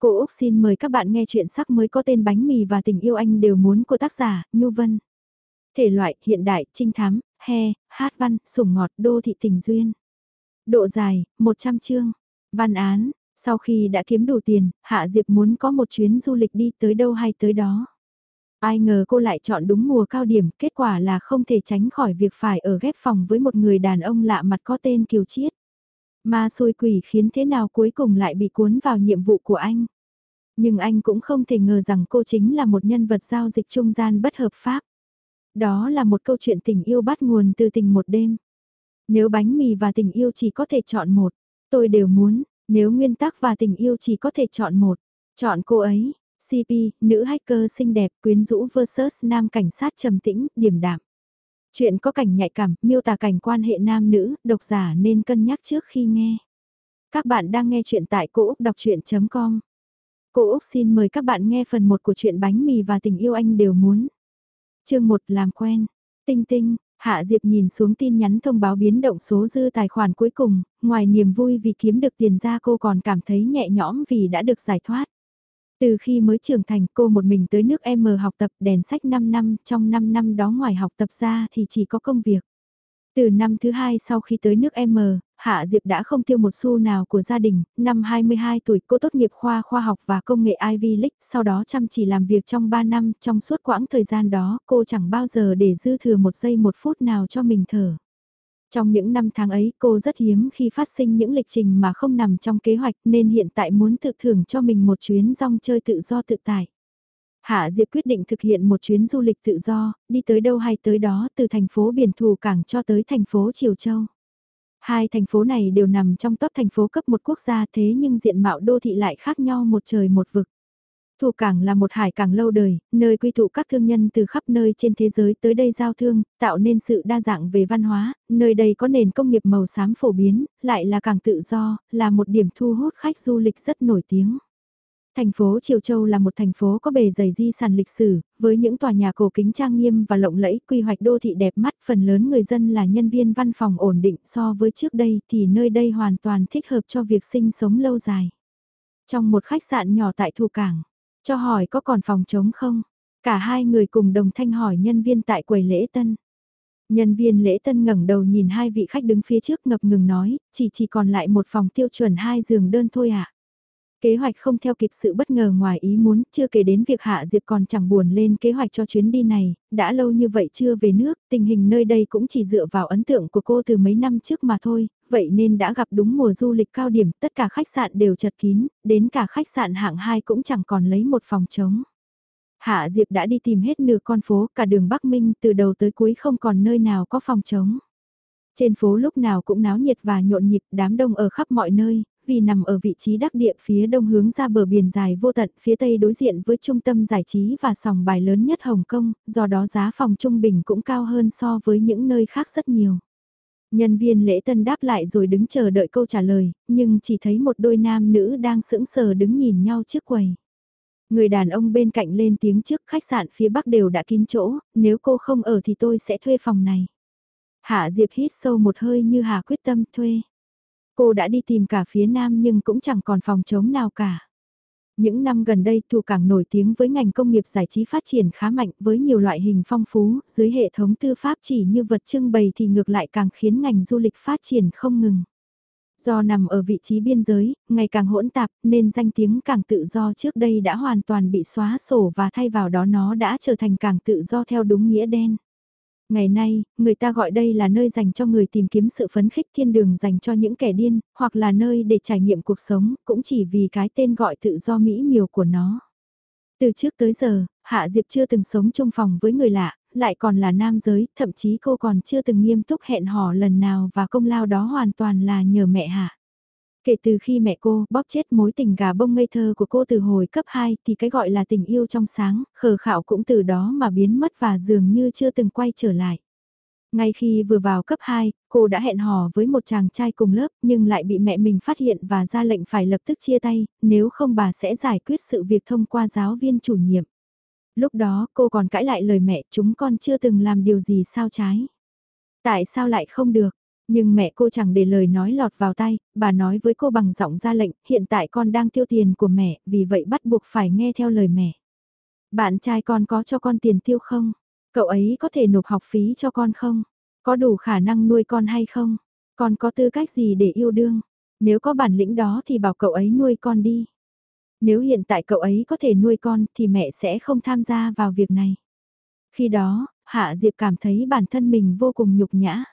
Cô Úc xin mời các bạn nghe chuyện sắc mới có tên bánh mì và tình yêu anh đều muốn của tác giả, Nhu Vân. Thể loại, hiện đại, trinh thám, he, hát văn, sủng ngọt, đô thị tình duyên. Độ dài, 100 chương. Văn án, sau khi đã kiếm đủ tiền, Hạ Diệp muốn có một chuyến du lịch đi tới đâu hay tới đó. Ai ngờ cô lại chọn đúng mùa cao điểm, kết quả là không thể tránh khỏi việc phải ở ghép phòng với một người đàn ông lạ mặt có tên Kiều Chiết. Ma xôi quỷ khiến thế nào cuối cùng lại bị cuốn vào nhiệm vụ của anh. Nhưng anh cũng không thể ngờ rằng cô chính là một nhân vật giao dịch trung gian bất hợp pháp. Đó là một câu chuyện tình yêu bắt nguồn từ tình một đêm. Nếu bánh mì và tình yêu chỉ có thể chọn một, tôi đều muốn, nếu nguyên tắc và tình yêu chỉ có thể chọn một, chọn cô ấy, CP, nữ hacker xinh đẹp, quyến rũ versus nam cảnh sát trầm tĩnh, điềm đạm. Chuyện có cảnh nhạy cảm, miêu tả cảnh quan hệ nam nữ, độc giả nên cân nhắc trước khi nghe. Các bạn đang nghe chuyện tại cô Úc Đọc Chuyện.com Cô Úc xin mời các bạn nghe phần 1 của chuyện bánh mì và tình yêu anh đều muốn. chương 1 làm quen. Tinh tinh, Hạ Diệp nhìn xuống tin nhắn thông báo biến động số dư tài khoản cuối cùng, ngoài niềm vui vì kiếm được tiền ra cô còn cảm thấy nhẹ nhõm vì đã được giải thoát. Từ khi mới trưởng thành cô một mình tới nước M học tập đèn sách 5 năm, trong 5 năm đó ngoài học tập ra thì chỉ có công việc. Từ năm thứ hai sau khi tới nước M, Hạ Diệp đã không tiêu một xu nào của gia đình, năm 22 tuổi cô tốt nghiệp khoa khoa học và công nghệ Ivy League, sau đó chăm chỉ làm việc trong 3 năm, trong suốt quãng thời gian đó cô chẳng bao giờ để dư thừa một giây một phút nào cho mình thở. Trong những năm tháng ấy cô rất hiếm khi phát sinh những lịch trình mà không nằm trong kế hoạch nên hiện tại muốn tự thưởng cho mình một chuyến rong chơi tự do tự tại. Hạ Diệp quyết định thực hiện một chuyến du lịch tự do, đi tới đâu hay tới đó từ thành phố Biển Thù Cảng cho tới thành phố Triều Châu. Hai thành phố này đều nằm trong top thành phố cấp một quốc gia thế nhưng diện mạo đô thị lại khác nhau một trời một vực. Thủ cảng là một hải cảng lâu đời, nơi quy tụ các thương nhân từ khắp nơi trên thế giới tới đây giao thương, tạo nên sự đa dạng về văn hóa, nơi đây có nền công nghiệp màu xám phổ biến, lại là cảng tự do, là một điểm thu hút khách du lịch rất nổi tiếng. Thành phố Triều Châu là một thành phố có bề dày di sản lịch sử, với những tòa nhà cổ kính trang nghiêm và lộng lẫy, quy hoạch đô thị đẹp mắt, phần lớn người dân là nhân viên văn phòng ổn định so với trước đây thì nơi đây hoàn toàn thích hợp cho việc sinh sống lâu dài. Trong một khách sạn nhỏ tại Thu Cảng, cho hỏi có còn phòng trống không? Cả hai người cùng đồng thanh hỏi nhân viên tại quầy lễ tân. Nhân viên lễ tân ngẩng đầu nhìn hai vị khách đứng phía trước ngập ngừng nói, chỉ chỉ còn lại một phòng tiêu chuẩn hai giường đơn thôi ạ. À? Kế hoạch không theo kịp sự bất ngờ ngoài ý muốn, chưa kể đến việc Hạ Diệp còn chẳng buồn lên kế hoạch cho chuyến đi này, đã lâu như vậy chưa về nước, tình hình nơi đây cũng chỉ dựa vào ấn tượng của cô từ mấy năm trước mà thôi, vậy nên đã gặp đúng mùa du lịch cao điểm, tất cả khách sạn đều chật kín, đến cả khách sạn hạng 2 cũng chẳng còn lấy một phòng trống. Hạ Diệp đã đi tìm hết nửa con phố, cả đường Bắc Minh từ đầu tới cuối không còn nơi nào có phòng trống. Trên phố lúc nào cũng náo nhiệt và nhộn nhịp, đám đông ở khắp mọi nơi, vì nằm ở vị trí đắc địa phía đông hướng ra bờ biển dài vô tận, phía tây đối diện với trung tâm giải trí và sòng bài lớn nhất Hồng Kông, do đó giá phòng trung bình cũng cao hơn so với những nơi khác rất nhiều. Nhân viên lễ tân đáp lại rồi đứng chờ đợi câu trả lời, nhưng chỉ thấy một đôi nam nữ đang sững sờ đứng nhìn nhau trước quầy. Người đàn ông bên cạnh lên tiếng trước khách sạn phía bắc đều đã kín chỗ, nếu cô không ở thì tôi sẽ thuê phòng này. Hạ Diệp hít sâu một hơi như Hà quyết tâm thuê. Cô đã đi tìm cả phía Nam nhưng cũng chẳng còn phòng chống nào cả. Những năm gần đây Thủ Cảng nổi tiếng với ngành công nghiệp giải trí phát triển khá mạnh với nhiều loại hình phong phú, dưới hệ thống tư pháp chỉ như vật trưng bày thì ngược lại càng khiến ngành du lịch phát triển không ngừng. Do nằm ở vị trí biên giới, ngày càng hỗn tạp nên danh tiếng càng tự do trước đây đã hoàn toàn bị xóa sổ và thay vào đó nó đã trở thành càng tự do theo đúng nghĩa đen. Ngày nay, người ta gọi đây là nơi dành cho người tìm kiếm sự phấn khích thiên đường dành cho những kẻ điên, hoặc là nơi để trải nghiệm cuộc sống, cũng chỉ vì cái tên gọi tự do mỹ miều của nó. Từ trước tới giờ, Hạ Diệp chưa từng sống chung phòng với người lạ, lại còn là nam giới, thậm chí cô còn chưa từng nghiêm túc hẹn hò lần nào và công lao đó hoàn toàn là nhờ mẹ Hạ. Kể từ khi mẹ cô bóp chết mối tình gà bông ngây thơ của cô từ hồi cấp 2 thì cái gọi là tình yêu trong sáng, khờ khảo cũng từ đó mà biến mất và dường như chưa từng quay trở lại. Ngay khi vừa vào cấp 2, cô đã hẹn hò với một chàng trai cùng lớp nhưng lại bị mẹ mình phát hiện và ra lệnh phải lập tức chia tay, nếu không bà sẽ giải quyết sự việc thông qua giáo viên chủ nhiệm. Lúc đó cô còn cãi lại lời mẹ chúng con chưa từng làm điều gì sao trái. Tại sao lại không được? Nhưng mẹ cô chẳng để lời nói lọt vào tay, bà nói với cô bằng giọng ra lệnh, hiện tại con đang tiêu tiền của mẹ, vì vậy bắt buộc phải nghe theo lời mẹ. Bạn trai con có cho con tiền tiêu không? Cậu ấy có thể nộp học phí cho con không? Có đủ khả năng nuôi con hay không? Con có tư cách gì để yêu đương? Nếu có bản lĩnh đó thì bảo cậu ấy nuôi con đi. Nếu hiện tại cậu ấy có thể nuôi con thì mẹ sẽ không tham gia vào việc này. Khi đó, Hạ Diệp cảm thấy bản thân mình vô cùng nhục nhã.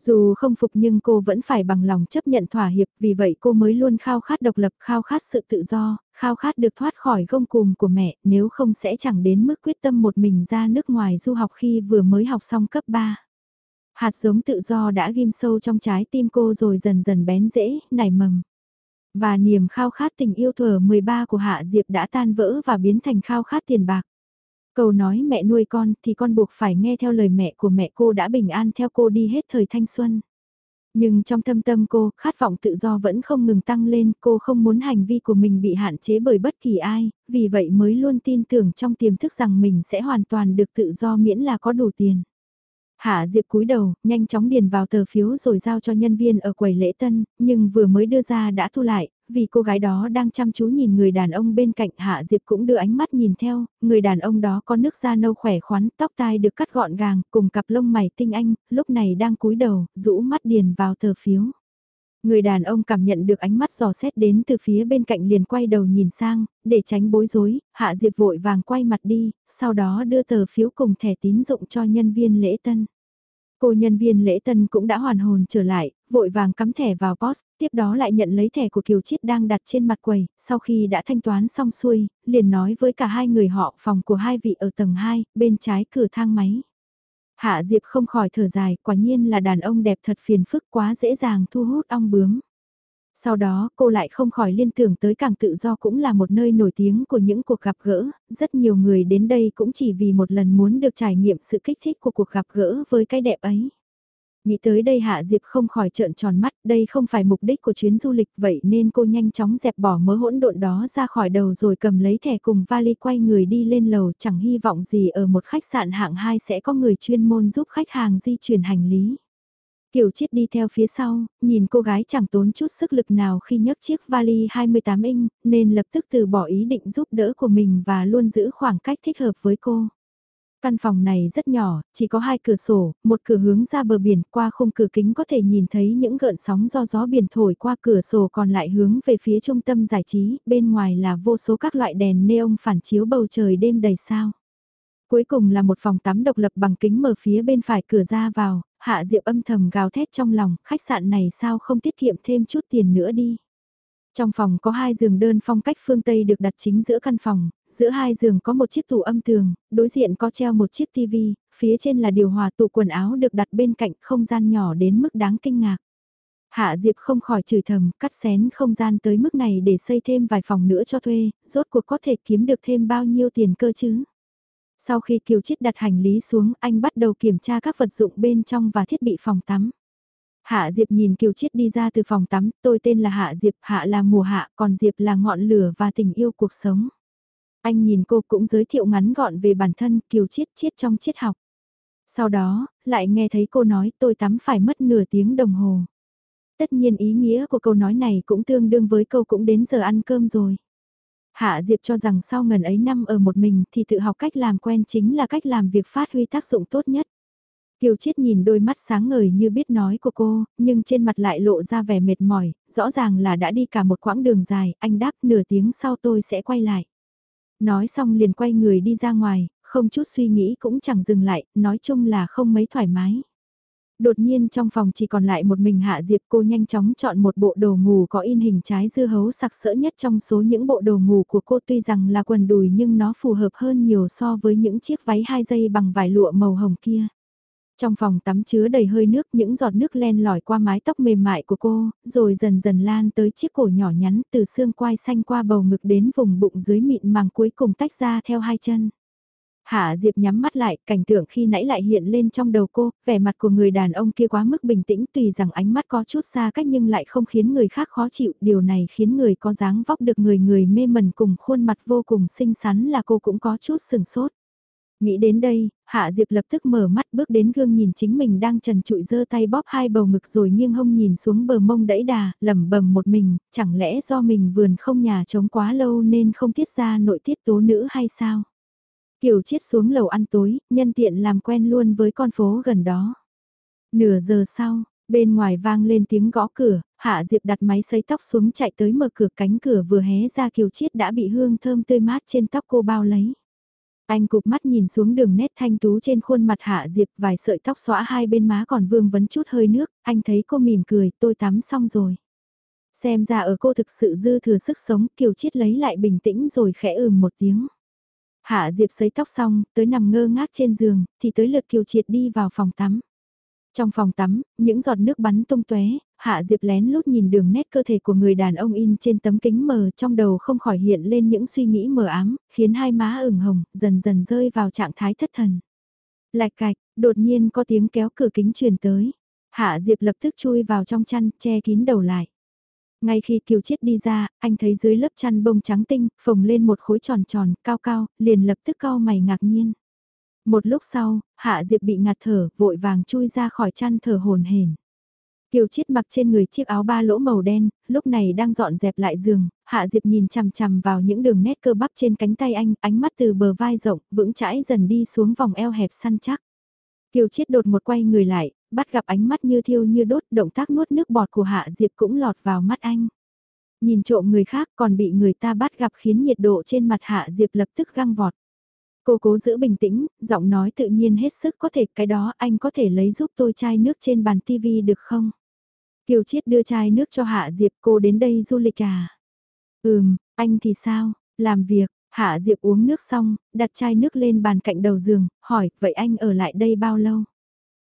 Dù không phục nhưng cô vẫn phải bằng lòng chấp nhận thỏa hiệp vì vậy cô mới luôn khao khát độc lập, khao khát sự tự do, khao khát được thoát khỏi gông cùm của mẹ nếu không sẽ chẳng đến mức quyết tâm một mình ra nước ngoài du học khi vừa mới học xong cấp 3. Hạt giống tự do đã ghim sâu trong trái tim cô rồi dần dần bén rễ, nảy mầm. Và niềm khao khát tình yêu thuở 13 của Hạ Diệp đã tan vỡ và biến thành khao khát tiền bạc. Cầu nói mẹ nuôi con thì con buộc phải nghe theo lời mẹ của mẹ cô đã bình an theo cô đi hết thời thanh xuân. Nhưng trong thâm tâm cô, khát vọng tự do vẫn không ngừng tăng lên, cô không muốn hành vi của mình bị hạn chế bởi bất kỳ ai, vì vậy mới luôn tin tưởng trong tiềm thức rằng mình sẽ hoàn toàn được tự do miễn là có đủ tiền. Hạ Diệp cúi đầu, nhanh chóng điền vào tờ phiếu rồi giao cho nhân viên ở quầy lễ tân, nhưng vừa mới đưa ra đã thu lại, vì cô gái đó đang chăm chú nhìn người đàn ông bên cạnh Hạ Diệp cũng đưa ánh mắt nhìn theo, người đàn ông đó có nước da nâu khỏe khoắn, tóc tai được cắt gọn gàng, cùng cặp lông mày tinh anh, lúc này đang cúi đầu, rũ mắt điền vào tờ phiếu. Người đàn ông cảm nhận được ánh mắt giò xét đến từ phía bên cạnh liền quay đầu nhìn sang, để tránh bối rối, Hạ Diệp vội vàng quay mặt đi, sau đó đưa tờ phiếu cùng thẻ tín dụng cho nhân viên lễ tân. Cô nhân viên lễ tân cũng đã hoàn hồn trở lại, vội vàng cắm thẻ vào post, tiếp đó lại nhận lấy thẻ của Kiều Chiết đang đặt trên mặt quầy, sau khi đã thanh toán xong xuôi, liền nói với cả hai người họ phòng của hai vị ở tầng 2, bên trái cửa thang máy. Hạ Diệp không khỏi thở dài, quả nhiên là đàn ông đẹp thật phiền phức quá dễ dàng thu hút ong bướm. Sau đó cô lại không khỏi liên tưởng tới cảng tự do cũng là một nơi nổi tiếng của những cuộc gặp gỡ, rất nhiều người đến đây cũng chỉ vì một lần muốn được trải nghiệm sự kích thích của cuộc gặp gỡ với cái đẹp ấy. Nghĩ tới đây Hạ Diệp không khỏi trợn tròn mắt, đây không phải mục đích của chuyến du lịch vậy nên cô nhanh chóng dẹp bỏ mớ hỗn độn đó ra khỏi đầu rồi cầm lấy thẻ cùng vali quay người đi lên lầu chẳng hy vọng gì ở một khách sạn hạng 2 sẽ có người chuyên môn giúp khách hàng di chuyển hành lý. Kiều Chiết đi theo phía sau, nhìn cô gái chẳng tốn chút sức lực nào khi nhấc chiếc vali 28 inch, nên lập tức từ bỏ ý định giúp đỡ của mình và luôn giữ khoảng cách thích hợp với cô. Căn phòng này rất nhỏ, chỉ có hai cửa sổ, một cửa hướng ra bờ biển, qua khung cửa kính có thể nhìn thấy những gợn sóng do gió biển thổi qua cửa sổ còn lại hướng về phía trung tâm giải trí, bên ngoài là vô số các loại đèn neon phản chiếu bầu trời đêm đầy sao. Cuối cùng là một phòng tắm độc lập bằng kính mở phía bên phải cửa ra vào, Hạ Diệp âm thầm gào thét trong lòng, khách sạn này sao không tiết kiệm thêm chút tiền nữa đi. Trong phòng có hai giường đơn phong cách phương Tây được đặt chính giữa căn phòng, giữa hai giường có một chiếc tủ âm tường, đối diện có treo một chiếc tivi, phía trên là điều hòa tủ quần áo được đặt bên cạnh không gian nhỏ đến mức đáng kinh ngạc. Hạ Diệp không khỏi chửi thầm, cắt xén không gian tới mức này để xây thêm vài phòng nữa cho thuê, rốt cuộc có thể kiếm được thêm bao nhiêu tiền cơ chứ. Sau khi Kiều Chiết đặt hành lý xuống, anh bắt đầu kiểm tra các vật dụng bên trong và thiết bị phòng tắm. Hạ Diệp nhìn Kiều Chiết đi ra từ phòng tắm, tôi tên là Hạ Diệp, Hạ là mùa hạ, còn Diệp là ngọn lửa và tình yêu cuộc sống. Anh nhìn cô cũng giới thiệu ngắn gọn về bản thân Kiều Chiết Chiết trong triết học. Sau đó, lại nghe thấy cô nói tôi tắm phải mất nửa tiếng đồng hồ. Tất nhiên ý nghĩa của câu nói này cũng tương đương với câu cũng đến giờ ăn cơm rồi. Hạ Diệp cho rằng sau ngần ấy năm ở một mình thì tự học cách làm quen chính là cách làm việc phát huy tác dụng tốt nhất. Kiều Chiết nhìn đôi mắt sáng ngời như biết nói của cô, nhưng trên mặt lại lộ ra vẻ mệt mỏi, rõ ràng là đã đi cả một quãng đường dài, anh đáp nửa tiếng sau tôi sẽ quay lại. Nói xong liền quay người đi ra ngoài, không chút suy nghĩ cũng chẳng dừng lại, nói chung là không mấy thoải mái. Đột nhiên trong phòng chỉ còn lại một mình Hạ Diệp cô nhanh chóng chọn một bộ đồ ngủ có in hình trái dưa hấu sặc sỡ nhất trong số những bộ đồ ngủ của cô tuy rằng là quần đùi nhưng nó phù hợp hơn nhiều so với những chiếc váy hai dây bằng vải lụa màu hồng kia. Trong phòng tắm chứa đầy hơi nước những giọt nước len lỏi qua mái tóc mềm mại của cô, rồi dần dần lan tới chiếc cổ nhỏ nhắn từ xương quai xanh qua bầu ngực đến vùng bụng dưới mịn màng cuối cùng tách ra theo hai chân. Hạ Diệp nhắm mắt lại, cảnh tượng khi nãy lại hiện lên trong đầu cô, vẻ mặt của người đàn ông kia quá mức bình tĩnh tùy rằng ánh mắt có chút xa cách nhưng lại không khiến người khác khó chịu, điều này khiến người có dáng vóc được người người mê mẩn cùng khuôn mặt vô cùng xinh xắn là cô cũng có chút sừng sốt. Nghĩ đến đây, Hạ Diệp lập tức mở mắt bước đến gương nhìn chính mình đang trần trụi giơ tay bóp hai bầu ngực rồi nghiêng hông nhìn xuống bờ mông đẫy đà, lẩm bẩm một mình, chẳng lẽ do mình vườn không nhà trống quá lâu nên không tiết ra nội tiết tố nữ hay sao? Kiều chiết xuống lầu ăn tối, nhân tiện làm quen luôn với con phố gần đó. Nửa giờ sau, bên ngoài vang lên tiếng gõ cửa, Hạ Diệp đặt máy sấy tóc xuống chạy tới mở cửa cánh cửa vừa hé ra Kiều Chiết đã bị hương thơm tươi mát trên tóc cô bao lấy. Anh cụp mắt nhìn xuống đường nét thanh tú trên khuôn mặt Hạ Diệp vài sợi tóc xõa hai bên má còn vương vấn chút hơi nước, anh thấy cô mỉm cười, tôi tắm xong rồi. Xem ra ở cô thực sự dư thừa sức sống, Kiều Chiết lấy lại bình tĩnh rồi khẽ ừm một tiếng. Hạ Diệp sấy tóc xong, tới nằm ngơ ngác trên giường, thì tới lượt Kiều Triệt đi vào phòng tắm. Trong phòng tắm, những giọt nước bắn tung tóe, Hạ Diệp lén lút nhìn đường nét cơ thể của người đàn ông in trên tấm kính mờ trong đầu không khỏi hiện lên những suy nghĩ mờ ám, khiến hai má ửng hồng, dần dần rơi vào trạng thái thất thần. Lạch cạch, đột nhiên có tiếng kéo cửa kính truyền tới. Hạ Diệp lập tức chui vào trong chăn, che kín đầu lại. Ngay khi Kiều Chiết đi ra, anh thấy dưới lớp chăn bông trắng tinh, phồng lên một khối tròn tròn, cao cao, liền lập tức cao mày ngạc nhiên. Một lúc sau, Hạ Diệp bị ngạt thở, vội vàng chui ra khỏi chăn thở hồn hển. Kiều Chiết mặc trên người chiếc áo ba lỗ màu đen, lúc này đang dọn dẹp lại giường, Hạ Diệp nhìn chằm chằm vào những đường nét cơ bắp trên cánh tay anh, ánh mắt từ bờ vai rộng, vững chãi dần đi xuống vòng eo hẹp săn chắc. Kiều Chiết đột một quay người lại, bắt gặp ánh mắt như thiêu như đốt, động tác nuốt nước bọt của Hạ Diệp cũng lọt vào mắt anh. Nhìn trộm người khác còn bị người ta bắt gặp khiến nhiệt độ trên mặt Hạ Diệp lập tức găng vọt. Cô cố giữ bình tĩnh, giọng nói tự nhiên hết sức có thể cái đó anh có thể lấy giúp tôi chai nước trên bàn tivi được không? Kiều Chiết đưa chai nước cho Hạ Diệp cô đến đây du lịch à? Ừm, anh thì sao? Làm việc, Hạ Diệp uống nước xong, đặt chai nước lên bàn cạnh đầu giường, hỏi, vậy anh ở lại đây bao lâu?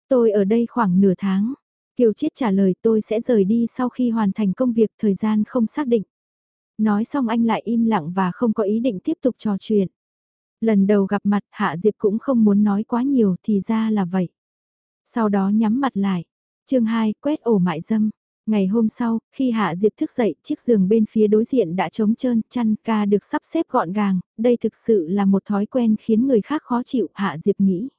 Tôi ở đây khoảng nửa tháng. Kiều Chiết trả lời tôi sẽ rời đi sau khi hoàn thành công việc thời gian không xác định. Nói xong anh lại im lặng và không có ý định tiếp tục trò chuyện. Lần đầu gặp mặt Hạ Diệp cũng không muốn nói quá nhiều thì ra là vậy. Sau đó nhắm mặt lại. chương 2 quét ổ mại dâm. Ngày hôm sau, khi Hạ Diệp thức dậy, chiếc giường bên phía đối diện đã trống trơn, chăn ca được sắp xếp gọn gàng, đây thực sự là một thói quen khiến người khác khó chịu, Hạ Diệp nghĩ.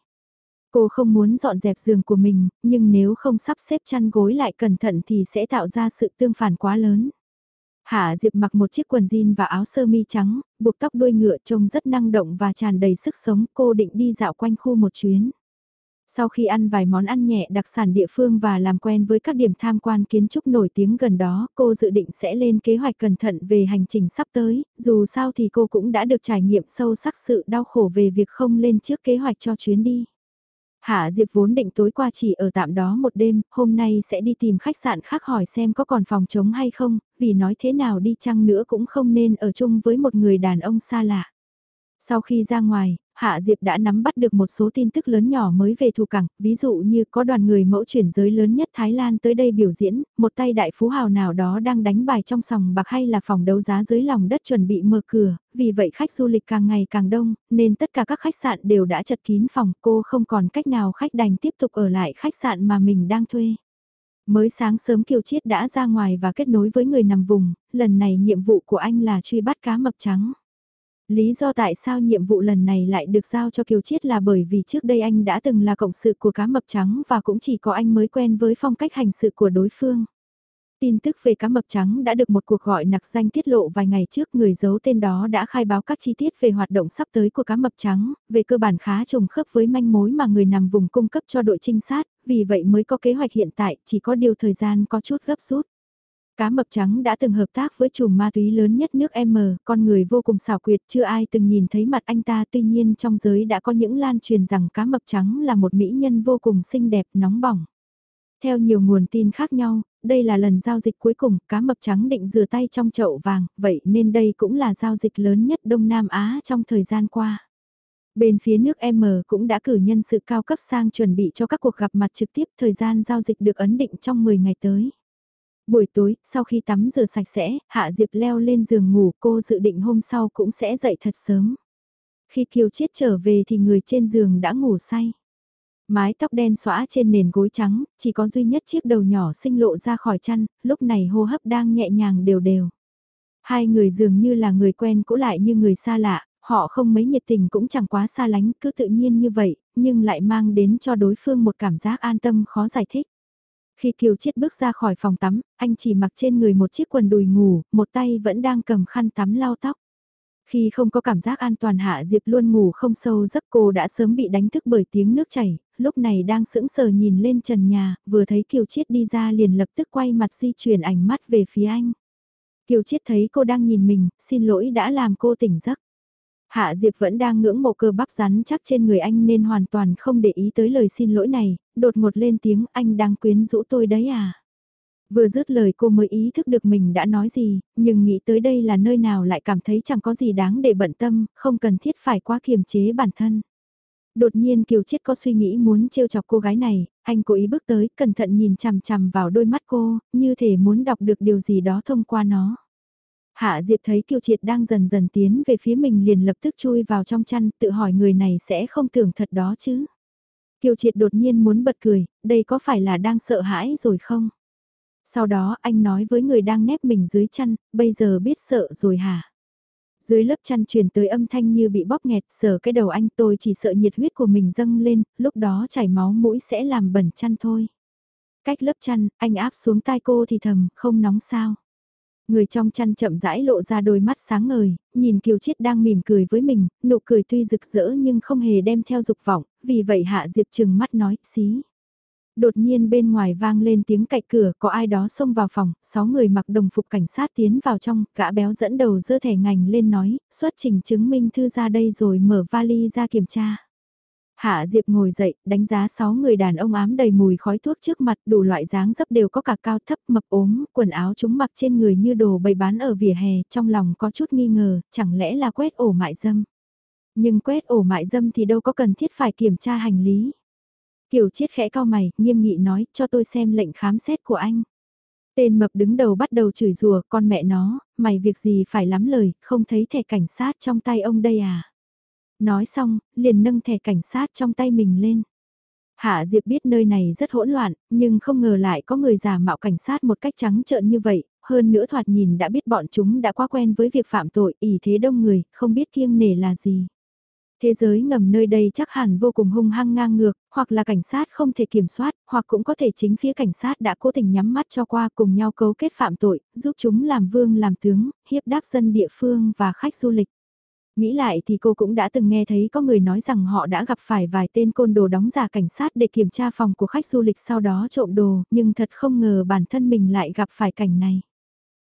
Cô không muốn dọn dẹp giường của mình, nhưng nếu không sắp xếp chăn gối lại cẩn thận thì sẽ tạo ra sự tương phản quá lớn. Hạ Diệp mặc một chiếc quần jean và áo sơ mi trắng, buộc tóc đuôi ngựa trông rất năng động và tràn đầy sức sống, cô định đi dạo quanh khu một chuyến. Sau khi ăn vài món ăn nhẹ đặc sản địa phương và làm quen với các điểm tham quan kiến trúc nổi tiếng gần đó, cô dự định sẽ lên kế hoạch cẩn thận về hành trình sắp tới, dù sao thì cô cũng đã được trải nghiệm sâu sắc sự đau khổ về việc không lên trước kế hoạch cho chuyến đi. Hạ Diệp vốn định tối qua chỉ ở tạm đó một đêm, hôm nay sẽ đi tìm khách sạn khác hỏi xem có còn phòng trống hay không, vì nói thế nào đi chăng nữa cũng không nên ở chung với một người đàn ông xa lạ. Sau khi ra ngoài, Hạ Diệp đã nắm bắt được một số tin tức lớn nhỏ mới về thủ cảng, ví dụ như có đoàn người mẫu chuyển giới lớn nhất Thái Lan tới đây biểu diễn, một tay đại phú hào nào đó đang đánh bài trong sòng bạc hay là phòng đấu giá dưới lòng đất chuẩn bị mở cửa, vì vậy khách du lịch càng ngày càng đông, nên tất cả các khách sạn đều đã chật kín phòng, cô không còn cách nào khách đành tiếp tục ở lại khách sạn mà mình đang thuê. Mới sáng sớm Kiều Chiết đã ra ngoài và kết nối với người nằm vùng, lần này nhiệm vụ của anh là truy bắt cá mập trắng. Lý do tại sao nhiệm vụ lần này lại được giao cho Kiều Chiết là bởi vì trước đây anh đã từng là cộng sự của cá mập trắng và cũng chỉ có anh mới quen với phong cách hành sự của đối phương. Tin tức về cá mập trắng đã được một cuộc gọi nặc danh tiết lộ vài ngày trước người giấu tên đó đã khai báo các chi tiết về hoạt động sắp tới của cá mập trắng, về cơ bản khá trùng khớp với manh mối mà người nằm vùng cung cấp cho đội trinh sát, vì vậy mới có kế hoạch hiện tại, chỉ có điều thời gian có chút gấp rút. Cá mập trắng đã từng hợp tác với chùm ma túy lớn nhất nước M, con người vô cùng xảo quyệt, chưa ai từng nhìn thấy mặt anh ta tuy nhiên trong giới đã có những lan truyền rằng cá mập trắng là một mỹ nhân vô cùng xinh đẹp, nóng bỏng. Theo nhiều nguồn tin khác nhau, đây là lần giao dịch cuối cùng, cá mập trắng định rửa tay trong chậu vàng, vậy nên đây cũng là giao dịch lớn nhất Đông Nam Á trong thời gian qua. Bên phía nước M cũng đã cử nhân sự cao cấp sang chuẩn bị cho các cuộc gặp mặt trực tiếp thời gian giao dịch được ấn định trong 10 ngày tới. Buổi tối, sau khi tắm rửa sạch sẽ, Hạ Diệp leo lên giường ngủ cô dự định hôm sau cũng sẽ dậy thật sớm. Khi Kiều Chiết trở về thì người trên giường đã ngủ say. Mái tóc đen xõa trên nền gối trắng, chỉ có duy nhất chiếc đầu nhỏ sinh lộ ra khỏi chăn, lúc này hô hấp đang nhẹ nhàng đều đều. Hai người dường như là người quen cũ lại như người xa lạ, họ không mấy nhiệt tình cũng chẳng quá xa lánh, cứ tự nhiên như vậy, nhưng lại mang đến cho đối phương một cảm giác an tâm khó giải thích. Khi Kiều Chiết bước ra khỏi phòng tắm, anh chỉ mặc trên người một chiếc quần đùi ngủ, một tay vẫn đang cầm khăn tắm lau tóc. Khi không có cảm giác an toàn Hạ Diệp luôn ngủ không sâu giấc cô đã sớm bị đánh thức bởi tiếng nước chảy, lúc này đang sững sờ nhìn lên trần nhà, vừa thấy Kiều Chiết đi ra liền lập tức quay mặt di chuyển ánh mắt về phía anh. Kiều Chiết thấy cô đang nhìn mình, xin lỗi đã làm cô tỉnh giấc. Hạ Diệp vẫn đang ngưỡng mộ cơ bắp rắn chắc trên người anh nên hoàn toàn không để ý tới lời xin lỗi này, đột ngột lên tiếng anh đang quyến rũ tôi đấy à. Vừa dứt lời cô mới ý thức được mình đã nói gì, nhưng nghĩ tới đây là nơi nào lại cảm thấy chẳng có gì đáng để bận tâm, không cần thiết phải quá kiềm chế bản thân. Đột nhiên Kiều Chiết có suy nghĩ muốn trêu chọc cô gái này, anh cố ý bước tới, cẩn thận nhìn chằm chằm vào đôi mắt cô, như thể muốn đọc được điều gì đó thông qua nó. Hạ Diệp thấy Kiều Triệt đang dần dần tiến về phía mình liền lập tức chui vào trong chăn, tự hỏi người này sẽ không tưởng thật đó chứ. Kiều Triệt đột nhiên muốn bật cười, đây có phải là đang sợ hãi rồi không? Sau đó anh nói với người đang nép mình dưới chăn, bây giờ biết sợ rồi hả? Dưới lớp chăn truyền tới âm thanh như bị bóp nghẹt, sờ cái đầu anh tôi chỉ sợ nhiệt huyết của mình dâng lên, lúc đó chảy máu mũi sẽ làm bẩn chăn thôi. Cách lớp chăn, anh áp xuống tai cô thì thầm, không nóng sao. Người trong chăn chậm rãi lộ ra đôi mắt sáng ngời, nhìn Kiều Chiết đang mỉm cười với mình, nụ cười tuy rực rỡ nhưng không hề đem theo dục vọng, vì vậy Hạ Diệp trừng mắt nói, xí. Đột nhiên bên ngoài vang lên tiếng cạch cửa, có ai đó xông vào phòng, sáu người mặc đồng phục cảnh sát tiến vào trong, gã béo dẫn đầu dơ thẻ ngành lên nói, xuất trình chứng minh thư ra đây rồi mở vali ra kiểm tra. Hạ Diệp ngồi dậy, đánh giá sáu người đàn ông ám đầy mùi khói thuốc trước mặt, đủ loại dáng dấp đều có cả cao thấp mập ốm, quần áo chúng mặc trên người như đồ bày bán ở vỉa hè, trong lòng có chút nghi ngờ, chẳng lẽ là quét ổ mại dâm. Nhưng quét ổ mại dâm thì đâu có cần thiết phải kiểm tra hành lý. Kiều chiết khẽ cao mày, nghiêm nghị nói, cho tôi xem lệnh khám xét của anh. Tên mập đứng đầu bắt đầu chửi rùa, con mẹ nó, mày việc gì phải lắm lời, không thấy thẻ cảnh sát trong tay ông đây à. Nói xong, liền nâng thẻ cảnh sát trong tay mình lên. Hạ Diệp biết nơi này rất hỗn loạn, nhưng không ngờ lại có người giả mạo cảnh sát một cách trắng trợn như vậy, hơn nữa thoạt nhìn đã biết bọn chúng đã quá quen với việc phạm tội, ỷ thế đông người, không biết kiêng nể là gì. Thế giới ngầm nơi đây chắc hẳn vô cùng hung hăng ngang ngược, hoặc là cảnh sát không thể kiểm soát, hoặc cũng có thể chính phía cảnh sát đã cố tình nhắm mắt cho qua cùng nhau cấu kết phạm tội, giúp chúng làm vương làm tướng, hiếp đáp dân địa phương và khách du lịch. Nghĩ lại thì cô cũng đã từng nghe thấy có người nói rằng họ đã gặp phải vài tên côn đồ đóng giả cảnh sát để kiểm tra phòng của khách du lịch sau đó trộm đồ, nhưng thật không ngờ bản thân mình lại gặp phải cảnh này.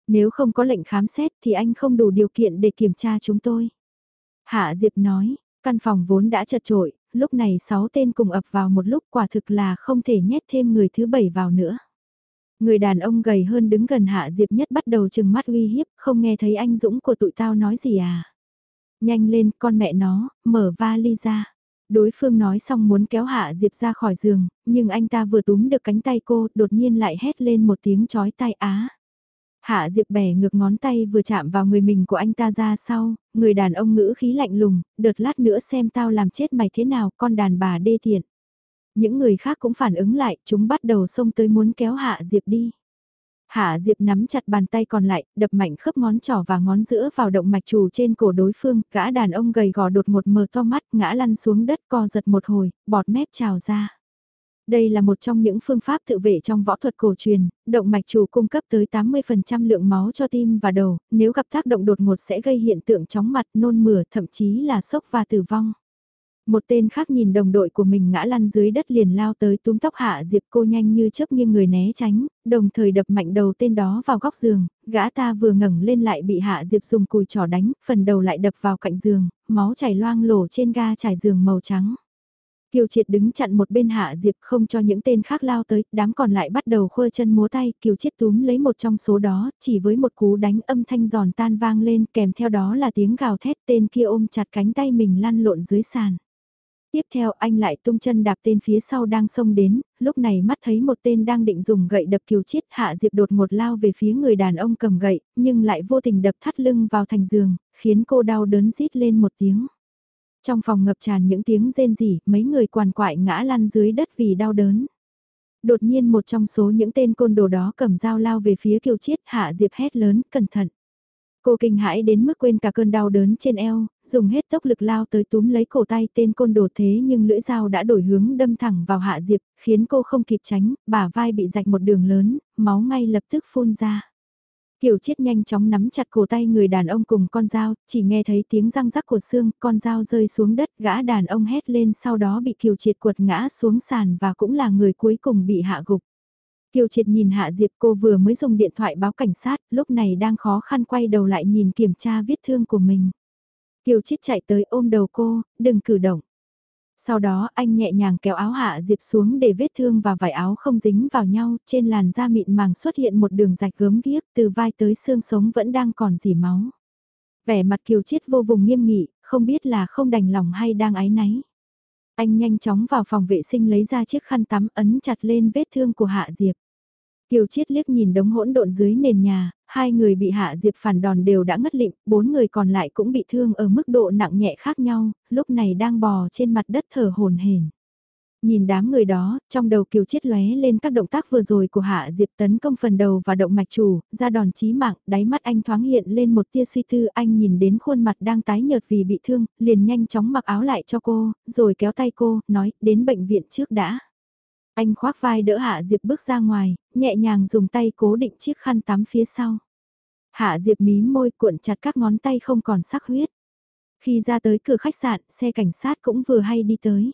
Nếu không có lệnh khám xét thì anh không đủ điều kiện để kiểm tra chúng tôi. Hạ Diệp nói, căn phòng vốn đã chật trội, lúc này 6 tên cùng ập vào một lúc quả thực là không thể nhét thêm người thứ bảy vào nữa. Người đàn ông gầy hơn đứng gần Hạ Diệp nhất bắt đầu chừng mắt uy hiếp, không nghe thấy anh Dũng của tụi tao nói gì à. Nhanh lên, con mẹ nó, mở vali ra. Đối phương nói xong muốn kéo Hạ Diệp ra khỏi giường, nhưng anh ta vừa túm được cánh tay cô, đột nhiên lại hét lên một tiếng chói tai á. Hạ Diệp bẻ ngược ngón tay vừa chạm vào người mình của anh ta ra sau, người đàn ông ngữ khí lạnh lùng, đợt lát nữa xem tao làm chết mày thế nào, con đàn bà đê tiện. Những người khác cũng phản ứng lại, chúng bắt đầu xông tới muốn kéo Hạ Diệp đi. Hạ Diệp nắm chặt bàn tay còn lại, đập mạnh khớp ngón trỏ và ngón giữa vào động mạch chủ trên cổ đối phương, gã đàn ông gầy gò đột một mờ to mắt, ngã lăn xuống đất co giật một hồi, bọt mép trào ra. Đây là một trong những phương pháp tự vệ trong võ thuật cổ truyền, động mạch chủ cung cấp tới 80% lượng máu cho tim và đầu, nếu gặp tác động đột ngột sẽ gây hiện tượng chóng mặt, nôn mửa, thậm chí là sốc và tử vong. Một tên khác nhìn đồng đội của mình ngã lăn dưới đất liền lao tới túm tóc hạ diệp cô nhanh như chớp nghiêng người né tránh, đồng thời đập mạnh đầu tên đó vào góc giường, gã ta vừa ngẩng lên lại bị hạ diệp dùng cùi trỏ đánh, phần đầu lại đập vào cạnh giường, máu chảy loang lổ trên ga trải giường màu trắng. Kiều Triệt đứng chặn một bên Hạ Diệp không cho những tên khác lao tới, đám còn lại bắt đầu khuơ chân múa tay, Kiều Triệt túm lấy một trong số đó, chỉ với một cú đánh âm thanh giòn tan vang lên kèm theo đó là tiếng gào thét tên kia ôm chặt cánh tay mình lăn lộn dưới sàn. Tiếp theo anh lại tung chân đạp tên phía sau đang xông đến, lúc này mắt thấy một tên đang định dùng gậy đập kiều chiết hạ diệp đột một lao về phía người đàn ông cầm gậy, nhưng lại vô tình đập thắt lưng vào thành giường, khiến cô đau đớn rít lên một tiếng. Trong phòng ngập tràn những tiếng rên rỉ, mấy người quằn quại ngã lăn dưới đất vì đau đớn. Đột nhiên một trong số những tên côn đồ đó cầm dao lao về phía kiều chiết hạ diệp hét lớn, cẩn thận. Cô kinh hãi đến mức quên cả cơn đau đớn trên eo, dùng hết tốc lực lao tới túm lấy cổ tay tên côn đồ thế nhưng lưỡi dao đã đổi hướng đâm thẳng vào Hạ Diệp, khiến cô không kịp tránh, bả vai bị rạch một đường lớn, máu ngay lập tức phun ra. Kiều Chiết nhanh chóng nắm chặt cổ tay người đàn ông cùng con dao, chỉ nghe thấy tiếng răng rắc của xương, con dao rơi xuống đất, gã đàn ông hét lên sau đó bị Kiều Triệt quật ngã xuống sàn và cũng là người cuối cùng bị hạ gục. Kiều Triệt nhìn Hạ Diệp cô vừa mới dùng điện thoại báo cảnh sát, lúc này đang khó khăn quay đầu lại nhìn kiểm tra vết thương của mình. Kiều Triệt chạy tới ôm đầu cô, đừng cử động. Sau đó anh nhẹ nhàng kéo áo Hạ Diệp xuống để vết thương và vải áo không dính vào nhau, trên làn da mịn màng xuất hiện một đường rạch gớm ghiếc từ vai tới xương sống vẫn đang còn dỉ máu. Vẻ mặt Kiều Triết vô vùng nghiêm nghị, không biết là không đành lòng hay đang ái náy. Anh nhanh chóng vào phòng vệ sinh lấy ra chiếc khăn tắm ấn chặt lên vết thương của Hạ Diệp. Kiều Chiết liếc nhìn đống hỗn độn dưới nền nhà, hai người bị Hạ Diệp phản đòn đều đã ngất lịm, bốn người còn lại cũng bị thương ở mức độ nặng nhẹ khác nhau, lúc này đang bò trên mặt đất thở hồn hển. Nhìn đám người đó, trong đầu Kiều chết lóe lên các động tác vừa rồi của Hạ Diệp tấn công phần đầu và động mạch chủ, ra đòn chí mạng, đáy mắt anh thoáng hiện lên một tia suy tư, anh nhìn đến khuôn mặt đang tái nhợt vì bị thương, liền nhanh chóng mặc áo lại cho cô, rồi kéo tay cô, nói, đến bệnh viện trước đã. Anh khoác vai đỡ Hạ Diệp bước ra ngoài, nhẹ nhàng dùng tay cố định chiếc khăn tắm phía sau. Hạ Diệp mí môi cuộn chặt các ngón tay không còn sắc huyết. Khi ra tới cửa khách sạn, xe cảnh sát cũng vừa hay đi tới.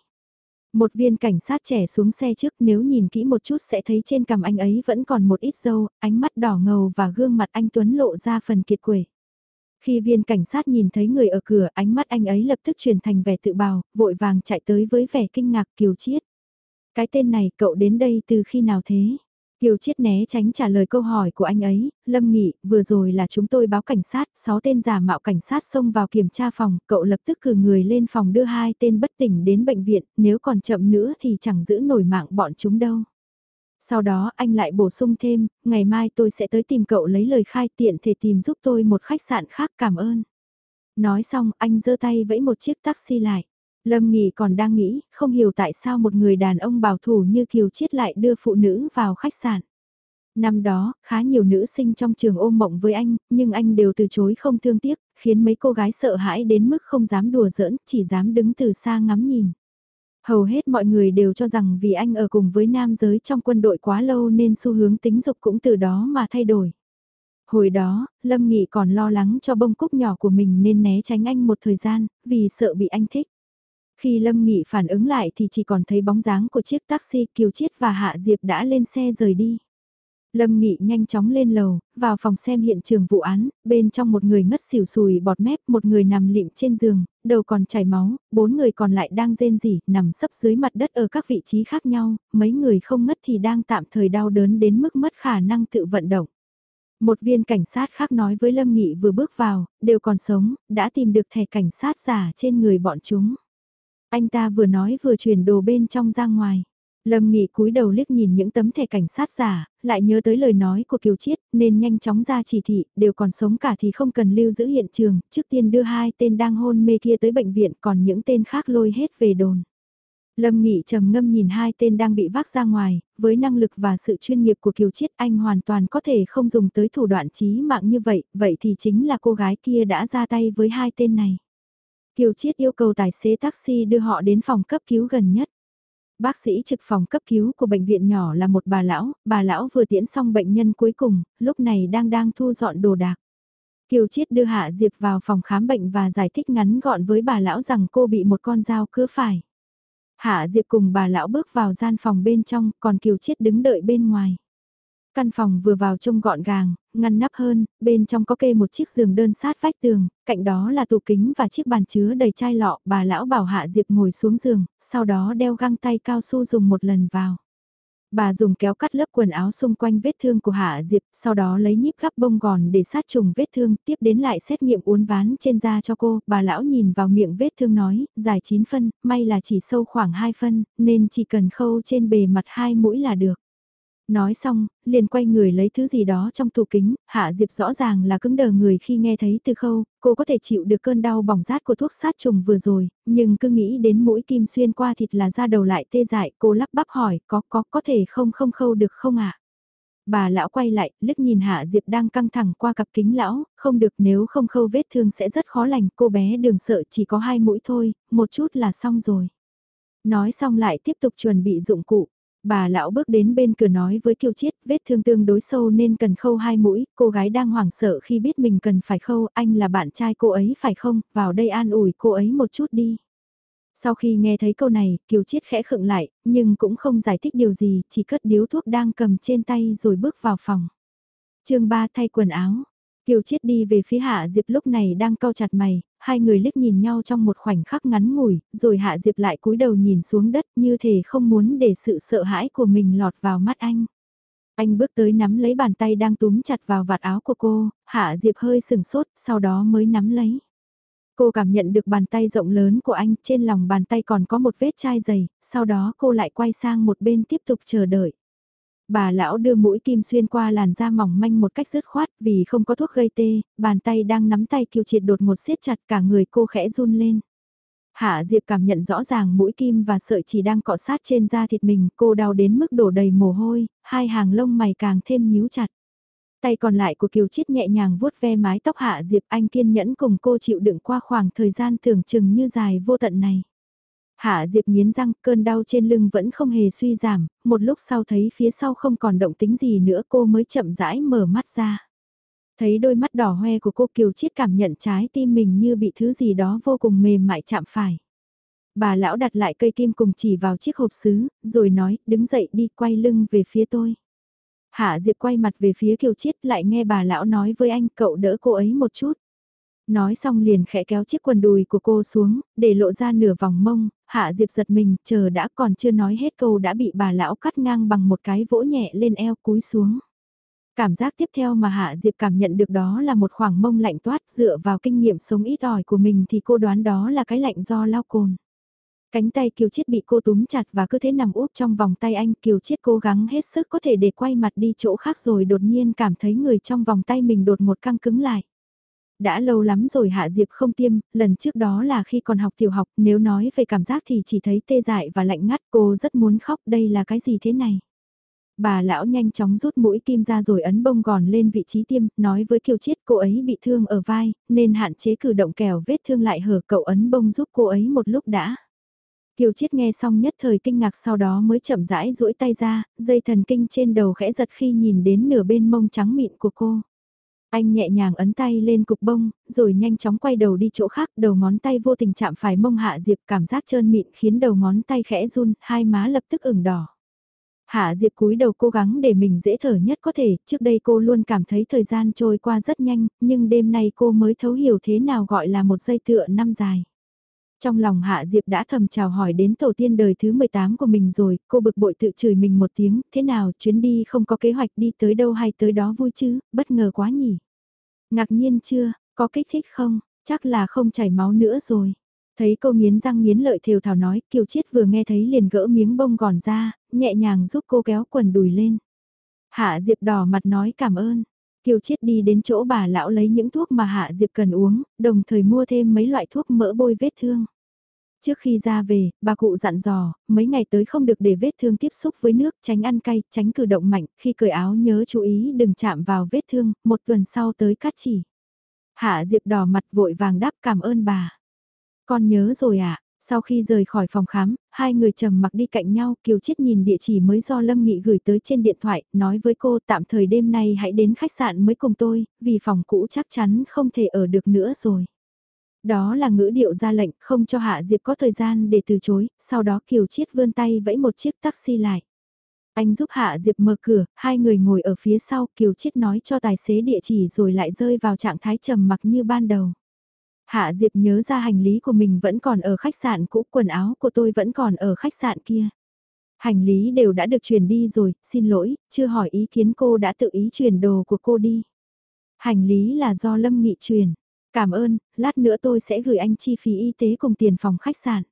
Một viên cảnh sát trẻ xuống xe trước nếu nhìn kỹ một chút sẽ thấy trên cằm anh ấy vẫn còn một ít dâu, ánh mắt đỏ ngầu và gương mặt anh Tuấn lộ ra phần kiệt quệ. Khi viên cảnh sát nhìn thấy người ở cửa ánh mắt anh ấy lập tức chuyển thành vẻ tự bào, vội vàng chạy tới với vẻ kinh ngạc kiều chiết. Cái tên này cậu đến đây từ khi nào thế? Kiều Chiết né tránh trả lời câu hỏi của anh ấy, Lâm Nghị, vừa rồi là chúng tôi báo cảnh sát, 6 tên giả mạo cảnh sát xông vào kiểm tra phòng, cậu lập tức cử người lên phòng đưa hai tên bất tỉnh đến bệnh viện, nếu còn chậm nữa thì chẳng giữ nổi mạng bọn chúng đâu. Sau đó anh lại bổ sung thêm, ngày mai tôi sẽ tới tìm cậu lấy lời khai tiện thể tìm giúp tôi một khách sạn khác cảm ơn. Nói xong anh giơ tay vẫy một chiếc taxi lại. Lâm Nghị còn đang nghĩ, không hiểu tại sao một người đàn ông bảo thủ như Kiều Chiết lại đưa phụ nữ vào khách sạn. Năm đó, khá nhiều nữ sinh trong trường ôm mộng với anh, nhưng anh đều từ chối không thương tiếc, khiến mấy cô gái sợ hãi đến mức không dám đùa giỡn, chỉ dám đứng từ xa ngắm nhìn. Hầu hết mọi người đều cho rằng vì anh ở cùng với nam giới trong quân đội quá lâu nên xu hướng tính dục cũng từ đó mà thay đổi. Hồi đó, Lâm Nghị còn lo lắng cho bông cúc nhỏ của mình nên né tránh anh một thời gian, vì sợ bị anh thích. Khi Lâm Nghị phản ứng lại thì chỉ còn thấy bóng dáng của chiếc taxi Kiều Chiết và Hạ Diệp đã lên xe rời đi. Lâm Nghị nhanh chóng lên lầu, vào phòng xem hiện trường vụ án, bên trong một người ngất xỉu sùi bọt mép, một người nằm lịm trên giường, đầu còn chảy máu, bốn người còn lại đang rên rỉ, nằm sấp dưới mặt đất ở các vị trí khác nhau, mấy người không ngất thì đang tạm thời đau đớn đến mức mất khả năng tự vận động. Một viên cảnh sát khác nói với Lâm Nghị vừa bước vào, đều còn sống, đã tìm được thẻ cảnh sát giả trên người bọn chúng. Anh ta vừa nói vừa chuyển đồ bên trong ra ngoài. Lâm Nghị cúi đầu liếc nhìn những tấm thẻ cảnh sát giả, lại nhớ tới lời nói của Kiều Chiết, nên nhanh chóng ra chỉ thị, đều còn sống cả thì không cần lưu giữ hiện trường, trước tiên đưa hai tên đang hôn mê kia tới bệnh viện, còn những tên khác lôi hết về đồn. Lâm Nghị trầm ngâm nhìn hai tên đang bị vác ra ngoài, với năng lực và sự chuyên nghiệp của Kiều Chiết anh hoàn toàn có thể không dùng tới thủ đoạn trí mạng như vậy, vậy thì chính là cô gái kia đã ra tay với hai tên này. Kiều Chiết yêu cầu tài xế taxi đưa họ đến phòng cấp cứu gần nhất. Bác sĩ trực phòng cấp cứu của bệnh viện nhỏ là một bà lão, bà lão vừa tiễn xong bệnh nhân cuối cùng, lúc này đang đang thu dọn đồ đạc. Kiều Chiết đưa Hạ Diệp vào phòng khám bệnh và giải thích ngắn gọn với bà lão rằng cô bị một con dao cứa phải. Hạ Diệp cùng bà lão bước vào gian phòng bên trong, còn Kiều Chiết đứng đợi bên ngoài. Căn phòng vừa vào trông gọn gàng, ngăn nắp hơn, bên trong có kê một chiếc giường đơn sát vách tường, cạnh đó là tủ kính và chiếc bàn chứa đầy chai lọ, bà lão bảo Hạ Diệp ngồi xuống giường, sau đó đeo găng tay cao su dùng một lần vào. Bà dùng kéo cắt lớp quần áo xung quanh vết thương của Hạ Diệp, sau đó lấy nhíp gắp bông gòn để sát trùng vết thương, tiếp đến lại xét nghiệm uốn ván trên da cho cô, bà lão nhìn vào miệng vết thương nói, dài 9 phân, may là chỉ sâu khoảng 2 phân, nên chỉ cần khâu trên bề mặt hai mũi là được. Nói xong, liền quay người lấy thứ gì đó trong tủ kính, Hạ Diệp rõ ràng là cứng đờ người khi nghe thấy từ khâu, cô có thể chịu được cơn đau bỏng rát của thuốc sát trùng vừa rồi, nhưng cứ nghĩ đến mũi kim xuyên qua thịt là da đầu lại tê dại, cô lắp bắp hỏi, có có có thể không không khâu được không ạ? Bà lão quay lại, liếc nhìn Hạ Diệp đang căng thẳng qua cặp kính lão, không được nếu không khâu vết thương sẽ rất khó lành, cô bé đừng sợ chỉ có hai mũi thôi, một chút là xong rồi. Nói xong lại tiếp tục chuẩn bị dụng cụ. Bà lão bước đến bên cửa nói với Kiều Chiết, vết thương tương đối sâu nên cần khâu hai mũi, cô gái đang hoảng sợ khi biết mình cần phải khâu, anh là bạn trai cô ấy phải không, vào đây an ủi cô ấy một chút đi. Sau khi nghe thấy câu này, Kiều Chiết khẽ khựng lại, nhưng cũng không giải thích điều gì, chỉ cất điếu thuốc đang cầm trên tay rồi bước vào phòng. chương 3 thay quần áo. Kiều Chiết đi về phía Hạ Diệp lúc này đang cau chặt mày, hai người liếc nhìn nhau trong một khoảnh khắc ngắn ngủi, rồi Hạ Diệp lại cúi đầu nhìn xuống đất như thể không muốn để sự sợ hãi của mình lọt vào mắt anh. Anh bước tới nắm lấy bàn tay đang túm chặt vào vạt áo của cô, Hạ Diệp hơi sừng sốt, sau đó mới nắm lấy. Cô cảm nhận được bàn tay rộng lớn của anh, trên lòng bàn tay còn có một vết chai dày, sau đó cô lại quay sang một bên tiếp tục chờ đợi. Bà lão đưa mũi kim xuyên qua làn da mỏng manh một cách dứt khoát vì không có thuốc gây tê, bàn tay đang nắm tay kiều triệt đột một siết chặt cả người cô khẽ run lên. Hạ Diệp cảm nhận rõ ràng mũi kim và sợi chỉ đang cọ sát trên da thịt mình, cô đau đến mức đổ đầy mồ hôi, hai hàng lông mày càng thêm nhíu chặt. Tay còn lại của Kiều Chiết nhẹ nhàng vuốt ve mái tóc Hạ Diệp Anh kiên nhẫn cùng cô chịu đựng qua khoảng thời gian tưởng chừng như dài vô tận này. Hạ Diệp nghiến răng, cơn đau trên lưng vẫn không hề suy giảm, một lúc sau thấy phía sau không còn động tính gì nữa cô mới chậm rãi mở mắt ra. Thấy đôi mắt đỏ hoe của cô Kiều Chiết cảm nhận trái tim mình như bị thứ gì đó vô cùng mềm mại chạm phải. Bà lão đặt lại cây kim cùng chỉ vào chiếc hộp sứ, rồi nói, đứng dậy đi quay lưng về phía tôi. Hạ Diệp quay mặt về phía Kiều Chiết lại nghe bà lão nói với anh cậu đỡ cô ấy một chút. Nói xong liền khẽ kéo chiếc quần đùi của cô xuống, để lộ ra nửa vòng mông, Hạ Diệp giật mình, chờ đã còn chưa nói hết câu đã bị bà lão cắt ngang bằng một cái vỗ nhẹ lên eo cúi xuống. Cảm giác tiếp theo mà Hạ Diệp cảm nhận được đó là một khoảng mông lạnh toát dựa vào kinh nghiệm sống ít ỏi của mình thì cô đoán đó là cái lạnh do lao cồn. Cánh tay Kiều Chiết bị cô túm chặt và cứ thế nằm úp trong vòng tay anh Kiều Chiết cố gắng hết sức có thể để quay mặt đi chỗ khác rồi đột nhiên cảm thấy người trong vòng tay mình đột một căng cứng lại. Đã lâu lắm rồi Hạ Diệp không tiêm, lần trước đó là khi còn học tiểu học, nếu nói về cảm giác thì chỉ thấy tê dại và lạnh ngắt cô rất muốn khóc đây là cái gì thế này. Bà lão nhanh chóng rút mũi kim ra rồi ấn bông gòn lên vị trí tiêm, nói với Kiều Chiết cô ấy bị thương ở vai, nên hạn chế cử động kèo vết thương lại hở cậu ấn bông giúp cô ấy một lúc đã. Kiều Chiết nghe xong nhất thời kinh ngạc sau đó mới chậm rãi duỗi tay ra, dây thần kinh trên đầu khẽ giật khi nhìn đến nửa bên mông trắng mịn của cô. Anh nhẹ nhàng ấn tay lên cục bông, rồi nhanh chóng quay đầu đi chỗ khác, đầu ngón tay vô tình chạm phải mông Hạ Diệp cảm giác trơn mịn khiến đầu ngón tay khẽ run, hai má lập tức ửng đỏ. Hạ Diệp cúi đầu cố gắng để mình dễ thở nhất có thể, trước đây cô luôn cảm thấy thời gian trôi qua rất nhanh, nhưng đêm nay cô mới thấu hiểu thế nào gọi là một giây tựa năm dài. Trong lòng Hạ Diệp đã thầm chào hỏi đến tổ tiên đời thứ 18 của mình rồi, cô bực bội tự chửi mình một tiếng, thế nào chuyến đi không có kế hoạch đi tới đâu hay tới đó vui chứ, bất ngờ quá nhỉ. Ngạc nhiên chưa, có kích thích không, chắc là không chảy máu nữa rồi. Thấy cô nghiến răng nghiến lợi thều thảo nói, Kiều Chiết vừa nghe thấy liền gỡ miếng bông gòn ra, nhẹ nhàng giúp cô kéo quần đùi lên. Hạ Diệp đỏ mặt nói cảm ơn. Kiều Chiết đi đến chỗ bà lão lấy những thuốc mà Hạ Diệp cần uống, đồng thời mua thêm mấy loại thuốc mỡ bôi vết thương. Trước khi ra về, bà cụ dặn dò, mấy ngày tới không được để vết thương tiếp xúc với nước, tránh ăn cay, tránh cử động mạnh, khi cởi áo nhớ chú ý đừng chạm vào vết thương, một tuần sau tới cắt chỉ. Hạ Diệp đỏ mặt vội vàng đáp cảm ơn bà. Con nhớ rồi ạ, à? Sau khi rời khỏi phòng khám, hai người trầm mặc đi cạnh nhau, Kiều Chiết nhìn địa chỉ mới do Lâm Nghị gửi tới trên điện thoại, nói với cô tạm thời đêm nay hãy đến khách sạn mới cùng tôi, vì phòng cũ chắc chắn không thể ở được nữa rồi. Đó là ngữ điệu ra lệnh không cho Hạ Diệp có thời gian để từ chối, sau đó Kiều Chiết vươn tay vẫy một chiếc taxi lại. Anh giúp Hạ Diệp mở cửa, hai người ngồi ở phía sau, Kiều Chiết nói cho tài xế địa chỉ rồi lại rơi vào trạng thái trầm mặc như ban đầu. Hạ Diệp nhớ ra hành lý của mình vẫn còn ở khách sạn cũ, quần áo của tôi vẫn còn ở khách sạn kia. Hành lý đều đã được chuyển đi rồi, xin lỗi, chưa hỏi ý kiến cô đã tự ý chuyển đồ của cô đi. Hành lý là do Lâm Nghị chuyển. Cảm ơn, lát nữa tôi sẽ gửi anh chi phí y tế cùng tiền phòng khách sạn.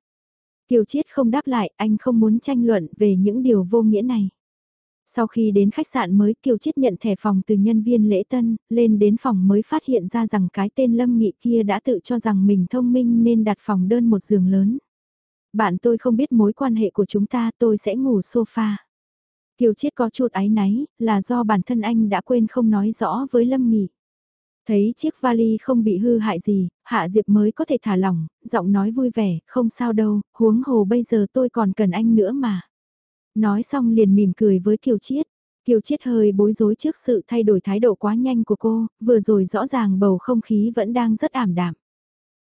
Kiều Chiết không đáp lại, anh không muốn tranh luận về những điều vô nghĩa này. Sau khi đến khách sạn mới Kiều Chiết nhận thẻ phòng từ nhân viên lễ tân, lên đến phòng mới phát hiện ra rằng cái tên Lâm Nghị kia đã tự cho rằng mình thông minh nên đặt phòng đơn một giường lớn. Bạn tôi không biết mối quan hệ của chúng ta tôi sẽ ngủ sofa. Kiều Chiết có chút áy náy, là do bản thân anh đã quên không nói rõ với Lâm Nghị. Thấy chiếc vali không bị hư hại gì, Hạ Diệp mới có thể thả lỏng, giọng nói vui vẻ, không sao đâu, huống hồ bây giờ tôi còn cần anh nữa mà. Nói xong liền mỉm cười với Kiều Chiết. Kiều Chiết hơi bối rối trước sự thay đổi thái độ quá nhanh của cô, vừa rồi rõ ràng bầu không khí vẫn đang rất ảm đạm.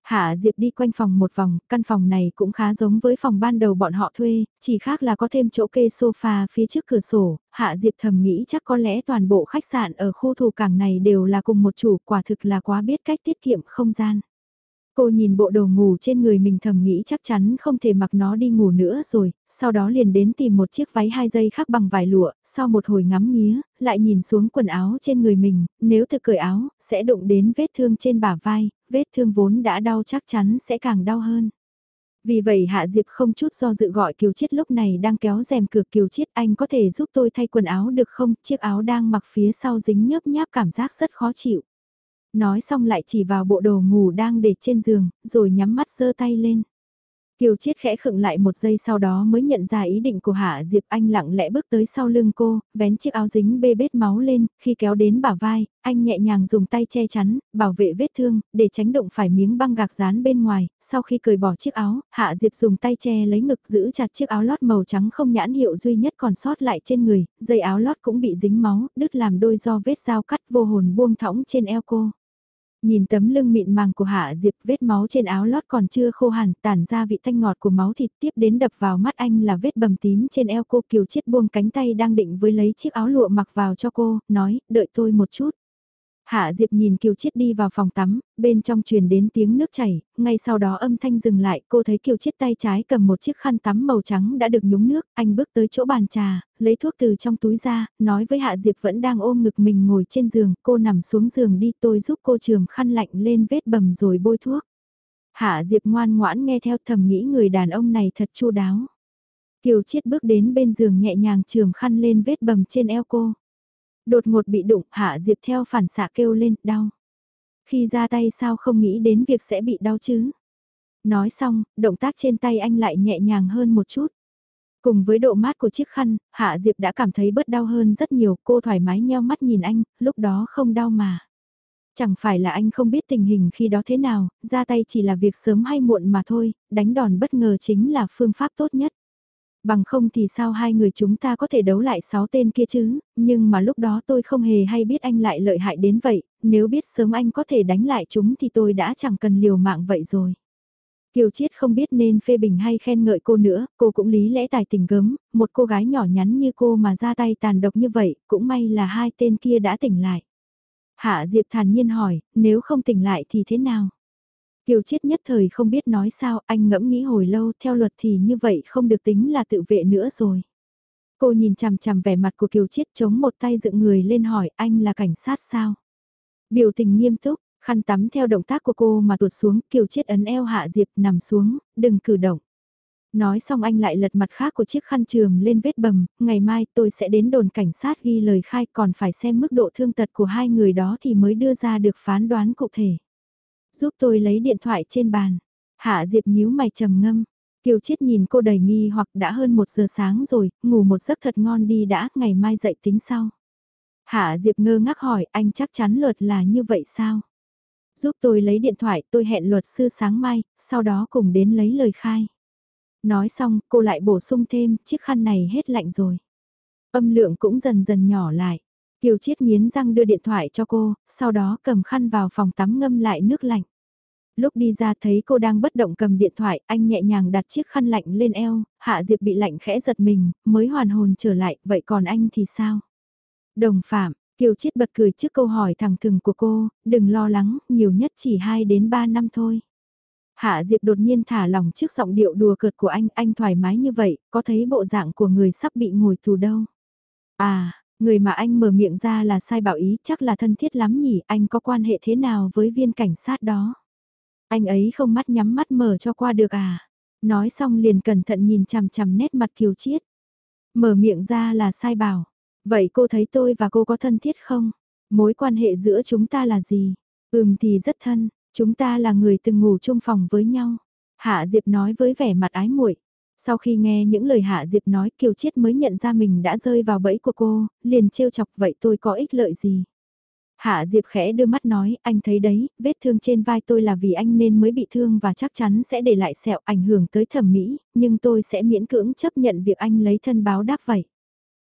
Hạ Diệp đi quanh phòng một vòng, căn phòng này cũng khá giống với phòng ban đầu bọn họ thuê, chỉ khác là có thêm chỗ kê sofa phía trước cửa sổ, Hạ Diệp thầm nghĩ chắc có lẽ toàn bộ khách sạn ở khu thủ cảng này đều là cùng một chủ, quả thực là quá biết cách tiết kiệm không gian. Cô nhìn bộ đồ ngủ trên người mình thầm nghĩ chắc chắn không thể mặc nó đi ngủ nữa rồi, sau đó liền đến tìm một chiếc váy hai dây khác bằng vải lụa, sau một hồi ngắm nghía, lại nhìn xuống quần áo trên người mình, nếu thực cởi áo, sẽ đụng đến vết thương trên bả vai, vết thương vốn đã đau chắc chắn sẽ càng đau hơn. Vì vậy Hạ Diệp không chút do dự gọi Kiều Chiết lúc này đang kéo rèm cửa Kiều Chiết anh có thể giúp tôi thay quần áo được không? Chiếc áo đang mặc phía sau dính nhớp nháp cảm giác rất khó chịu. Nói xong lại chỉ vào bộ đồ ngủ đang để trên giường, rồi nhắm mắt giơ tay lên. Kiều Chiết khẽ khựng lại một giây sau đó mới nhận ra ý định của Hạ Diệp Anh lặng lẽ bước tới sau lưng cô, vén chiếc áo dính bê bết máu lên, khi kéo đến bả vai, anh nhẹ nhàng dùng tay che chắn, bảo vệ vết thương, để tránh động phải miếng băng gạc dán bên ngoài, sau khi cởi bỏ chiếc áo, Hạ Diệp dùng tay che lấy ngực giữ chặt chiếc áo lót màu trắng không nhãn hiệu duy nhất còn sót lại trên người, dây áo lót cũng bị dính máu, đứt làm đôi do vết dao cắt vô hồn buông thõng trên eo cô. Nhìn tấm lưng mịn màng của Hạ Diệp vết máu trên áo lót còn chưa khô hẳn tản ra vị thanh ngọt của máu thịt tiếp đến đập vào mắt anh là vết bầm tím trên eo cô kiều chết buông cánh tay đang định với lấy chiếc áo lụa mặc vào cho cô, nói, đợi tôi một chút. Hạ Diệp nhìn Kiều Chiết đi vào phòng tắm, bên trong truyền đến tiếng nước chảy, ngay sau đó âm thanh dừng lại, cô thấy Kiều Chiết tay trái cầm một chiếc khăn tắm màu trắng đã được nhúng nước, anh bước tới chỗ bàn trà, lấy thuốc từ trong túi ra, nói với Hạ Diệp vẫn đang ôm ngực mình ngồi trên giường, cô nằm xuống giường đi tôi giúp cô trường khăn lạnh lên vết bầm rồi bôi thuốc. Hạ Diệp ngoan ngoãn nghe theo thầm nghĩ người đàn ông này thật chu đáo. Kiều Chiết bước đến bên giường nhẹ nhàng trường khăn lên vết bầm trên eo cô. Đột ngột bị đụng, Hạ Diệp theo phản xạ kêu lên, đau. Khi ra tay sao không nghĩ đến việc sẽ bị đau chứ? Nói xong, động tác trên tay anh lại nhẹ nhàng hơn một chút. Cùng với độ mát của chiếc khăn, Hạ Diệp đã cảm thấy bớt đau hơn rất nhiều, cô thoải mái nheo mắt nhìn anh, lúc đó không đau mà. Chẳng phải là anh không biết tình hình khi đó thế nào, ra tay chỉ là việc sớm hay muộn mà thôi, đánh đòn bất ngờ chính là phương pháp tốt nhất. Bằng không thì sao hai người chúng ta có thể đấu lại sáu tên kia chứ, nhưng mà lúc đó tôi không hề hay biết anh lại lợi hại đến vậy, nếu biết sớm anh có thể đánh lại chúng thì tôi đã chẳng cần liều mạng vậy rồi. Kiều Chiết không biết nên phê bình hay khen ngợi cô nữa, cô cũng lý lẽ tài tình gớm, một cô gái nhỏ nhắn như cô mà ra tay tàn độc như vậy, cũng may là hai tên kia đã tỉnh lại. Hạ Diệp thản nhiên hỏi, nếu không tỉnh lại thì thế nào? Kiều Chiết nhất thời không biết nói sao, anh ngẫm nghĩ hồi lâu, theo luật thì như vậy không được tính là tự vệ nữa rồi. Cô nhìn chằm chằm vẻ mặt của Kiều Chiết chống một tay dựng người lên hỏi anh là cảnh sát sao? Biểu tình nghiêm túc, khăn tắm theo động tác của cô mà tuột xuống, Kiều Chiết ấn eo Hạ Diệp nằm xuống, đừng cử động. Nói xong anh lại lật mặt khác của chiếc khăn trường lên vết bầm, ngày mai tôi sẽ đến đồn cảnh sát ghi lời khai còn phải xem mức độ thương tật của hai người đó thì mới đưa ra được phán đoán cụ thể. Giúp tôi lấy điện thoại trên bàn. Hạ Diệp nhíu mày trầm ngâm. Kiều Chiết nhìn cô đầy nghi hoặc đã hơn một giờ sáng rồi, ngủ một giấc thật ngon đi đã, ngày mai dậy tính sau. Hạ Diệp ngơ ngác hỏi anh chắc chắn luật là như vậy sao? Giúp tôi lấy điện thoại tôi hẹn luật sư sáng mai, sau đó cùng đến lấy lời khai. Nói xong cô lại bổ sung thêm chiếc khăn này hết lạnh rồi. Âm lượng cũng dần dần nhỏ lại. Kiều Chiết nghiến răng đưa điện thoại cho cô, sau đó cầm khăn vào phòng tắm ngâm lại nước lạnh. Lúc đi ra thấy cô đang bất động cầm điện thoại, anh nhẹ nhàng đặt chiếc khăn lạnh lên eo, Hạ Diệp bị lạnh khẽ giật mình, mới hoàn hồn trở lại, vậy còn anh thì sao? Đồng phạm, Kiều Chiết bật cười trước câu hỏi thẳng thừng của cô, đừng lo lắng, nhiều nhất chỉ 2 đến 3 năm thôi. Hạ Diệp đột nhiên thả lòng trước giọng điệu đùa cợt của anh, anh thoải mái như vậy, có thấy bộ dạng của người sắp bị ngồi tù đâu. À, Người mà anh mở miệng ra là sai bảo ý chắc là thân thiết lắm nhỉ, anh có quan hệ thế nào với viên cảnh sát đó? Anh ấy không mắt nhắm mắt mở cho qua được à? Nói xong liền cẩn thận nhìn chằm chằm nét mặt kiều chiết. Mở miệng ra là sai bảo. Vậy cô thấy tôi và cô có thân thiết không? Mối quan hệ giữa chúng ta là gì? Ừm thì rất thân, chúng ta là người từng ngủ chung phòng với nhau. Hạ Diệp nói với vẻ mặt ái muội. Sau khi nghe những lời Hạ Diệp nói Kiều Chiết mới nhận ra mình đã rơi vào bẫy của cô, liền trêu chọc vậy tôi có ích lợi gì. Hạ Diệp khẽ đưa mắt nói, anh thấy đấy, vết thương trên vai tôi là vì anh nên mới bị thương và chắc chắn sẽ để lại sẹo ảnh hưởng tới thẩm mỹ, nhưng tôi sẽ miễn cưỡng chấp nhận việc anh lấy thân báo đáp vậy.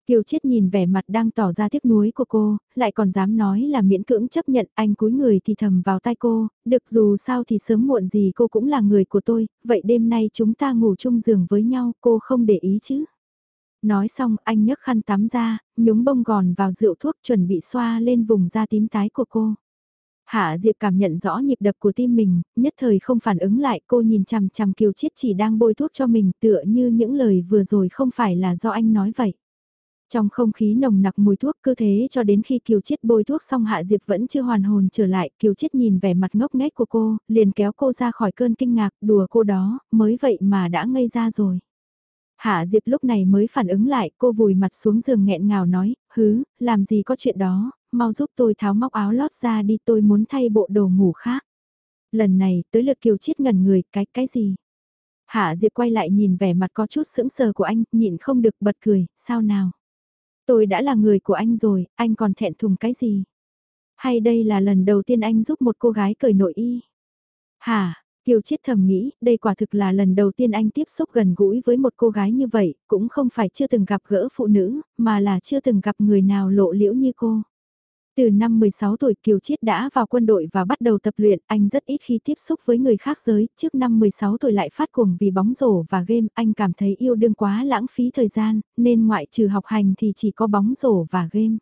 Kiều Chiết nhìn vẻ mặt đang tỏ ra tiếc nuối của cô, lại còn dám nói là miễn cưỡng chấp nhận anh cúi người thì thầm vào tai cô, được dù sao thì sớm muộn gì cô cũng là người của tôi, vậy đêm nay chúng ta ngủ chung giường với nhau, cô không để ý chứ. Nói xong anh nhấc khăn tắm ra, nhúng bông gòn vào rượu thuốc chuẩn bị xoa lên vùng da tím tái của cô. Hạ Diệp cảm nhận rõ nhịp đập của tim mình, nhất thời không phản ứng lại cô nhìn chằm chằm Kiều Chiết chỉ đang bôi thuốc cho mình tựa như những lời vừa rồi không phải là do anh nói vậy. Trong không khí nồng nặc mùi thuốc cứ thế cho đến khi Kiều Chiết bôi thuốc xong Hạ Diệp vẫn chưa hoàn hồn trở lại, Kiều Chiết nhìn vẻ mặt ngốc nghếch của cô, liền kéo cô ra khỏi cơn kinh ngạc, đùa cô đó, mới vậy mà đã ngây ra rồi. Hạ Diệp lúc này mới phản ứng lại, cô vùi mặt xuống giường nghẹn ngào nói, hứ, làm gì có chuyện đó, mau giúp tôi tháo móc áo lót ra đi tôi muốn thay bộ đồ ngủ khác. Lần này tới lượt Kiều Chiết ngẩn người, cái, cái gì? Hạ Diệp quay lại nhìn vẻ mặt có chút sững sờ của anh, nhịn không được bật cười, sao nào? Tôi đã là người của anh rồi, anh còn thẹn thùng cái gì? Hay đây là lần đầu tiên anh giúp một cô gái cởi nội y? Hả, Kiều Chiết thầm nghĩ, đây quả thực là lần đầu tiên anh tiếp xúc gần gũi với một cô gái như vậy, cũng không phải chưa từng gặp gỡ phụ nữ, mà là chưa từng gặp người nào lộ liễu như cô. Từ năm 16 tuổi Kiều Chiết đã vào quân đội và bắt đầu tập luyện, anh rất ít khi tiếp xúc với người khác giới, trước năm 16 tuổi lại phát cuồng vì bóng rổ và game, anh cảm thấy yêu đương quá lãng phí thời gian, nên ngoại trừ học hành thì chỉ có bóng rổ và game.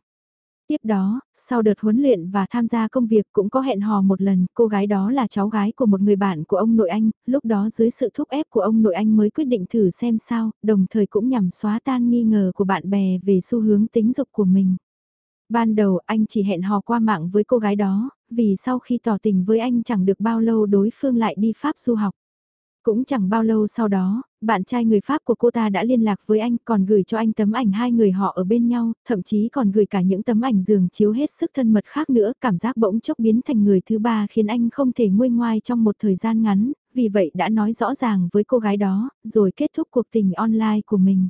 Tiếp đó, sau đợt huấn luyện và tham gia công việc cũng có hẹn hò một lần, cô gái đó là cháu gái của một người bạn của ông nội anh, lúc đó dưới sự thúc ép của ông nội anh mới quyết định thử xem sao, đồng thời cũng nhằm xóa tan nghi ngờ của bạn bè về xu hướng tính dục của mình. Ban đầu anh chỉ hẹn hò qua mạng với cô gái đó, vì sau khi tỏ tình với anh chẳng được bao lâu đối phương lại đi Pháp du học. Cũng chẳng bao lâu sau đó, bạn trai người Pháp của cô ta đã liên lạc với anh còn gửi cho anh tấm ảnh hai người họ ở bên nhau, thậm chí còn gửi cả những tấm ảnh giường chiếu hết sức thân mật khác nữa, cảm giác bỗng chốc biến thành người thứ ba khiến anh không thể nguôi ngoai trong một thời gian ngắn, vì vậy đã nói rõ ràng với cô gái đó, rồi kết thúc cuộc tình online của mình.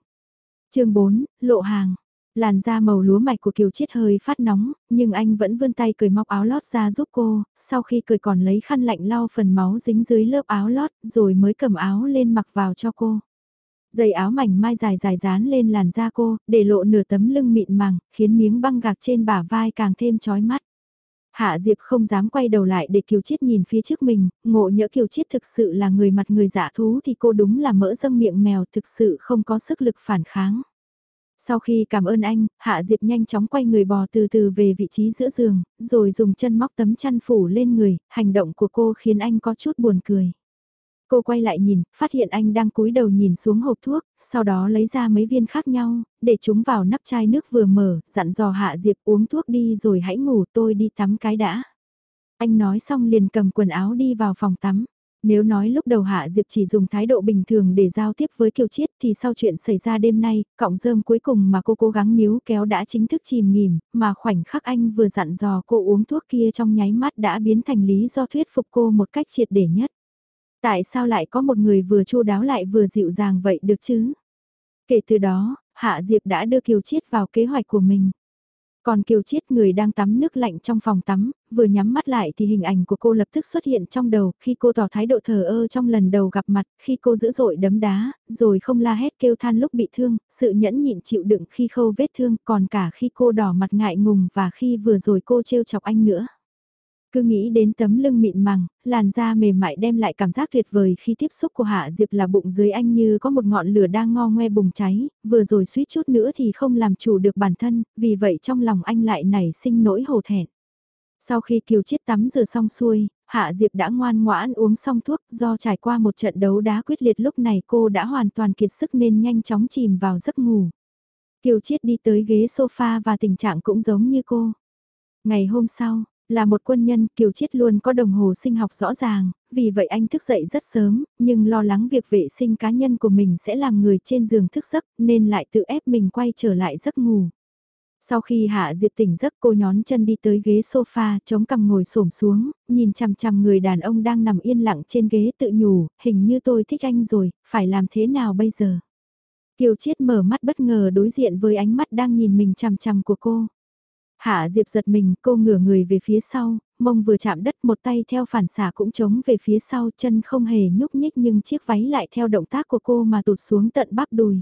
chương 4, Lộ Hàng Làn da màu lúa mạch của Kiều Chiết hơi phát nóng, nhưng anh vẫn vươn tay cười móc áo lót ra giúp cô, sau khi cười còn lấy khăn lạnh lau phần máu dính dưới lớp áo lót, rồi mới cầm áo lên mặc vào cho cô. Dây áo mảnh mai dài dài dán lên làn da cô, để lộ nửa tấm lưng mịn màng, khiến miếng băng gạc trên bả vai càng thêm chói mắt. Hạ Diệp không dám quay đầu lại để Kiều Chiết nhìn phía trước mình, ngộ nhỡ Kiều Chiết thực sự là người mặt người giả dạ thú thì cô đúng là mỡ dâng miệng mèo thực sự không có sức lực phản kháng. Sau khi cảm ơn anh, Hạ Diệp nhanh chóng quay người bò từ từ về vị trí giữa giường, rồi dùng chân móc tấm chăn phủ lên người, hành động của cô khiến anh có chút buồn cười. Cô quay lại nhìn, phát hiện anh đang cúi đầu nhìn xuống hộp thuốc, sau đó lấy ra mấy viên khác nhau, để chúng vào nắp chai nước vừa mở, dặn dò Hạ Diệp uống thuốc đi rồi hãy ngủ tôi đi tắm cái đã. Anh nói xong liền cầm quần áo đi vào phòng tắm. Nếu nói lúc đầu Hạ Diệp chỉ dùng thái độ bình thường để giao tiếp với Kiều Chiết thì sau chuyện xảy ra đêm nay, cọng rơm cuối cùng mà cô cố gắng níu kéo đã chính thức chìm nghỉm, mà khoảnh khắc anh vừa dặn dò cô uống thuốc kia trong nháy mắt đã biến thành lý do thuyết phục cô một cách triệt để nhất. Tại sao lại có một người vừa chu đáo lại vừa dịu dàng vậy được chứ? Kể từ đó, Hạ Diệp đã đưa Kiều Chiết vào kế hoạch của mình. Còn Kiều Chiết người đang tắm nước lạnh trong phòng tắm, vừa nhắm mắt lại thì hình ảnh của cô lập tức xuất hiện trong đầu khi cô tỏ thái độ thờ ơ trong lần đầu gặp mặt, khi cô dữ dội đấm đá, rồi không la hét kêu than lúc bị thương, sự nhẫn nhịn chịu đựng khi khâu vết thương, còn cả khi cô đỏ mặt ngại ngùng và khi vừa rồi cô trêu chọc anh nữa. Cứ nghĩ đến tấm lưng mịn màng, làn da mềm mại đem lại cảm giác tuyệt vời khi tiếp xúc của Hạ Diệp là bụng dưới anh như có một ngọn lửa đang ngo ngoe bùng cháy, vừa rồi suýt chút nữa thì không làm chủ được bản thân, vì vậy trong lòng anh lại nảy sinh nỗi hổ thẹn. Sau khi Kiều Chiết tắm rửa xong xuôi, Hạ Diệp đã ngoan ngoãn uống xong thuốc do trải qua một trận đấu đá quyết liệt lúc này cô đã hoàn toàn kiệt sức nên nhanh chóng chìm vào giấc ngủ. Kiều Chiết đi tới ghế sofa và tình trạng cũng giống như cô. Ngày hôm sau, là một quân nhân, Kiều Chiết luôn có đồng hồ sinh học rõ ràng, vì vậy anh thức dậy rất sớm, nhưng lo lắng việc vệ sinh cá nhân của mình sẽ làm người trên giường thức giấc nên lại tự ép mình quay trở lại giấc ngủ. Sau khi Hạ Diệp tỉnh giấc cô nhón chân đi tới ghế sofa, chống cằm ngồi xổm xuống, nhìn chằm chằm người đàn ông đang nằm yên lặng trên ghế tự nhủ, hình như tôi thích anh rồi, phải làm thế nào bây giờ? Kiều Chiết mở mắt bất ngờ đối diện với ánh mắt đang nhìn mình chằm chằm của cô. Hạ Diệp giật mình, cô ngửa người về phía sau, mông vừa chạm đất một tay theo phản xả cũng chống về phía sau chân không hề nhúc nhích nhưng chiếc váy lại theo động tác của cô mà tụt xuống tận bắp đùi.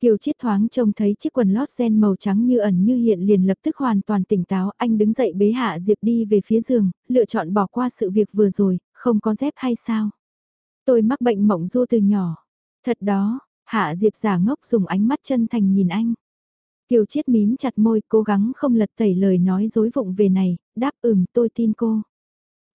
Kiều Chiết thoáng trông thấy chiếc quần lót gen màu trắng như ẩn như hiện liền lập tức hoàn toàn tỉnh táo, anh đứng dậy bế Hạ Diệp đi về phía giường, lựa chọn bỏ qua sự việc vừa rồi, không có dép hay sao? Tôi mắc bệnh mộng du từ nhỏ. Thật đó, Hạ Diệp giả ngốc dùng ánh mắt chân thành nhìn anh. Kiều Chiết mím chặt môi, cố gắng không lật tẩy lời nói dối vụng về này, đáp ừm tôi tin cô.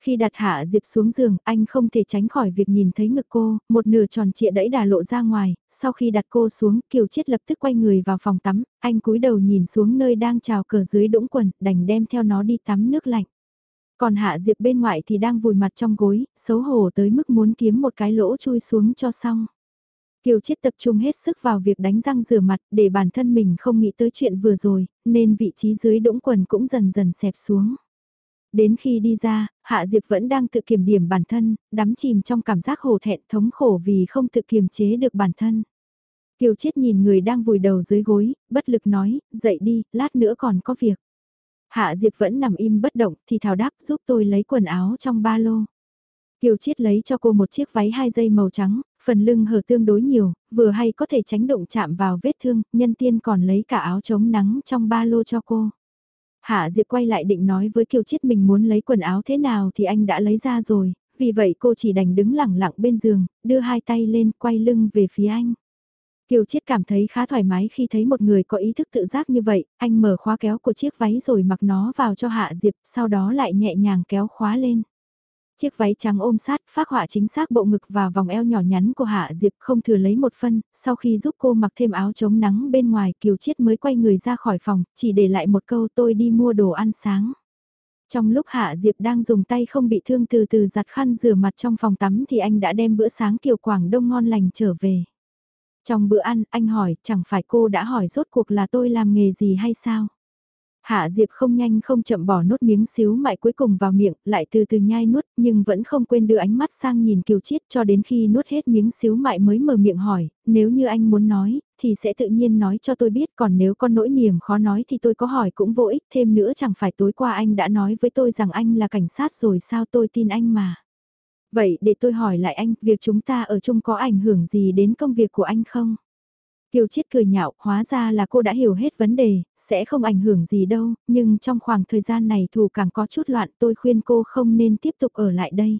Khi đặt Hạ Diệp xuống giường, anh không thể tránh khỏi việc nhìn thấy ngực cô, một nửa tròn trịa đẫy đà lộ ra ngoài, sau khi đặt cô xuống, Kiều Chiết lập tức quay người vào phòng tắm, anh cúi đầu nhìn xuống nơi đang trào cờ dưới đũng quần, đành đem theo nó đi tắm nước lạnh. Còn Hạ Diệp bên ngoài thì đang vùi mặt trong gối, xấu hổ tới mức muốn kiếm một cái lỗ chui xuống cho xong. Kiều Chiết tập trung hết sức vào việc đánh răng rửa mặt để bản thân mình không nghĩ tới chuyện vừa rồi, nên vị trí dưới đũng quần cũng dần dần xẹp xuống. Đến khi đi ra, Hạ Diệp vẫn đang tự kiểm điểm bản thân, đắm chìm trong cảm giác hổ thẹn thống khổ vì không tự kiềm chế được bản thân. Kiều Chiết nhìn người đang vùi đầu dưới gối, bất lực nói, dậy đi, lát nữa còn có việc. Hạ Diệp vẫn nằm im bất động thì thảo đáp giúp tôi lấy quần áo trong ba lô. Kiều Chiết lấy cho cô một chiếc váy hai dây màu trắng, phần lưng hở tương đối nhiều, vừa hay có thể tránh động chạm vào vết thương, nhân tiên còn lấy cả áo chống nắng trong ba lô cho cô. Hạ Diệp quay lại định nói với Kiều Chiết mình muốn lấy quần áo thế nào thì anh đã lấy ra rồi, vì vậy cô chỉ đành đứng lặng lặng bên giường, đưa hai tay lên quay lưng về phía anh. Kiều Chiết cảm thấy khá thoải mái khi thấy một người có ý thức tự giác như vậy, anh mở khóa kéo của chiếc váy rồi mặc nó vào cho Hạ Diệp, sau đó lại nhẹ nhàng kéo khóa lên. Chiếc váy trắng ôm sát, phát họa chính xác bộ ngực và vòng eo nhỏ nhắn của Hạ Diệp không thừa lấy một phân, sau khi giúp cô mặc thêm áo chống nắng bên ngoài Kiều Chiết mới quay người ra khỏi phòng, chỉ để lại một câu tôi đi mua đồ ăn sáng. Trong lúc Hạ Diệp đang dùng tay không bị thương từ từ giặt khăn rửa mặt trong phòng tắm thì anh đã đem bữa sáng Kiều Quảng Đông ngon lành trở về. Trong bữa ăn, anh hỏi, chẳng phải cô đã hỏi rốt cuộc là tôi làm nghề gì hay sao? Hạ Diệp không nhanh không chậm bỏ nốt miếng xíu mại cuối cùng vào miệng, lại từ từ nhai nuốt, nhưng vẫn không quên đưa ánh mắt sang nhìn Kiều Chiết cho đến khi nuốt hết miếng xíu mại mới mở miệng hỏi, nếu như anh muốn nói, thì sẽ tự nhiên nói cho tôi biết, còn nếu con nỗi niềm khó nói thì tôi có hỏi cũng vô ích, thêm nữa chẳng phải tối qua anh đã nói với tôi rằng anh là cảnh sát rồi sao tôi tin anh mà. Vậy để tôi hỏi lại anh, việc chúng ta ở chung có ảnh hưởng gì đến công việc của anh không? Kiều Chiết cười nhạo, hóa ra là cô đã hiểu hết vấn đề, sẽ không ảnh hưởng gì đâu, nhưng trong khoảng thời gian này thủ càng có chút loạn tôi khuyên cô không nên tiếp tục ở lại đây.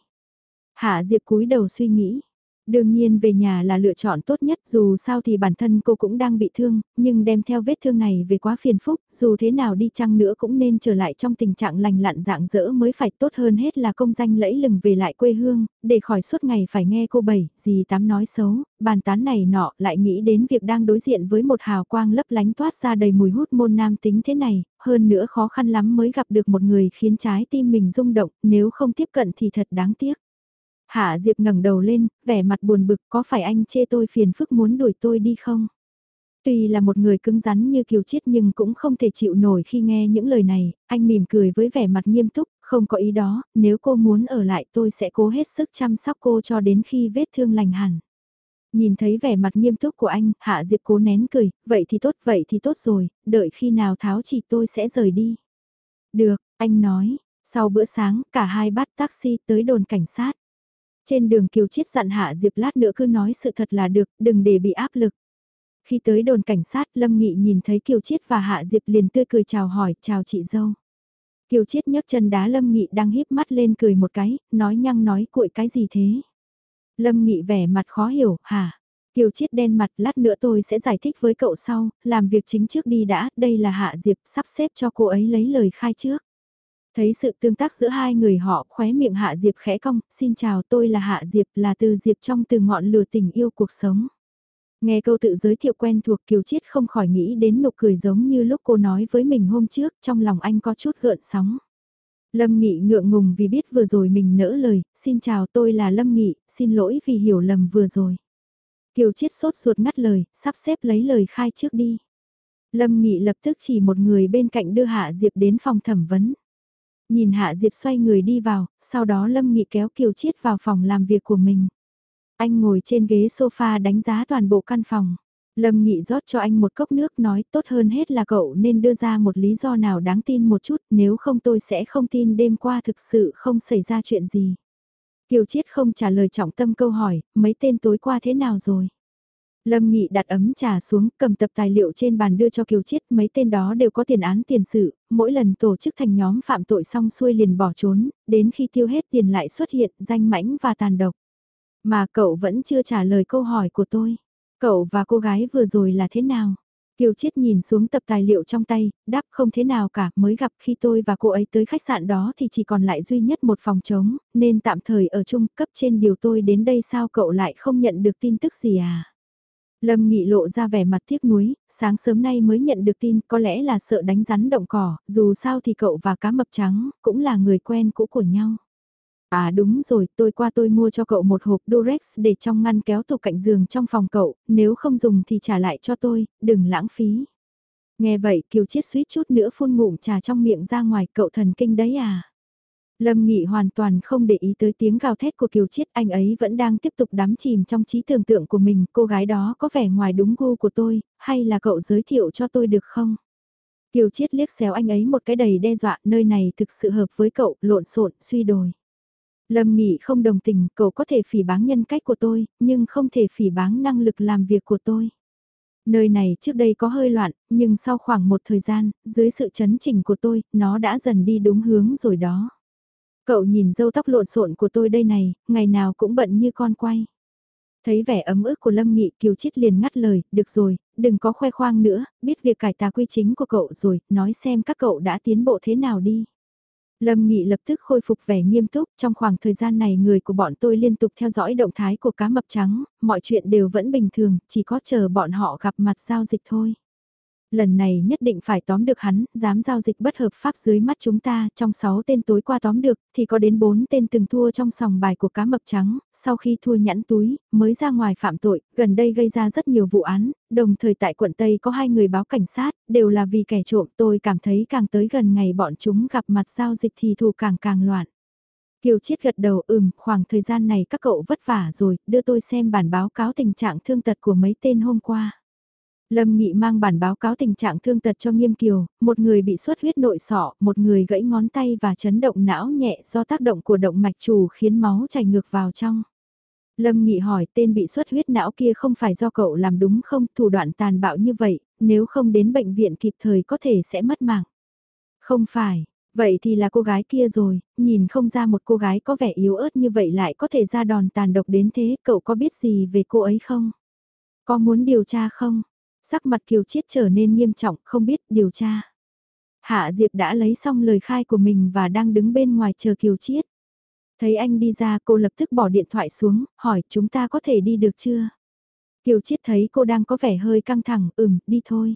Hạ Diệp cúi đầu suy nghĩ, Đương nhiên về nhà là lựa chọn tốt nhất dù sao thì bản thân cô cũng đang bị thương, nhưng đem theo vết thương này về quá phiền phúc, dù thế nào đi chăng nữa cũng nên trở lại trong tình trạng lành lặn dạng dỡ mới phải tốt hơn hết là công danh lẫy lừng về lại quê hương, để khỏi suốt ngày phải nghe cô bảy, gì tám nói xấu, bàn tán này nọ lại nghĩ đến việc đang đối diện với một hào quang lấp lánh toát ra đầy mùi hút môn nam tính thế này, hơn nữa khó khăn lắm mới gặp được một người khiến trái tim mình rung động, nếu không tiếp cận thì thật đáng tiếc. Hạ Diệp ngẩng đầu lên, vẻ mặt buồn bực có phải anh chê tôi phiền phức muốn đuổi tôi đi không? Tuy là một người cứng rắn như kiều chiết nhưng cũng không thể chịu nổi khi nghe những lời này, anh mỉm cười với vẻ mặt nghiêm túc, không có ý đó, nếu cô muốn ở lại tôi sẽ cố hết sức chăm sóc cô cho đến khi vết thương lành hẳn. Nhìn thấy vẻ mặt nghiêm túc của anh, Hạ Diệp cố nén cười, vậy thì tốt, vậy thì tốt rồi, đợi khi nào tháo chỉ tôi sẽ rời đi. Được, anh nói, sau bữa sáng cả hai bắt taxi tới đồn cảnh sát. Trên đường Kiều Chiết dặn Hạ Diệp lát nữa cứ nói sự thật là được, đừng để bị áp lực. Khi tới đồn cảnh sát Lâm Nghị nhìn thấy Kiều Chiết và Hạ Diệp liền tươi cười chào hỏi, chào chị dâu. Kiều Chiết nhấc chân đá Lâm Nghị đang híp mắt lên cười một cái, nói nhăng nói cuội cái gì thế. Lâm Nghị vẻ mặt khó hiểu, hả? Kiều Chiết đen mặt, lát nữa tôi sẽ giải thích với cậu sau, làm việc chính trước đi đã, đây là Hạ Diệp, sắp xếp cho cô ấy lấy lời khai trước. Thấy sự tương tác giữa hai người họ khóe miệng Hạ Diệp khẽ cong, xin chào tôi là Hạ Diệp là từ Diệp trong từ ngọn lửa tình yêu cuộc sống. Nghe câu tự giới thiệu quen thuộc Kiều Chiết không khỏi nghĩ đến nụ cười giống như lúc cô nói với mình hôm trước trong lòng anh có chút gợn sóng. Lâm Nghị ngượng ngùng vì biết vừa rồi mình nỡ lời, xin chào tôi là Lâm Nghị, xin lỗi vì hiểu lầm vừa rồi. Kiều Chiết sốt ruột ngắt lời, sắp xếp lấy lời khai trước đi. Lâm Nghị lập tức chỉ một người bên cạnh đưa Hạ Diệp đến phòng thẩm vấn. Nhìn Hạ Diệp xoay người đi vào, sau đó Lâm Nghị kéo Kiều Chiết vào phòng làm việc của mình. Anh ngồi trên ghế sofa đánh giá toàn bộ căn phòng. Lâm Nghị rót cho anh một cốc nước nói tốt hơn hết là cậu nên đưa ra một lý do nào đáng tin một chút nếu không tôi sẽ không tin đêm qua thực sự không xảy ra chuyện gì. Kiều Chiết không trả lời trọng tâm câu hỏi, mấy tên tối qua thế nào rồi? Lâm Nghị đặt ấm trà xuống, cầm tập tài liệu trên bàn đưa cho Kiều Chiết, mấy tên đó đều có tiền án tiền sự, mỗi lần tổ chức thành nhóm phạm tội xong xuôi liền bỏ trốn, đến khi tiêu hết tiền lại xuất hiện, danh mãnh và tàn độc. Mà cậu vẫn chưa trả lời câu hỏi của tôi. Cậu và cô gái vừa rồi là thế nào? Kiều Chiết nhìn xuống tập tài liệu trong tay, đáp không thế nào cả, mới gặp khi tôi và cô ấy tới khách sạn đó thì chỉ còn lại duy nhất một phòng trống, nên tạm thời ở chung cấp trên điều tôi đến đây sao cậu lại không nhận được tin tức gì à? Lâm Nghị lộ ra vẻ mặt tiếc nuối, sáng sớm nay mới nhận được tin có lẽ là sợ đánh rắn động cỏ, dù sao thì cậu và cá mập trắng cũng là người quen cũ của nhau. À đúng rồi, tôi qua tôi mua cho cậu một hộp Durex để trong ngăn kéo tủ cạnh giường trong phòng cậu, nếu không dùng thì trả lại cho tôi, đừng lãng phí. Nghe vậy Kiều Chiết suýt chút nữa phun ngụm trà trong miệng ra ngoài cậu thần kinh đấy à. Lâm Nghị hoàn toàn không để ý tới tiếng gào thét của Kiều Chiết, anh ấy vẫn đang tiếp tục đắm chìm trong trí tưởng tượng của mình, cô gái đó có vẻ ngoài đúng gu của tôi, hay là cậu giới thiệu cho tôi được không? Kiều Chiết liếc xéo anh ấy một cái đầy đe dọa, nơi này thực sự hợp với cậu, lộn xộn, suy đồi. Lâm Nghị không đồng tình, cậu có thể phỉ báng nhân cách của tôi, nhưng không thể phỉ báng năng lực làm việc của tôi. Nơi này trước đây có hơi loạn, nhưng sau khoảng một thời gian, dưới sự chấn chỉnh của tôi, nó đã dần đi đúng hướng rồi đó. Cậu nhìn dâu tóc lộn xộn của tôi đây này, ngày nào cũng bận như con quay. Thấy vẻ ấm ức của Lâm Nghị Kiều Chít liền ngắt lời, được rồi, đừng có khoe khoang nữa, biết việc cải tà quy chính của cậu rồi, nói xem các cậu đã tiến bộ thế nào đi. Lâm Nghị lập tức khôi phục vẻ nghiêm túc, trong khoảng thời gian này người của bọn tôi liên tục theo dõi động thái của cá mập trắng, mọi chuyện đều vẫn bình thường, chỉ có chờ bọn họ gặp mặt giao dịch thôi. Lần này nhất định phải tóm được hắn, dám giao dịch bất hợp pháp dưới mắt chúng ta, trong 6 tên tối qua tóm được, thì có đến 4 tên từng thua trong sòng bài của cá mập trắng, sau khi thua nhãn túi, mới ra ngoài phạm tội, gần đây gây ra rất nhiều vụ án, đồng thời tại quận Tây có hai người báo cảnh sát, đều là vì kẻ trộm tôi cảm thấy càng tới gần ngày bọn chúng gặp mặt giao dịch thì thù càng càng loạn. Kiều Chiết gật đầu ừm, khoảng thời gian này các cậu vất vả rồi, đưa tôi xem bản báo cáo tình trạng thương tật của mấy tên hôm qua. Lâm Nghị mang bản báo cáo tình trạng thương tật cho Nghiêm Kiều, một người bị xuất huyết nội sọ, một người gãy ngón tay và chấn động não nhẹ do tác động của động mạch chủ khiến máu chảy ngược vào trong. Lâm Nghị hỏi tên bị xuất huyết não kia không phải do cậu làm đúng không, thủ đoạn tàn bạo như vậy, nếu không đến bệnh viện kịp thời có thể sẽ mất mạng. Không phải, vậy thì là cô gái kia rồi, nhìn không ra một cô gái có vẻ yếu ớt như vậy lại có thể ra đòn tàn độc đến thế, cậu có biết gì về cô ấy không? Có muốn điều tra không? Sắc mặt Kiều Chiết trở nên nghiêm trọng, không biết điều tra. Hạ Diệp đã lấy xong lời khai của mình và đang đứng bên ngoài chờ Kiều Chiết. Thấy anh đi ra cô lập tức bỏ điện thoại xuống, hỏi chúng ta có thể đi được chưa? Kiều Chiết thấy cô đang có vẻ hơi căng thẳng, ừm, đi thôi.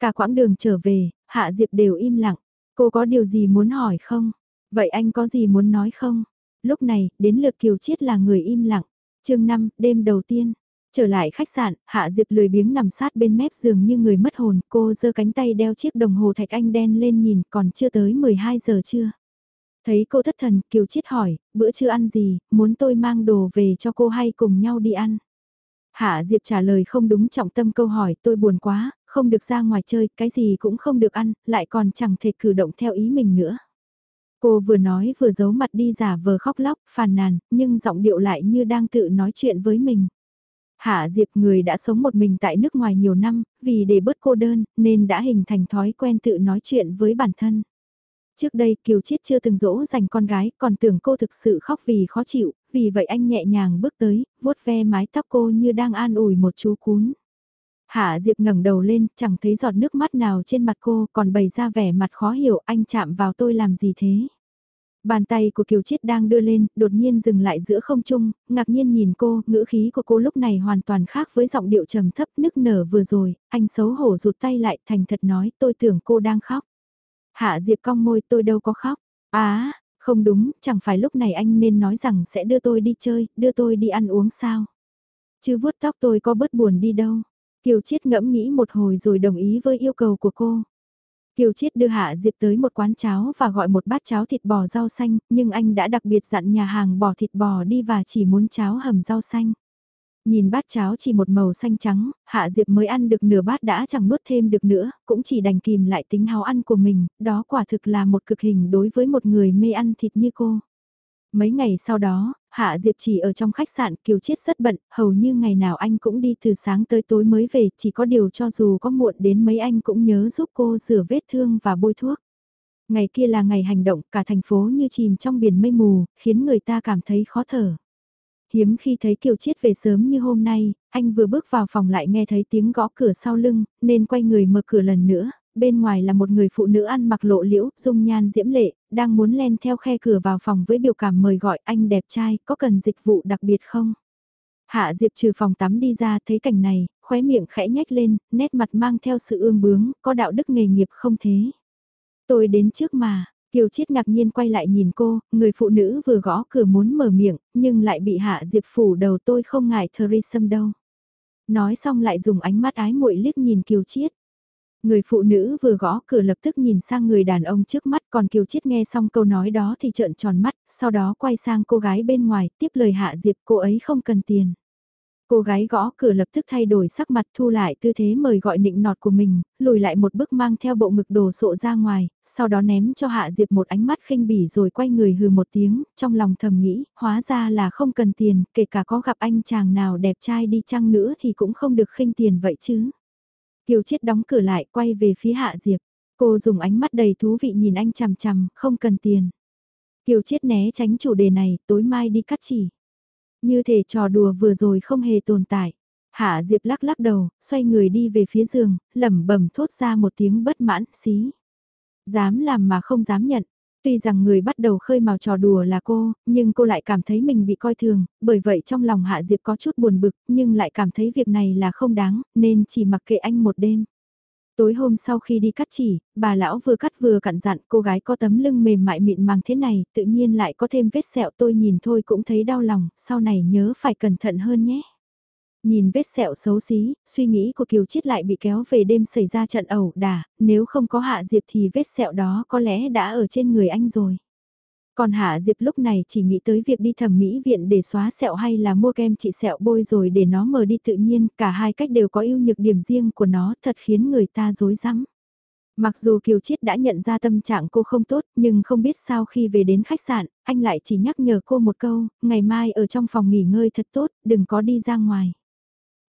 Cả quãng đường trở về, Hạ Diệp đều im lặng. Cô có điều gì muốn hỏi không? Vậy anh có gì muốn nói không? Lúc này, đến lượt Kiều Chiết là người im lặng. chương 5, đêm đầu tiên. Trở lại khách sạn, Hạ Diệp lười biếng nằm sát bên mép giường như người mất hồn, cô giơ cánh tay đeo chiếc đồng hồ thạch anh đen lên nhìn còn chưa tới 12 giờ chưa. Thấy cô thất thần, Kiều Chiết hỏi, bữa trưa ăn gì, muốn tôi mang đồ về cho cô hay cùng nhau đi ăn. Hạ Diệp trả lời không đúng trọng tâm câu hỏi tôi buồn quá, không được ra ngoài chơi, cái gì cũng không được ăn, lại còn chẳng thể cử động theo ý mình nữa. Cô vừa nói vừa giấu mặt đi giả vờ khóc lóc, phàn nàn, nhưng giọng điệu lại như đang tự nói chuyện với mình. Hạ Diệp người đã sống một mình tại nước ngoài nhiều năm, vì để bớt cô đơn, nên đã hình thành thói quen tự nói chuyện với bản thân. Trước đây Kiều Chiết chưa từng dỗ dành con gái, còn tưởng cô thực sự khóc vì khó chịu, vì vậy anh nhẹ nhàng bước tới, vuốt ve mái tóc cô như đang an ủi một chú cún. Hạ Diệp ngẩng đầu lên, chẳng thấy giọt nước mắt nào trên mặt cô, còn bày ra vẻ mặt khó hiểu anh chạm vào tôi làm gì thế. Bàn tay của Kiều Chiết đang đưa lên, đột nhiên dừng lại giữa không trung, ngạc nhiên nhìn cô, ngữ khí của cô lúc này hoàn toàn khác với giọng điệu trầm thấp nức nở vừa rồi, anh xấu hổ rụt tay lại thành thật nói tôi tưởng cô đang khóc. Hạ Diệp cong môi tôi đâu có khóc. Á, không đúng, chẳng phải lúc này anh nên nói rằng sẽ đưa tôi đi chơi, đưa tôi đi ăn uống sao. Chứ vuốt tóc tôi có bớt buồn đi đâu. Kiều Chiết ngẫm nghĩ một hồi rồi đồng ý với yêu cầu của cô. Kiều Chiết đưa Hạ Diệp tới một quán cháo và gọi một bát cháo thịt bò rau xanh, nhưng anh đã đặc biệt dặn nhà hàng bỏ thịt bò đi và chỉ muốn cháo hầm rau xanh. Nhìn bát cháo chỉ một màu xanh trắng, Hạ Diệp mới ăn được nửa bát đã chẳng nuốt thêm được nữa, cũng chỉ đành kìm lại tính háo ăn của mình, đó quả thực là một cực hình đối với một người mê ăn thịt như cô. Mấy ngày sau đó, Hạ Diệp chỉ ở trong khách sạn Kiều Chiết rất bận, hầu như ngày nào anh cũng đi từ sáng tới tối mới về, chỉ có điều cho dù có muộn đến mấy anh cũng nhớ giúp cô rửa vết thương và bôi thuốc. Ngày kia là ngày hành động, cả thành phố như chìm trong biển mây mù, khiến người ta cảm thấy khó thở. Hiếm khi thấy Kiều Chiết về sớm như hôm nay, anh vừa bước vào phòng lại nghe thấy tiếng gõ cửa sau lưng, nên quay người mở cửa lần nữa, bên ngoài là một người phụ nữ ăn mặc lộ liễu, dung nhan diễm lệ, đang muốn len theo khe cửa vào phòng với biểu cảm mời gọi anh đẹp trai, có cần dịch vụ đặc biệt không? Hạ Diệp trừ phòng tắm đi ra thấy cảnh này, khóe miệng khẽ nhếch lên, nét mặt mang theo sự ương bướng, có đạo đức nghề nghiệp không thế. Tôi đến trước mà, Kiều Chiết ngạc nhiên quay lại nhìn cô, người phụ nữ vừa gõ cửa muốn mở miệng, nhưng lại bị Hạ Diệp phủ đầu tôi không ngại Threesome đâu. Nói xong lại dùng ánh mắt ái muội liếc nhìn Kiều Chiết. Người phụ nữ vừa gõ cửa lập tức nhìn sang người đàn ông trước mắt còn Kiều Chiết nghe xong câu nói đó thì trợn tròn mắt, sau đó quay sang cô gái bên ngoài tiếp lời Hạ Diệp cô ấy không cần tiền. Cô gái gõ cửa lập tức thay đổi sắc mặt thu lại tư thế mời gọi nịnh nọt của mình, lùi lại một bước mang theo bộ ngực đồ sộ ra ngoài, sau đó ném cho Hạ Diệp một ánh mắt khinh bỉ rồi quay người hừ một tiếng, trong lòng thầm nghĩ, hóa ra là không cần tiền, kể cả có gặp anh chàng nào đẹp trai đi chăng nữa thì cũng không được khinh tiền vậy chứ. Kiều Chiết đóng cửa lại quay về phía Hạ Diệp. Cô dùng ánh mắt đầy thú vị nhìn anh chằm chằm, không cần tiền. Kiều Chiết né tránh chủ đề này, tối mai đi cắt chỉ. Như thể trò đùa vừa rồi không hề tồn tại. Hạ Diệp lắc lắc đầu, xoay người đi về phía giường, lẩm bẩm thốt ra một tiếng bất mãn, xí. Dám làm mà không dám nhận, Tuy rằng người bắt đầu khơi mào trò đùa là cô, nhưng cô lại cảm thấy mình bị coi thường, bởi vậy trong lòng Hạ Diệp có chút buồn bực, nhưng lại cảm thấy việc này là không đáng, nên chỉ mặc kệ anh một đêm. Tối hôm sau khi đi cắt chỉ, bà lão vừa cắt vừa cặn dặn cô gái có tấm lưng mềm mại mịn màng thế này, tự nhiên lại có thêm vết sẹo tôi nhìn thôi cũng thấy đau lòng, sau này nhớ phải cẩn thận hơn nhé. Nhìn vết sẹo xấu xí, suy nghĩ của Kiều Chiết lại bị kéo về đêm xảy ra trận ẩu đả, nếu không có Hạ Diệp thì vết sẹo đó có lẽ đã ở trên người anh rồi. Còn Hạ Diệp lúc này chỉ nghĩ tới việc đi thẩm mỹ viện để xóa sẹo hay là mua kem trị sẹo bôi rồi để nó mờ đi tự nhiên, cả hai cách đều có ưu nhược điểm riêng của nó thật khiến người ta dối rắm. Mặc dù Kiều Chiết đã nhận ra tâm trạng cô không tốt, nhưng không biết sao khi về đến khách sạn, anh lại chỉ nhắc nhở cô một câu, ngày mai ở trong phòng nghỉ ngơi thật tốt, đừng có đi ra ngoài.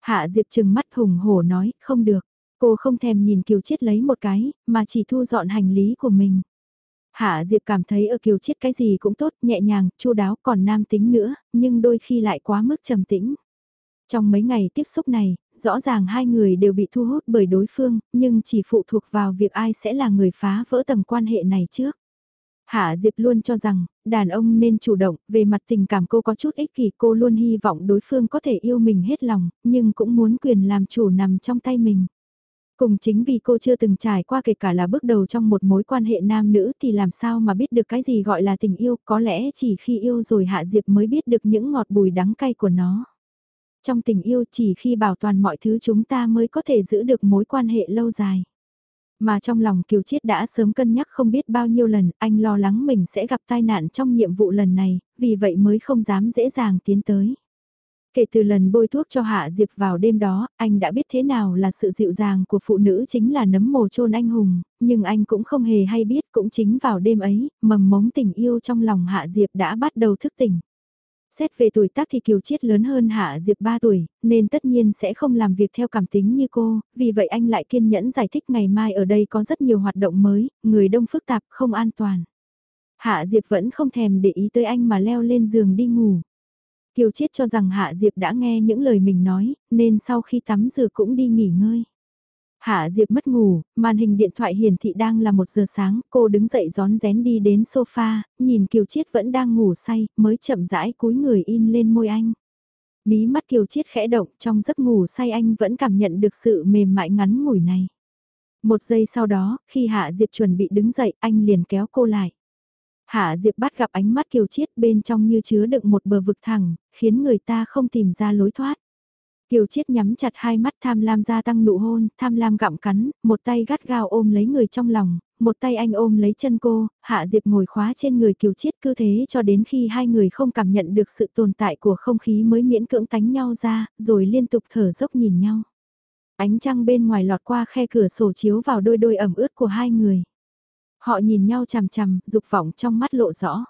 Hạ Diệp trừng mắt hùng hổ nói, không được. Cô không thèm nhìn Kiều Chiết lấy một cái, mà chỉ thu dọn hành lý của mình. Hạ Diệp cảm thấy ở Kiều Chiết cái gì cũng tốt, nhẹ nhàng, chu đáo còn nam tính nữa, nhưng đôi khi lại quá mức trầm tĩnh. Trong mấy ngày tiếp xúc này, rõ ràng hai người đều bị thu hút bởi đối phương, nhưng chỉ phụ thuộc vào việc ai sẽ là người phá vỡ tầng quan hệ này trước. Hạ Diệp luôn cho rằng, đàn ông nên chủ động, về mặt tình cảm cô có chút ích kỷ cô luôn hy vọng đối phương có thể yêu mình hết lòng, nhưng cũng muốn quyền làm chủ nằm trong tay mình. Cùng chính vì cô chưa từng trải qua kể cả là bước đầu trong một mối quan hệ nam nữ thì làm sao mà biết được cái gì gọi là tình yêu, có lẽ chỉ khi yêu rồi Hạ Diệp mới biết được những ngọt bùi đắng cay của nó. Trong tình yêu chỉ khi bảo toàn mọi thứ chúng ta mới có thể giữ được mối quan hệ lâu dài. Mà trong lòng Kiều Chiết đã sớm cân nhắc không biết bao nhiêu lần anh lo lắng mình sẽ gặp tai nạn trong nhiệm vụ lần này, vì vậy mới không dám dễ dàng tiến tới. Kể từ lần bôi thuốc cho Hạ Diệp vào đêm đó, anh đã biết thế nào là sự dịu dàng của phụ nữ chính là nấm mồ chôn anh hùng, nhưng anh cũng không hề hay biết cũng chính vào đêm ấy, mầm mống tình yêu trong lòng Hạ Diệp đã bắt đầu thức tỉnh. Xét về tuổi tác thì Kiều Chiết lớn hơn Hạ Diệp 3 tuổi, nên tất nhiên sẽ không làm việc theo cảm tính như cô, vì vậy anh lại kiên nhẫn giải thích ngày mai ở đây có rất nhiều hoạt động mới, người đông phức tạp, không an toàn. Hạ Diệp vẫn không thèm để ý tới anh mà leo lên giường đi ngủ. Kiều Chiết cho rằng Hạ Diệp đã nghe những lời mình nói, nên sau khi tắm rửa cũng đi nghỉ ngơi. Hạ Diệp mất ngủ, màn hình điện thoại hiển thị đang là một giờ sáng, cô đứng dậy gión rén đi đến sofa, nhìn Kiều Chiết vẫn đang ngủ say, mới chậm rãi cúi người in lên môi anh. Mí mắt Kiều Chiết khẽ động trong giấc ngủ say anh vẫn cảm nhận được sự mềm mại ngắn ngủi này. Một giây sau đó, khi Hạ Diệp chuẩn bị đứng dậy, anh liền kéo cô lại. Hạ Diệp bắt gặp ánh mắt Kiều Chiết bên trong như chứa đựng một bờ vực thẳng, khiến người ta không tìm ra lối thoát. Kiều Chiết nhắm chặt hai mắt tham lam gia tăng nụ hôn, tham lam gặm cắn, một tay gắt gao ôm lấy người trong lòng, một tay anh ôm lấy chân cô, Hạ Diệp ngồi khóa trên người Kiều Chiết cứ thế cho đến khi hai người không cảm nhận được sự tồn tại của không khí mới miễn cưỡng tánh nhau ra, rồi liên tục thở dốc nhìn nhau. Ánh trăng bên ngoài lọt qua khe cửa sổ chiếu vào đôi đôi ẩm ướt của hai người. Họ nhìn nhau chằm chằm, dục vọng trong mắt lộ rõ.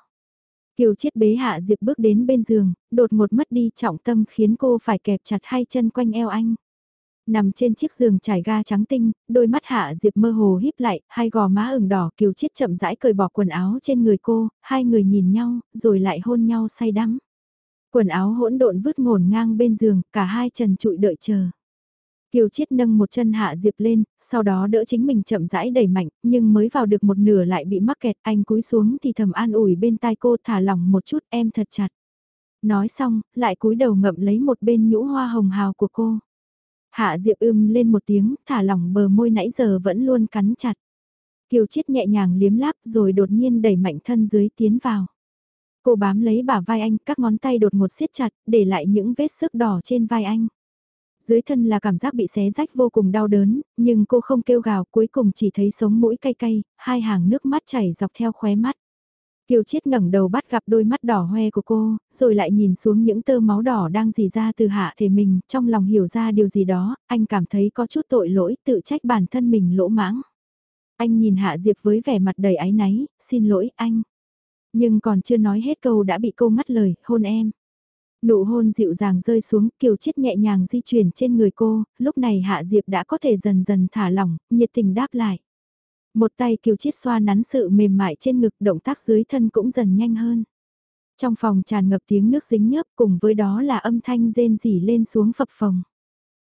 Kiều chiết bế hạ Diệp bước đến bên giường, đột ngột mất đi trọng tâm khiến cô phải kẹp chặt hai chân quanh eo anh. Nằm trên chiếc giường trải ga trắng tinh, đôi mắt hạ Diệp mơ hồ híp lại, hai gò má ửng đỏ Kiều chiết chậm rãi cởi bỏ quần áo trên người cô, hai người nhìn nhau, rồi lại hôn nhau say đắm. Quần áo hỗn độn vứt ngổn ngang bên giường, cả hai trần trụi đợi chờ. Kiều Chiết nâng một chân hạ Diệp lên, sau đó đỡ chính mình chậm rãi đẩy mạnh, nhưng mới vào được một nửa lại bị mắc kẹt, anh cúi xuống thì thầm an ủi bên tai cô thả lỏng một chút em thật chặt. Nói xong, lại cúi đầu ngậm lấy một bên nhũ hoa hồng hào của cô. Hạ Diệp ưm lên một tiếng, thả lỏng bờ môi nãy giờ vẫn luôn cắn chặt. Kiều Chiết nhẹ nhàng liếm láp rồi đột nhiên đẩy mạnh thân dưới tiến vào. Cô bám lấy bả vai anh, các ngón tay đột ngột siết chặt, để lại những vết sức đỏ trên vai anh dưới thân là cảm giác bị xé rách vô cùng đau đớn, nhưng cô không kêu gào cuối cùng chỉ thấy sống mũi cay cay, hai hàng nước mắt chảy dọc theo khóe mắt. Kiều Chiết ngẩng đầu bắt gặp đôi mắt đỏ hoe của cô, rồi lại nhìn xuống những tơ máu đỏ đang dì ra từ hạ thể mình, trong lòng hiểu ra điều gì đó, anh cảm thấy có chút tội lỗi, tự trách bản thân mình lỗ mãng. Anh nhìn Hạ Diệp với vẻ mặt đầy áy náy, xin lỗi anh. Nhưng còn chưa nói hết câu đã bị cô ngắt lời, hôn em. Nụ hôn dịu dàng rơi xuống, Kiều Chiết nhẹ nhàng di chuyển trên người cô, lúc này Hạ Diệp đã có thể dần dần thả lỏng, nhiệt tình đáp lại. Một tay Kiều Chiết xoa nắn sự mềm mại trên ngực, động tác dưới thân cũng dần nhanh hơn. Trong phòng tràn ngập tiếng nước dính nhớp cùng với đó là âm thanh rên rỉ lên xuống phập phồng.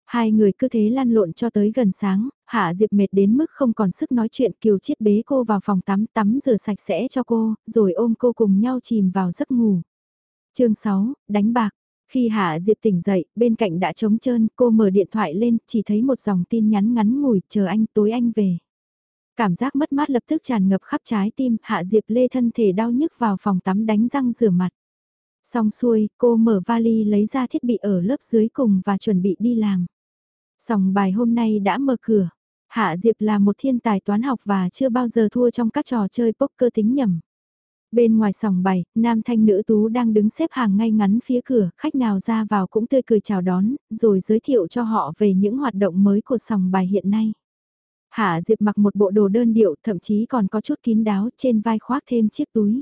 Hai người cứ thế lăn lộn cho tới gần sáng, Hạ Diệp mệt đến mức không còn sức nói chuyện Kiều Chiết bế cô vào phòng tắm tắm rửa sạch sẽ cho cô, rồi ôm cô cùng nhau chìm vào giấc ngủ chương 6, đánh bạc. Khi Hạ Diệp tỉnh dậy, bên cạnh đã trống trơn, cô mở điện thoại lên, chỉ thấy một dòng tin nhắn ngắn ngủi, chờ anh, tối anh về. Cảm giác mất mát lập tức tràn ngập khắp trái tim, Hạ Diệp lê thân thể đau nhức vào phòng tắm đánh răng rửa mặt. Xong xuôi, cô mở vali lấy ra thiết bị ở lớp dưới cùng và chuẩn bị đi làm. Sòng bài hôm nay đã mở cửa. Hạ Diệp là một thiên tài toán học và chưa bao giờ thua trong các trò chơi poker tính nhầm. Bên ngoài sòng bày, nam thanh nữ tú đang đứng xếp hàng ngay ngắn phía cửa, khách nào ra vào cũng tươi cười chào đón, rồi giới thiệu cho họ về những hoạt động mới của sòng bài hiện nay. Hạ Diệp mặc một bộ đồ đơn điệu, thậm chí còn có chút kín đáo, trên vai khoác thêm chiếc túi.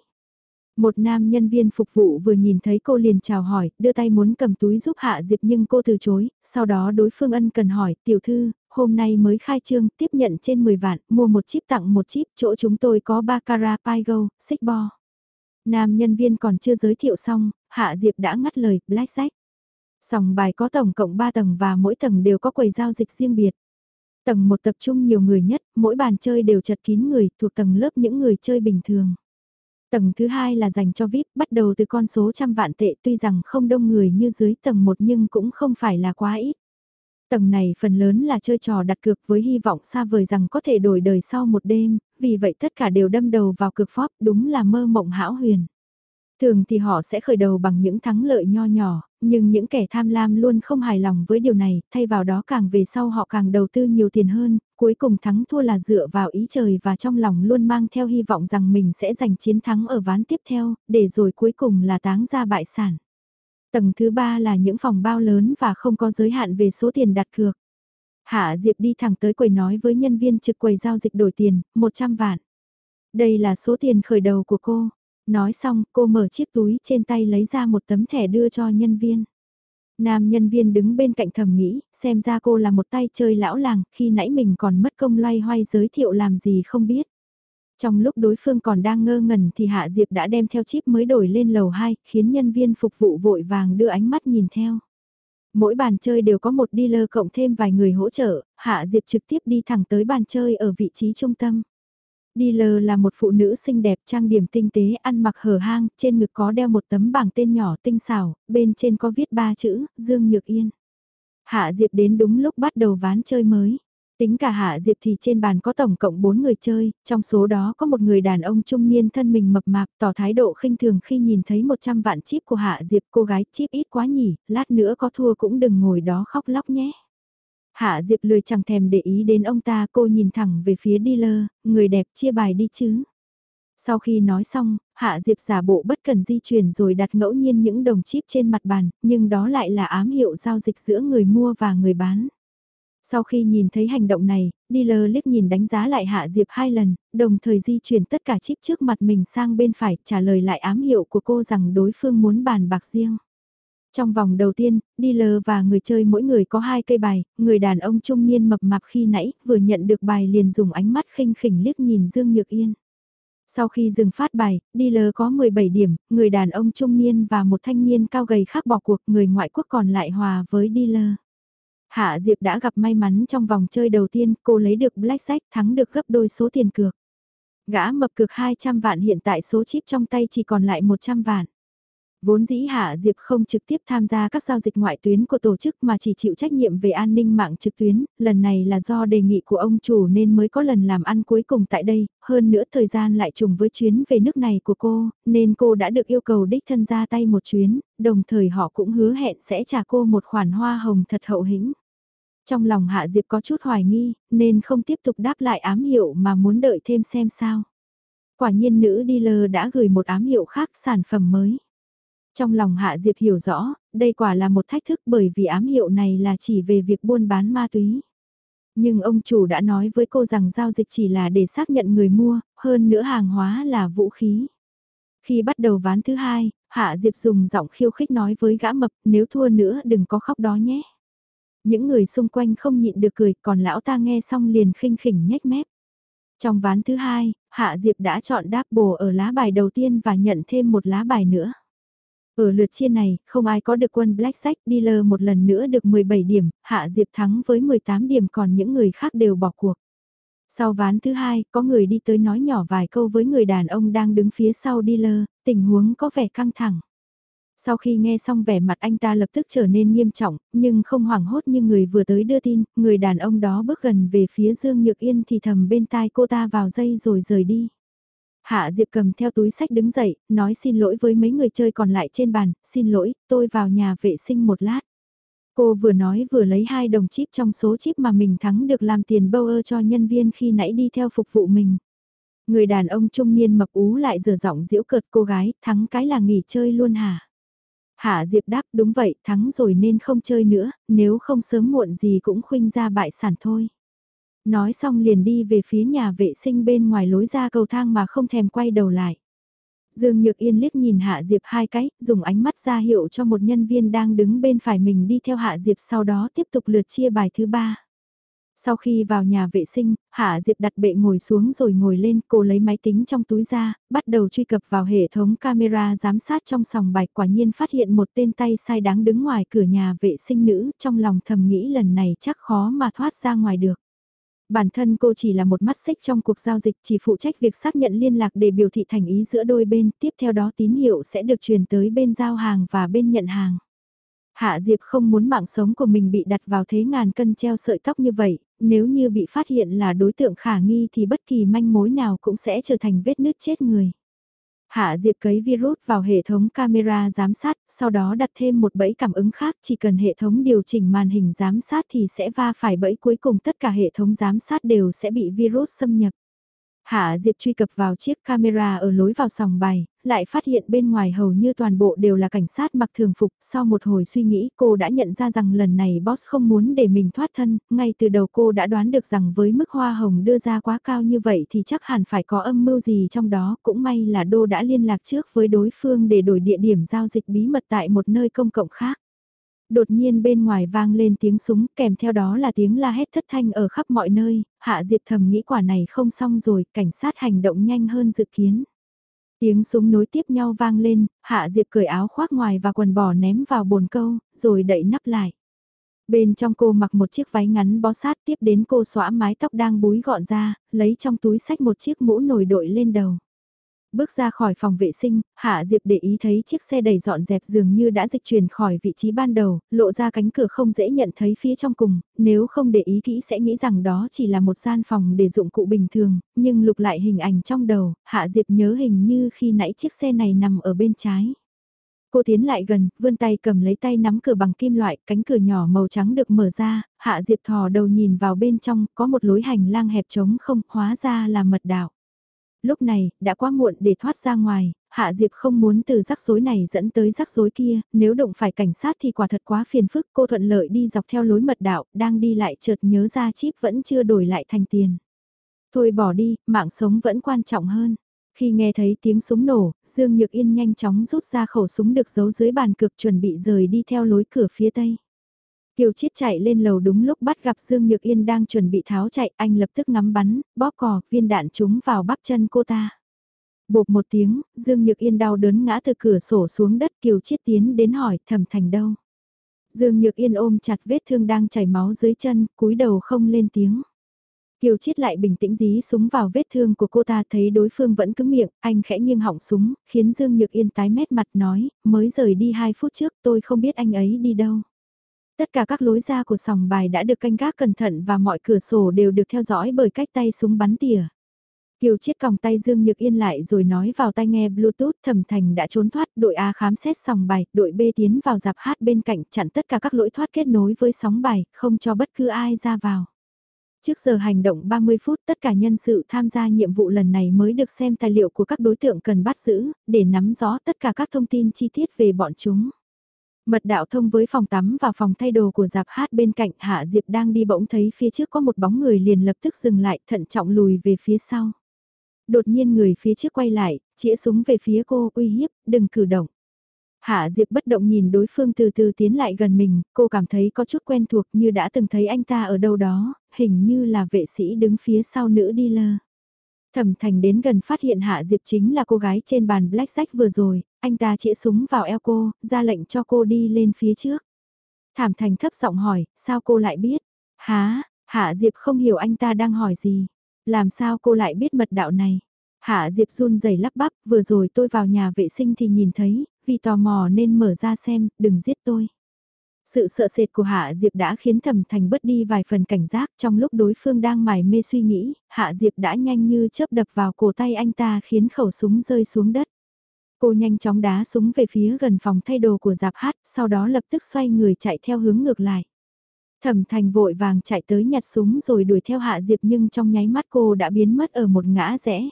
Một nam nhân viên phục vụ vừa nhìn thấy cô liền chào hỏi, đưa tay muốn cầm túi giúp Hạ Diệp nhưng cô từ chối, sau đó đối phương ân cần hỏi, tiểu thư, hôm nay mới khai trương, tiếp nhận trên 10 vạn, mua một chip tặng một chip, chỗ chúng tôi có Baccarat Pygo, Xích Nam nhân viên còn chưa giới thiệu xong, Hạ Diệp đã ngắt lời, Blackjack. Sòng bài có tổng cộng 3 tầng và mỗi tầng đều có quầy giao dịch riêng biệt. Tầng 1 tập trung nhiều người nhất, mỗi bàn chơi đều chật kín người, thuộc tầng lớp những người chơi bình thường. Tầng thứ hai là dành cho VIP, bắt đầu từ con số trăm vạn tệ tuy rằng không đông người như dưới tầng 1 nhưng cũng không phải là quá ít. Tầng này phần lớn là chơi trò đặt cược với hy vọng xa vời rằng có thể đổi đời sau một đêm, vì vậy tất cả đều đâm đầu vào cược phóp đúng là mơ mộng hão huyền. Thường thì họ sẽ khởi đầu bằng những thắng lợi nho nhỏ, nhưng những kẻ tham lam luôn không hài lòng với điều này, thay vào đó càng về sau họ càng đầu tư nhiều tiền hơn, cuối cùng thắng thua là dựa vào ý trời và trong lòng luôn mang theo hy vọng rằng mình sẽ giành chiến thắng ở ván tiếp theo, để rồi cuối cùng là táng ra bại sản. Tầng thứ ba là những phòng bao lớn và không có giới hạn về số tiền đặt cược. Hạ Diệp đi thẳng tới quầy nói với nhân viên trực quầy giao dịch đổi tiền, 100 vạn. Đây là số tiền khởi đầu của cô. Nói xong, cô mở chiếc túi trên tay lấy ra một tấm thẻ đưa cho nhân viên. Nam nhân viên đứng bên cạnh thầm nghĩ, xem ra cô là một tay chơi lão làng, khi nãy mình còn mất công loay hoay giới thiệu làm gì không biết. Trong lúc đối phương còn đang ngơ ngẩn thì Hạ Diệp đã đem theo chip mới đổi lên lầu 2, khiến nhân viên phục vụ vội vàng đưa ánh mắt nhìn theo. Mỗi bàn chơi đều có một dealer cộng thêm vài người hỗ trợ, Hạ Diệp trực tiếp đi thẳng tới bàn chơi ở vị trí trung tâm. Dealer là một phụ nữ xinh đẹp trang điểm tinh tế ăn mặc hở hang, trên ngực có đeo một tấm bảng tên nhỏ tinh xảo, bên trên có viết ba chữ, Dương Nhược Yên. Hạ Diệp đến đúng lúc bắt đầu ván chơi mới. Tính cả Hạ Diệp thì trên bàn có tổng cộng 4 người chơi, trong số đó có một người đàn ông trung niên thân mình mập mạp tỏ thái độ khinh thường khi nhìn thấy 100 vạn chip của Hạ Diệp cô gái chip ít quá nhỉ, lát nữa có thua cũng đừng ngồi đó khóc lóc nhé. Hạ Diệp lười chẳng thèm để ý đến ông ta cô nhìn thẳng về phía dealer, người đẹp chia bài đi chứ. Sau khi nói xong, Hạ Diệp giả bộ bất cần di chuyển rồi đặt ngẫu nhiên những đồng chip trên mặt bàn, nhưng đó lại là ám hiệu giao dịch giữa người mua và người bán. Sau khi nhìn thấy hành động này, dealer liếc nhìn đánh giá lại Hạ Diệp hai lần, đồng thời di chuyển tất cả chip trước mặt mình sang bên phải trả lời lại ám hiệu của cô rằng đối phương muốn bàn bạc riêng. Trong vòng đầu tiên, dealer và người chơi mỗi người có hai cây bài, người đàn ông trung niên mập mạp khi nãy vừa nhận được bài liền dùng ánh mắt khinh khỉnh liếc nhìn Dương Nhược Yên. Sau khi dừng phát bài, dealer có 17 điểm, người đàn ông trung niên và một thanh niên cao gầy khác bỏ cuộc, người ngoại quốc còn lại hòa với dealer. Hạ Diệp đã gặp may mắn trong vòng chơi đầu tiên, cô lấy được black jack, thắng được gấp đôi số tiền cược. Gã mập cược 200 vạn hiện tại số chip trong tay chỉ còn lại 100 vạn. Vốn dĩ Hạ Diệp không trực tiếp tham gia các giao dịch ngoại tuyến của tổ chức mà chỉ chịu trách nhiệm về an ninh mạng trực tuyến, lần này là do đề nghị của ông chủ nên mới có lần làm ăn cuối cùng tại đây, hơn nữa thời gian lại trùng với chuyến về nước này của cô, nên cô đã được yêu cầu đích thân ra tay một chuyến, đồng thời họ cũng hứa hẹn sẽ trả cô một khoản hoa hồng thật hậu hĩnh. Trong lòng Hạ Diệp có chút hoài nghi, nên không tiếp tục đáp lại ám hiệu mà muốn đợi thêm xem sao. Quả nhiên nữ dealer đã gửi một ám hiệu khác sản phẩm mới. Trong lòng Hạ Diệp hiểu rõ, đây quả là một thách thức bởi vì ám hiệu này là chỉ về việc buôn bán ma túy. Nhưng ông chủ đã nói với cô rằng giao dịch chỉ là để xác nhận người mua, hơn nữa hàng hóa là vũ khí. Khi bắt đầu ván thứ hai, Hạ Diệp dùng giọng khiêu khích nói với gã mập nếu thua nữa đừng có khóc đó nhé. Những người xung quanh không nhịn được cười còn lão ta nghe xong liền khinh khỉnh nhếch mép. Trong ván thứ hai, Hạ Diệp đã chọn đáp bồ ở lá bài đầu tiên và nhận thêm một lá bài nữa. Ở lượt chia này, không ai có được quân black Blackjack Dealer một lần nữa được 17 điểm, Hạ Diệp thắng với 18 điểm còn những người khác đều bỏ cuộc. Sau ván thứ hai, có người đi tới nói nhỏ vài câu với người đàn ông đang đứng phía sau dealer, tình huống có vẻ căng thẳng. Sau khi nghe xong vẻ mặt anh ta lập tức trở nên nghiêm trọng, nhưng không hoảng hốt như người vừa tới đưa tin, người đàn ông đó bước gần về phía Dương Nhược Yên thì thầm bên tai cô ta vào dây rồi rời đi. Hạ Diệp cầm theo túi sách đứng dậy, nói xin lỗi với mấy người chơi còn lại trên bàn, xin lỗi, tôi vào nhà vệ sinh một lát. Cô vừa nói vừa lấy hai đồng chip trong số chip mà mình thắng được làm tiền bâu ơ cho nhân viên khi nãy đi theo phục vụ mình. Người đàn ông trung niên mập ú lại giờ giọng giễu cợt cô gái, thắng cái là nghỉ chơi luôn hả? Hạ Diệp đáp đúng vậy, thắng rồi nên không chơi nữa, nếu không sớm muộn gì cũng khuynh ra bại sản thôi. Nói xong liền đi về phía nhà vệ sinh bên ngoài lối ra cầu thang mà không thèm quay đầu lại. Dương Nhược Yên liếc nhìn Hạ Diệp hai cái, dùng ánh mắt ra hiệu cho một nhân viên đang đứng bên phải mình đi theo Hạ Diệp sau đó tiếp tục lượt chia bài thứ ba. Sau khi vào nhà vệ sinh, Hạ Diệp đặt bệ ngồi xuống rồi ngồi lên, cô lấy máy tính trong túi ra, bắt đầu truy cập vào hệ thống camera giám sát trong sòng bài quả nhiên phát hiện một tên tay sai đáng đứng ngoài cửa nhà vệ sinh nữ, trong lòng thầm nghĩ lần này chắc khó mà thoát ra ngoài được. Bản thân cô chỉ là một mắt xích trong cuộc giao dịch chỉ phụ trách việc xác nhận liên lạc để biểu thị thành ý giữa đôi bên, tiếp theo đó tín hiệu sẽ được truyền tới bên giao hàng và bên nhận hàng. Hạ Diệp không muốn mạng sống của mình bị đặt vào thế ngàn cân treo sợi tóc như vậy, nếu như bị phát hiện là đối tượng khả nghi thì bất kỳ manh mối nào cũng sẽ trở thành vết nứt chết người. Hạ Diệp cấy virus vào hệ thống camera giám sát, sau đó đặt thêm một bẫy cảm ứng khác, chỉ cần hệ thống điều chỉnh màn hình giám sát thì sẽ va phải bẫy cuối cùng tất cả hệ thống giám sát đều sẽ bị virus xâm nhập. Hạ Diệp truy cập vào chiếc camera ở lối vào sòng bài, lại phát hiện bên ngoài hầu như toàn bộ đều là cảnh sát mặc thường phục. Sau một hồi suy nghĩ cô đã nhận ra rằng lần này boss không muốn để mình thoát thân, ngay từ đầu cô đã đoán được rằng với mức hoa hồng đưa ra quá cao như vậy thì chắc hẳn phải có âm mưu gì trong đó. Cũng may là Đô đã liên lạc trước với đối phương để đổi địa điểm giao dịch bí mật tại một nơi công cộng khác đột nhiên bên ngoài vang lên tiếng súng kèm theo đó là tiếng la hét thất thanh ở khắp mọi nơi, Hạ Diệp thầm nghĩ quả này không xong rồi, cảnh sát hành động nhanh hơn dự kiến. Tiếng súng nối tiếp nhau vang lên, Hạ Diệp cởi áo khoác ngoài và quần bò ném vào bồn câu, rồi đậy nắp lại. Bên trong cô mặc một chiếc váy ngắn bó sát tiếp đến cô xóa mái tóc đang búi gọn ra, lấy trong túi sách một chiếc mũ nổi đội lên đầu. Bước ra khỏi phòng vệ sinh, Hạ Diệp để ý thấy chiếc xe đầy dọn dẹp dường như đã dịch chuyển khỏi vị trí ban đầu, lộ ra cánh cửa không dễ nhận thấy phía trong cùng, nếu không để ý kỹ sẽ nghĩ rằng đó chỉ là một gian phòng để dụng cụ bình thường, nhưng lục lại hình ảnh trong đầu, Hạ Diệp nhớ hình như khi nãy chiếc xe này nằm ở bên trái. Cô tiến lại gần, vươn tay cầm lấy tay nắm cửa bằng kim loại, cánh cửa nhỏ màu trắng được mở ra, Hạ Diệp thò đầu nhìn vào bên trong, có một lối hành lang hẹp trống không, hóa ra là mật đạo lúc này, đã quá muộn để thoát ra ngoài, Hạ Diệp không muốn từ rắc rối này dẫn tới rắc rối kia, nếu đụng phải cảnh sát thì quả thật quá phiền phức, cô thuận lợi đi dọc theo lối mật đạo, đang đi lại chợt nhớ ra chip vẫn chưa đổi lại thành tiền. Thôi bỏ đi, mạng sống vẫn quan trọng hơn. Khi nghe thấy tiếng súng nổ, Dương Nhược Yên nhanh chóng rút ra khẩu súng được giấu dưới bàn cực chuẩn bị rời đi theo lối cửa phía tây. Kiều Chiết chạy lên lầu đúng lúc bắt gặp Dương Nhược Yên đang chuẩn bị tháo chạy, anh lập tức ngắm bắn, bóp cò, viên đạn trúng vào bắp chân cô ta. Bột một tiếng, Dương Nhược Yên đau đớn ngã từ cửa sổ xuống đất Kiều Chiết tiến đến hỏi thẩm thành đâu. Dương Nhược Yên ôm chặt vết thương đang chảy máu dưới chân, cúi đầu không lên tiếng. Kiều Chiết lại bình tĩnh dí súng vào vết thương của cô ta thấy đối phương vẫn cứng miệng, anh khẽ nghiêng họng súng, khiến Dương Nhược Yên tái mét mặt nói, mới rời đi 2 phút trước tôi không biết anh ấy đi đâu. Tất cả các lối ra của sòng bài đã được canh gác cẩn thận và mọi cửa sổ đều được theo dõi bởi cách tay súng bắn tỉa. Kiều chiết còng tay Dương Nhược Yên lại rồi nói vào tai nghe Bluetooth thẩm thành đã trốn thoát, đội A khám xét sòng bài, đội B tiến vào dạp hát bên cạnh chặn tất cả các lỗi thoát kết nối với sóng bài, không cho bất cứ ai ra vào. Trước giờ hành động 30 phút tất cả nhân sự tham gia nhiệm vụ lần này mới được xem tài liệu của các đối tượng cần bắt giữ, để nắm rõ tất cả các thông tin chi tiết về bọn chúng. Mật đạo thông với phòng tắm và phòng thay đồ của dạp hát bên cạnh Hạ Diệp đang đi bỗng thấy phía trước có một bóng người liền lập tức dừng lại thận trọng lùi về phía sau. Đột nhiên người phía trước quay lại, chĩa súng về phía cô uy hiếp, đừng cử động. Hạ Diệp bất động nhìn đối phương từ từ tiến lại gần mình, cô cảm thấy có chút quen thuộc như đã từng thấy anh ta ở đâu đó, hình như là vệ sĩ đứng phía sau nữ đi lơ. Thẩm Thành đến gần phát hiện Hạ Diệp chính là cô gái trên bàn Black Sách vừa rồi, anh ta chĩa súng vào eo cô, ra lệnh cho cô đi lên phía trước. Thảm Thành thấp giọng hỏi, sao cô lại biết? Há, Hạ Diệp không hiểu anh ta đang hỏi gì. Làm sao cô lại biết mật đạo này? Hạ Diệp run rẩy lắp bắp, vừa rồi tôi vào nhà vệ sinh thì nhìn thấy, vì tò mò nên mở ra xem, đừng giết tôi. Sự sợ sệt của Hạ Diệp đã khiến Thẩm Thành bớt đi vài phần cảnh giác trong lúc đối phương đang mải mê suy nghĩ, Hạ Diệp đã nhanh như chớp đập vào cổ tay anh ta khiến khẩu súng rơi xuống đất. Cô nhanh chóng đá súng về phía gần phòng thay đồ của giạp hát, sau đó lập tức xoay người chạy theo hướng ngược lại. Thẩm Thành vội vàng chạy tới nhặt súng rồi đuổi theo Hạ Diệp nhưng trong nháy mắt cô đã biến mất ở một ngã rẽ.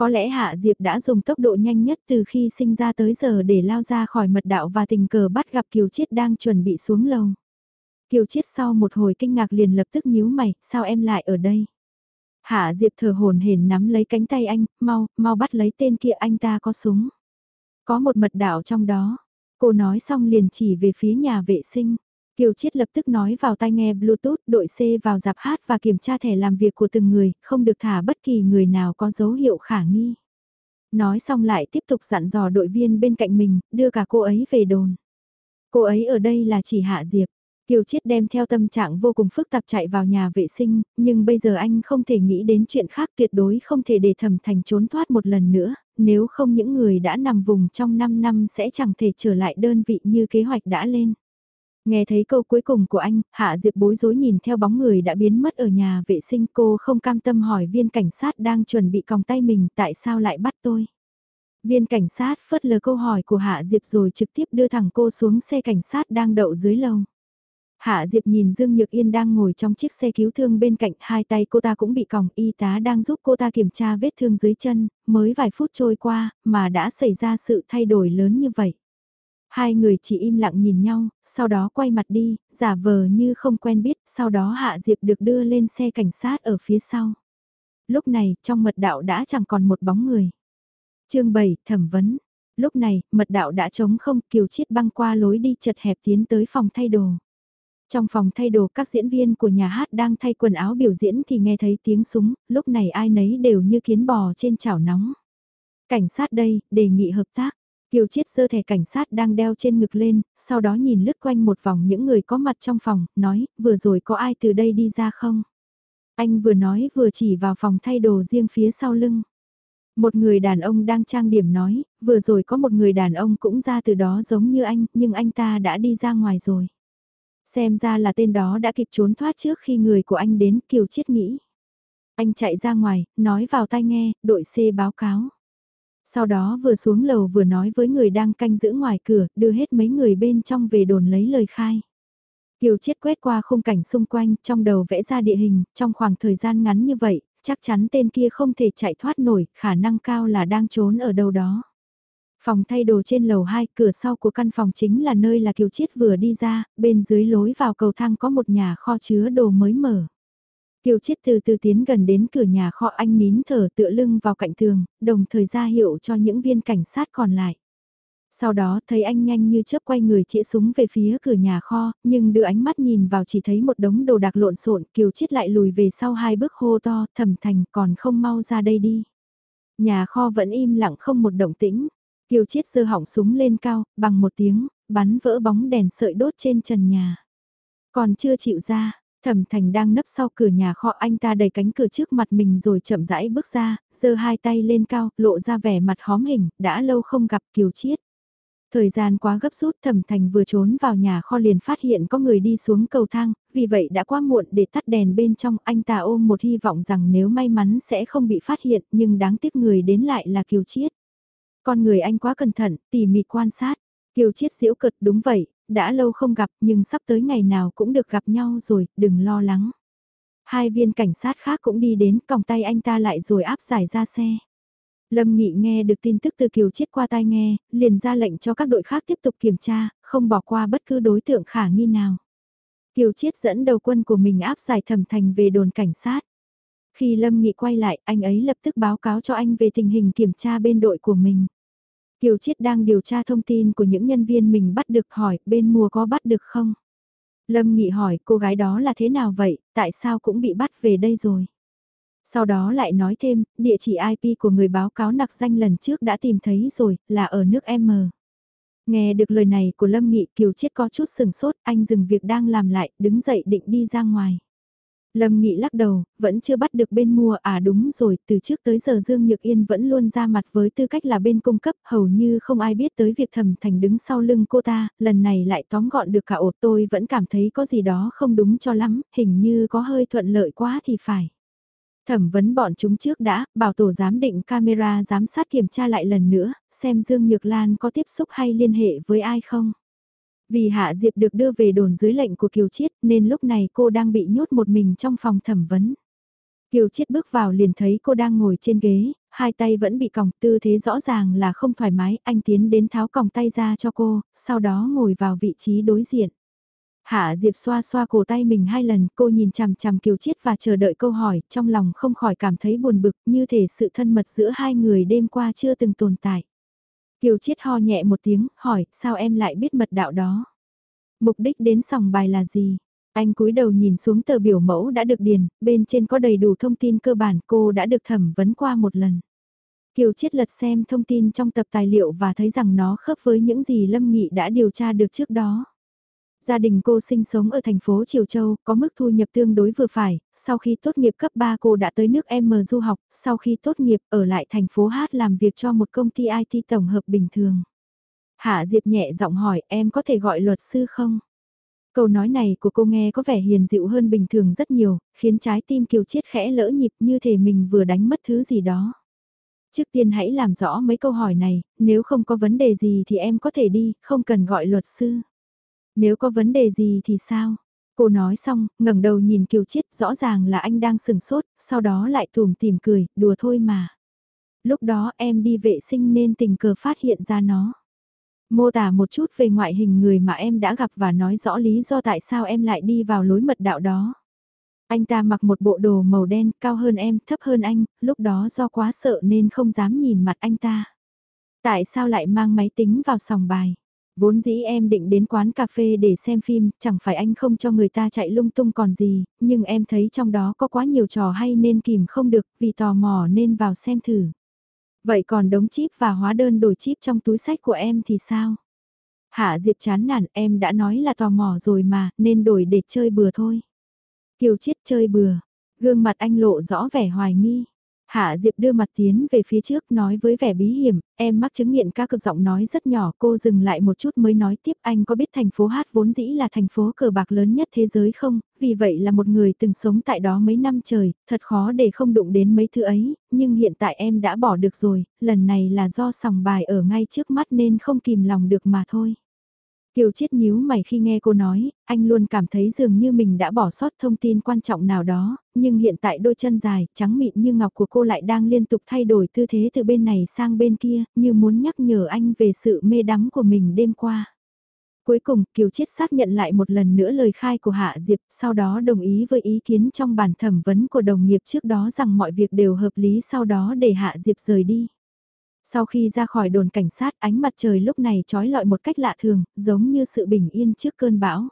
Có lẽ Hạ Diệp đã dùng tốc độ nhanh nhất từ khi sinh ra tới giờ để lao ra khỏi mật đạo và tình cờ bắt gặp Kiều Chiết đang chuẩn bị xuống lầu. Kiều Chiết sau một hồi kinh ngạc liền lập tức nhíu mày, sao em lại ở đây? Hạ Diệp thở hồn hển nắm lấy cánh tay anh, mau, mau bắt lấy tên kia anh ta có súng. Có một mật đạo trong đó. Cô nói xong liền chỉ về phía nhà vệ sinh. Kiều Chiết lập tức nói vào tai nghe Bluetooth đội C vào dạp hát và kiểm tra thẻ làm việc của từng người, không được thả bất kỳ người nào có dấu hiệu khả nghi. Nói xong lại tiếp tục dặn dò đội viên bên cạnh mình, đưa cả cô ấy về đồn. Cô ấy ở đây là chỉ Hạ Diệp. Kiều Chiết đem theo tâm trạng vô cùng phức tạp chạy vào nhà vệ sinh, nhưng bây giờ anh không thể nghĩ đến chuyện khác tuyệt đối không thể để thẩm thành trốn thoát một lần nữa, nếu không những người đã nằm vùng trong 5 năm sẽ chẳng thể trở lại đơn vị như kế hoạch đã lên. Nghe thấy câu cuối cùng của anh, Hạ Diệp bối rối nhìn theo bóng người đã biến mất ở nhà vệ sinh cô không cam tâm hỏi viên cảnh sát đang chuẩn bị còng tay mình tại sao lại bắt tôi. Viên cảnh sát phớt lờ câu hỏi của Hạ Diệp rồi trực tiếp đưa thẳng cô xuống xe cảnh sát đang đậu dưới lầu. Hạ Diệp nhìn Dương Nhược Yên đang ngồi trong chiếc xe cứu thương bên cạnh, hai tay cô ta cũng bị còng, y tá đang giúp cô ta kiểm tra vết thương dưới chân, mới vài phút trôi qua, mà đã xảy ra sự thay đổi lớn như vậy. Hai người chỉ im lặng nhìn nhau, sau đó quay mặt đi, giả vờ như không quen biết, sau đó Hạ Diệp được đưa lên xe cảnh sát ở phía sau. Lúc này, trong mật đạo đã chẳng còn một bóng người. chương 7, thẩm vấn. Lúc này, mật đạo đã trống không, Kiều Chiết băng qua lối đi chật hẹp tiến tới phòng thay đồ. Trong phòng thay đồ các diễn viên của nhà hát đang thay quần áo biểu diễn thì nghe thấy tiếng súng, lúc này ai nấy đều như kiến bò trên chảo nóng. Cảnh sát đây, đề nghị hợp tác. Kiều Chiết sơ thẻ cảnh sát đang đeo trên ngực lên, sau đó nhìn lướt quanh một vòng những người có mặt trong phòng, nói, vừa rồi có ai từ đây đi ra không? Anh vừa nói vừa chỉ vào phòng thay đồ riêng phía sau lưng. Một người đàn ông đang trang điểm nói, vừa rồi có một người đàn ông cũng ra từ đó giống như anh, nhưng anh ta đã đi ra ngoài rồi. Xem ra là tên đó đã kịp trốn thoát trước khi người của anh đến Kiều Chiết nghĩ. Anh chạy ra ngoài, nói vào tai nghe, đội C báo cáo. Sau đó vừa xuống lầu vừa nói với người đang canh giữ ngoài cửa, đưa hết mấy người bên trong về đồn lấy lời khai. Kiều Chiết quét qua khung cảnh xung quanh, trong đầu vẽ ra địa hình, trong khoảng thời gian ngắn như vậy, chắc chắn tên kia không thể chạy thoát nổi, khả năng cao là đang trốn ở đâu đó. Phòng thay đồ trên lầu 2, cửa sau của căn phòng chính là nơi là Kiều Chiết vừa đi ra, bên dưới lối vào cầu thang có một nhà kho chứa đồ mới mở. Kiều Chiết từ từ tiến gần đến cửa nhà kho anh nín thở tựa lưng vào cạnh tường, đồng thời ra hiệu cho những viên cảnh sát còn lại. Sau đó thấy anh nhanh như chớp quay người chĩa súng về phía cửa nhà kho, nhưng đưa ánh mắt nhìn vào chỉ thấy một đống đồ đạc lộn xộn, Kiều Chiết lại lùi về sau hai bước hô to, thầm thành còn không mau ra đây đi. Nhà kho vẫn im lặng không một động tĩnh, Kiều Chiết giơ hỏng súng lên cao, bằng một tiếng, bắn vỡ bóng đèn sợi đốt trên trần nhà. Còn chưa chịu ra, Thẩm Thành đang nấp sau cửa nhà kho anh ta đẩy cánh cửa trước mặt mình rồi chậm rãi bước ra, giơ hai tay lên cao, lộ ra vẻ mặt hóm hình, đã lâu không gặp Kiều Chiết. Thời gian quá gấp rút Thẩm Thành vừa trốn vào nhà kho liền phát hiện có người đi xuống cầu thang, vì vậy đã quá muộn để tắt đèn bên trong anh ta ôm một hy vọng rằng nếu may mắn sẽ không bị phát hiện nhưng đáng tiếc người đến lại là Kiều Chiết. Con người anh quá cẩn thận, tỉ mỉ quan sát. Kiều Chiết diễu cực đúng vậy, đã lâu không gặp nhưng sắp tới ngày nào cũng được gặp nhau rồi, đừng lo lắng. Hai viên cảnh sát khác cũng đi đến còng tay anh ta lại rồi áp giải ra xe. Lâm Nghị nghe được tin tức từ Kiều Chiết qua tai nghe, liền ra lệnh cho các đội khác tiếp tục kiểm tra, không bỏ qua bất cứ đối tượng khả nghi nào. Kiều Chiết dẫn đầu quân của mình áp giải thẩm thành về đồn cảnh sát. Khi Lâm Nghị quay lại, anh ấy lập tức báo cáo cho anh về tình hình kiểm tra bên đội của mình. Kiều Chiết đang điều tra thông tin của những nhân viên mình bắt được hỏi bên mua có bắt được không? Lâm Nghị hỏi cô gái đó là thế nào vậy, tại sao cũng bị bắt về đây rồi? Sau đó lại nói thêm, địa chỉ IP của người báo cáo nặc danh lần trước đã tìm thấy rồi, là ở nước M. Nghe được lời này của Lâm Nghị Kiều Chiết có chút sừng sốt, anh dừng việc đang làm lại, đứng dậy định đi ra ngoài. Lâm Nghị lắc đầu, vẫn chưa bắt được bên mua à đúng rồi, từ trước tới giờ Dương Nhược Yên vẫn luôn ra mặt với tư cách là bên cung cấp, hầu như không ai biết tới việc thẩm thành đứng sau lưng cô ta, lần này lại tóm gọn được cả ổ tôi vẫn cảm thấy có gì đó không đúng cho lắm, hình như có hơi thuận lợi quá thì phải. Thẩm vấn bọn chúng trước đã, bảo tổ giám định camera giám sát kiểm tra lại lần nữa, xem Dương Nhược Lan có tiếp xúc hay liên hệ với ai không. Vì Hạ Diệp được đưa về đồn dưới lệnh của Kiều Chiết nên lúc này cô đang bị nhốt một mình trong phòng thẩm vấn. Kiều Chiết bước vào liền thấy cô đang ngồi trên ghế, hai tay vẫn bị còng tư thế rõ ràng là không thoải mái, anh tiến đến tháo còng tay ra cho cô, sau đó ngồi vào vị trí đối diện. Hạ Diệp xoa xoa cổ tay mình hai lần, cô nhìn chằm chằm Kiều Chiết và chờ đợi câu hỏi, trong lòng không khỏi cảm thấy buồn bực, như thể sự thân mật giữa hai người đêm qua chưa từng tồn tại. Kiều Chiết ho nhẹ một tiếng, hỏi, sao em lại biết mật đạo đó? Mục đích đến sòng bài là gì? Anh cúi đầu nhìn xuống tờ biểu mẫu đã được điền, bên trên có đầy đủ thông tin cơ bản cô đã được thẩm vấn qua một lần. Kiều Chiết lật xem thông tin trong tập tài liệu và thấy rằng nó khớp với những gì Lâm Nghị đã điều tra được trước đó. Gia đình cô sinh sống ở thành phố Triều Châu, có mức thu nhập tương đối vừa phải, sau khi tốt nghiệp cấp 3 cô đã tới nước M du học, sau khi tốt nghiệp ở lại thành phố Hát làm việc cho một công ty IT tổng hợp bình thường. Hạ Diệp nhẹ giọng hỏi em có thể gọi luật sư không? Câu nói này của cô nghe có vẻ hiền dịu hơn bình thường rất nhiều, khiến trái tim Kiều Chiết khẽ lỡ nhịp như thể mình vừa đánh mất thứ gì đó. Trước tiên hãy làm rõ mấy câu hỏi này, nếu không có vấn đề gì thì em có thể đi, không cần gọi luật sư. Nếu có vấn đề gì thì sao? Cô nói xong, ngẩng đầu nhìn Kiều Chiết, rõ ràng là anh đang sừng sốt, sau đó lại tùm tìm cười, đùa thôi mà. Lúc đó em đi vệ sinh nên tình cờ phát hiện ra nó. Mô tả một chút về ngoại hình người mà em đã gặp và nói rõ lý do tại sao em lại đi vào lối mật đạo đó. Anh ta mặc một bộ đồ màu đen, cao hơn em, thấp hơn anh, lúc đó do quá sợ nên không dám nhìn mặt anh ta. Tại sao lại mang máy tính vào sòng bài? Vốn dĩ em định đến quán cà phê để xem phim, chẳng phải anh không cho người ta chạy lung tung còn gì, nhưng em thấy trong đó có quá nhiều trò hay nên kìm không được, vì tò mò nên vào xem thử. Vậy còn đống chip và hóa đơn đổi chip trong túi sách của em thì sao? Hạ Diệp chán nản em đã nói là tò mò rồi mà, nên đổi để chơi bừa thôi. Kiều Chiết chơi bừa, gương mặt anh lộ rõ vẻ hoài nghi. Hạ Diệp đưa mặt tiến về phía trước nói với vẻ bí hiểm, em mắc chứng nghiện ca cực giọng nói rất nhỏ cô dừng lại một chút mới nói tiếp anh có biết thành phố Hát vốn dĩ là thành phố cờ bạc lớn nhất thế giới không, vì vậy là một người từng sống tại đó mấy năm trời, thật khó để không đụng đến mấy thứ ấy, nhưng hiện tại em đã bỏ được rồi, lần này là do sòng bài ở ngay trước mắt nên không kìm lòng được mà thôi. Kiều Chiết nhíu mày khi nghe cô nói, anh luôn cảm thấy dường như mình đã bỏ sót thông tin quan trọng nào đó, nhưng hiện tại đôi chân dài, trắng mịn như ngọc của cô lại đang liên tục thay đổi tư thế từ bên này sang bên kia, như muốn nhắc nhở anh về sự mê đắm của mình đêm qua. Cuối cùng, Kiều Chiết xác nhận lại một lần nữa lời khai của Hạ Diệp, sau đó đồng ý với ý kiến trong bản thẩm vấn của đồng nghiệp trước đó rằng mọi việc đều hợp lý sau đó để Hạ Diệp rời đi. Sau khi ra khỏi đồn cảnh sát ánh mặt trời lúc này trói lọi một cách lạ thường, giống như sự bình yên trước cơn bão.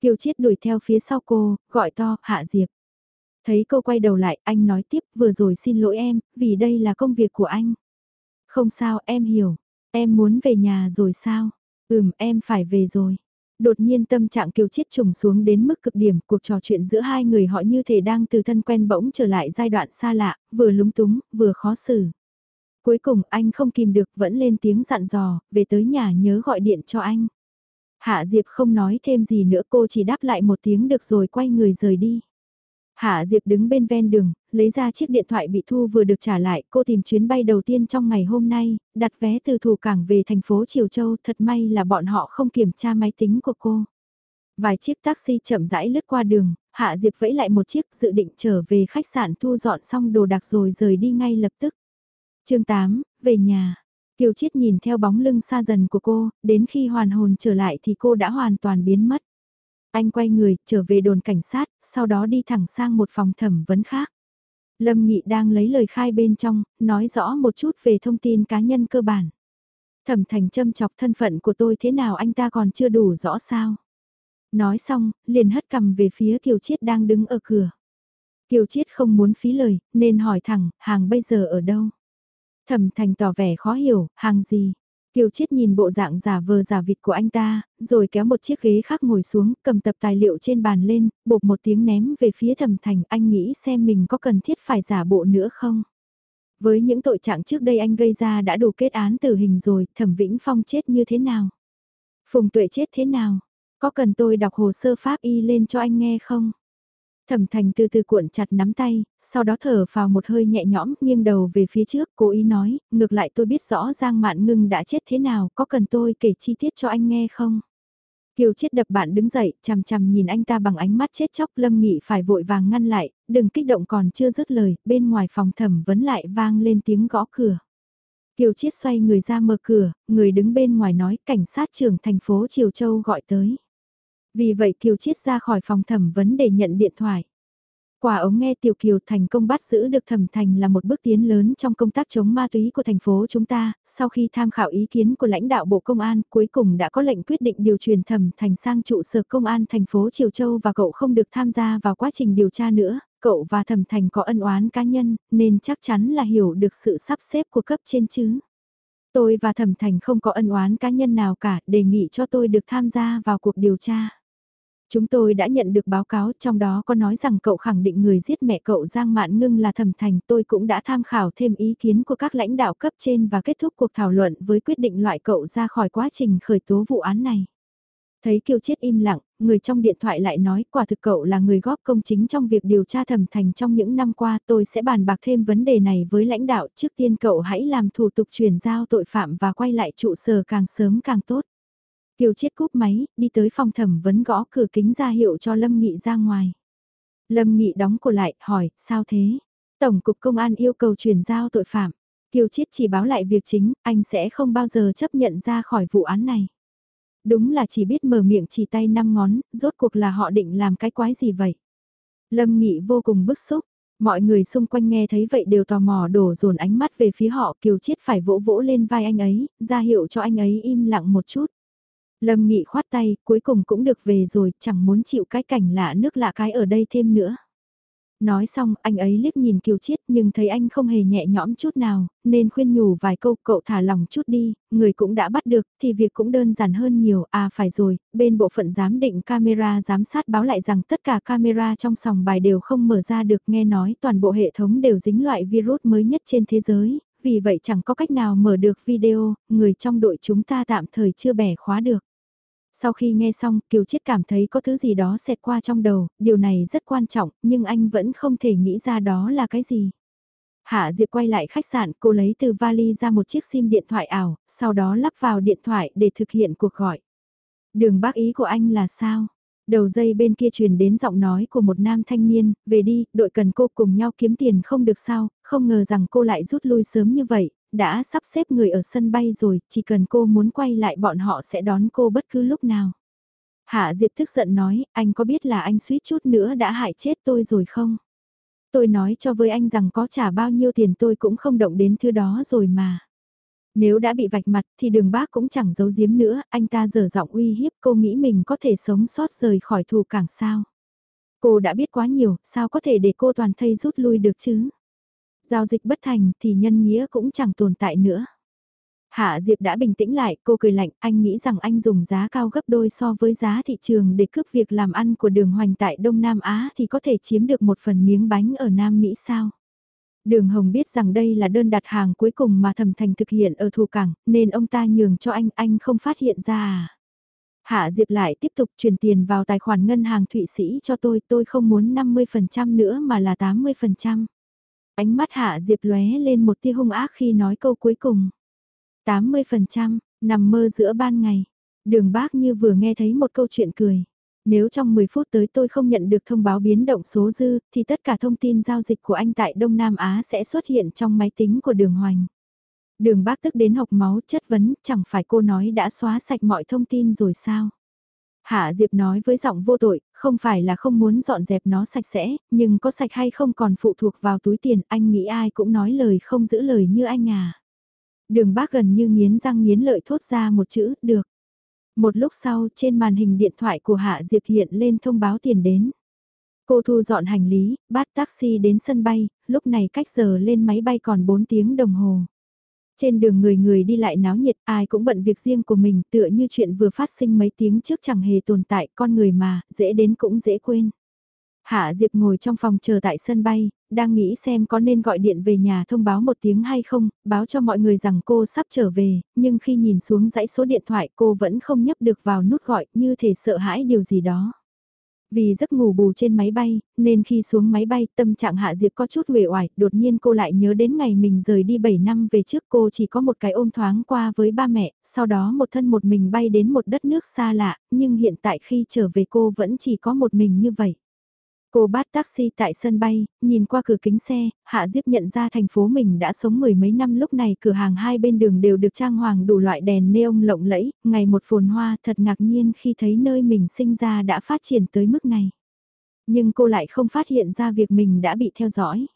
Kiều Chiết đuổi theo phía sau cô, gọi to, Hạ Diệp. Thấy cô quay đầu lại, anh nói tiếp, vừa rồi xin lỗi em, vì đây là công việc của anh. Không sao, em hiểu. Em muốn về nhà rồi sao? Ừm, em phải về rồi. Đột nhiên tâm trạng Kiều Chiết trùng xuống đến mức cực điểm, cuộc trò chuyện giữa hai người họ như thể đang từ thân quen bỗng trở lại giai đoạn xa lạ, vừa lúng túng, vừa khó xử. Cuối cùng anh không kìm được vẫn lên tiếng dặn dò, về tới nhà nhớ gọi điện cho anh. Hạ Diệp không nói thêm gì nữa cô chỉ đáp lại một tiếng được rồi quay người rời đi. Hạ Diệp đứng bên ven đường, lấy ra chiếc điện thoại bị thu vừa được trả lại, cô tìm chuyến bay đầu tiên trong ngày hôm nay, đặt vé từ thủ cảng về thành phố Triều Châu, thật may là bọn họ không kiểm tra máy tính của cô. Vài chiếc taxi chậm rãi lướt qua đường, Hạ Diệp vẫy lại một chiếc dự định trở về khách sạn thu dọn xong đồ đạc rồi rời đi ngay lập tức chương 8, về nhà. Kiều Chiết nhìn theo bóng lưng xa dần của cô, đến khi hoàn hồn trở lại thì cô đã hoàn toàn biến mất. Anh quay người, trở về đồn cảnh sát, sau đó đi thẳng sang một phòng thẩm vấn khác. Lâm Nghị đang lấy lời khai bên trong, nói rõ một chút về thông tin cá nhân cơ bản. Thẩm thành châm chọc thân phận của tôi thế nào anh ta còn chưa đủ rõ sao. Nói xong, liền hất cầm về phía Kiều Chiết đang đứng ở cửa. Kiều Chiết không muốn phí lời, nên hỏi thẳng, hàng bây giờ ở đâu? Thẩm thành tỏ vẻ khó hiểu, hàng gì? Kiều Chiết nhìn bộ dạng giả vờ giả vịt của anh ta, rồi kéo một chiếc ghế khác ngồi xuống, cầm tập tài liệu trên bàn lên, bột một tiếng ném về phía thẩm thành, anh nghĩ xem mình có cần thiết phải giả bộ nữa không? Với những tội trạng trước đây anh gây ra đã đủ kết án tử hình rồi, thẩm Vĩnh Phong chết như thế nào? Phùng Tuệ chết thế nào? Có cần tôi đọc hồ sơ pháp y lên cho anh nghe không? Thẩm thành từ từ cuộn chặt nắm tay, sau đó thở vào một hơi nhẹ nhõm, nghiêng đầu về phía trước, cố ý nói, ngược lại tôi biết rõ Giang Mạn Ngưng đã chết thế nào, có cần tôi kể chi tiết cho anh nghe không? Kiều chết đập bạn đứng dậy, chằm chằm nhìn anh ta bằng ánh mắt chết chóc Lâm Nghị phải vội vàng ngăn lại, đừng kích động còn chưa dứt lời, bên ngoài phòng thẩm vấn lại vang lên tiếng gõ cửa. Kiều Chiết xoay người ra mở cửa, người đứng bên ngoài nói cảnh sát trưởng thành phố Triều Châu gọi tới. Vì vậy Kiều Chiết ra khỏi phòng thẩm vấn để nhận điện thoại. Quả ống nghe Tiểu Kiều thành công bắt giữ được thẩm thành là một bước tiến lớn trong công tác chống ma túy của thành phố chúng ta, sau khi tham khảo ý kiến của lãnh đạo Bộ Công an cuối cùng đã có lệnh quyết định điều chuyển thẩm thành sang trụ sở công an thành phố Triều Châu và cậu không được tham gia vào quá trình điều tra nữa, cậu và thẩm thành có ân oán cá nhân nên chắc chắn là hiểu được sự sắp xếp của cấp trên chứ. Tôi và thẩm thành không có ân oán cá nhân nào cả, đề nghị cho tôi được tham gia vào cuộc điều tra. Chúng tôi đã nhận được báo cáo trong đó có nói rằng cậu khẳng định người giết mẹ cậu Giang Mạn Ngưng là thẩm thành tôi cũng đã tham khảo thêm ý kiến của các lãnh đạo cấp trên và kết thúc cuộc thảo luận với quyết định loại cậu ra khỏi quá trình khởi tố vụ án này. Thấy Kiều Chiết im lặng, người trong điện thoại lại nói quả thực cậu là người góp công chính trong việc điều tra thẩm thành trong những năm qua tôi sẽ bàn bạc thêm vấn đề này với lãnh đạo trước tiên cậu hãy làm thủ tục chuyển giao tội phạm và quay lại trụ sở càng sớm càng tốt. Kiều Chiết cúp máy, đi tới phòng thẩm vấn gõ cửa kính ra hiệu cho Lâm Nghị ra ngoài. Lâm Nghị đóng cửa lại, hỏi, sao thế? Tổng cục công an yêu cầu chuyển giao tội phạm. Kiều Chiết chỉ báo lại việc chính, anh sẽ không bao giờ chấp nhận ra khỏi vụ án này. Đúng là chỉ biết mở miệng chỉ tay năm ngón, rốt cuộc là họ định làm cái quái gì vậy? Lâm Nghị vô cùng bức xúc, mọi người xung quanh nghe thấy vậy đều tò mò đổ dồn ánh mắt về phía họ Kiều Chiết phải vỗ vỗ lên vai anh ấy, ra hiệu cho anh ấy im lặng một chút. Lâm Nghị khoát tay, cuối cùng cũng được về rồi, chẳng muốn chịu cái cảnh lạ nước lạ cái ở đây thêm nữa. Nói xong, anh ấy liếc nhìn Kiều Chiết nhưng thấy anh không hề nhẹ nhõm chút nào, nên khuyên nhủ vài câu cậu thả lòng chút đi, người cũng đã bắt được, thì việc cũng đơn giản hơn nhiều. À phải rồi, bên bộ phận giám định camera giám sát báo lại rằng tất cả camera trong sòng bài đều không mở ra được nghe nói toàn bộ hệ thống đều dính loại virus mới nhất trên thế giới, vì vậy chẳng có cách nào mở được video, người trong đội chúng ta tạm thời chưa bẻ khóa được. Sau khi nghe xong, Kiều Chiết cảm thấy có thứ gì đó xẹt qua trong đầu, điều này rất quan trọng, nhưng anh vẫn không thể nghĩ ra đó là cái gì. Hạ Diệp quay lại khách sạn, cô lấy từ vali ra một chiếc sim điện thoại ảo, sau đó lắp vào điện thoại để thực hiện cuộc gọi. Đường bác ý của anh là sao? Đầu dây bên kia truyền đến giọng nói của một nam thanh niên, về đi, đội cần cô cùng nhau kiếm tiền không được sao, không ngờ rằng cô lại rút lui sớm như vậy, đã sắp xếp người ở sân bay rồi, chỉ cần cô muốn quay lại bọn họ sẽ đón cô bất cứ lúc nào. Hạ Diệp tức giận nói, anh có biết là anh suýt chút nữa đã hại chết tôi rồi không? Tôi nói cho với anh rằng có trả bao nhiêu tiền tôi cũng không động đến thứ đó rồi mà. Nếu đã bị vạch mặt thì đường bác cũng chẳng giấu giếm nữa, anh ta dở giọng uy hiếp cô nghĩ mình có thể sống sót rời khỏi thù cảng sao. Cô đã biết quá nhiều, sao có thể để cô toàn thây rút lui được chứ? Giao dịch bất thành thì nhân nghĩa cũng chẳng tồn tại nữa. Hạ Diệp đã bình tĩnh lại, cô cười lạnh, anh nghĩ rằng anh dùng giá cao gấp đôi so với giá thị trường để cướp việc làm ăn của đường hoành tại Đông Nam Á thì có thể chiếm được một phần miếng bánh ở Nam Mỹ sao? Đường Hồng biết rằng đây là đơn đặt hàng cuối cùng mà Thẩm Thành thực hiện ở thủ cảng, nên ông ta nhường cho anh, anh không phát hiện ra à. Hạ Diệp lại tiếp tục chuyển tiền vào tài khoản ngân hàng Thụy Sĩ cho tôi, tôi không muốn 50% nữa mà là 80%. Ánh mắt Hạ Diệp lóe lên một tia hung ác khi nói câu cuối cùng. 80%, nằm mơ giữa ban ngày. Đường bác như vừa nghe thấy một câu chuyện cười. Nếu trong 10 phút tới tôi không nhận được thông báo biến động số dư, thì tất cả thông tin giao dịch của anh tại Đông Nam Á sẽ xuất hiện trong máy tính của đường hoành. Đường bác tức đến học máu chất vấn, chẳng phải cô nói đã xóa sạch mọi thông tin rồi sao? Hạ Diệp nói với giọng vô tội, không phải là không muốn dọn dẹp nó sạch sẽ, nhưng có sạch hay không còn phụ thuộc vào túi tiền, anh nghĩ ai cũng nói lời không giữ lời như anh à. Đường bác gần như nghiến răng nghiến lợi thốt ra một chữ, được. Một lúc sau, trên màn hình điện thoại của Hạ Diệp hiện lên thông báo tiền đến. Cô thu dọn hành lý, bắt taxi đến sân bay, lúc này cách giờ lên máy bay còn 4 tiếng đồng hồ. Trên đường người người đi lại náo nhiệt, ai cũng bận việc riêng của mình tựa như chuyện vừa phát sinh mấy tiếng trước chẳng hề tồn tại, con người mà, dễ đến cũng dễ quên. Hạ Diệp ngồi trong phòng chờ tại sân bay, đang nghĩ xem có nên gọi điện về nhà thông báo một tiếng hay không, báo cho mọi người rằng cô sắp trở về, nhưng khi nhìn xuống dãy số điện thoại cô vẫn không nhấp được vào nút gọi như thể sợ hãi điều gì đó. Vì giấc ngủ bù trên máy bay, nên khi xuống máy bay tâm trạng Hạ Diệp có chút uể oải, đột nhiên cô lại nhớ đến ngày mình rời đi 7 năm về trước cô chỉ có một cái ôm thoáng qua với ba mẹ, sau đó một thân một mình bay đến một đất nước xa lạ, nhưng hiện tại khi trở về cô vẫn chỉ có một mình như vậy. Cô bắt taxi tại sân bay, nhìn qua cửa kính xe, Hạ diếp nhận ra thành phố mình đã sống mười mấy năm lúc này cửa hàng hai bên đường đều được trang hoàng đủ loại đèn neon lộng lẫy, ngày một phồn hoa thật ngạc nhiên khi thấy nơi mình sinh ra đã phát triển tới mức này. Nhưng cô lại không phát hiện ra việc mình đã bị theo dõi.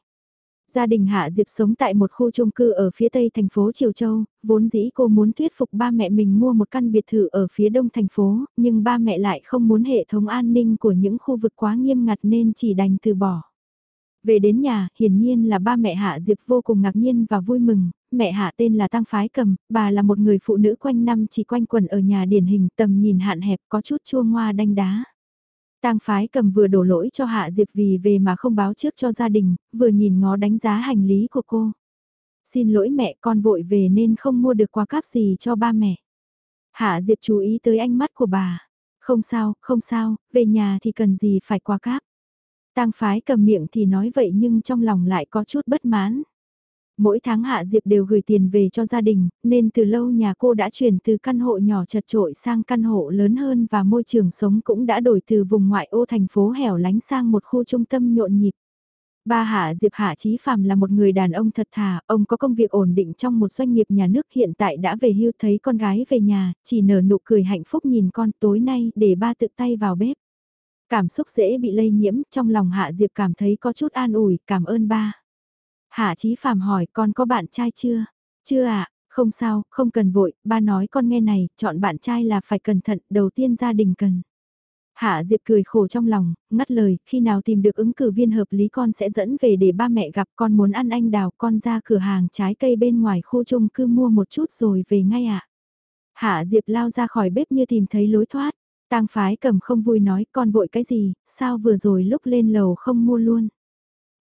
Gia đình Hạ Diệp sống tại một khu chung cư ở phía tây thành phố Triều Châu, vốn dĩ cô muốn thuyết phục ba mẹ mình mua một căn biệt thự ở phía đông thành phố, nhưng ba mẹ lại không muốn hệ thống an ninh của những khu vực quá nghiêm ngặt nên chỉ đành từ bỏ. Về đến nhà, hiển nhiên là ba mẹ Hạ Diệp vô cùng ngạc nhiên và vui mừng, mẹ Hạ tên là Tăng Phái Cầm, bà là một người phụ nữ quanh năm chỉ quanh quần ở nhà điển hình tầm nhìn hạn hẹp có chút chua ngoa đanh đá. Tang phái cầm vừa đổ lỗi cho Hạ Diệp vì về mà không báo trước cho gia đình, vừa nhìn ngó đánh giá hành lý của cô. Xin lỗi mẹ con vội về nên không mua được quà cáp gì cho ba mẹ. Hạ Diệp chú ý tới ánh mắt của bà. Không sao, không sao, về nhà thì cần gì phải quà cáp. Tang phái cầm miệng thì nói vậy nhưng trong lòng lại có chút bất mãn. Mỗi tháng Hạ Diệp đều gửi tiền về cho gia đình, nên từ lâu nhà cô đã chuyển từ căn hộ nhỏ chật trội sang căn hộ lớn hơn và môi trường sống cũng đã đổi từ vùng ngoại ô thành phố hẻo lánh sang một khu trung tâm nhộn nhịp. Ba Hạ Diệp Hạ Chí Phạm là một người đàn ông thật thà, ông có công việc ổn định trong một doanh nghiệp nhà nước hiện tại đã về hưu thấy con gái về nhà, chỉ nở nụ cười hạnh phúc nhìn con tối nay để ba tự tay vào bếp. Cảm xúc dễ bị lây nhiễm, trong lòng Hạ Diệp cảm thấy có chút an ủi, cảm ơn ba. Hạ Chí Phạm hỏi con có bạn trai chưa? Chưa ạ, à, không sao, không cần vội, ba nói con nghe này, chọn bạn trai là phải cẩn thận, đầu tiên gia đình cần. Hạ Diệp cười khổ trong lòng, ngắt lời, khi nào tìm được ứng cử viên hợp lý con sẽ dẫn về để ba mẹ gặp con muốn ăn anh đào con ra cửa hàng trái cây bên ngoài khu chung cư mua một chút rồi về ngay ạ. Hạ Diệp lao ra khỏi bếp như tìm thấy lối thoát, tang phái cầm không vui nói con vội cái gì, sao vừa rồi lúc lên lầu không mua luôn.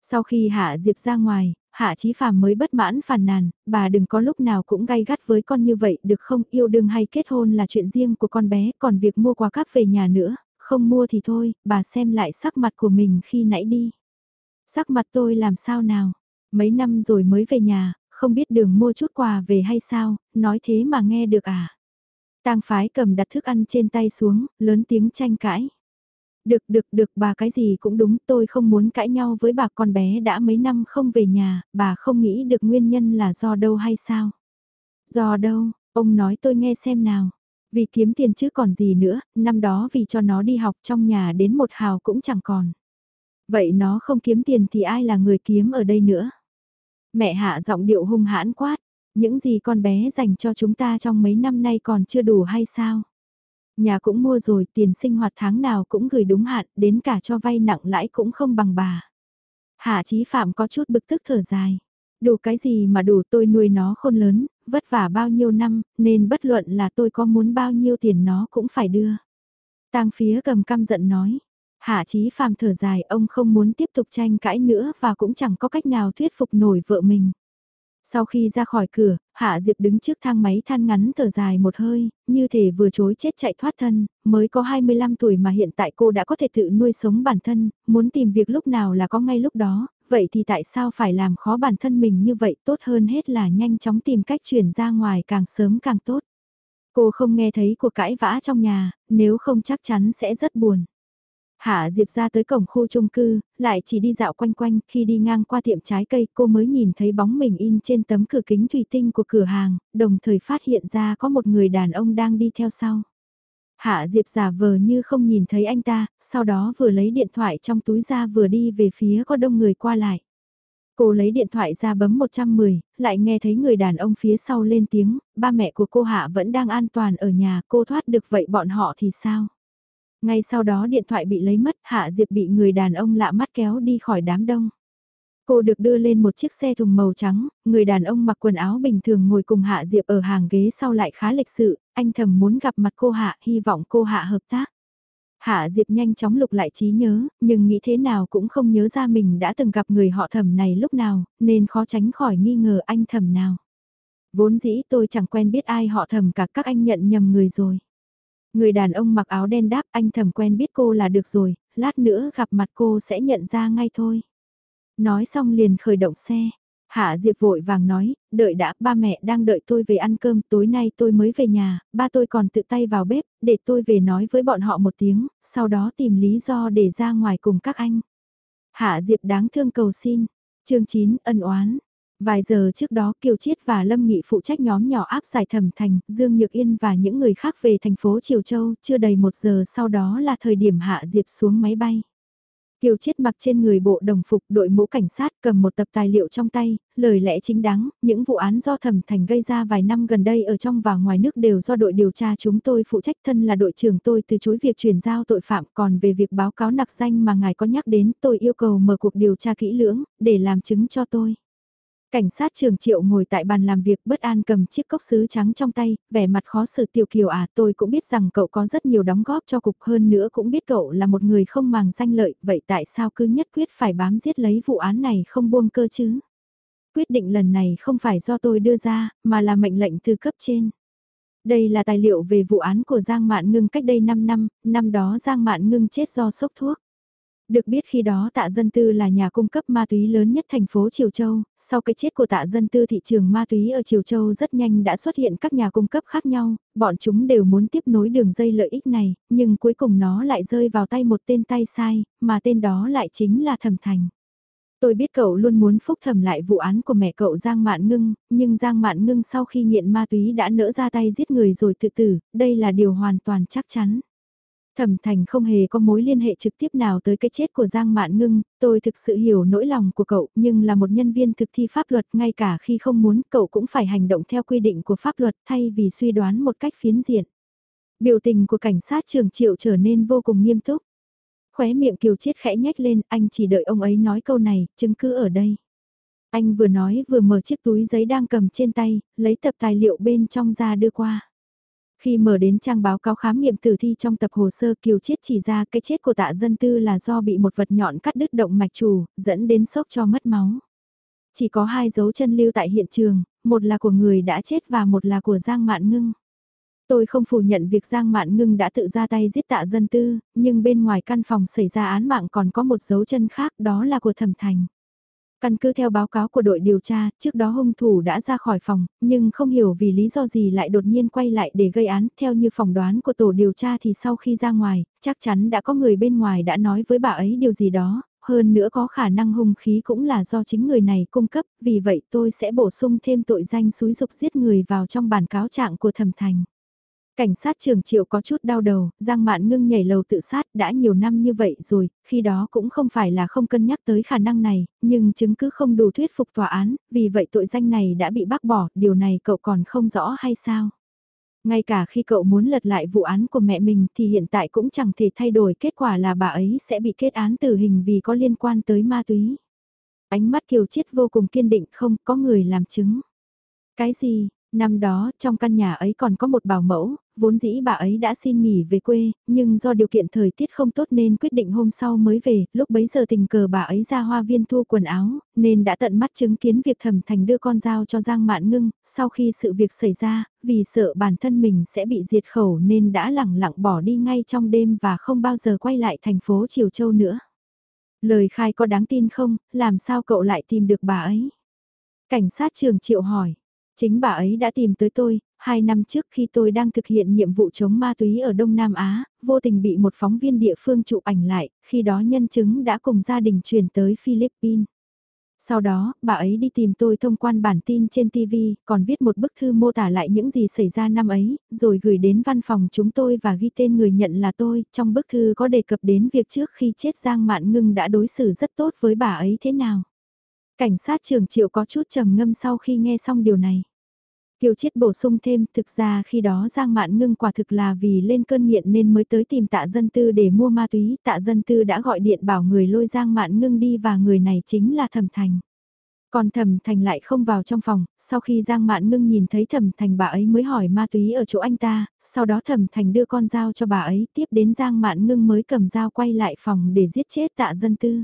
Sau khi Hạ Diệp ra ngoài, Hạ Chí Phàm mới bất mãn phàn nàn, bà đừng có lúc nào cũng gay gắt với con như vậy được không yêu đương hay kết hôn là chuyện riêng của con bé, còn việc mua quà cáp về nhà nữa, không mua thì thôi, bà xem lại sắc mặt của mình khi nãy đi. Sắc mặt tôi làm sao nào, mấy năm rồi mới về nhà, không biết đường mua chút quà về hay sao, nói thế mà nghe được à. Tang phái cầm đặt thức ăn trên tay xuống, lớn tiếng tranh cãi. Được được được bà cái gì cũng đúng tôi không muốn cãi nhau với bà con bé đã mấy năm không về nhà, bà không nghĩ được nguyên nhân là do đâu hay sao? Do đâu, ông nói tôi nghe xem nào. Vì kiếm tiền chứ còn gì nữa, năm đó vì cho nó đi học trong nhà đến một hào cũng chẳng còn. Vậy nó không kiếm tiền thì ai là người kiếm ở đây nữa? Mẹ hạ giọng điệu hung hãn quát, những gì con bé dành cho chúng ta trong mấy năm nay còn chưa đủ hay sao? Nhà cũng mua rồi, tiền sinh hoạt tháng nào cũng gửi đúng hạn, đến cả cho vay nặng lãi cũng không bằng bà. Hạ Chí Phạm có chút bực tức thở dài. Đủ cái gì mà đủ tôi nuôi nó khôn lớn, vất vả bao nhiêu năm, nên bất luận là tôi có muốn bao nhiêu tiền nó cũng phải đưa. Tang phía cầm căm giận nói. Hạ Chí Phạm thở dài ông không muốn tiếp tục tranh cãi nữa và cũng chẳng có cách nào thuyết phục nổi vợ mình. Sau khi ra khỏi cửa, Hạ Diệp đứng trước thang máy than ngắn thở dài một hơi, như thể vừa chối chết chạy thoát thân, mới có 25 tuổi mà hiện tại cô đã có thể tự nuôi sống bản thân, muốn tìm việc lúc nào là có ngay lúc đó, vậy thì tại sao phải làm khó bản thân mình như vậy tốt hơn hết là nhanh chóng tìm cách chuyển ra ngoài càng sớm càng tốt. Cô không nghe thấy cuộc cãi vã trong nhà, nếu không chắc chắn sẽ rất buồn. Hạ Diệp ra tới cổng khu chung cư, lại chỉ đi dạo quanh quanh, khi đi ngang qua tiệm trái cây cô mới nhìn thấy bóng mình in trên tấm cửa kính thủy tinh của cửa hàng, đồng thời phát hiện ra có một người đàn ông đang đi theo sau. Hạ Diệp giả vờ như không nhìn thấy anh ta, sau đó vừa lấy điện thoại trong túi ra vừa đi về phía có đông người qua lại. Cô lấy điện thoại ra bấm 110, lại nghe thấy người đàn ông phía sau lên tiếng, ba mẹ của cô Hạ vẫn đang an toàn ở nhà, cô thoát được vậy bọn họ thì sao? Ngay sau đó điện thoại bị lấy mất, Hạ Diệp bị người đàn ông lạ mắt kéo đi khỏi đám đông. Cô được đưa lên một chiếc xe thùng màu trắng, người đàn ông mặc quần áo bình thường ngồi cùng Hạ Diệp ở hàng ghế sau lại khá lịch sự, anh thầm muốn gặp mặt cô Hạ, hy vọng cô Hạ hợp tác. Hạ Diệp nhanh chóng lục lại trí nhớ, nhưng nghĩ thế nào cũng không nhớ ra mình đã từng gặp người họ thầm này lúc nào, nên khó tránh khỏi nghi ngờ anh thầm nào. Vốn dĩ tôi chẳng quen biết ai họ thầm cả các anh nhận nhầm người rồi. Người đàn ông mặc áo đen đáp anh thầm quen biết cô là được rồi, lát nữa gặp mặt cô sẽ nhận ra ngay thôi. Nói xong liền khởi động xe. Hạ Diệp vội vàng nói, đợi đã, ba mẹ đang đợi tôi về ăn cơm, tối nay tôi mới về nhà, ba tôi còn tự tay vào bếp, để tôi về nói với bọn họ một tiếng, sau đó tìm lý do để ra ngoài cùng các anh. Hạ Diệp đáng thương cầu xin. chương 9, ân oán. Vài giờ trước đó Kiều Chiết và Lâm Nghị phụ trách nhóm nhỏ áp giải thẩm thành, Dương Nhược Yên và những người khác về thành phố Triều Châu, chưa đầy một giờ sau đó là thời điểm Hạ Diệp xuống máy bay. Kiều Chiết mặc trên người bộ đồng phục đội mũ cảnh sát cầm một tập tài liệu trong tay, lời lẽ chính đáng, những vụ án do thẩm thành gây ra vài năm gần đây ở trong và ngoài nước đều do đội điều tra chúng tôi phụ trách thân là đội trưởng tôi từ chối việc chuyển giao tội phạm còn về việc báo cáo nặc danh mà ngài có nhắc đến tôi yêu cầu mở cuộc điều tra kỹ lưỡng, để làm chứng cho tôi. Cảnh sát trường triệu ngồi tại bàn làm việc bất an cầm chiếc cốc sứ trắng trong tay, vẻ mặt khó xử tiểu kiều à tôi cũng biết rằng cậu có rất nhiều đóng góp cho cục hơn nữa cũng biết cậu là một người không màng danh lợi, vậy tại sao cứ nhất quyết phải bám giết lấy vụ án này không buông cơ chứ? Quyết định lần này không phải do tôi đưa ra, mà là mệnh lệnh từ cấp trên. Đây là tài liệu về vụ án của Giang Mạn Ngưng cách đây 5 năm, năm đó Giang Mạn Ngưng chết do sốc thuốc. Được biết khi đó tạ dân tư là nhà cung cấp ma túy lớn nhất thành phố Triều Châu, sau cái chết của tạ dân tư thị trường ma túy ở Triều Châu rất nhanh đã xuất hiện các nhà cung cấp khác nhau, bọn chúng đều muốn tiếp nối đường dây lợi ích này, nhưng cuối cùng nó lại rơi vào tay một tên tay sai, mà tên đó lại chính là Thẩm Thành. Tôi biết cậu luôn muốn phúc thẩm lại vụ án của mẹ cậu Giang Mạn Ngưng, nhưng Giang Mạn Ngưng sau khi nghiện ma túy đã nỡ ra tay giết người rồi tự tử, đây là điều hoàn toàn chắc chắn. Thẩm Thành không hề có mối liên hệ trực tiếp nào tới cái chết của Giang Mạn Ngưng, tôi thực sự hiểu nỗi lòng của cậu, nhưng là một nhân viên thực thi pháp luật ngay cả khi không muốn cậu cũng phải hành động theo quy định của pháp luật thay vì suy đoán một cách phiến diện. Biểu tình của cảnh sát trường triệu trở nên vô cùng nghiêm túc. Khóe miệng Kiều Chiết khẽ nhếch lên, anh chỉ đợi ông ấy nói câu này, chứng cứ ở đây. Anh vừa nói vừa mở chiếc túi giấy đang cầm trên tay, lấy tập tài liệu bên trong ra đưa qua. Khi mở đến trang báo cáo khám nghiệm tử thi trong tập hồ sơ Kiều Chiết chỉ ra cái chết của tạ dân tư là do bị một vật nhọn cắt đứt động mạch chủ, dẫn đến sốc cho mất máu. Chỉ có hai dấu chân lưu tại hiện trường, một là của người đã chết và một là của Giang Mạn Ngưng. Tôi không phủ nhận việc Giang Mạn Ngưng đã tự ra tay giết tạ dân tư, nhưng bên ngoài căn phòng xảy ra án mạng còn có một dấu chân khác đó là của Thẩm Thành. Căn cứ theo báo cáo của đội điều tra, trước đó hung thủ đã ra khỏi phòng, nhưng không hiểu vì lý do gì lại đột nhiên quay lại để gây án. Theo như phỏng đoán của tổ điều tra thì sau khi ra ngoài, chắc chắn đã có người bên ngoài đã nói với bà ấy điều gì đó, hơn nữa có khả năng hung khí cũng là do chính người này cung cấp, vì vậy tôi sẽ bổ sung thêm tội danh xúi dục giết người vào trong bản cáo trạng của thẩm thành. Cảnh sát trường triệu có chút đau đầu, Giang Mạn Ngưng nhảy lầu tự sát đã nhiều năm như vậy rồi, khi đó cũng không phải là không cân nhắc tới khả năng này, nhưng chứng cứ không đủ thuyết phục tòa án, vì vậy tội danh này đã bị bác bỏ, điều này cậu còn không rõ hay sao? Ngay cả khi cậu muốn lật lại vụ án của mẹ mình thì hiện tại cũng chẳng thể thay đổi kết quả là bà ấy sẽ bị kết án tử hình vì có liên quan tới ma túy. Ánh mắt Kiều Chiết vô cùng kiên định không có người làm chứng. Cái gì, Năm đó, trong căn nhà ấy còn có một bảo mẫu, vốn dĩ bà ấy đã xin nghỉ về quê, nhưng do điều kiện thời tiết không tốt nên quyết định hôm sau mới về, lúc bấy giờ tình cờ bà ấy ra hoa viên thu quần áo, nên đã tận mắt chứng kiến việc thẩm thành đưa con dao cho Giang Mạn Ngưng, sau khi sự việc xảy ra, vì sợ bản thân mình sẽ bị diệt khẩu nên đã lẳng lặng bỏ đi ngay trong đêm và không bao giờ quay lại thành phố Triều Châu nữa. Lời khai có đáng tin không, làm sao cậu lại tìm được bà ấy? Cảnh sát trường triệu hỏi. Chính bà ấy đã tìm tới tôi, hai năm trước khi tôi đang thực hiện nhiệm vụ chống ma túy ở Đông Nam Á, vô tình bị một phóng viên địa phương chụp ảnh lại, khi đó nhân chứng đã cùng gia đình chuyển tới Philippines. Sau đó, bà ấy đi tìm tôi thông quan bản tin trên TV, còn viết một bức thư mô tả lại những gì xảy ra năm ấy, rồi gửi đến văn phòng chúng tôi và ghi tên người nhận là tôi. Trong bức thư có đề cập đến việc trước khi chết Giang Mạn Ngưng đã đối xử rất tốt với bà ấy thế nào. Cảnh sát trưởng triệu có chút trầm ngâm sau khi nghe xong điều này. Kiều Chiết bổ sung thêm, thực ra khi đó Giang Mạn Ngưng quả thực là vì lên cơn nghiện nên mới tới tìm tạ dân tư để mua ma túy, tạ dân tư đã gọi điện bảo người lôi Giang Mạn Ngưng đi và người này chính là Thẩm Thành. Còn Thẩm Thành lại không vào trong phòng, sau khi Giang Mạn Ngưng nhìn thấy Thẩm Thành bà ấy mới hỏi ma túy ở chỗ anh ta, sau đó Thẩm Thành đưa con dao cho bà ấy, tiếp đến Giang Mạn Ngưng mới cầm dao quay lại phòng để giết chết tạ dân tư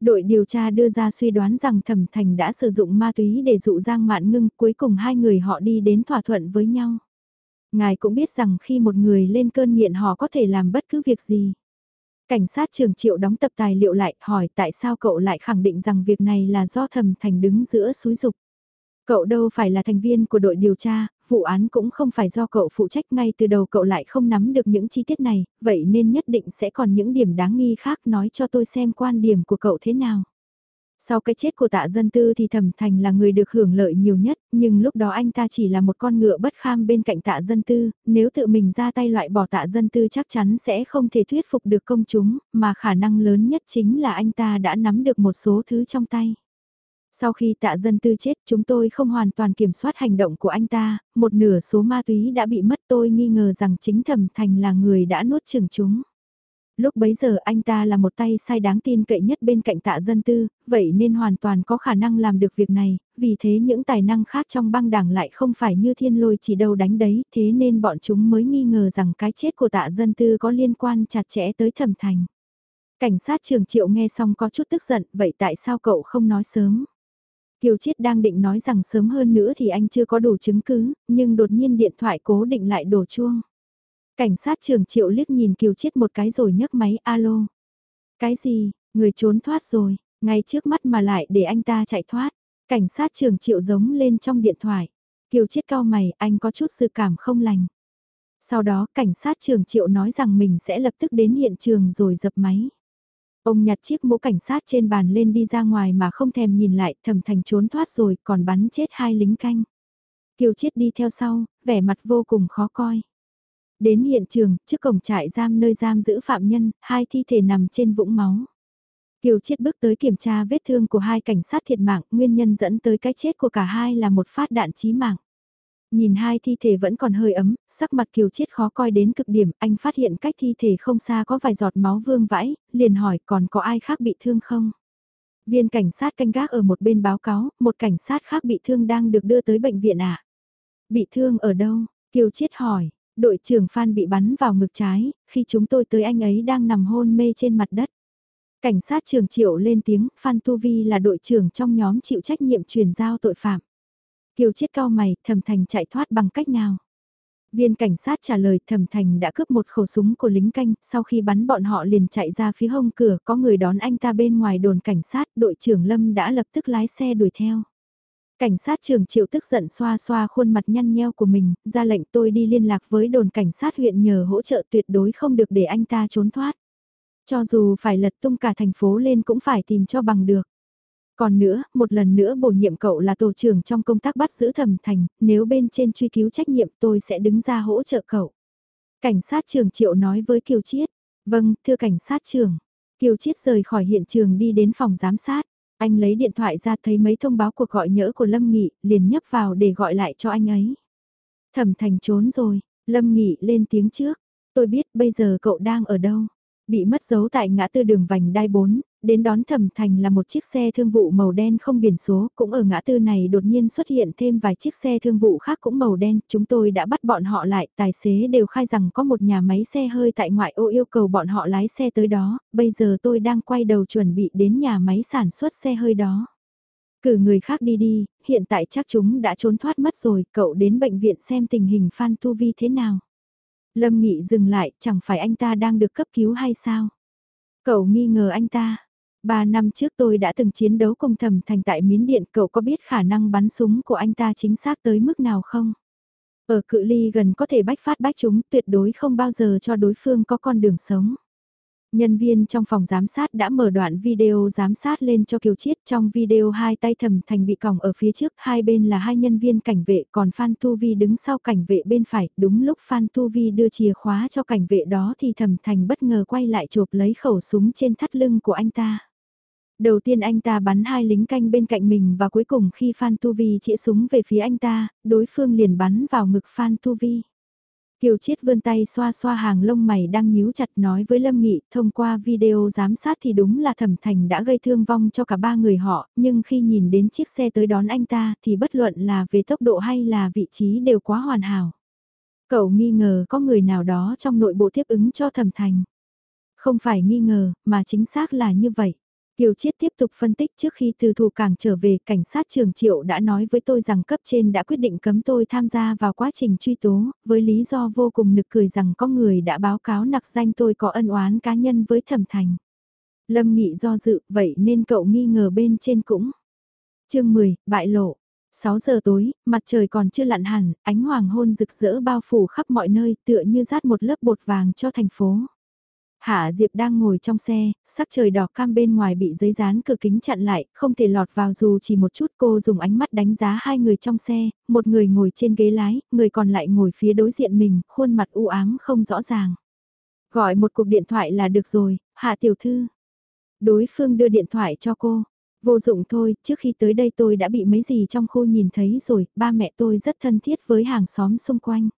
đội điều tra đưa ra suy đoán rằng Thẩm Thành đã sử dụng ma túy để dụ Giang Mạn Ngưng, cuối cùng hai người họ đi đến thỏa thuận với nhau. Ngài cũng biết rằng khi một người lên cơn nghiện họ có thể làm bất cứ việc gì. Cảnh sát trường triệu đóng tập tài liệu lại hỏi tại sao cậu lại khẳng định rằng việc này là do Thẩm Thành đứng giữa suối dục. Cậu đâu phải là thành viên của đội điều tra, vụ án cũng không phải do cậu phụ trách ngay từ đầu cậu lại không nắm được những chi tiết này, vậy nên nhất định sẽ còn những điểm đáng nghi khác nói cho tôi xem quan điểm của cậu thế nào. Sau cái chết của tạ dân tư thì thẩm thành là người được hưởng lợi nhiều nhất, nhưng lúc đó anh ta chỉ là một con ngựa bất kham bên cạnh tạ dân tư, nếu tự mình ra tay loại bỏ tạ dân tư chắc chắn sẽ không thể thuyết phục được công chúng, mà khả năng lớn nhất chính là anh ta đã nắm được một số thứ trong tay. Sau khi tạ dân tư chết chúng tôi không hoàn toàn kiểm soát hành động của anh ta, một nửa số ma túy đã bị mất tôi nghi ngờ rằng chính thẩm thành là người đã nuốt chừng chúng. Lúc bấy giờ anh ta là một tay sai đáng tin cậy nhất bên cạnh tạ dân tư, vậy nên hoàn toàn có khả năng làm được việc này, vì thế những tài năng khác trong băng đảng lại không phải như thiên lôi chỉ đâu đánh đấy, thế nên bọn chúng mới nghi ngờ rằng cái chết của tạ dân tư có liên quan chặt chẽ tới thẩm thành. Cảnh sát trường triệu nghe xong có chút tức giận, vậy tại sao cậu không nói sớm? Kiều Chiết đang định nói rằng sớm hơn nữa thì anh chưa có đủ chứng cứ, nhưng đột nhiên điện thoại cố định lại đổ chuông. Cảnh sát trường triệu liếc nhìn Kiều Chiết một cái rồi nhấc máy alo. Cái gì, người trốn thoát rồi, ngay trước mắt mà lại để anh ta chạy thoát. Cảnh sát trường triệu giống lên trong điện thoại. Kiều Chiết cao mày, anh có chút sự cảm không lành. Sau đó cảnh sát trường triệu nói rằng mình sẽ lập tức đến hiện trường rồi dập máy. Ông nhặt chiếc mũ cảnh sát trên bàn lên đi ra ngoài mà không thèm nhìn lại, thẩm thành trốn thoát rồi, còn bắn chết hai lính canh. Kiều Chiết đi theo sau, vẻ mặt vô cùng khó coi. Đến hiện trường, trước cổng trại giam nơi giam giữ phạm nhân, hai thi thể nằm trên vũng máu. Kiều Chiết bước tới kiểm tra vết thương của hai cảnh sát thiệt mạng, nguyên nhân dẫn tới cái chết của cả hai là một phát đạn chí mạng. Nhìn hai thi thể vẫn còn hơi ấm, sắc mặt kiều chiết khó coi đến cực điểm, anh phát hiện cách thi thể không xa có vài giọt máu vương vãi, liền hỏi còn có ai khác bị thương không? Viên cảnh sát canh gác ở một bên báo cáo, một cảnh sát khác bị thương đang được đưa tới bệnh viện ạ. À? Bị thương ở đâu? Kiều Chiết hỏi, đội trưởng Phan bị bắn vào ngực trái, khi chúng tôi tới anh ấy đang nằm hôn mê trên mặt đất. Cảnh sát trưởng Triệu lên tiếng, Phan Tu Vi là đội trưởng trong nhóm chịu trách nhiệm truyền giao tội phạm. Kiều Chiết cao mày, Thẩm Thành chạy thoát bằng cách nào? Viên cảnh sát trả lời Thẩm Thành đã cướp một khẩu súng của lính canh, sau khi bắn bọn họ liền chạy ra phía hông cửa, có người đón anh ta bên ngoài đồn cảnh sát, đội trưởng Lâm đã lập tức lái xe đuổi theo. Cảnh sát trưởng Triệu tức giận xoa xoa khuôn mặt nhăn nheo của mình, ra lệnh tôi đi liên lạc với đồn cảnh sát huyện nhờ hỗ trợ tuyệt đối không được để anh ta trốn thoát. Cho dù phải lật tung cả thành phố lên cũng phải tìm cho bằng được. Còn nữa, một lần nữa bổ nhiệm cậu là tổ trưởng trong công tác bắt giữ thẩm thành, nếu bên trên truy cứu trách nhiệm tôi sẽ đứng ra hỗ trợ cậu. Cảnh sát trưởng Triệu nói với Kiều Chiết. Vâng, thưa cảnh sát trưởng. Kiều Chiết rời khỏi hiện trường đi đến phòng giám sát. Anh lấy điện thoại ra thấy mấy thông báo cuộc gọi nhỡ của Lâm Nghị, liền nhấp vào để gọi lại cho anh ấy. Thẩm thành trốn rồi, Lâm Nghị lên tiếng trước. Tôi biết bây giờ cậu đang ở đâu. Bị mất dấu tại ngã tư đường vành đai 4, đến đón thẩm thành là một chiếc xe thương vụ màu đen không biển số, cũng ở ngã tư này đột nhiên xuất hiện thêm vài chiếc xe thương vụ khác cũng màu đen, chúng tôi đã bắt bọn họ lại, tài xế đều khai rằng có một nhà máy xe hơi tại ngoại ô yêu cầu bọn họ lái xe tới đó, bây giờ tôi đang quay đầu chuẩn bị đến nhà máy sản xuất xe hơi đó. Cử người khác đi đi, hiện tại chắc chúng đã trốn thoát mất rồi, cậu đến bệnh viện xem tình hình Phan Tu Vi thế nào. Lâm Nghị dừng lại, chẳng phải anh ta đang được cấp cứu hay sao? Cậu nghi ngờ anh ta. Ba năm trước tôi đã từng chiến đấu cùng thẩm thành tại miến điện, cậu có biết khả năng bắn súng của anh ta chính xác tới mức nào không? Ở cự ly gần có thể bách phát bách chúng, tuyệt đối không bao giờ cho đối phương có con đường sống. Nhân viên trong phòng giám sát đã mở đoạn video giám sát lên cho Kiều Chiết trong video hai tay thầm thành bị còng ở phía trước, hai bên là hai nhân viên cảnh vệ còn Phan Tu Vi đứng sau cảnh vệ bên phải, đúng lúc Phan Tu Vi đưa chìa khóa cho cảnh vệ đó thì thầm thành bất ngờ quay lại chộp lấy khẩu súng trên thắt lưng của anh ta. Đầu tiên anh ta bắn hai lính canh bên cạnh mình và cuối cùng khi Phan Tu Vi chĩa súng về phía anh ta, đối phương liền bắn vào ngực Phan Tu Vi. Kiều Chiết vươn tay xoa xoa hàng lông mày đang nhíu chặt nói với Lâm Nghị, thông qua video giám sát thì đúng là Thẩm Thành đã gây thương vong cho cả ba người họ, nhưng khi nhìn đến chiếc xe tới đón anh ta thì bất luận là về tốc độ hay là vị trí đều quá hoàn hảo. Cậu nghi ngờ có người nào đó trong nội bộ tiếp ứng cho Thẩm Thành. Không phải nghi ngờ, mà chính xác là như vậy. Kiều Chiết tiếp tục phân tích trước khi từ thủ cảng trở về, cảnh sát trường Triệu đã nói với tôi rằng cấp trên đã quyết định cấm tôi tham gia vào quá trình truy tố, với lý do vô cùng nực cười rằng có người đã báo cáo nặc danh tôi có ân oán cá nhân với thẩm thành. Lâm Nghị do dự, vậy nên cậu nghi ngờ bên trên cũng. chương 10, bại lộ. 6 giờ tối, mặt trời còn chưa lặn hẳn, ánh hoàng hôn rực rỡ bao phủ khắp mọi nơi tựa như rát một lớp bột vàng cho thành phố. Hạ Diệp đang ngồi trong xe, sắc trời đỏ cam bên ngoài bị giấy dán cửa kính chặn lại, không thể lọt vào dù chỉ một chút cô dùng ánh mắt đánh giá hai người trong xe, một người ngồi trên ghế lái, người còn lại ngồi phía đối diện mình, khuôn mặt u ám không rõ ràng. Gọi một cuộc điện thoại là được rồi, Hạ Tiểu Thư. Đối phương đưa điện thoại cho cô. Vô dụng thôi, trước khi tới đây tôi đã bị mấy gì trong khu nhìn thấy rồi, ba mẹ tôi rất thân thiết với hàng xóm xung quanh.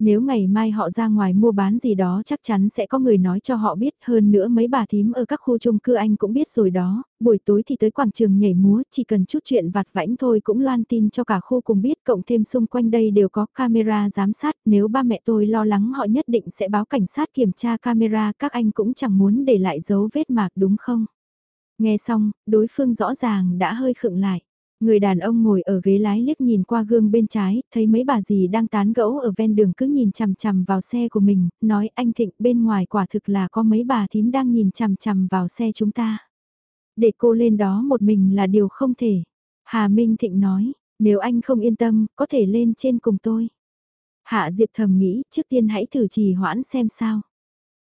Nếu ngày mai họ ra ngoài mua bán gì đó chắc chắn sẽ có người nói cho họ biết hơn nữa mấy bà thím ở các khu chung cư anh cũng biết rồi đó, buổi tối thì tới quảng trường nhảy múa, chỉ cần chút chuyện vặt vãnh thôi cũng loan tin cho cả khu cùng biết cộng thêm xung quanh đây đều có camera giám sát, nếu ba mẹ tôi lo lắng họ nhất định sẽ báo cảnh sát kiểm tra camera các anh cũng chẳng muốn để lại dấu vết mạc đúng không? Nghe xong, đối phương rõ ràng đã hơi khựng lại. Người đàn ông ngồi ở ghế lái liếc nhìn qua gương bên trái, thấy mấy bà dì đang tán gẫu ở ven đường cứ nhìn chằm chằm vào xe của mình, nói anh Thịnh bên ngoài quả thực là có mấy bà thím đang nhìn chằm chằm vào xe chúng ta. Để cô lên đó một mình là điều không thể. Hà Minh Thịnh nói, nếu anh không yên tâm, có thể lên trên cùng tôi. Hạ Diệp thầm nghĩ, trước tiên hãy thử trì hoãn xem sao.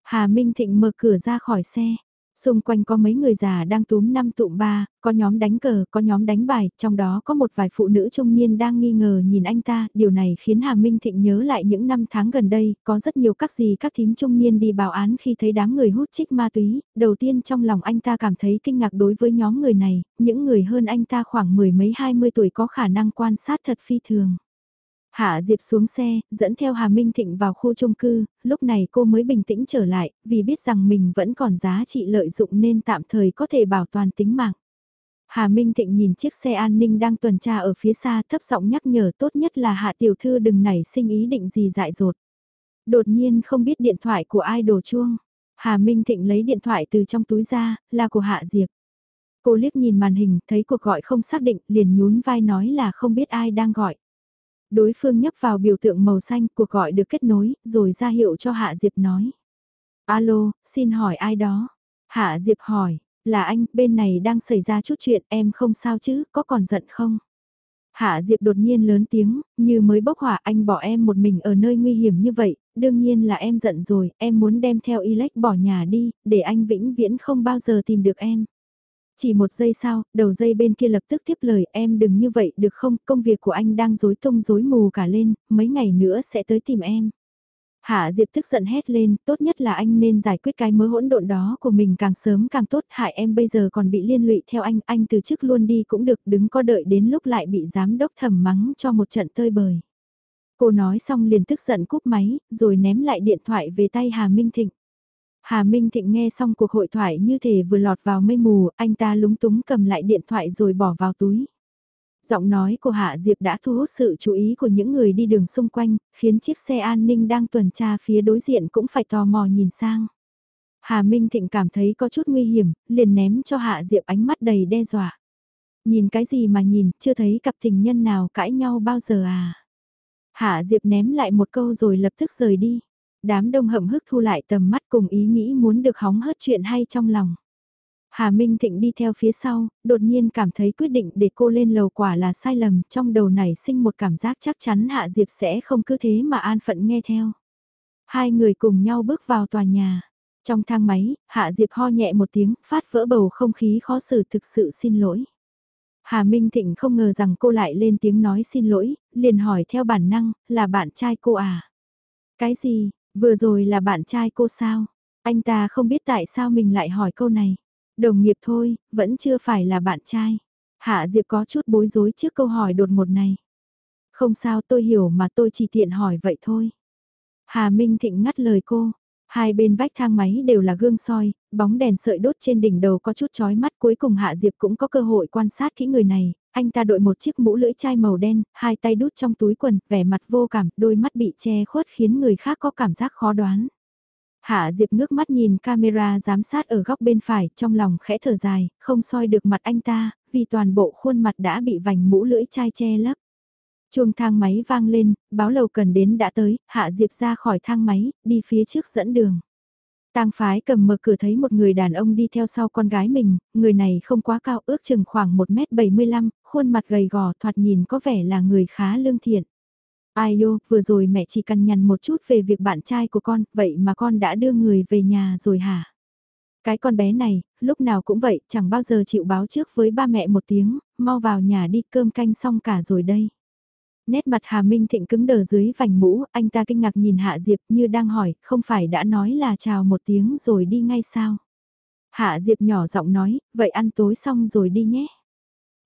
Hà Minh Thịnh mở cửa ra khỏi xe. Xung quanh có mấy người già đang túm năm tụm ba, có nhóm đánh cờ, có nhóm đánh bài, trong đó có một vài phụ nữ trung niên đang nghi ngờ nhìn anh ta, điều này khiến Hà Minh Thịnh nhớ lại những năm tháng gần đây, có rất nhiều các gì các thím trung niên đi báo án khi thấy đám người hút chích ma túy, đầu tiên trong lòng anh ta cảm thấy kinh ngạc đối với nhóm người này, những người hơn anh ta khoảng mười mấy hai mươi tuổi có khả năng quan sát thật phi thường. Hạ Diệp xuống xe, dẫn theo Hà Minh Thịnh vào khu chung cư, lúc này cô mới bình tĩnh trở lại, vì biết rằng mình vẫn còn giá trị lợi dụng nên tạm thời có thể bảo toàn tính mạng. Hà Minh Thịnh nhìn chiếc xe an ninh đang tuần tra ở phía xa thấp giọng nhắc nhở tốt nhất là Hạ Tiểu Thư đừng nảy sinh ý định gì dại dột. Đột nhiên không biết điện thoại của ai đổ chuông. Hà Minh Thịnh lấy điện thoại từ trong túi ra, là của Hạ Diệp. Cô liếc nhìn màn hình, thấy cuộc gọi không xác định, liền nhún vai nói là không biết ai đang gọi. Đối phương nhấp vào biểu tượng màu xanh, cuộc gọi được kết nối, rồi ra hiệu cho Hạ Diệp nói. Alo, xin hỏi ai đó? Hạ Diệp hỏi, là anh, bên này đang xảy ra chút chuyện, em không sao chứ, có còn giận không? Hạ Diệp đột nhiên lớn tiếng, như mới bốc hỏa anh bỏ em một mình ở nơi nguy hiểm như vậy, đương nhiên là em giận rồi, em muốn đem theo Ilek bỏ nhà đi, để anh vĩnh viễn không bao giờ tìm được em. Chỉ một giây sau, đầu dây bên kia lập tức tiếp lời em đừng như vậy được không, công việc của anh đang rối tung rối mù cả lên, mấy ngày nữa sẽ tới tìm em. Hạ Diệp tức giận hét lên, tốt nhất là anh nên giải quyết cái mớ hỗn độn đó của mình càng sớm càng tốt, hại em bây giờ còn bị liên lụy theo anh, anh từ chức luôn đi cũng được, đứng có đợi đến lúc lại bị giám đốc thầm mắng cho một trận tơi bời. Cô nói xong liền tức giận cúp máy, rồi ném lại điện thoại về tay Hà Minh Thịnh. Hà Minh Thịnh nghe xong cuộc hội thoại như thể vừa lọt vào mây mù, anh ta lúng túng cầm lại điện thoại rồi bỏ vào túi. Giọng nói của Hạ Diệp đã thu hút sự chú ý của những người đi đường xung quanh, khiến chiếc xe an ninh đang tuần tra phía đối diện cũng phải tò mò nhìn sang. Hà Minh Thịnh cảm thấy có chút nguy hiểm, liền ném cho Hạ Diệp ánh mắt đầy đe dọa. Nhìn cái gì mà nhìn, chưa thấy cặp tình nhân nào cãi nhau bao giờ à? Hạ Diệp ném lại một câu rồi lập tức rời đi. Đám đông hậm hức thu lại tầm mắt cùng ý nghĩ muốn được hóng hớt chuyện hay trong lòng. Hà Minh Thịnh đi theo phía sau, đột nhiên cảm thấy quyết định để cô lên lầu quả là sai lầm, trong đầu nảy sinh một cảm giác chắc chắn Hạ Diệp sẽ không cứ thế mà an phận nghe theo. Hai người cùng nhau bước vào tòa nhà. Trong thang máy, Hạ Diệp ho nhẹ một tiếng, phát vỡ bầu không khí khó xử thực sự xin lỗi. Hà Minh Thịnh không ngờ rằng cô lại lên tiếng nói xin lỗi, liền hỏi theo bản năng, là bạn trai cô à? Cái gì, vừa rồi là bạn trai cô sao? Anh ta không biết tại sao mình lại hỏi câu này. Đồng nghiệp thôi, vẫn chưa phải là bạn trai. Hạ Diệp có chút bối rối trước câu hỏi đột ngột này. Không sao tôi hiểu mà tôi chỉ tiện hỏi vậy thôi. Hà Minh Thịnh ngắt lời cô. Hai bên vách thang máy đều là gương soi, bóng đèn sợi đốt trên đỉnh đầu có chút chói mắt cuối cùng Hạ Diệp cũng có cơ hội quan sát kỹ người này. Anh ta đội một chiếc mũ lưỡi chai màu đen, hai tay đút trong túi quần, vẻ mặt vô cảm, đôi mắt bị che khuất khiến người khác có cảm giác khó đoán. Hạ Diệp ngước mắt nhìn camera giám sát ở góc bên phải, trong lòng khẽ thở dài, không soi được mặt anh ta, vì toàn bộ khuôn mặt đã bị vành mũ lưỡi chai che lấp. Chuông thang máy vang lên, báo lầu cần đến đã tới, Hạ Diệp ra khỏi thang máy, đi phía trước dẫn đường. Tang phái cầm mở cửa thấy một người đàn ông đi theo sau con gái mình, người này không quá cao ước chừng khoảng 1m75, khuôn mặt gầy gò thoạt nhìn có vẻ là người khá lương thiện. Ai yêu, vừa rồi mẹ chỉ cần nhằn một chút về việc bạn trai của con, vậy mà con đã đưa người về nhà rồi hả? Cái con bé này, lúc nào cũng vậy, chẳng bao giờ chịu báo trước với ba mẹ một tiếng, mau vào nhà đi cơm canh xong cả rồi đây. Nét mặt Hà Minh Thịnh cứng đờ dưới vành mũ, anh ta kinh ngạc nhìn Hạ Diệp như đang hỏi, không phải đã nói là chào một tiếng rồi đi ngay sao? Hạ Diệp nhỏ giọng nói, vậy ăn tối xong rồi đi nhé.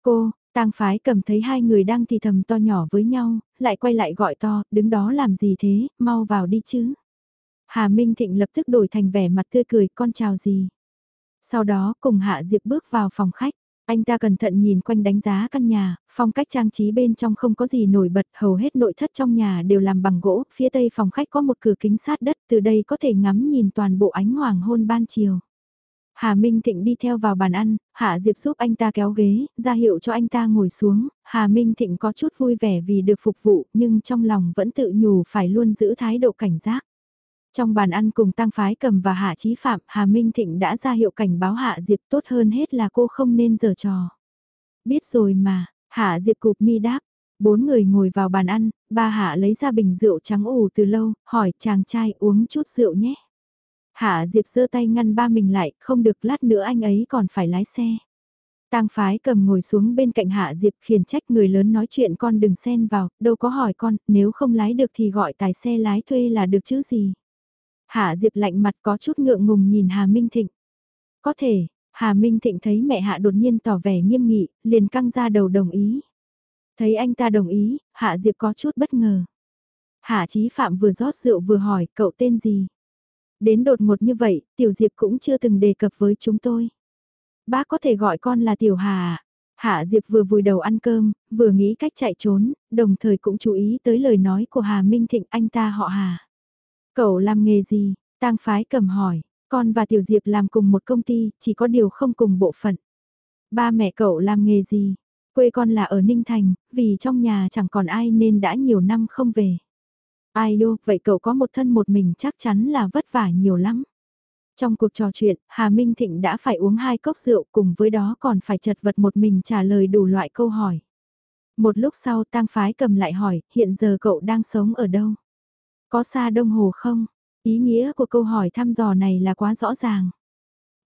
Cô, Tang phái cầm thấy hai người đang thì thầm to nhỏ với nhau, lại quay lại gọi to, đứng đó làm gì thế, mau vào đi chứ. Hà Minh Thịnh lập tức đổi thành vẻ mặt tươi cười, con chào gì. Sau đó cùng Hạ Diệp bước vào phòng khách. Anh ta cẩn thận nhìn quanh đánh giá căn nhà, phong cách trang trí bên trong không có gì nổi bật, hầu hết nội thất trong nhà đều làm bằng gỗ, phía tây phòng khách có một cửa kính sát đất, từ đây có thể ngắm nhìn toàn bộ ánh hoàng hôn ban chiều. Hà Minh Thịnh đi theo vào bàn ăn, Hạ Diệp giúp anh ta kéo ghế, ra hiệu cho anh ta ngồi xuống, Hà Minh Thịnh có chút vui vẻ vì được phục vụ nhưng trong lòng vẫn tự nhủ phải luôn giữ thái độ cảnh giác. Trong bàn ăn cùng Tăng Phái Cầm và Hạ Chí Phạm, Hà Minh Thịnh đã ra hiệu cảnh báo Hạ Diệp tốt hơn hết là cô không nên giở trò. Biết rồi mà, Hạ Diệp cụp mi đáp. Bốn người ngồi vào bàn ăn, ba Hạ lấy ra bình rượu trắng ủ từ lâu, hỏi chàng trai uống chút rượu nhé. Hạ Diệp giơ tay ngăn ba mình lại, không được lát nữa anh ấy còn phải lái xe. Tang phái cầm ngồi xuống bên cạnh Hạ Diệp khiển trách người lớn nói chuyện con đừng xen vào, đâu có hỏi con, nếu không lái được thì gọi tài xe lái thuê là được chứ gì. Hạ Diệp lạnh mặt có chút ngượng ngùng nhìn Hà Minh Thịnh. Có thể, Hà Minh Thịnh thấy mẹ Hạ đột nhiên tỏ vẻ nghiêm nghị, liền căng ra đầu đồng ý. Thấy anh ta đồng ý, Hạ Diệp có chút bất ngờ. Hạ Chí Phạm vừa rót rượu vừa hỏi cậu tên gì. Đến đột ngột như vậy, Tiểu Diệp cũng chưa từng đề cập với chúng tôi. Bác có thể gọi con là Tiểu Hà. À? Hạ Diệp vừa vùi đầu ăn cơm, vừa nghĩ cách chạy trốn, đồng thời cũng chú ý tới lời nói của Hà Minh Thịnh anh ta họ Hà. Cậu làm nghề gì? Tang phái cầm hỏi, con và Tiểu Diệp làm cùng một công ty, chỉ có điều không cùng bộ phận. Ba mẹ cậu làm nghề gì? Quê con là ở Ninh Thành, vì trong nhà chẳng còn ai nên đã nhiều năm không về. Ai đô, vậy cậu có một thân một mình chắc chắn là vất vả nhiều lắm. Trong cuộc trò chuyện, Hà Minh Thịnh đã phải uống hai cốc rượu cùng với đó còn phải chật vật một mình trả lời đủ loại câu hỏi. Một lúc sau tang phái cầm lại hỏi, hiện giờ cậu đang sống ở đâu? Có xa Đông Hồ không? Ý nghĩa của câu hỏi thăm dò này là quá rõ ràng.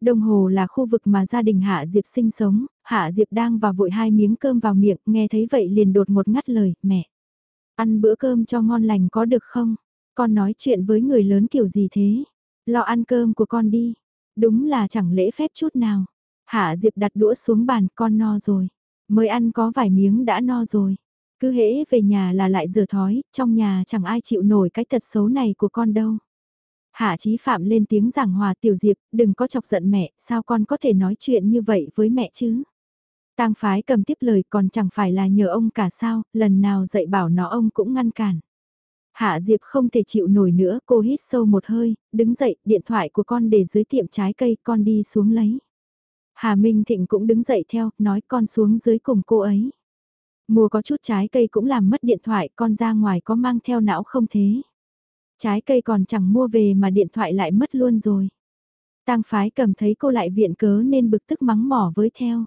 Đông Hồ là khu vực mà gia đình Hạ Diệp sinh sống, Hạ Diệp đang vào vội hai miếng cơm vào miệng, nghe thấy vậy liền đột một ngắt lời, mẹ. Ăn bữa cơm cho ngon lành có được không? Con nói chuyện với người lớn kiểu gì thế? Lo ăn cơm của con đi. Đúng là chẳng lễ phép chút nào. Hạ Diệp đặt đũa xuống bàn con no rồi. Mới ăn có vài miếng đã no rồi. Cứ hễ về nhà là lại rửa thói, trong nhà chẳng ai chịu nổi cái tật xấu này của con đâu. Hạ Chí Phạm lên tiếng giảng hòa tiểu diệp, đừng có chọc giận mẹ, sao con có thể nói chuyện như vậy với mẹ chứ? Tang phái cầm tiếp lời còn chẳng phải là nhờ ông cả sao, lần nào dạy bảo nó ông cũng ngăn cản. Hạ Diệp không thể chịu nổi nữa, cô hít sâu một hơi, đứng dậy, điện thoại của con để dưới tiệm trái cây, con đi xuống lấy. Hà Minh Thịnh cũng đứng dậy theo, nói con xuống dưới cùng cô ấy. Mua có chút trái cây cũng làm mất điện thoại, con ra ngoài có mang theo não không thế. Trái cây còn chẳng mua về mà điện thoại lại mất luôn rồi. Tang phái cầm thấy cô lại viện cớ nên bực tức mắng mỏ với theo.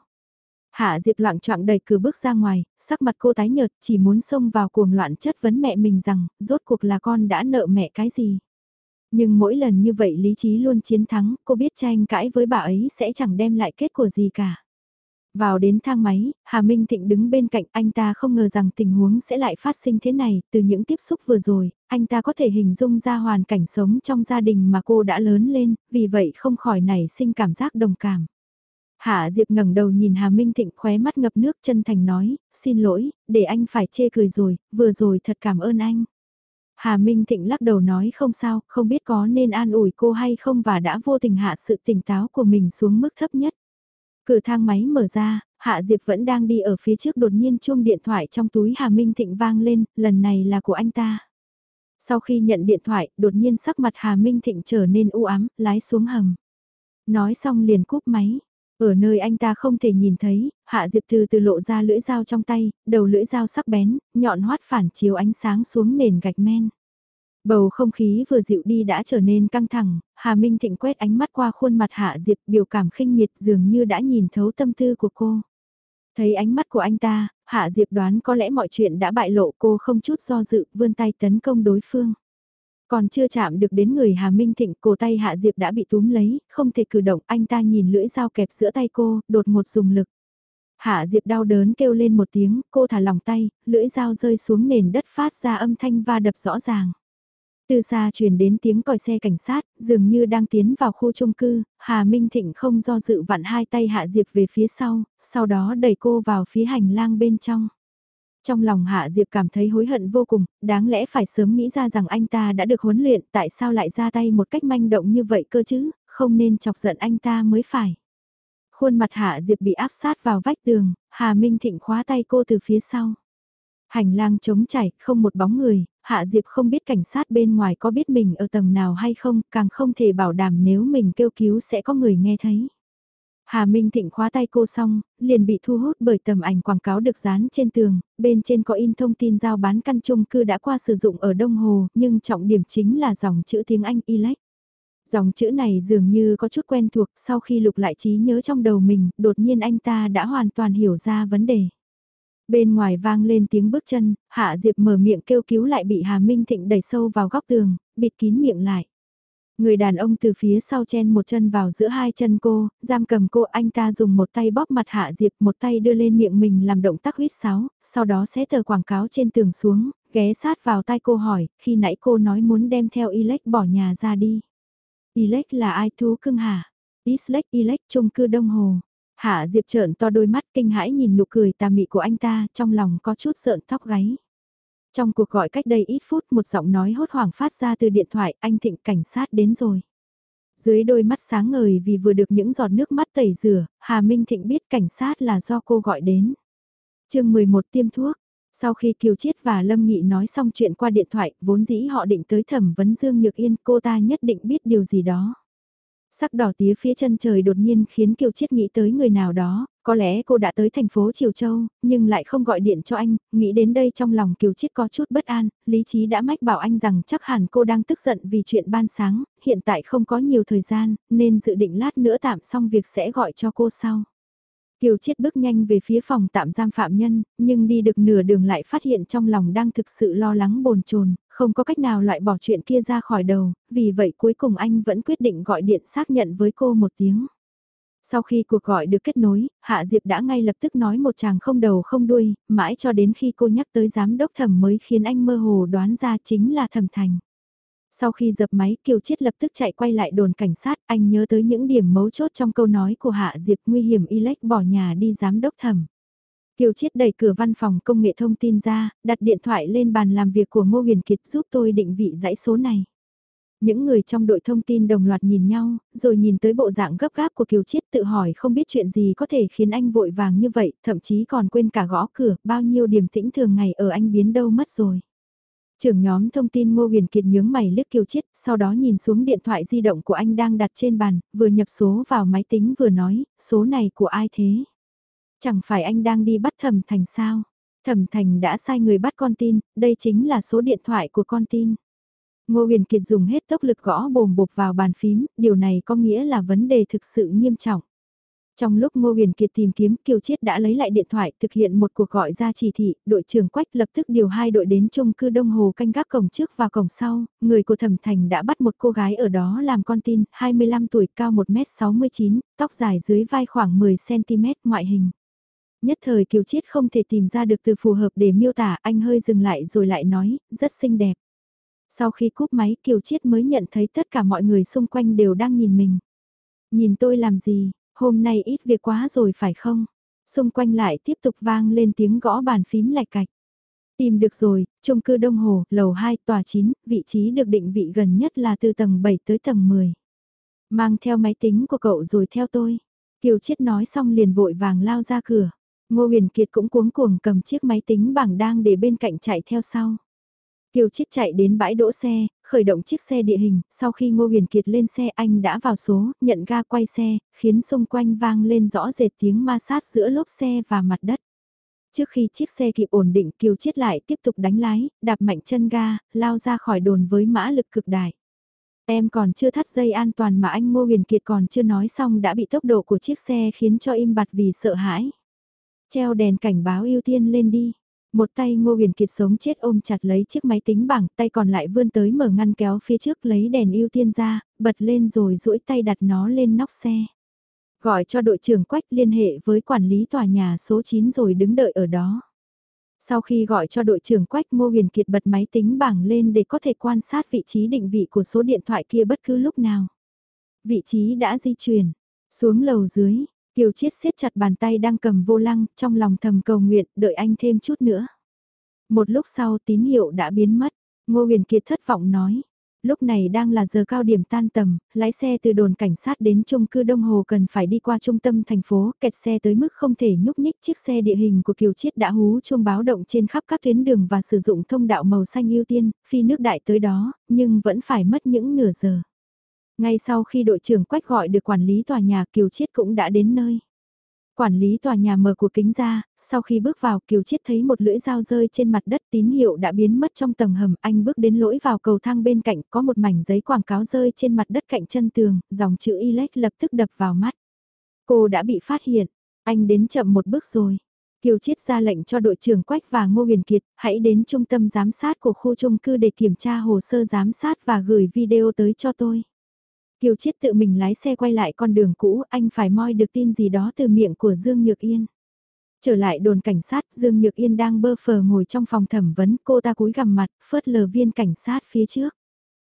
Hạ Diệp loạn trọng đẩy cửa bước ra ngoài, sắc mặt cô tái nhợt chỉ muốn xông vào cuồng loạn chất vấn mẹ mình rằng, rốt cuộc là con đã nợ mẹ cái gì. Nhưng mỗi lần như vậy lý trí luôn chiến thắng, cô biết tranh cãi với bà ấy sẽ chẳng đem lại kết quả gì cả. Vào đến thang máy, Hà Minh Thịnh đứng bên cạnh anh ta không ngờ rằng tình huống sẽ lại phát sinh thế này, từ những tiếp xúc vừa rồi, anh ta có thể hình dung ra hoàn cảnh sống trong gia đình mà cô đã lớn lên, vì vậy không khỏi nảy sinh cảm giác đồng cảm. Hạ Diệp ngẩng đầu nhìn Hà Minh Thịnh khóe mắt ngập nước chân thành nói, xin lỗi, để anh phải chê cười rồi, vừa rồi thật cảm ơn anh. Hà Minh Thịnh lắc đầu nói không sao, không biết có nên an ủi cô hay không và đã vô tình hạ sự tỉnh táo của mình xuống mức thấp nhất. Cửa thang máy mở ra, Hạ Diệp vẫn đang đi ở phía trước đột nhiên chuông điện thoại trong túi Hà Minh Thịnh vang lên, lần này là của anh ta. Sau khi nhận điện thoại, đột nhiên sắc mặt Hà Minh Thịnh trở nên u ám, lái xuống hầm. Nói xong liền cúp máy. Ở nơi anh ta không thể nhìn thấy, Hạ Diệp từ từ lộ ra lưỡi dao trong tay, đầu lưỡi dao sắc bén, nhọn hoắt phản chiếu ánh sáng xuống nền gạch men. Bầu không khí vừa dịu đi đã trở nên căng thẳng, Hà Minh Thịnh quét ánh mắt qua khuôn mặt Hạ Diệp biểu cảm khinh miệt dường như đã nhìn thấu tâm tư của cô. Thấy ánh mắt của anh ta, Hạ Diệp đoán có lẽ mọi chuyện đã bại lộ cô không chút do dự vươn tay tấn công đối phương. Còn chưa chạm được đến người Hà Minh Thịnh, cổ tay Hạ Diệp đã bị túm lấy, không thể cử động, anh ta nhìn lưỡi dao kẹp giữa tay cô, đột một dùng lực. Hạ Diệp đau đớn kêu lên một tiếng, cô thả lỏng tay, lưỡi dao rơi xuống nền đất phát ra âm thanh va đập rõ ràng. Từ xa truyền đến tiếng còi xe cảnh sát, dường như đang tiến vào khu chung cư, Hà Minh Thịnh không do dự vặn hai tay Hạ Diệp về phía sau, sau đó đẩy cô vào phía hành lang bên trong. Trong lòng Hạ Diệp cảm thấy hối hận vô cùng, đáng lẽ phải sớm nghĩ ra rằng anh ta đã được huấn luyện, tại sao lại ra tay một cách manh động như vậy cơ chứ, không nên chọc giận anh ta mới phải. Khuôn mặt Hạ Diệp bị áp sát vào vách tường, Hà Minh Thịnh khóa tay cô từ phía sau. Hành lang trống chảy, không một bóng người, Hạ Diệp không biết cảnh sát bên ngoài có biết mình ở tầng nào hay không, càng không thể bảo đảm nếu mình kêu cứu sẽ có người nghe thấy. Hà Minh Thịnh khóa tay cô xong, liền bị thu hút bởi tầm ảnh quảng cáo được dán trên tường, bên trên có in thông tin giao bán căn chung cư đã qua sử dụng ở Đông Hồ, nhưng trọng điểm chính là dòng chữ tiếng Anh Elect. Dòng chữ này dường như có chút quen thuộc, sau khi lục lại trí nhớ trong đầu mình, đột nhiên anh ta đã hoàn toàn hiểu ra vấn đề. Bên ngoài vang lên tiếng bước chân, Hạ Diệp mở miệng kêu cứu lại bị Hà Minh Thịnh đẩy sâu vào góc tường, bịt kín miệng lại. Người đàn ông từ phía sau chen một chân vào giữa hai chân cô, giam cầm cô anh ta dùng một tay bóp mặt Hạ Diệp một tay đưa lên miệng mình làm động tác huyết sáo, sau đó sẽ tờ quảng cáo trên tường xuống, ghé sát vào tay cô hỏi, khi nãy cô nói muốn đem theo Ilek bỏ nhà ra đi. Ilek là ai thú cưng hả? Islek Ilek chung cư Đông Hồ. Hạ Diệp trợn to đôi mắt kinh hãi nhìn nụ cười tà mị của anh ta, trong lòng có chút sợn tóc gáy. Trong cuộc gọi cách đây ít phút một giọng nói hốt hoảng phát ra từ điện thoại, anh Thịnh cảnh sát đến rồi. Dưới đôi mắt sáng ngời vì vừa được những giọt nước mắt tẩy rửa, Hà Minh Thịnh biết cảnh sát là do cô gọi đến. chương 11 tiêm thuốc. Sau khi Kiều Chiết và Lâm Nghị nói xong chuyện qua điện thoại, vốn dĩ họ định tới thẩm vấn Dương Nhược Yên, cô ta nhất định biết điều gì đó. Sắc đỏ tía phía chân trời đột nhiên khiến Kiều Chiết nghĩ tới người nào đó, có lẽ cô đã tới thành phố Triều Châu, nhưng lại không gọi điện cho anh, nghĩ đến đây trong lòng Kiều Chiết có chút bất an, lý trí đã mách bảo anh rằng chắc hẳn cô đang tức giận vì chuyện ban sáng, hiện tại không có nhiều thời gian, nên dự định lát nữa tạm xong việc sẽ gọi cho cô sau. Kiều Chiết bước nhanh về phía phòng tạm giam phạm nhân, nhưng đi được nửa đường lại phát hiện trong lòng đang thực sự lo lắng bồn chồn, không có cách nào loại bỏ chuyện kia ra khỏi đầu, vì vậy cuối cùng anh vẫn quyết định gọi điện xác nhận với cô một tiếng. Sau khi cuộc gọi được kết nối, Hạ Diệp đã ngay lập tức nói một chàng không đầu không đuôi, mãi cho đến khi cô nhắc tới giám đốc thẩm mới khiến anh mơ hồ đoán ra chính là thẩm thành. Sau khi dập máy Kiều Chiết lập tức chạy quay lại đồn cảnh sát, anh nhớ tới những điểm mấu chốt trong câu nói của Hạ Diệp nguy hiểm y lách bỏ nhà đi giám đốc thẩm. Kiều Chiết đẩy cửa văn phòng công nghệ thông tin ra, đặt điện thoại lên bàn làm việc của Ngô Huyền Kiệt giúp tôi định vị dãy số này. Những người trong đội thông tin đồng loạt nhìn nhau, rồi nhìn tới bộ dạng gấp gáp của Kiều Chiết tự hỏi không biết chuyện gì có thể khiến anh vội vàng như vậy, thậm chí còn quên cả gõ cửa, bao nhiêu điểm tĩnh thường ngày ở anh biến đâu mất rồi. Trưởng nhóm thông tin Ngô Huyền Kiệt nhướng mày liếc Kiều Chiết, sau đó nhìn xuống điện thoại di động của anh đang đặt trên bàn, vừa nhập số vào máy tính vừa nói, số này của ai thế? Chẳng phải anh đang đi bắt Thẩm Thành sao? Thẩm Thành đã sai người bắt con tin, đây chính là số điện thoại của con tin. Ngô Huyền Kiệt dùng hết tốc lực gõ bồm bộp vào bàn phím, điều này có nghĩa là vấn đề thực sự nghiêm trọng. Trong lúc Ngô Huyền Kiệt tìm kiếm Kiều Chiết đã lấy lại điện thoại thực hiện một cuộc gọi ra chỉ thị, đội trưởng Quách lập tức điều hai đội đến chung cư Đông Hồ canh gác cổng trước và cổng sau, người của Thẩm Thành đã bắt một cô gái ở đó làm con tin, 25 tuổi cao 1m69, tóc dài dưới vai khoảng 10cm ngoại hình. Nhất thời Kiều Chiết không thể tìm ra được từ phù hợp để miêu tả, anh hơi dừng lại rồi lại nói, rất xinh đẹp. Sau khi cúp máy Kiều Chiết mới nhận thấy tất cả mọi người xung quanh đều đang nhìn mình. Nhìn tôi làm gì, hôm nay ít việc quá rồi phải không? Xung quanh lại tiếp tục vang lên tiếng gõ bàn phím lạch cạch. Tìm được rồi, chung cư Đông Hồ, lầu 2, tòa 9, vị trí được định vị gần nhất là từ tầng 7 tới tầng 10. Mang theo máy tính của cậu rồi theo tôi. Kiều Chiết nói xong liền vội vàng lao ra cửa. Ngô Huyền Kiệt cũng cuống cuồng cầm chiếc máy tính bảng đang để bên cạnh chạy theo sau. Kiều Chiết chạy đến bãi đỗ xe, khởi động chiếc xe địa hình, sau khi Ngô Huyền Kiệt lên xe anh đã vào số, nhận ga quay xe, khiến xung quanh vang lên rõ rệt tiếng ma sát giữa lốp xe và mặt đất. Trước khi chiếc xe kịp ổn định Kiều Chiết lại tiếp tục đánh lái, đạp mạnh chân ga, lao ra khỏi đồn với mã lực cực đại. Em còn chưa thắt dây an toàn mà anh Ngô Huyền Kiệt còn chưa nói xong đã bị tốc độ của chiếc xe khiến cho im bặt vì sợ hãi. Treo đèn cảnh báo ưu tiên lên đi. Một tay Ngô Huyền Kiệt sống chết ôm chặt lấy chiếc máy tính bảng, tay còn lại vươn tới mở ngăn kéo phía trước lấy đèn ưu tiên ra, bật lên rồi duỗi tay đặt nó lên nóc xe. Gọi cho đội trưởng Quách liên hệ với quản lý tòa nhà số 9 rồi đứng đợi ở đó. Sau khi gọi cho đội trưởng Quách Ngô Huyền Kiệt bật máy tính bảng lên để có thể quan sát vị trí định vị của số điện thoại kia bất cứ lúc nào. Vị trí đã di chuyển, xuống lầu dưới, Kiều Chiết siết chặt bàn tay đang cầm vô lăng, trong lòng thầm cầu nguyện, đợi anh thêm chút nữa. Một lúc sau tín hiệu đã biến mất, Ngô Huyền Kiệt thất vọng nói. Lúc này đang là giờ cao điểm tan tầm, lái xe từ đồn cảnh sát đến chung cư Đông Hồ cần phải đi qua trung tâm thành phố, kẹt xe tới mức không thể nhúc nhích chiếc xe địa hình của Kiều Chiết đã hú chuông báo động trên khắp các tuyến đường và sử dụng thông đạo màu xanh ưu tiên, phi nước đại tới đó, nhưng vẫn phải mất những nửa giờ. Ngay sau khi đội trưởng Quách gọi được quản lý tòa nhà Kiều Chiết cũng đã đến nơi. Quản lý tòa nhà mở của kính ra, sau khi bước vào Kiều Chiết thấy một lưỡi dao rơi trên mặt đất tín hiệu đã biến mất trong tầng hầm. Anh bước đến lỗi vào cầu thang bên cạnh có một mảnh giấy quảng cáo rơi trên mặt đất cạnh chân tường, dòng chữ Elect lập tức đập vào mắt. Cô đã bị phát hiện, anh đến chậm một bước rồi. Kiều Chiết ra lệnh cho đội trưởng Quách và Ngô Huyền Kiệt, hãy đến trung tâm giám sát của khu trung cư để kiểm tra hồ sơ giám sát và gửi video tới cho tôi. Kiều Chiết tự mình lái xe quay lại con đường cũ, anh phải moi được tin gì đó từ miệng của Dương Nhược Yên. Trở lại đồn cảnh sát, Dương Nhược Yên đang bơ phờ ngồi trong phòng thẩm vấn, cô ta cúi gằm mặt, phớt lờ viên cảnh sát phía trước.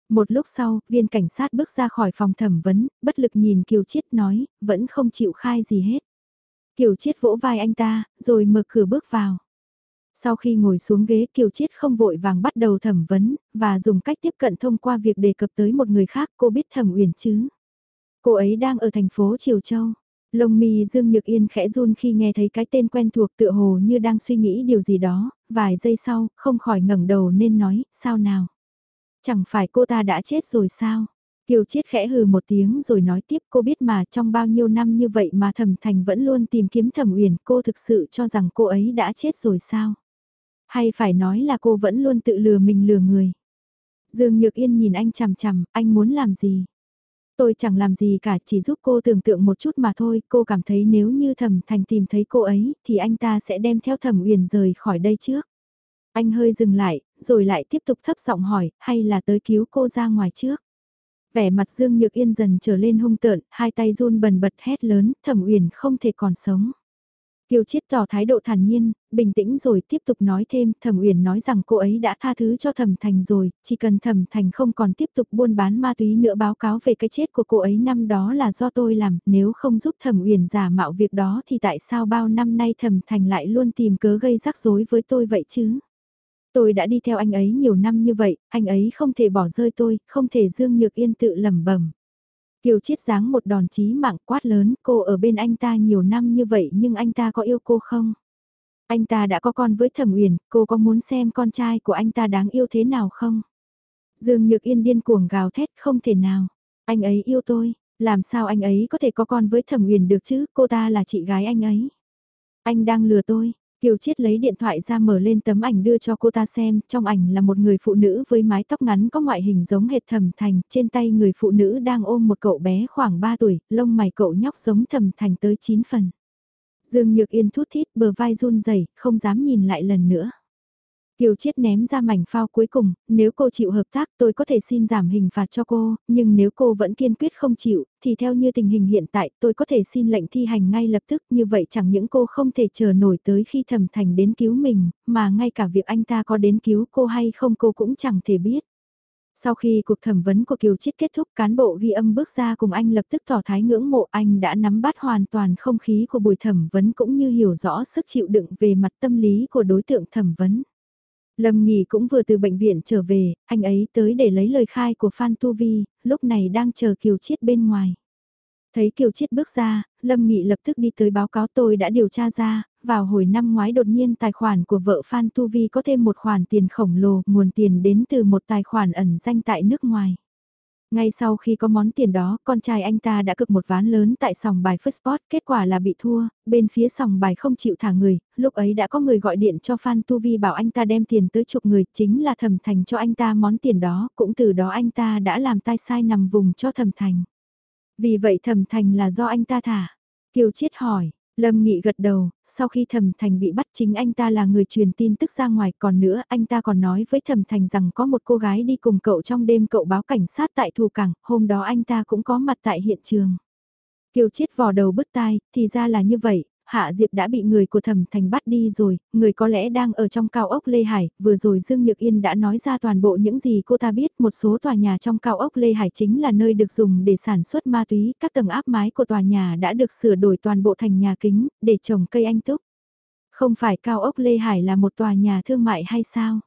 Một lúc sau, viên cảnh sát bước ra khỏi phòng thẩm vấn, bất lực nhìn Kiều Chiết nói, vẫn không chịu khai gì hết. Kiều Chiết vỗ vai anh ta, rồi mở cửa bước vào. Sau khi ngồi xuống ghế Kiều Chiết không vội vàng bắt đầu thẩm vấn, và dùng cách tiếp cận thông qua việc đề cập tới một người khác cô biết thẩm uyển chứ. Cô ấy đang ở thành phố Triều Châu. Lông mi Dương Nhược Yên khẽ run khi nghe thấy cái tên quen thuộc tựa hồ như đang suy nghĩ điều gì đó, vài giây sau, không khỏi ngẩng đầu nên nói, sao nào? Chẳng phải cô ta đã chết rồi sao? Kiều Chiết khẽ hừ một tiếng rồi nói tiếp cô biết mà trong bao nhiêu năm như vậy mà Thẩm Thành vẫn luôn tìm kiếm Thẩm Uyển, cô thực sự cho rằng cô ấy đã chết rồi sao? Hay phải nói là cô vẫn luôn tự lừa mình lừa người? Dương Nhược Yên nhìn anh chằm chằm, anh muốn làm gì? Tôi chẳng làm gì cả, chỉ giúp cô tưởng tượng một chút mà thôi, cô cảm thấy nếu như Thẩm Thành tìm thấy cô ấy, thì anh ta sẽ đem theo Thẩm Uyển rời khỏi đây trước. Anh hơi dừng lại, rồi lại tiếp tục thấp giọng hỏi, hay là tới cứu cô ra ngoài trước? Vẻ mặt Dương Nhược Yên dần trở lên hung tợn, hai tay run bần bật hét lớn, Thẩm Uyển không thể còn sống. Kiều Chiết tỏ thái độ thản nhiên, bình tĩnh rồi tiếp tục nói thêm, Thẩm Uyển nói rằng cô ấy đã tha thứ cho Thẩm Thành rồi, chỉ cần Thẩm Thành không còn tiếp tục buôn bán ma túy nữa báo cáo về cái chết của cô ấy năm đó là do tôi làm, nếu không giúp Thẩm Uyển giả mạo việc đó thì tại sao bao năm nay Thẩm Thành lại luôn tìm cớ gây rắc rối với tôi vậy chứ? Tôi đã đi theo anh ấy nhiều năm như vậy, anh ấy không thể bỏ rơi tôi, không thể Dương Nhược Yên tự lẩm bẩm. Kiều Chiết giáng một đòn chí mạng quát lớn, cô ở bên anh ta nhiều năm như vậy nhưng anh ta có yêu cô không? Anh ta đã có con với Thẩm Uyển, cô có muốn xem con trai của anh ta đáng yêu thế nào không? Dương Nhược Yên điên cuồng gào thét không thể nào. Anh ấy yêu tôi, làm sao anh ấy có thể có con với Thẩm Uyển được chứ, cô ta là chị gái anh ấy. Anh đang lừa tôi, Kiều Chiết lấy điện thoại ra mở lên tấm ảnh đưa cho cô ta xem, trong ảnh là một người phụ nữ với mái tóc ngắn có ngoại hình giống hệt thẩm thành, trên tay người phụ nữ đang ôm một cậu bé khoảng 3 tuổi, lông mày cậu nhóc giống thẩm thành tới 9 phần. Dương Nhược Yên thút thít bờ vai run rẩy không dám nhìn lại lần nữa. Kiều Chiết ném ra mảnh phao cuối cùng, nếu cô chịu hợp tác tôi có thể xin giảm hình phạt cho cô, nhưng nếu cô vẫn kiên quyết không chịu, thì theo như tình hình hiện tại tôi có thể xin lệnh thi hành ngay lập tức như vậy chẳng những cô không thể chờ nổi tới khi thẩm thành đến cứu mình, mà ngay cả việc anh ta có đến cứu cô hay không cô cũng chẳng thể biết. Sau khi cuộc thẩm vấn của Kiều Chiết kết thúc cán bộ ghi âm bước ra cùng anh lập tức tỏ thái ngưỡng mộ anh đã nắm bắt hoàn toàn không khí của buổi thẩm vấn cũng như hiểu rõ sức chịu đựng về mặt tâm lý của đối tượng thẩm vấn. Lâm Nghỉ cũng vừa từ bệnh viện trở về, anh ấy tới để lấy lời khai của Phan Tu Vi, lúc này đang chờ Kiều Chiết bên ngoài. Thấy Kiều Chiết bước ra, Lâm Nghị lập tức đi tới báo cáo tôi đã điều tra ra, vào hồi năm ngoái đột nhiên tài khoản của vợ Phan Tu Vi có thêm một khoản tiền khổng lồ, nguồn tiền đến từ một tài khoản ẩn danh tại nước ngoài. Ngay sau khi có món tiền đó, con trai anh ta đã cực một ván lớn tại sòng bài First Spot, kết quả là bị thua, bên phía sòng bài không chịu thả người, lúc ấy đã có người gọi điện cho Phan Tu Vi bảo anh ta đem tiền tới chục người, chính là thẩm thành cho anh ta món tiền đó, cũng từ đó anh ta đã làm tai sai nằm vùng cho thẩm thành. Vì vậy thẩm thành là do anh ta thả. Kiều Chiết hỏi, Lâm Nghị gật đầu, sau khi Thẩm Thành bị bắt chính anh ta là người truyền tin tức ra ngoài còn nữa anh ta còn nói với Thẩm Thành rằng có một cô gái đi cùng cậu trong đêm cậu báo cảnh sát tại thủ cảng, hôm đó anh ta cũng có mặt tại hiện trường. Kiều Chiết vò đầu bứt tai, thì ra là như vậy, Hạ Diệp đã bị người của Thẩm Thành bắt đi rồi, người có lẽ đang ở trong cao ốc Lê Hải, vừa rồi Dương Nhược Yên đã nói ra toàn bộ những gì cô ta biết, một số tòa nhà trong cao ốc Lê Hải chính là nơi được dùng để sản xuất ma túy, các tầng áp mái của tòa nhà đã được sửa đổi toàn bộ thành nhà kính, để trồng cây anh túc. Không phải cao ốc Lê Hải là một tòa nhà thương mại hay sao?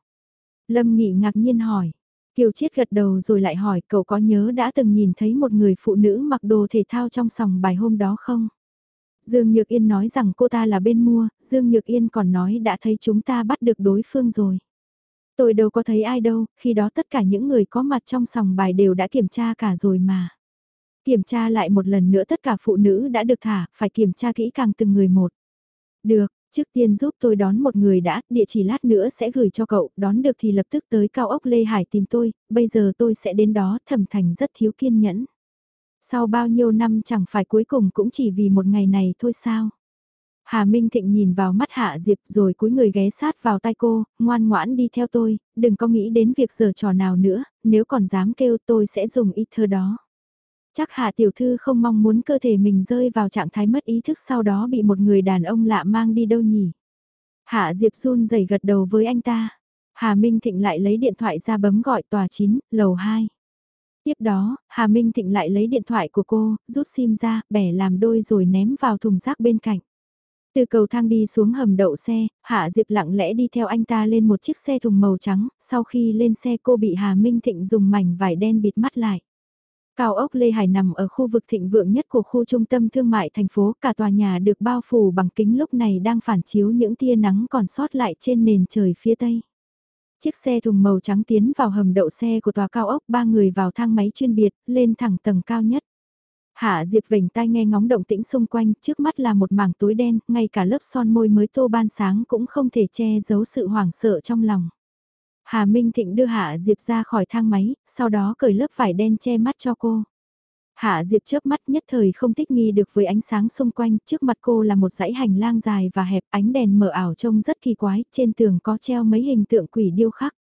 Lâm Nghị ngạc nhiên hỏi. Kiều Chiết gật đầu rồi lại hỏi cậu có nhớ đã từng nhìn thấy một người phụ nữ mặc đồ thể thao trong sòng bài hôm đó không? Dương Nhược Yên nói rằng cô ta là bên mua, Dương Nhược Yên còn nói đã thấy chúng ta bắt được đối phương rồi. Tôi đâu có thấy ai đâu, khi đó tất cả những người có mặt trong sòng bài đều đã kiểm tra cả rồi mà. Kiểm tra lại một lần nữa tất cả phụ nữ đã được thả, phải kiểm tra kỹ càng từng người một. Được, trước tiên giúp tôi đón một người đã, địa chỉ lát nữa sẽ gửi cho cậu, đón được thì lập tức tới cao ốc Lê Hải tìm tôi, bây giờ tôi sẽ đến đó, thẩm thành rất thiếu kiên nhẫn. Sau bao nhiêu năm chẳng phải cuối cùng cũng chỉ vì một ngày này thôi sao? Hà Minh Thịnh nhìn vào mắt Hạ Diệp rồi cúi người ghé sát vào tay cô, ngoan ngoãn đi theo tôi, đừng có nghĩ đến việc giờ trò nào nữa, nếu còn dám kêu tôi sẽ dùng ít thơ đó. Chắc Hạ Tiểu Thư không mong muốn cơ thể mình rơi vào trạng thái mất ý thức sau đó bị một người đàn ông lạ mang đi đâu nhỉ. Hạ Diệp run rẩy gật đầu với anh ta. Hà Minh Thịnh lại lấy điện thoại ra bấm gọi tòa 9, lầu 2. Tiếp đó, Hà Minh Thịnh lại lấy điện thoại của cô, rút sim ra, bẻ làm đôi rồi ném vào thùng rác bên cạnh. Từ cầu thang đi xuống hầm đậu xe, Hạ Diệp lặng lẽ đi theo anh ta lên một chiếc xe thùng màu trắng, sau khi lên xe cô bị Hà Minh Thịnh dùng mảnh vải đen bịt mắt lại. Cao ốc Lê Hải nằm ở khu vực thịnh vượng nhất của khu trung tâm thương mại thành phố, cả tòa nhà được bao phủ bằng kính lúc này đang phản chiếu những tia nắng còn sót lại trên nền trời phía tây. Chiếc xe thùng màu trắng tiến vào hầm đậu xe của tòa cao ốc, ba người vào thang máy chuyên biệt, lên thẳng tầng cao nhất. Hạ Diệp vểnh tai nghe ngóng động tĩnh xung quanh, trước mắt là một mảng tối đen, ngay cả lớp son môi mới tô ban sáng cũng không thể che giấu sự hoảng sợ trong lòng. Hà Minh Thịnh đưa Hạ Diệp ra khỏi thang máy, sau đó cởi lớp vải đen che mắt cho cô. Hạ Diệp chớp mắt nhất thời không thích nghi được với ánh sáng xung quanh, trước mặt cô là một dãy hành lang dài và hẹp, ánh đèn mờ ảo trông rất kỳ quái, trên tường có treo mấy hình tượng quỷ điêu khắc.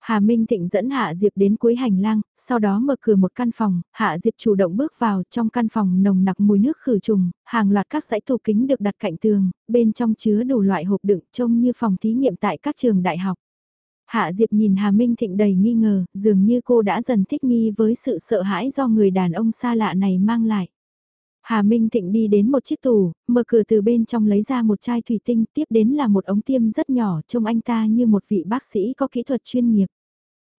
Hà Minh Thịnh dẫn Hạ Diệp đến cuối hành lang, sau đó mở cửa một căn phòng, Hạ Diệp chủ động bước vào trong căn phòng nồng nặc mùi nước khử trùng, hàng loạt các dãy tủ kính được đặt cạnh tường, bên trong chứa đủ loại hộp đựng trông như phòng thí nghiệm tại các trường đại học. Hạ Diệp nhìn Hà Minh Thịnh đầy nghi ngờ, dường như cô đã dần thích nghi với sự sợ hãi do người đàn ông xa lạ này mang lại. Hà Minh Thịnh đi đến một chiếc tủ, mở cửa từ bên trong lấy ra một chai thủy tinh, tiếp đến là một ống tiêm rất nhỏ, trông anh ta như một vị bác sĩ có kỹ thuật chuyên nghiệp.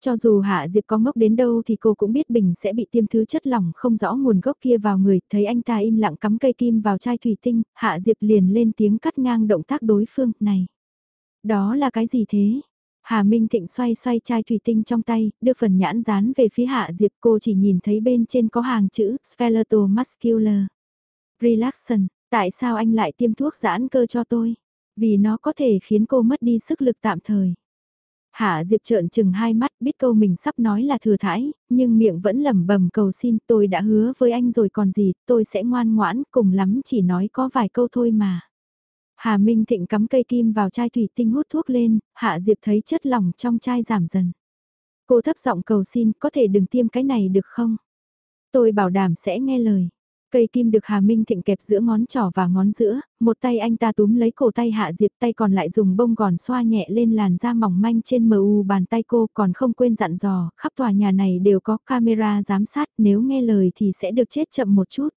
Cho dù Hạ Diệp có ngốc đến đâu thì cô cũng biết Bình sẽ bị tiêm thứ chất lỏng không rõ nguồn gốc kia vào người, thấy anh ta im lặng cắm cây kim vào chai thủy tinh, Hạ Diệp liền lên tiếng cắt ngang động tác đối phương, này. Đó là cái gì thế? Hà Minh Thịnh xoay xoay chai thủy tinh trong tay, đưa phần nhãn dán về phía Hạ Diệp cô chỉ nhìn thấy bên trên có hàng chữ Skeletal Muscular. Relaxant. tại sao anh lại tiêm thuốc giãn cơ cho tôi? Vì nó có thể khiến cô mất đi sức lực tạm thời. Hạ Diệp trợn chừng hai mắt biết câu mình sắp nói là thừa thãi, nhưng miệng vẫn lẩm bẩm cầu xin tôi đã hứa với anh rồi còn gì, tôi sẽ ngoan ngoãn cùng lắm chỉ nói có vài câu thôi mà. Hà Minh Thịnh cắm cây kim vào chai thủy tinh hút thuốc lên, Hạ Diệp thấy chất lỏng trong chai giảm dần. Cô thấp giọng cầu xin có thể đừng tiêm cái này được không? Tôi bảo đảm sẽ nghe lời. Cây kim được Hà Minh Thịnh kẹp giữa ngón trỏ và ngón giữa, một tay anh ta túm lấy cổ tay Hạ Diệp tay còn lại dùng bông gòn xoa nhẹ lên làn da mỏng manh trên mờ u bàn tay cô còn không quên dặn dò, khắp tòa nhà này đều có camera giám sát nếu nghe lời thì sẽ được chết chậm một chút.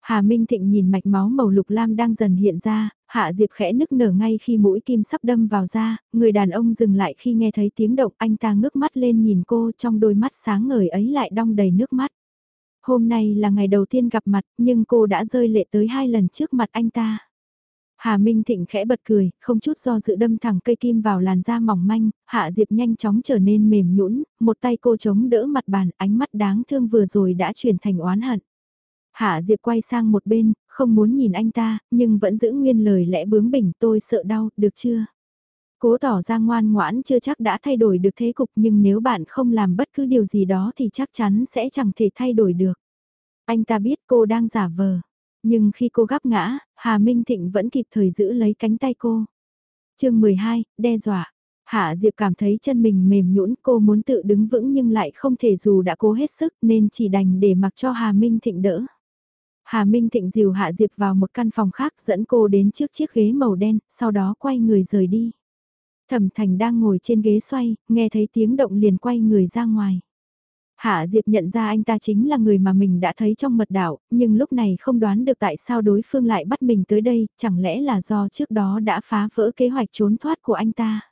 Hà Minh Thịnh nhìn mạch máu màu lục lam đang dần hiện ra, Hạ Diệp khẽ nức nở ngay khi mũi kim sắp đâm vào da, người đàn ông dừng lại khi nghe thấy tiếng động anh ta ngước mắt lên nhìn cô trong đôi mắt sáng ngời ấy lại đong đầy nước mắt. Hôm nay là ngày đầu tiên gặp mặt, nhưng cô đã rơi lệ tới hai lần trước mặt anh ta. Hà Minh Thịnh khẽ bật cười, không chút do dự đâm thẳng cây kim vào làn da mỏng manh, Hạ Diệp nhanh chóng trở nên mềm nhũn, một tay cô chống đỡ mặt bàn, ánh mắt đáng thương vừa rồi đã chuyển thành oán hận. Hạ Diệp quay sang một bên, không muốn nhìn anh ta, nhưng vẫn giữ nguyên lời lẽ bướng bỉnh tôi sợ đau, được chưa? Cố tỏ ra ngoan ngoãn chưa chắc đã thay đổi được thế cục nhưng nếu bạn không làm bất cứ điều gì đó thì chắc chắn sẽ chẳng thể thay đổi được. Anh ta biết cô đang giả vờ, nhưng khi cô gắp ngã, Hà Minh Thịnh vẫn kịp thời giữ lấy cánh tay cô. chương 12, đe dọa. Hạ Diệp cảm thấy chân mình mềm nhũn cô muốn tự đứng vững nhưng lại không thể dù đã cố hết sức nên chỉ đành để mặc cho Hà Minh Thịnh đỡ. Hà Minh Thịnh dìu Hạ Diệp vào một căn phòng khác dẫn cô đến trước chiếc ghế màu đen, sau đó quay người rời đi. Thẩm Thành đang ngồi trên ghế xoay, nghe thấy tiếng động liền quay người ra ngoài. Hạ Diệp nhận ra anh ta chính là người mà mình đã thấy trong mật đảo, nhưng lúc này không đoán được tại sao đối phương lại bắt mình tới đây, chẳng lẽ là do trước đó đã phá vỡ kế hoạch trốn thoát của anh ta.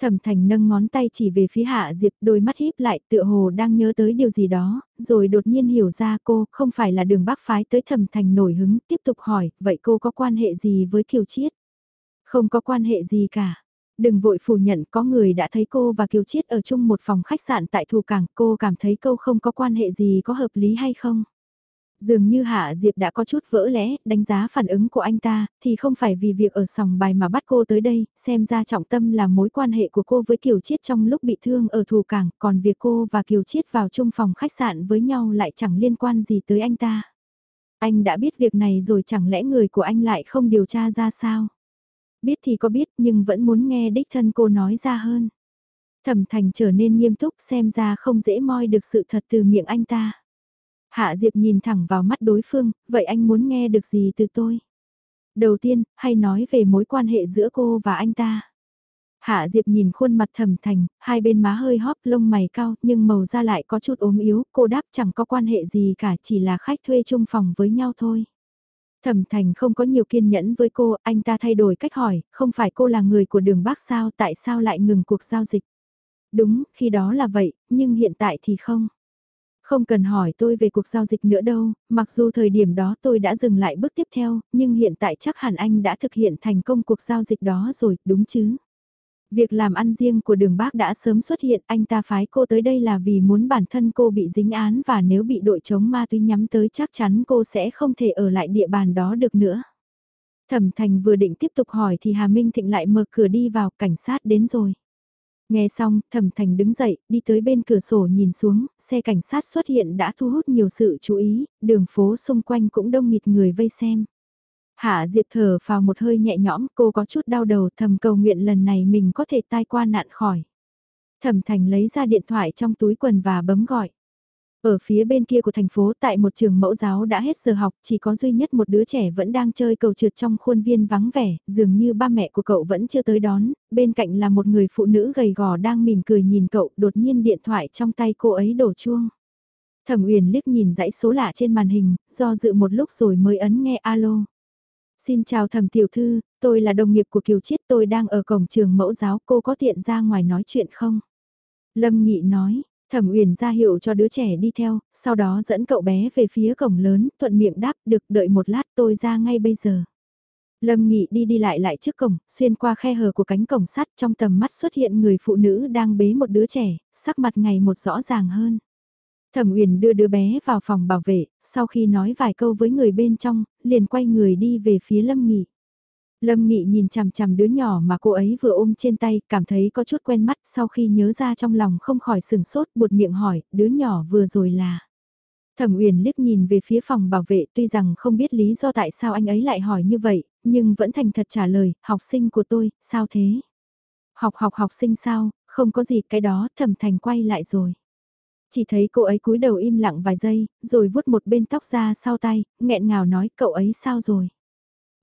Thẩm Thành nâng ngón tay chỉ về phía Hạ Diệp, đôi mắt híp lại tựa hồ đang nhớ tới điều gì đó, rồi đột nhiên hiểu ra cô không phải là đường bác phái tới Thẩm Thành nổi hứng, tiếp tục hỏi, vậy cô có quan hệ gì với Kiều Chiết? Không có quan hệ gì cả. Đừng vội phủ nhận có người đã thấy cô và Kiều Chiết ở chung một phòng khách sạn tại Thù Cảng, cô cảm thấy câu không có quan hệ gì có hợp lý hay không? Dường như Hạ Diệp đã có chút vỡ lẽ, đánh giá phản ứng của anh ta, thì không phải vì việc ở sòng bài mà bắt cô tới đây, xem ra trọng tâm là mối quan hệ của cô với Kiều Chiết trong lúc bị thương ở Thù Cảng, còn việc cô và Kiều Chiết vào chung phòng khách sạn với nhau lại chẳng liên quan gì tới anh ta. Anh đã biết việc này rồi chẳng lẽ người của anh lại không điều tra ra sao? Biết thì có biết nhưng vẫn muốn nghe đích thân cô nói ra hơn. Thẩm thành trở nên nghiêm túc xem ra không dễ moi được sự thật từ miệng anh ta. Hạ Diệp nhìn thẳng vào mắt đối phương, vậy anh muốn nghe được gì từ tôi? Đầu tiên, hay nói về mối quan hệ giữa cô và anh ta. Hạ Diệp nhìn khuôn mặt thầm thành, hai bên má hơi hóp lông mày cao nhưng màu da lại có chút ốm yếu, cô đáp chẳng có quan hệ gì cả chỉ là khách thuê chung phòng với nhau thôi. Thẩm Thành không có nhiều kiên nhẫn với cô, anh ta thay đổi cách hỏi, không phải cô là người của đường Bắc sao, tại sao lại ngừng cuộc giao dịch? Đúng, khi đó là vậy, nhưng hiện tại thì không. Không cần hỏi tôi về cuộc giao dịch nữa đâu, mặc dù thời điểm đó tôi đã dừng lại bước tiếp theo, nhưng hiện tại chắc hẳn anh đã thực hiện thành công cuộc giao dịch đó rồi, đúng chứ? Việc làm ăn riêng của đường bác đã sớm xuất hiện, anh ta phái cô tới đây là vì muốn bản thân cô bị dính án và nếu bị đội chống ma túy nhắm tới chắc chắn cô sẽ không thể ở lại địa bàn đó được nữa. Thẩm Thành vừa định tiếp tục hỏi thì Hà Minh Thịnh lại mở cửa đi vào, cảnh sát đến rồi. Nghe xong, Thẩm Thành đứng dậy, đi tới bên cửa sổ nhìn xuống, xe cảnh sát xuất hiện đã thu hút nhiều sự chú ý, đường phố xung quanh cũng đông nghịt người vây xem. Hạ Diệp thở vào một hơi nhẹ nhõm, cô có chút đau đầu thầm cầu nguyện lần này mình có thể tai qua nạn khỏi. Thẩm Thành lấy ra điện thoại trong túi quần và bấm gọi. Ở phía bên kia của thành phố tại một trường mẫu giáo đã hết giờ học, chỉ có duy nhất một đứa trẻ vẫn đang chơi cầu trượt trong khuôn viên vắng vẻ, dường như ba mẹ của cậu vẫn chưa tới đón, bên cạnh là một người phụ nữ gầy gò đang mỉm cười nhìn cậu, đột nhiên điện thoại trong tay cô ấy đổ chuông. Thẩm Uyển liếc nhìn dãy số lạ trên màn hình, do dự một lúc rồi mới ấn nghe alo. Xin chào thẩm tiểu thư, tôi là đồng nghiệp của Kiều Chiết tôi đang ở cổng trường mẫu giáo cô có tiện ra ngoài nói chuyện không? Lâm Nghị nói, thẩm uyển ra hiệu cho đứa trẻ đi theo, sau đó dẫn cậu bé về phía cổng lớn, thuận miệng đáp được đợi một lát tôi ra ngay bây giờ. Lâm Nghị đi đi lại lại trước cổng, xuyên qua khe hở của cánh cổng sắt trong tầm mắt xuất hiện người phụ nữ đang bế một đứa trẻ, sắc mặt ngày một rõ ràng hơn. Thẩm Uyển đưa đứa bé vào phòng bảo vệ, sau khi nói vài câu với người bên trong, liền quay người đi về phía Lâm Nghị. Lâm Nghị nhìn chằm chằm đứa nhỏ mà cô ấy vừa ôm trên tay, cảm thấy có chút quen mắt sau khi nhớ ra trong lòng không khỏi sừng sốt, buột miệng hỏi, đứa nhỏ vừa rồi là... Thẩm Uyển liếc nhìn về phía phòng bảo vệ tuy rằng không biết lý do tại sao anh ấy lại hỏi như vậy, nhưng vẫn thành thật trả lời, học sinh của tôi, sao thế? Học học học sinh sao, không có gì cái đó, thẩm thành quay lại rồi. Chỉ thấy cô ấy cúi đầu im lặng vài giây, rồi vuốt một bên tóc ra sau tay, nghẹn ngào nói cậu ấy sao rồi.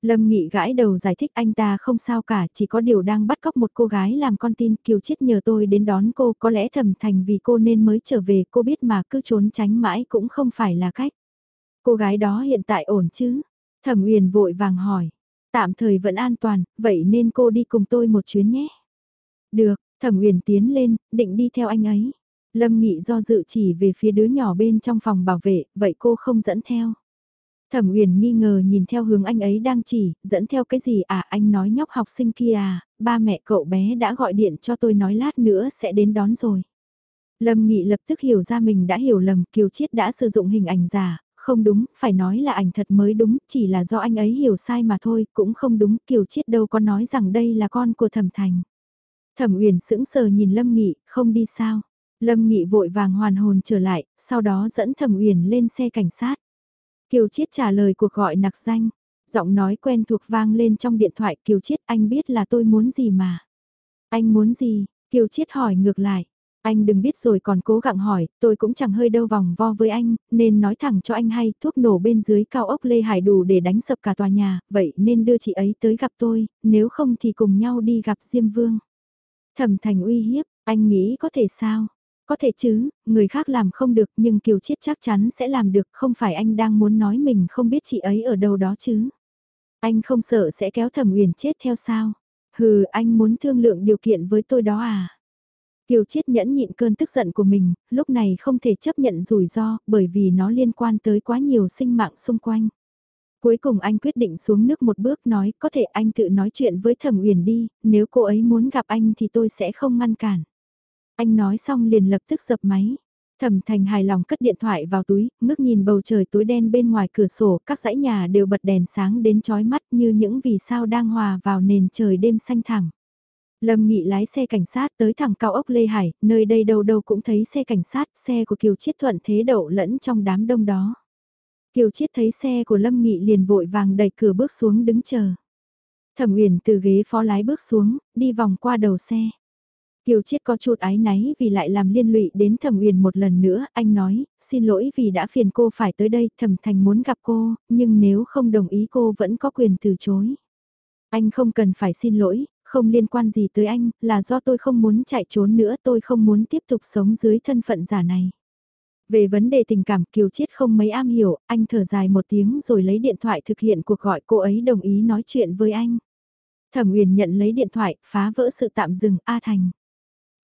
Lâm Nghị gãi đầu giải thích anh ta không sao cả, chỉ có điều đang bắt cóc một cô gái làm con tin, Kiều Chiết nhờ tôi đến đón cô, có lẽ thầm thành vì cô nên mới trở về, cô biết mà cứ trốn tránh mãi cũng không phải là cách. Cô gái đó hiện tại ổn chứ? Thẩm Uyển vội vàng hỏi. Tạm thời vẫn an toàn, vậy nên cô đi cùng tôi một chuyến nhé. Được, Thẩm Uyển tiến lên, định đi theo anh ấy. Lâm Nghị do dự chỉ về phía đứa nhỏ bên trong phòng bảo vệ, vậy cô không dẫn theo. Thẩm Uyển nghi ngờ nhìn theo hướng anh ấy đang chỉ, dẫn theo cái gì à anh nói nhóc học sinh kia à, ba mẹ cậu bé đã gọi điện cho tôi nói lát nữa sẽ đến đón rồi. Lâm Nghị lập tức hiểu ra mình đã hiểu lầm, Kiều Chiết đã sử dụng hình ảnh giả, không đúng, phải nói là ảnh thật mới đúng, chỉ là do anh ấy hiểu sai mà thôi, cũng không đúng, Kiều Chiết đâu có nói rằng đây là con của Thẩm Thành. Thẩm Uyển sững sờ nhìn Lâm Nghị, không đi sao? Lâm Nghị vội vàng hoàn hồn trở lại, sau đó dẫn Thẩm Uyển lên xe cảnh sát. Kiều Chiết trả lời cuộc gọi nặc danh, giọng nói quen thuộc vang lên trong điện thoại Kiều Chiết anh biết là tôi muốn gì mà. Anh muốn gì? Kiều Chiết hỏi ngược lại. Anh đừng biết rồi còn cố gắng hỏi, tôi cũng chẳng hơi đâu vòng vo với anh, nên nói thẳng cho anh hay, thuốc nổ bên dưới cao ốc Lê Hải đủ để đánh sập cả tòa nhà, vậy nên đưa chị ấy tới gặp tôi, nếu không thì cùng nhau đi gặp Diêm Vương. Thẩm thành uy hiếp, anh nghĩ có thể sao? Có thể chứ, người khác làm không được nhưng Kiều Chiết chắc chắn sẽ làm được, không phải anh đang muốn nói mình không biết chị ấy ở đâu đó chứ. Anh không sợ sẽ kéo thẩm uyển chết theo sao? Hừ, anh muốn thương lượng điều kiện với tôi đó à? Kiều Chiết nhẫn nhịn cơn tức giận của mình, lúc này không thể chấp nhận rủi ro, bởi vì nó liên quan tới quá nhiều sinh mạng xung quanh. Cuối cùng anh quyết định xuống nước một bước nói có thể anh tự nói chuyện với Thẩm Uyển đi, nếu cô ấy muốn gặp anh thì tôi sẽ không ngăn cản. Anh nói xong liền lập tức dập máy. Thẩm Thành hài lòng cất điện thoại vào túi, ngước nhìn bầu trời tối đen bên ngoài cửa sổ, các dãy nhà đều bật đèn sáng đến chói mắt như những vì sao đang hòa vào nền trời đêm xanh thẳm. Lâm Nghị lái xe cảnh sát tới thẳng cao ốc Lê Hải, nơi đây đâu đâu cũng thấy xe cảnh sát, xe của Kiều Chiết thuận thế đậu lẫn trong đám đông đó. Kiều Chiết thấy xe của Lâm Nghị liền vội vàng đẩy cửa bước xuống đứng chờ. Thẩm Uyển từ ghế phó lái bước xuống, đi vòng qua đầu xe. Kiều Chiết có chút ái náy vì lại làm liên lụy đến Thẩm Uyển một lần nữa, anh nói, xin lỗi vì đã phiền cô phải tới đây, Thẩm Thành muốn gặp cô, nhưng nếu không đồng ý cô vẫn có quyền từ chối. Anh không cần phải xin lỗi, không liên quan gì tới anh, là do tôi không muốn chạy trốn nữa, tôi không muốn tiếp tục sống dưới thân phận giả này. Về vấn đề tình cảm Kiều Chiết không mấy am hiểu, anh thở dài một tiếng rồi lấy điện thoại thực hiện cuộc gọi cô ấy đồng ý nói chuyện với anh. Thẩm Uyển nhận lấy điện thoại, phá vỡ sự tạm dừng A Thành.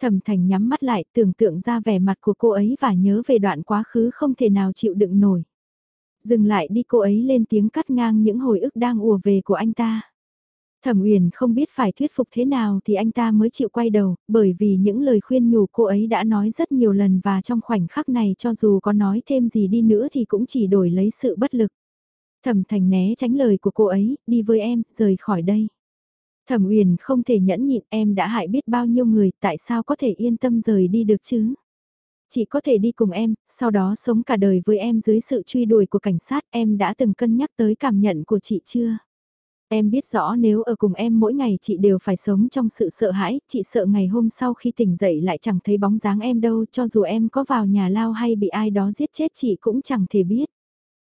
Thẩm Thành nhắm mắt lại, tưởng tượng ra vẻ mặt của cô ấy và nhớ về đoạn quá khứ không thể nào chịu đựng nổi. Dừng lại đi cô ấy lên tiếng cắt ngang những hồi ức đang ùa về của anh ta. Thẩm Uyển không biết phải thuyết phục thế nào thì anh ta mới chịu quay đầu, bởi vì những lời khuyên nhủ cô ấy đã nói rất nhiều lần và trong khoảnh khắc này cho dù có nói thêm gì đi nữa thì cũng chỉ đổi lấy sự bất lực. Thẩm Thành né tránh lời của cô ấy, đi với em, rời khỏi đây. Thẩm Uyển không thể nhẫn nhịn em đã hại biết bao nhiêu người, tại sao có thể yên tâm rời đi được chứ? Chị có thể đi cùng em, sau đó sống cả đời với em dưới sự truy đuổi của cảnh sát, em đã từng cân nhắc tới cảm nhận của chị chưa? Em biết rõ nếu ở cùng em mỗi ngày chị đều phải sống trong sự sợ hãi, chị sợ ngày hôm sau khi tỉnh dậy lại chẳng thấy bóng dáng em đâu cho dù em có vào nhà lao hay bị ai đó giết chết chị cũng chẳng thể biết.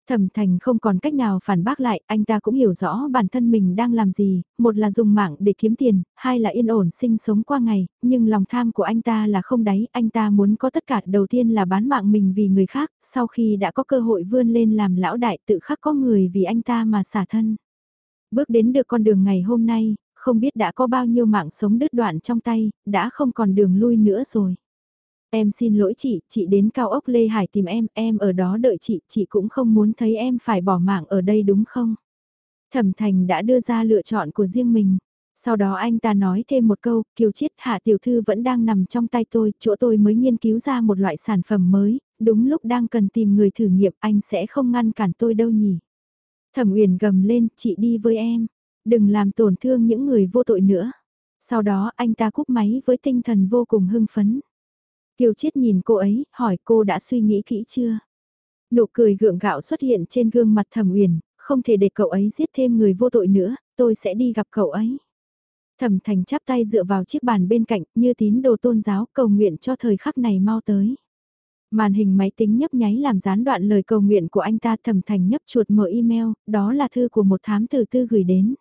Thẩm Thành không còn cách nào phản bác lại, anh ta cũng hiểu rõ bản thân mình đang làm gì, một là dùng mạng để kiếm tiền, hai là yên ổn sinh sống qua ngày, nhưng lòng tham của anh ta là không đáy, anh ta muốn có tất cả đầu tiên là bán mạng mình vì người khác, sau khi đã có cơ hội vươn lên làm lão đại tự khắc có người vì anh ta mà xả thân. Bước đến được con đường ngày hôm nay, không biết đã có bao nhiêu mạng sống đứt đoạn trong tay, đã không còn đường lui nữa rồi. Em xin lỗi chị, chị đến cao ốc Lê Hải tìm em, em ở đó đợi chị, chị cũng không muốn thấy em phải bỏ mạng ở đây đúng không? Thẩm Thành đã đưa ra lựa chọn của riêng mình. Sau đó anh ta nói thêm một câu, Kiều Chiết Hạ Tiểu Thư vẫn đang nằm trong tay tôi, chỗ tôi mới nghiên cứu ra một loại sản phẩm mới, đúng lúc đang cần tìm người thử nghiệm anh sẽ không ngăn cản tôi đâu nhỉ. Thẩm Uyển gầm lên, chị đi với em, đừng làm tổn thương những người vô tội nữa. Sau đó anh ta cúp máy với tinh thần vô cùng hưng phấn. Kiều Chiết nhìn cô ấy, hỏi cô đã suy nghĩ kỹ chưa? Nụ cười gượng gạo xuất hiện trên gương mặt Thẩm Uyển, không thể để cậu ấy giết thêm người vô tội nữa, tôi sẽ đi gặp cậu ấy. Thẩm Thành chắp tay dựa vào chiếc bàn bên cạnh, như tín đồ tôn giáo cầu nguyện cho thời khắc này mau tới. Màn hình máy tính nhấp nháy làm gián đoạn lời cầu nguyện của anh ta Thẩm Thành nhấp chuột mở email, đó là thư của một thám tử tư gửi đến.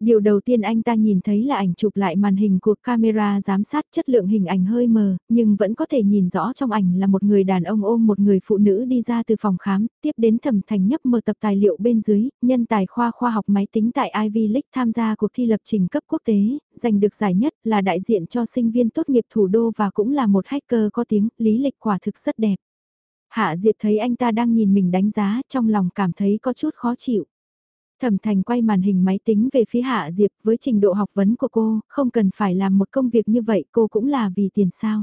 Điều đầu tiên anh ta nhìn thấy là ảnh chụp lại màn hình của camera giám sát chất lượng hình ảnh hơi mờ, nhưng vẫn có thể nhìn rõ trong ảnh là một người đàn ông ôm một người phụ nữ đi ra từ phòng khám, tiếp đến thẩm thành nhấp mở tập tài liệu bên dưới, nhân tài khoa khoa học máy tính tại Ivy League tham gia cuộc thi lập trình cấp quốc tế, giành được giải nhất là đại diện cho sinh viên tốt nghiệp thủ đô và cũng là một hacker có tiếng, lý lịch quả thực rất đẹp. Hạ Diệp thấy anh ta đang nhìn mình đánh giá, trong lòng cảm thấy có chút khó chịu. Thẩm Thành quay màn hình máy tính về phía Hạ Diệp với trình độ học vấn của cô, không cần phải làm một công việc như vậy cô cũng là vì tiền sao.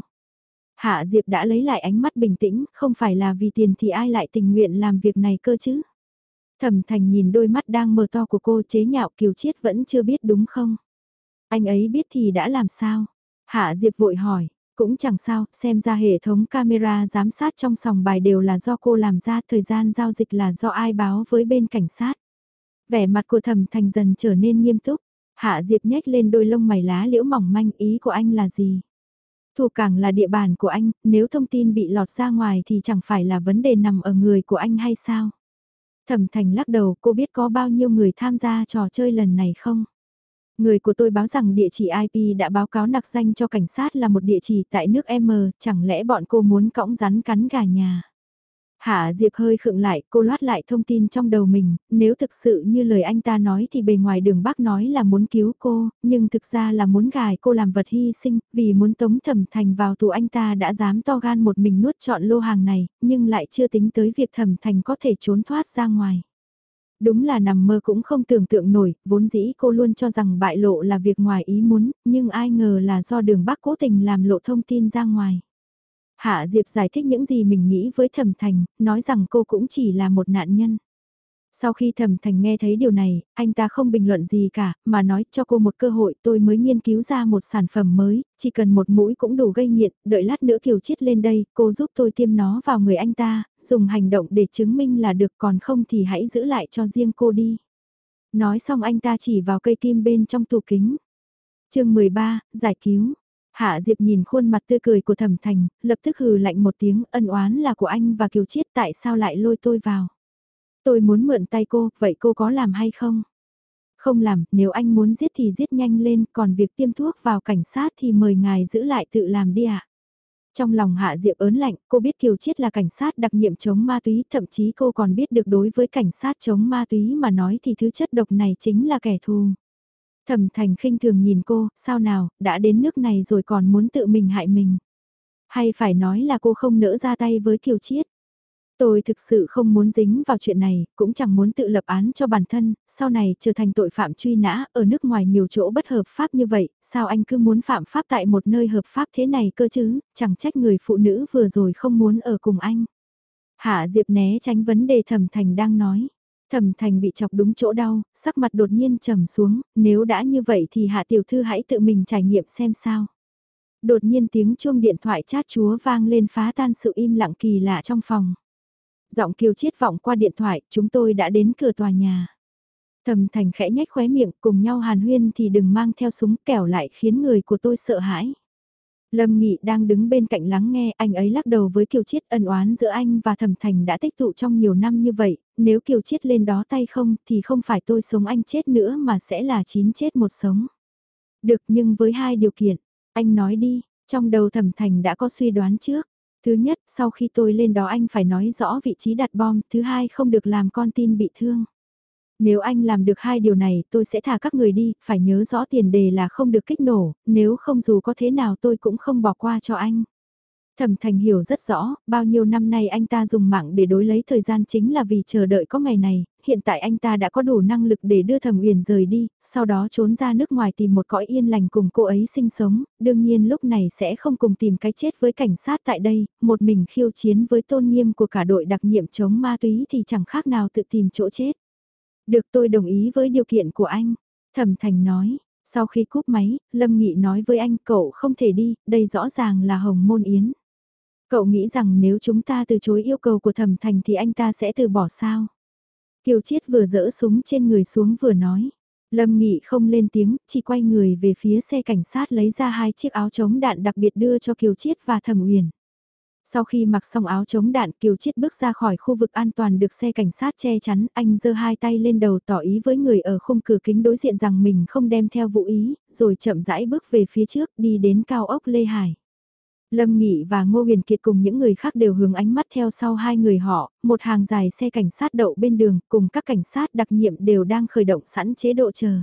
Hạ Diệp đã lấy lại ánh mắt bình tĩnh, không phải là vì tiền thì ai lại tình nguyện làm việc này cơ chứ. Thẩm Thành nhìn đôi mắt đang mờ to của cô chế nhạo Kiều Chiết vẫn chưa biết đúng không? Anh ấy biết thì đã làm sao? Hạ Diệp vội hỏi, cũng chẳng sao, xem ra hệ thống camera giám sát trong sòng bài đều là do cô làm ra, thời gian giao dịch là do ai báo với bên cảnh sát. Vẻ mặt của thẩm thành dần trở nên nghiêm túc. Hạ Diệp nhếch lên đôi lông mày lá liễu mỏng manh ý của anh là gì? Thủ cảng là địa bàn của anh, nếu thông tin bị lọt ra ngoài thì chẳng phải là vấn đề nằm ở người của anh hay sao? Thẩm Thành lắc đầu, cô biết có bao nhiêu người tham gia trò chơi lần này không? Người của tôi báo rằng địa chỉ IP đã báo cáo nặc danh cho cảnh sát là một địa chỉ tại nước M, chẳng lẽ bọn cô muốn cõng rắn cắn gà nhà? Hạ Diệp hơi khựng lại, cô loát lại thông tin trong đầu mình, nếu thực sự như lời anh ta nói thì bề ngoài đường bác nói là muốn cứu cô, nhưng thực ra là muốn gài cô làm vật hy sinh, vì muốn tống thẩm thành vào tù anh ta đã dám to gan một mình nuốt chọn lô hàng này, nhưng lại chưa tính tới việc thẩm thành có thể trốn thoát ra ngoài. Đúng là nằm mơ cũng không tưởng tượng nổi, vốn dĩ cô luôn cho rằng bại lộ là việc ngoài ý muốn, nhưng ai ngờ là do đường bác cố tình làm lộ thông tin ra ngoài. Hạ Diệp giải thích những gì mình nghĩ với Thẩm Thành, nói rằng cô cũng chỉ là một nạn nhân. Sau khi Thẩm Thành nghe thấy điều này, anh ta không bình luận gì cả, mà nói cho cô một cơ hội tôi mới nghiên cứu ra một sản phẩm mới, chỉ cần một mũi cũng đủ gây nghiện, đợi lát nữa Kiều Chiết lên đây, cô giúp tôi tiêm nó vào người anh ta, dùng hành động để chứng minh là được còn không thì hãy giữ lại cho riêng cô đi. Nói xong anh ta chỉ vào cây kim bên trong tủ kính. chương 13, giải cứu. Hạ Diệp nhìn khuôn mặt tươi cười của Thẩm Thành, lập tức hừ lạnh một tiếng ân oán là của anh và Kiều Chiết tại sao lại lôi tôi vào. Tôi muốn mượn tay cô, vậy cô có làm hay không? Không làm, nếu anh muốn giết thì giết nhanh lên, còn việc tiêm thuốc vào cảnh sát thì mời ngài giữ lại tự làm đi ạ. À? Trong lòng Hạ Diệp ớn lạnh, cô biết Kiều Chiết là cảnh sát đặc nhiệm chống ma túy, thậm chí cô còn biết được đối với cảnh sát chống ma túy mà nói thì thứ chất độc này chính là kẻ thù. Thẩm Thành khinh thường nhìn cô, sao nào, đã đến nước này rồi còn muốn tự mình hại mình. Hay phải nói là cô không nỡ ra tay với Kiều Chiết. Tôi thực sự không muốn dính vào chuyện này, cũng chẳng muốn tự lập án cho bản thân, sau này trở thành tội phạm truy nã, ở nước ngoài nhiều chỗ bất hợp pháp như vậy, sao anh cứ muốn phạm pháp tại một nơi hợp pháp thế này cơ chứ, chẳng trách người phụ nữ vừa rồi không muốn ở cùng anh. Hạ Diệp né tránh vấn đề Thẩm Thành đang nói. Thẩm Thành bị chọc đúng chỗ đau, sắc mặt đột nhiên trầm xuống, nếu đã như vậy thì Hạ Tiểu Thư hãy tự mình trải nghiệm xem sao. Đột nhiên tiếng chuông điện thoại chát chúa vang lên phá tan sự im lặng kỳ lạ trong phòng. Giọng kiều chiết vọng qua điện thoại, chúng tôi đã đến cửa tòa nhà. Thầm thành khẽ nhếch khóe miệng, cùng nhau hàn huyên thì đừng mang theo súng kẻo lại khiến người của tôi sợ hãi. Lâm Nghị đang đứng bên cạnh lắng nghe, anh ấy lắc đầu với Kiều Chiết ân oán giữa anh và Thẩm Thành đã tích tụ trong nhiều năm như vậy, nếu Kiều chết lên đó tay không thì không phải tôi sống anh chết nữa mà sẽ là chín chết một sống. Được nhưng với hai điều kiện, anh nói đi, trong đầu Thẩm Thành đã có suy đoán trước. Thứ nhất, sau khi tôi lên đó anh phải nói rõ vị trí đặt bom, thứ hai không được làm con tin bị thương. Nếu anh làm được hai điều này tôi sẽ thả các người đi, phải nhớ rõ tiền đề là không được kích nổ, nếu không dù có thế nào tôi cũng không bỏ qua cho anh. Thẩm Thành hiểu rất rõ, bao nhiêu năm nay anh ta dùng mạng để đối lấy thời gian chính là vì chờ đợi có ngày này, hiện tại anh ta đã có đủ năng lực để đưa Thẩm Uyển rời đi, sau đó trốn ra nước ngoài tìm một cõi yên lành cùng cô ấy sinh sống, đương nhiên lúc này sẽ không cùng tìm cái chết với cảnh sát tại đây, một mình khiêu chiến với tôn nghiêm của cả đội đặc nhiệm chống ma túy thì chẳng khác nào tự tìm chỗ chết. Được tôi đồng ý với điều kiện của anh, Thẩm Thành nói. Sau khi cúp máy, Lâm Nghị nói với anh cậu không thể đi, đây rõ ràng là Hồng Môn Yến. Cậu nghĩ rằng nếu chúng ta từ chối yêu cầu của thẩm thành thì anh ta sẽ từ bỏ sao? Kiều Chiết vừa dỡ súng trên người xuống vừa nói. Lâm Nghị không lên tiếng, chỉ quay người về phía xe cảnh sát lấy ra hai chiếc áo chống đạn đặc biệt đưa cho Kiều Chiết và Thẩm Uyển. Sau khi mặc xong áo chống đạn Kiều Chiết bước ra khỏi khu vực an toàn được xe cảnh sát che chắn, anh giơ hai tay lên đầu tỏ ý với người ở khung cửa kính đối diện rằng mình không đem theo vũ ý, rồi chậm rãi bước về phía trước đi đến cao ốc Lê Hải. Lâm Nghị và Ngô Huyền Kiệt cùng những người khác đều hướng ánh mắt theo sau hai người họ, một hàng dài xe cảnh sát đậu bên đường cùng các cảnh sát đặc nhiệm đều đang khởi động sẵn chế độ chờ.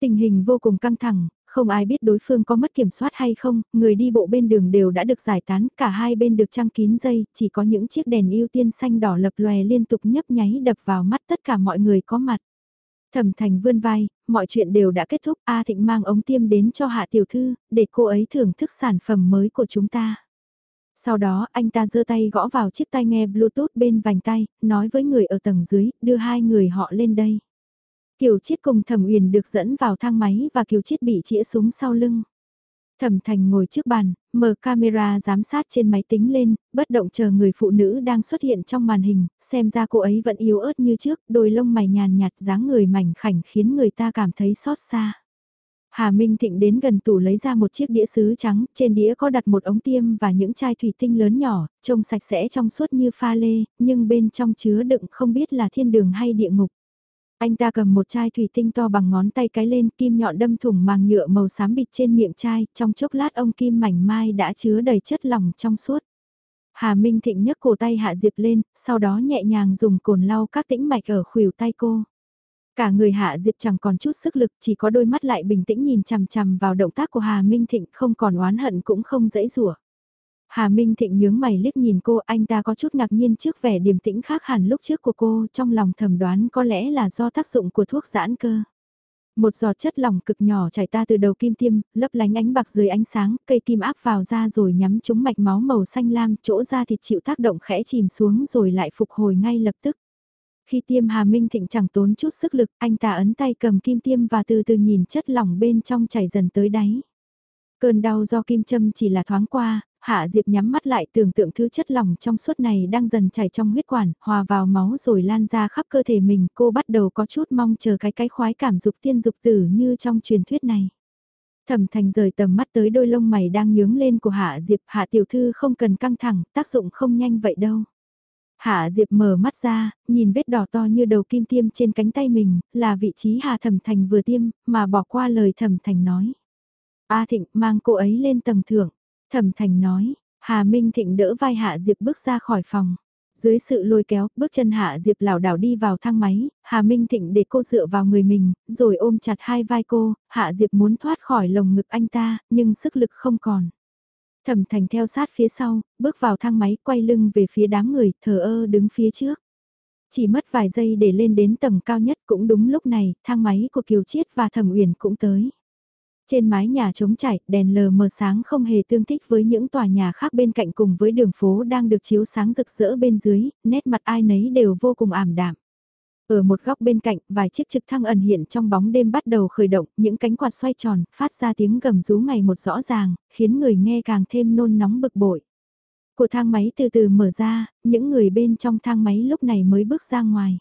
Tình hình vô cùng căng thẳng, không ai biết đối phương có mất kiểm soát hay không, người đi bộ bên đường đều đã được giải tán, cả hai bên được trăng kín dây, chỉ có những chiếc đèn ưu tiên xanh đỏ lập lòe liên tục nhấp nháy đập vào mắt tất cả mọi người có mặt. Thẩm Thành vươn vai, mọi chuyện đều đã kết thúc, A Thịnh mang ống tiêm đến cho Hạ Tiểu Thư, để cô ấy thưởng thức sản phẩm mới của chúng ta. Sau đó anh ta giơ tay gõ vào chiếc tai nghe Bluetooth bên vành tay, nói với người ở tầng dưới, đưa hai người họ lên đây. Kiều Chiết cùng Thẩm Uyển được dẫn vào thang máy và Kiều Chiết bị chĩa súng sau lưng. Thẩm Thành ngồi trước bàn, mở camera giám sát trên máy tính lên, bất động chờ người phụ nữ đang xuất hiện trong màn hình, xem ra cô ấy vẫn yếu ớt như trước, đôi lông mày nhàn nhạt dáng người mảnh khảnh khiến người ta cảm thấy xót xa. Hà Minh Thịnh đến gần tủ lấy ra một chiếc đĩa sứ trắng, trên đĩa có đặt một ống tiêm và những chai thủy tinh lớn nhỏ, trông sạch sẽ trong suốt như pha lê, nhưng bên trong chứa đựng không biết là thiên đường hay địa ngục. Anh ta cầm một chai thủy tinh to bằng ngón tay cái lên, kim nhọn đâm thủng màng nhựa màu xám bịt trên miệng chai, trong chốc lát ông kim mảnh mai đã chứa đầy chất lỏng trong suốt. Hà Minh Thịnh nhấc cổ tay Hạ Diệp lên, sau đó nhẹ nhàng dùng cồn lau các tĩnh mạch ở khuỷu tay cô. Cả người Hạ Diệp chẳng còn chút sức lực, chỉ có đôi mắt lại bình tĩnh nhìn chằm chằm vào động tác của Hà Minh Thịnh không còn oán hận cũng không dễ rủa. Hà Minh Thịnh nhướng mày liếc nhìn cô, anh ta có chút ngạc nhiên trước vẻ điềm tĩnh khác hẳn lúc trước của cô, trong lòng thầm đoán có lẽ là do tác dụng của thuốc giãn cơ. Một giọt chất lỏng cực nhỏ chảy ta từ đầu kim tiêm, lấp lánh ánh bạc dưới ánh sáng, cây kim áp vào da rồi nhắm trúng mạch máu màu xanh lam, chỗ da thịt chịu tác động khẽ chìm xuống rồi lại phục hồi ngay lập tức. Khi tiêm Hà Minh Thịnh chẳng tốn chút sức lực, anh ta ấn tay cầm kim tiêm và từ từ nhìn chất lỏng bên trong chảy dần tới đáy. Cơn đau do kim châm chỉ là thoáng qua, Hạ Diệp nhắm mắt lại tưởng tượng thứ chất lỏng trong suốt này đang dần chảy trong huyết quản, hòa vào máu rồi lan ra khắp cơ thể mình. Cô bắt đầu có chút mong chờ cái cái khoái cảm dục tiên dục tử như trong truyền thuyết này. Thẩm thành rời tầm mắt tới đôi lông mày đang nhướng lên của Hạ Diệp. Hạ tiểu thư không cần căng thẳng, tác dụng không nhanh vậy đâu. Hạ Diệp mở mắt ra, nhìn vết đỏ to như đầu kim tiêm trên cánh tay mình, là vị trí Hà Thẩm Thành vừa tiêm, mà bỏ qua lời Thẩm Thành nói. A Thịnh mang cô ấy lên tầng thượng. Thẩm Thành nói, Hà Minh Thịnh đỡ vai Hạ Diệp bước ra khỏi phòng. Dưới sự lôi kéo, bước chân Hạ Diệp lảo đảo đi vào thang máy, Hà Minh Thịnh để cô dựa vào người mình, rồi ôm chặt hai vai cô, Hạ Diệp muốn thoát khỏi lồng ngực anh ta, nhưng sức lực không còn. Thẩm Thành theo sát phía sau, bước vào thang máy, quay lưng về phía đám người, thờ ơ đứng phía trước. Chỉ mất vài giây để lên đến tầng cao nhất cũng đúng lúc này, thang máy của Kiều Chiết và Thẩm Uyển cũng tới. Trên mái nhà trống trải, đèn lờ mờ sáng không hề tương thích với những tòa nhà khác bên cạnh cùng với đường phố đang được chiếu sáng rực rỡ bên dưới, nét mặt ai nấy đều vô cùng ảm đạm. Ở một góc bên cạnh, vài chiếc trực thăng ẩn hiện trong bóng đêm bắt đầu khởi động, những cánh quạt xoay tròn, phát ra tiếng gầm rú ngày một rõ ràng, khiến người nghe càng thêm nôn nóng bực bội. Của thang máy từ từ mở ra, những người bên trong thang máy lúc này mới bước ra ngoài.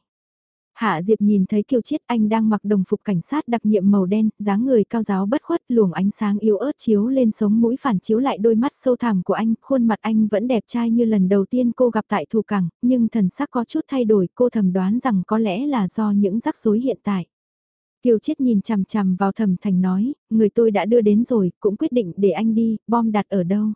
Hạ Diệp nhìn thấy Kiều Chiết Anh đang mặc đồng phục cảnh sát đặc nhiệm màu đen, dáng người cao giáo bất khuất, luồng ánh sáng yếu ớt chiếu lên sống mũi phản chiếu lại đôi mắt sâu thẳm của anh, khuôn mặt anh vẫn đẹp trai như lần đầu tiên cô gặp tại thủ cảng, nhưng thần sắc có chút thay đổi, cô thầm đoán rằng có lẽ là do những rắc rối hiện tại. Kiều Chiết nhìn chằm chằm vào thầm thành nói, người tôi đã đưa đến rồi, cũng quyết định để anh đi, bom đặt ở đâu.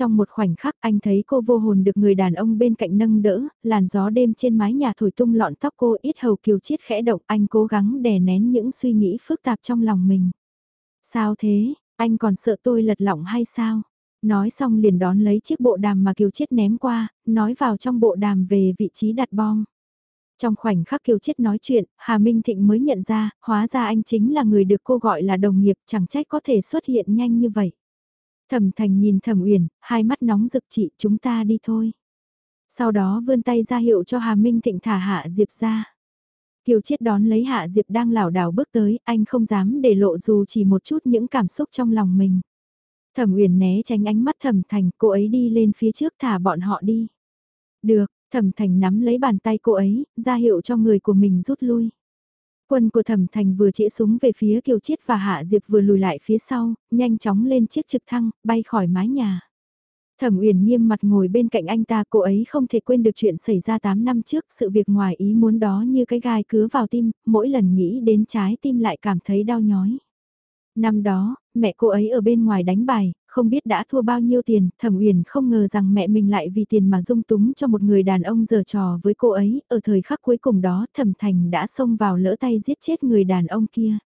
Trong một khoảnh khắc anh thấy cô vô hồn được người đàn ông bên cạnh nâng đỡ, làn gió đêm trên mái nhà thổi tung lọn tóc cô ít hầu kiều chiết khẽ động anh cố gắng đè nén những suy nghĩ phức tạp trong lòng mình. Sao thế, anh còn sợ tôi lật lỏng hay sao? Nói xong liền đón lấy chiếc bộ đàm mà Kiều Chiết ném qua, nói vào trong bộ đàm về vị trí đặt bom. Trong khoảnh khắc Kiều Chiết nói chuyện, Hà Minh Thịnh mới nhận ra, hóa ra anh chính là người được cô gọi là đồng nghiệp, chẳng trách có thể xuất hiện nhanh như vậy. Thẩm Thành nhìn Thẩm Uyển, hai mắt nóng rực chị, chúng ta đi thôi. Sau đó vươn tay ra hiệu cho Hà Minh Thịnh thả Hạ Diệp ra. Kiều Chiết đón lấy Hạ Diệp đang lảo đảo bước tới, anh không dám để lộ dù chỉ một chút những cảm xúc trong lòng mình. Thẩm Uyển né tránh ánh mắt Thẩm Thành, cô ấy đi lên phía trước thả bọn họ đi. Được, Thẩm Thành nắm lấy bàn tay cô ấy, ra hiệu cho người của mình rút lui. Quân của thẩm thành vừa chĩa súng về phía Kiều Chiết và Hạ Diệp vừa lùi lại phía sau, nhanh chóng lên chiếc trực thăng, bay khỏi mái nhà. Thẩm Uyển nghiêm mặt ngồi bên cạnh anh ta, cô ấy không thể quên được chuyện xảy ra 8 năm trước, sự việc ngoài ý muốn đó như cái gai cứa vào tim, mỗi lần nghĩ đến trái tim lại cảm thấy đau nhói. Năm đó, mẹ cô ấy ở bên ngoài đánh bài, không biết đã thua bao nhiêu tiền, Thẩm Uyển không ngờ rằng mẹ mình lại vì tiền mà dung túng cho một người đàn ông giở trò với cô ấy, ở thời khắc cuối cùng đó Thẩm Thành đã xông vào lỡ tay giết chết người đàn ông kia.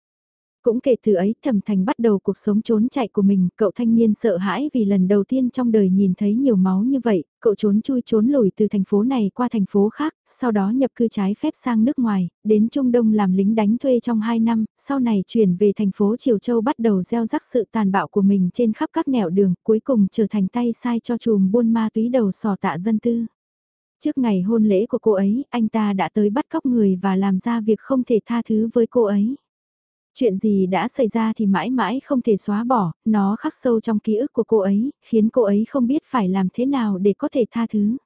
Cũng kể từ ấy Thẩm Thành bắt đầu cuộc sống trốn chạy của mình, cậu thanh niên sợ hãi vì lần đầu tiên trong đời nhìn thấy nhiều máu như vậy, cậu trốn chui trốn lùi từ thành phố này qua thành phố khác, sau đó nhập cư trái phép sang nước ngoài, đến Trung Đông làm lính đánh thuê trong 2 năm, sau này chuyển về thành phố Triều Châu bắt đầu gieo rắc sự tàn bạo của mình trên khắp các nẻo đường, cuối cùng trở thành tay sai cho chùm buôn ma túy đầu sò tạ dân tư. Trước ngày hôn lễ của cô ấy, anh ta đã tới bắt cóc người và làm ra việc không thể tha thứ với cô ấy. Chuyện gì đã xảy ra thì mãi mãi không thể xóa bỏ, nó khắc sâu trong ký ức của cô ấy, khiến cô ấy không biết phải làm thế nào để có thể tha thứ.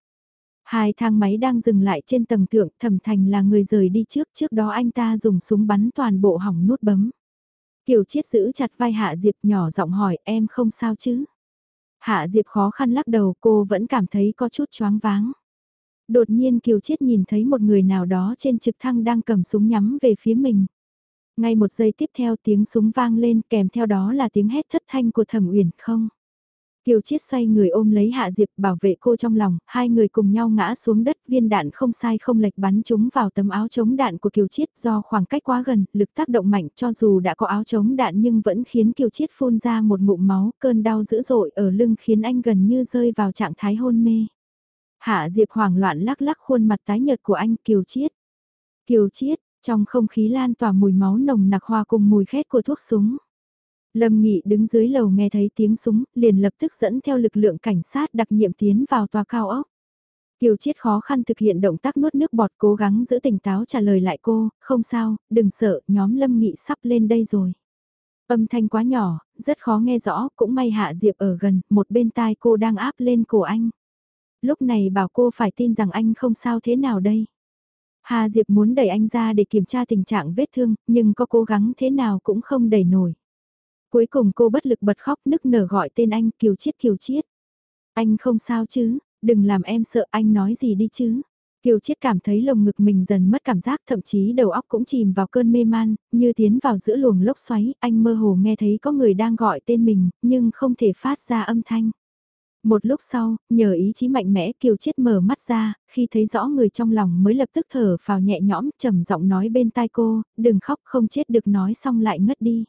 Hai thang máy đang dừng lại trên tầng thượng, thẩm thành là người rời đi trước, trước đó anh ta dùng súng bắn toàn bộ hỏng nút bấm. Kiều Chiết giữ chặt vai Hạ Diệp nhỏ giọng hỏi em không sao chứ? Hạ Diệp khó khăn lắc đầu cô vẫn cảm thấy có chút choáng váng. Đột nhiên Kiều Chiết nhìn thấy một người nào đó trên trực thăng đang cầm súng nhắm về phía mình. Ngay một giây tiếp theo tiếng súng vang lên kèm theo đó là tiếng hét thất thanh của thẩm uyển không. Kiều Chiết xoay người ôm lấy Hạ Diệp bảo vệ cô trong lòng, hai người cùng nhau ngã xuống đất viên đạn không sai không lệch bắn chúng vào tấm áo chống đạn của Kiều Chiết do khoảng cách quá gần, lực tác động mạnh cho dù đã có áo chống đạn nhưng vẫn khiến Kiều Chiết phun ra một ngụm máu, cơn đau dữ dội ở lưng khiến anh gần như rơi vào trạng thái hôn mê. Hạ Diệp hoảng loạn lắc lắc khuôn mặt tái nhợt của anh Kiều Chiết. Kiều Chiết, trong không khí lan tỏa mùi máu nồng nặc hòa cùng mùi khét của thuốc súng. Lâm Nghị đứng dưới lầu nghe thấy tiếng súng, liền lập tức dẫn theo lực lượng cảnh sát đặc nhiệm tiến vào tòa cao ốc. Kiều Chiết khó khăn thực hiện động tác nuốt nước bọt cố gắng giữ tỉnh táo trả lời lại cô, không sao, đừng sợ, nhóm Lâm Nghị sắp lên đây rồi. Âm thanh quá nhỏ, rất khó nghe rõ, cũng may Hạ Diệp ở gần, một bên tai cô đang áp lên cổ anh. Lúc này bảo cô phải tin rằng anh không sao thế nào đây. Hà Diệp muốn đẩy anh ra để kiểm tra tình trạng vết thương, nhưng có cố gắng thế nào cũng không đẩy nổi. Cuối cùng cô bất lực bật khóc nức nở gọi tên anh Kiều Chiết Kiều Chiết. Anh không sao chứ, đừng làm em sợ anh nói gì đi chứ. Kiều Chiết cảm thấy lồng ngực mình dần mất cảm giác thậm chí đầu óc cũng chìm vào cơn mê man, như tiến vào giữa luồng lốc xoáy, anh mơ hồ nghe thấy có người đang gọi tên mình, nhưng không thể phát ra âm thanh. Một lúc sau, nhờ ý chí mạnh mẽ Kiều Chiết mở mắt ra, khi thấy rõ người trong lòng mới lập tức thở vào nhẹ nhõm, trầm giọng nói bên tai cô, đừng khóc không chết được nói xong lại ngất đi.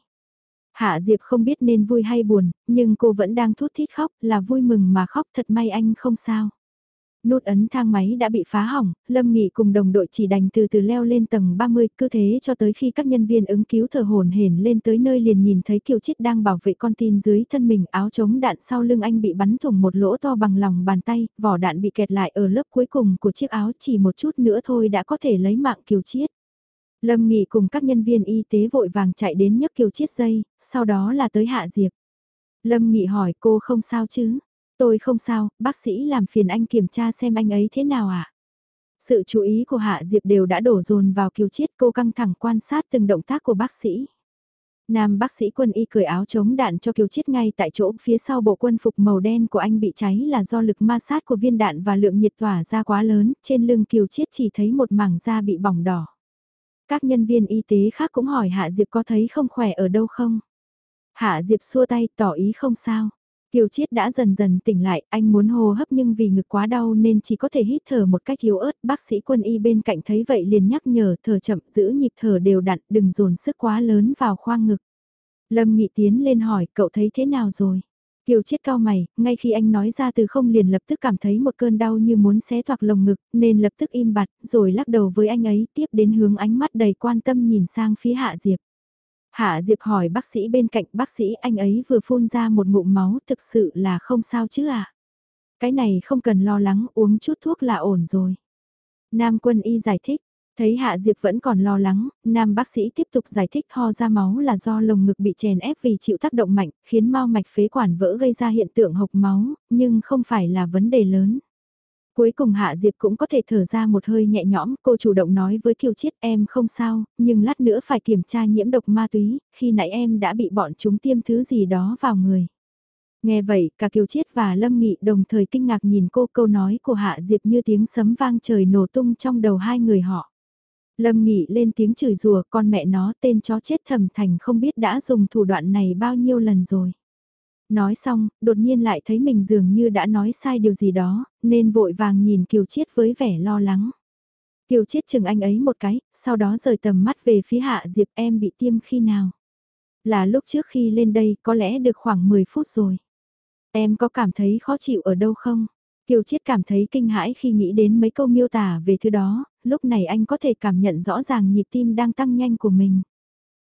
Hạ Diệp không biết nên vui hay buồn, nhưng cô vẫn đang thút thít khóc, là vui mừng mà khóc thật may anh không sao. Nút ấn thang máy đã bị phá hỏng, Lâm Nghị cùng đồng đội chỉ đành từ từ leo lên tầng 30, cứ thế cho tới khi các nhân viên ứng cứu thở hồn hển lên tới nơi liền nhìn thấy Kiều Chít đang bảo vệ con tin dưới thân mình, áo chống đạn sau lưng anh bị bắn thủng một lỗ to bằng lòng bàn tay, vỏ đạn bị kẹt lại ở lớp cuối cùng của chiếc áo chỉ một chút nữa thôi đã có thể lấy mạng Kiều Chiết. Lâm Nghị cùng các nhân viên y tế vội vàng chạy đến nhấc Kiều Chiết dây, sau đó là tới Hạ Diệp. Lâm Nghị hỏi cô không sao chứ? Tôi không sao, bác sĩ làm phiền anh kiểm tra xem anh ấy thế nào ạ. À? Sự chú ý của Hạ Diệp đều đã đổ dồn vào Kiều Chiết cô căng thẳng quan sát từng động tác của bác sĩ. Nam bác sĩ quân y cởi áo chống đạn cho Kiều Chiết ngay tại chỗ phía sau bộ quân phục màu đen của anh bị cháy là do lực ma sát của viên đạn và lượng nhiệt tỏa ra quá lớn, trên lưng Kiều Chiết chỉ thấy một mảng da bị bỏng đỏ. Các nhân viên y tế khác cũng hỏi Hạ Diệp có thấy không khỏe ở đâu không? Hạ Diệp xua tay tỏ ý không sao. Kiều Chiết đã dần dần tỉnh lại, anh muốn hô hấp nhưng vì ngực quá đau nên chỉ có thể hít thở một cách yếu ớt. Bác sĩ quân y bên cạnh thấy vậy liền nhắc nhở thở chậm giữ nhịp thở đều đặn đừng dồn sức quá lớn vào khoang ngực. Lâm Nghị tiến lên hỏi cậu thấy thế nào rồi? Kiều Chiết cao mày, ngay khi anh nói ra từ không liền lập tức cảm thấy một cơn đau như muốn xé toạc lồng ngực, nên lập tức im bặt, rồi lắc đầu với anh ấy, tiếp đến hướng ánh mắt đầy quan tâm nhìn sang phía Hạ Diệp. Hạ Diệp hỏi bác sĩ bên cạnh bác sĩ anh ấy vừa phun ra một ngụm máu thực sự là không sao chứ à? Cái này không cần lo lắng uống chút thuốc là ổn rồi. Nam quân y giải thích, thấy Hạ Diệp vẫn còn lo lắng, nam bác sĩ tiếp tục giải thích ho ra máu là do lồng ngực bị chèn ép vì chịu tác động mạnh, khiến mau mạch phế quản vỡ gây ra hiện tượng hộc máu, nhưng không phải là vấn đề lớn. Cuối cùng Hạ Diệp cũng có thể thở ra một hơi nhẹ nhõm, cô chủ động nói với Kiều Chiết em không sao, nhưng lát nữa phải kiểm tra nhiễm độc ma túy, khi nãy em đã bị bọn chúng tiêm thứ gì đó vào người. Nghe vậy, cả Kiều Chiết và Lâm Nghị đồng thời kinh ngạc nhìn cô câu nói của Hạ Diệp như tiếng sấm vang trời nổ tung trong đầu hai người họ. Lâm Nghị lên tiếng chửi rủa con mẹ nó tên chó chết thầm thành không biết đã dùng thủ đoạn này bao nhiêu lần rồi. Nói xong, đột nhiên lại thấy mình dường như đã nói sai điều gì đó, nên vội vàng nhìn Kiều Chiết với vẻ lo lắng. Kiều Chiết chừng anh ấy một cái, sau đó rời tầm mắt về phía Hạ Diệp em bị tiêm khi nào. Là lúc trước khi lên đây có lẽ được khoảng 10 phút rồi. Em có cảm thấy khó chịu ở đâu không? Kiều Chiết cảm thấy kinh hãi khi nghĩ đến mấy câu miêu tả về thứ đó, lúc này anh có thể cảm nhận rõ ràng nhịp tim đang tăng nhanh của mình.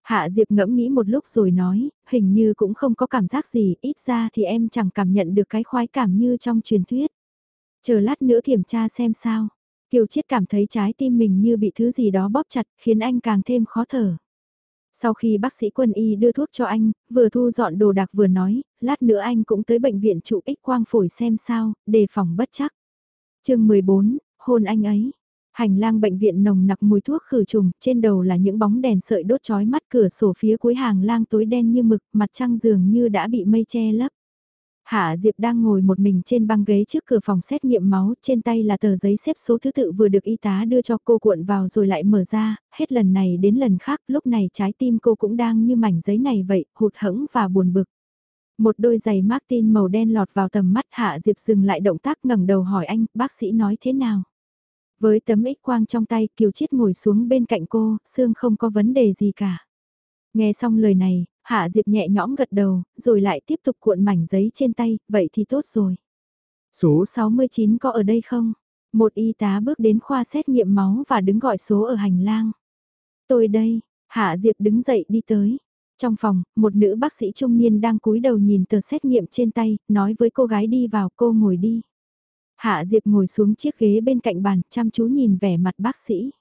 Hạ Diệp ngẫm nghĩ một lúc rồi nói, hình như cũng không có cảm giác gì, ít ra thì em chẳng cảm nhận được cái khoái cảm như trong truyền thuyết. Chờ lát nữa kiểm tra xem sao. Kiều Chiết cảm thấy trái tim mình như bị thứ gì đó bóp chặt, khiến anh càng thêm khó thở. Sau khi bác sĩ quân y đưa thuốc cho anh, vừa thu dọn đồ đạc vừa nói, lát nữa anh cũng tới bệnh viện chụp x quang phổi xem sao, đề phòng bất chắc. chương 14, hôn anh ấy. Hành lang bệnh viện nồng nặc mùi thuốc khử trùng, trên đầu là những bóng đèn sợi đốt chói mắt cửa sổ phía cuối hàng lang tối đen như mực, mặt trăng dường như đã bị mây che lấp. Hạ Diệp đang ngồi một mình trên băng ghế trước cửa phòng xét nghiệm máu, trên tay là tờ giấy xếp số thứ tự vừa được y tá đưa cho cô cuộn vào rồi lại mở ra, hết lần này đến lần khác, lúc này trái tim cô cũng đang như mảnh giấy này vậy, hụt hẫng và buồn bực. Một đôi giày Martin màu đen lọt vào tầm mắt Hạ Diệp dừng lại động tác ngẩng đầu hỏi anh, bác sĩ nói thế nào? Với tấm ích quang trong tay Kiều Chiết ngồi xuống bên cạnh cô, xương không có vấn đề gì cả. Nghe xong lời này, Hạ Diệp nhẹ nhõm gật đầu, rồi lại tiếp tục cuộn mảnh giấy trên tay, vậy thì tốt rồi. Số 69 có ở đây không? Một y tá bước đến khoa xét nghiệm máu và đứng gọi số ở hành lang. Tôi đây, Hạ Diệp đứng dậy đi tới. Trong phòng, một nữ bác sĩ trung niên đang cúi đầu nhìn tờ xét nghiệm trên tay, nói với cô gái đi vào cô ngồi đi. Hạ Diệp ngồi xuống chiếc ghế bên cạnh bàn, chăm chú nhìn vẻ mặt bác sĩ.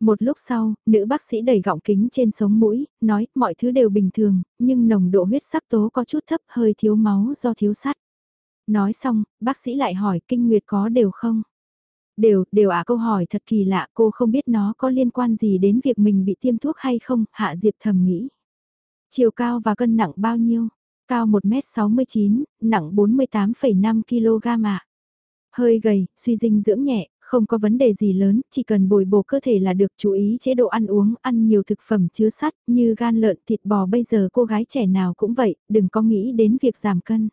Một lúc sau, nữ bác sĩ đẩy gọng kính trên sống mũi, nói mọi thứ đều bình thường, nhưng nồng độ huyết sắc tố có chút thấp hơi thiếu máu do thiếu sắt. Nói xong, bác sĩ lại hỏi kinh nguyệt có đều không? Đều, đều à câu hỏi thật kỳ lạ cô không biết nó có liên quan gì đến việc mình bị tiêm thuốc hay không, Hạ Diệp thầm nghĩ. Chiều cao và cân nặng bao nhiêu? Cao 1m69, nặng 48,5 kg ạ. Hơi gầy, suy dinh dưỡng nhẹ, không có vấn đề gì lớn, chỉ cần bồi bổ cơ thể là được chú ý chế độ ăn uống, ăn nhiều thực phẩm chứa sắt như gan lợn thịt bò bây giờ cô gái trẻ nào cũng vậy, đừng có nghĩ đến việc giảm cân.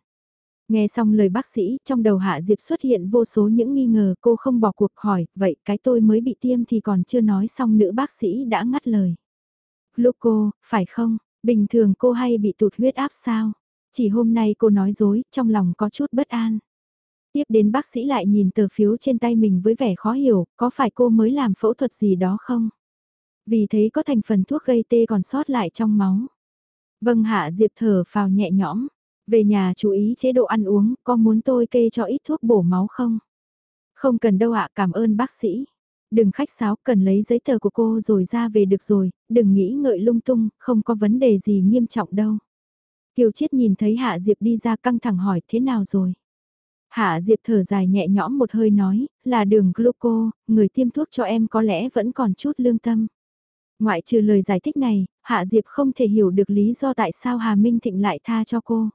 Nghe xong lời bác sĩ, trong đầu Hạ Diệp xuất hiện vô số những nghi ngờ cô không bỏ cuộc hỏi, vậy cái tôi mới bị tiêm thì còn chưa nói xong nữ bác sĩ đã ngắt lời. Gluco, phải không? Bình thường cô hay bị tụt huyết áp sao? Chỉ hôm nay cô nói dối, trong lòng có chút bất an. Tiếp đến bác sĩ lại nhìn tờ phiếu trên tay mình với vẻ khó hiểu, có phải cô mới làm phẫu thuật gì đó không? Vì thấy có thành phần thuốc gây tê còn sót lại trong máu. Vâng Hạ Diệp thở phào nhẹ nhõm. Về nhà chú ý chế độ ăn uống, có muốn tôi kê cho ít thuốc bổ máu không? Không cần đâu ạ, cảm ơn bác sĩ. Đừng khách sáo, cần lấy giấy tờ của cô rồi ra về được rồi, đừng nghĩ ngợi lung tung, không có vấn đề gì nghiêm trọng đâu. Kiều Chiết nhìn thấy Hạ Diệp đi ra căng thẳng hỏi thế nào rồi? Hạ Diệp thở dài nhẹ nhõm một hơi nói, là đường gluco, người tiêm thuốc cho em có lẽ vẫn còn chút lương tâm. Ngoại trừ lời giải thích này, Hạ Diệp không thể hiểu được lý do tại sao Hà Minh Thịnh lại tha cho cô.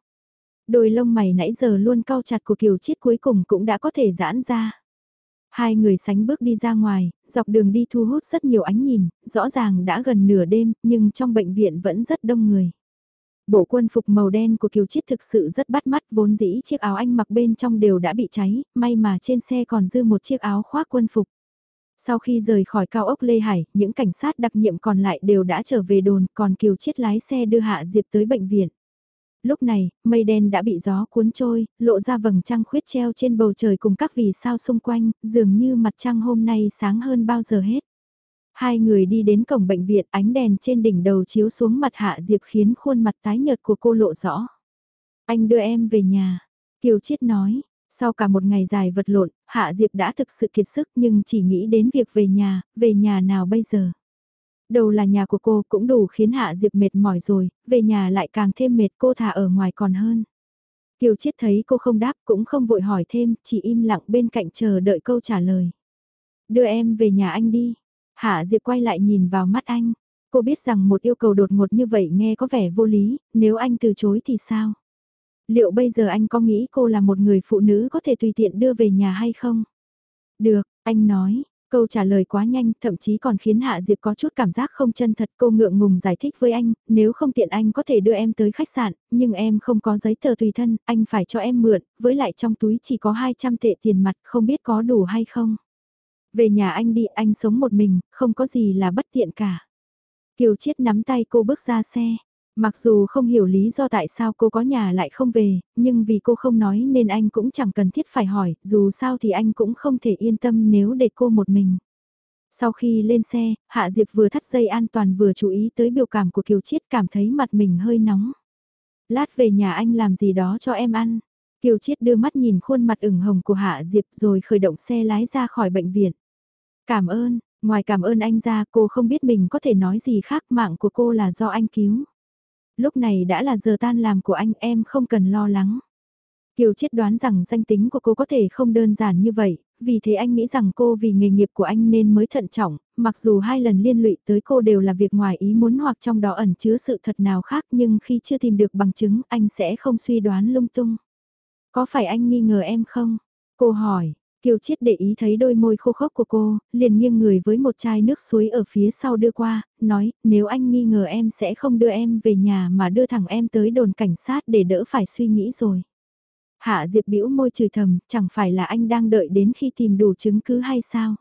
Đôi lông mày nãy giờ luôn cau chặt của Kiều Chiết cuối cùng cũng đã có thể giãn ra. Hai người sánh bước đi ra ngoài, dọc đường đi thu hút rất nhiều ánh nhìn, rõ ràng đã gần nửa đêm, nhưng trong bệnh viện vẫn rất đông người. Bộ quân phục màu đen của Kiều Chiết thực sự rất bắt mắt, vốn dĩ chiếc áo anh mặc bên trong đều đã bị cháy, may mà trên xe còn dư một chiếc áo khoác quân phục. Sau khi rời khỏi cao ốc Lê Hải, những cảnh sát đặc nhiệm còn lại đều đã trở về đồn, còn Kiều Chiết lái xe đưa Hạ Diệp tới bệnh viện. Lúc này, mây đen đã bị gió cuốn trôi, lộ ra vầng trăng khuyết treo trên bầu trời cùng các vì sao xung quanh, dường như mặt trăng hôm nay sáng hơn bao giờ hết. Hai người đi đến cổng bệnh viện ánh đèn trên đỉnh đầu chiếu xuống mặt Hạ Diệp khiến khuôn mặt tái nhợt của cô lộ rõ. Anh đưa em về nhà. Kiều Chiết nói, sau cả một ngày dài vật lộn, Hạ Diệp đã thực sự kiệt sức nhưng chỉ nghĩ đến việc về nhà, về nhà nào bây giờ. Đầu là nhà của cô cũng đủ khiến Hạ Diệp mệt mỏi rồi, về nhà lại càng thêm mệt cô thả ở ngoài còn hơn. Kiều Chiết thấy cô không đáp cũng không vội hỏi thêm, chỉ im lặng bên cạnh chờ đợi câu trả lời. Đưa em về nhà anh đi. Hạ Diệp quay lại nhìn vào mắt anh. Cô biết rằng một yêu cầu đột ngột như vậy nghe có vẻ vô lý, nếu anh từ chối thì sao? Liệu bây giờ anh có nghĩ cô là một người phụ nữ có thể tùy tiện đưa về nhà hay không? Được, anh nói, câu trả lời quá nhanh, thậm chí còn khiến Hạ Diệp có chút cảm giác không chân thật. Cô ngượng ngùng giải thích với anh, nếu không tiện anh có thể đưa em tới khách sạn, nhưng em không có giấy tờ tùy thân, anh phải cho em mượn, với lại trong túi chỉ có 200 tệ tiền mặt, không biết có đủ hay không. Về nhà anh đi, anh sống một mình, không có gì là bất tiện cả. Kiều Chiết nắm tay cô bước ra xe. Mặc dù không hiểu lý do tại sao cô có nhà lại không về, nhưng vì cô không nói nên anh cũng chẳng cần thiết phải hỏi, dù sao thì anh cũng không thể yên tâm nếu để cô một mình. Sau khi lên xe, Hạ Diệp vừa thắt dây an toàn vừa chú ý tới biểu cảm của Kiều Chiết cảm thấy mặt mình hơi nóng. Lát về nhà anh làm gì đó cho em ăn. Kiều Chiết đưa mắt nhìn khuôn mặt ửng hồng của Hạ Diệp rồi khởi động xe lái ra khỏi bệnh viện. Cảm ơn, ngoài cảm ơn anh ra cô không biết mình có thể nói gì khác mạng của cô là do anh cứu. Lúc này đã là giờ tan làm của anh em không cần lo lắng. Kiều Chiết đoán rằng danh tính của cô có thể không đơn giản như vậy, vì thế anh nghĩ rằng cô vì nghề nghiệp của anh nên mới thận trọng, mặc dù hai lần liên lụy tới cô đều là việc ngoài ý muốn hoặc trong đó ẩn chứa sự thật nào khác nhưng khi chưa tìm được bằng chứng anh sẽ không suy đoán lung tung. Có phải anh nghi ngờ em không? Cô hỏi, Kiều Chiết để ý thấy đôi môi khô khốc của cô, liền nghiêng người với một chai nước suối ở phía sau đưa qua, nói, nếu anh nghi ngờ em sẽ không đưa em về nhà mà đưa thẳng em tới đồn cảnh sát để đỡ phải suy nghĩ rồi. Hạ Diệp bĩu môi trừ thầm, chẳng phải là anh đang đợi đến khi tìm đủ chứng cứ hay sao?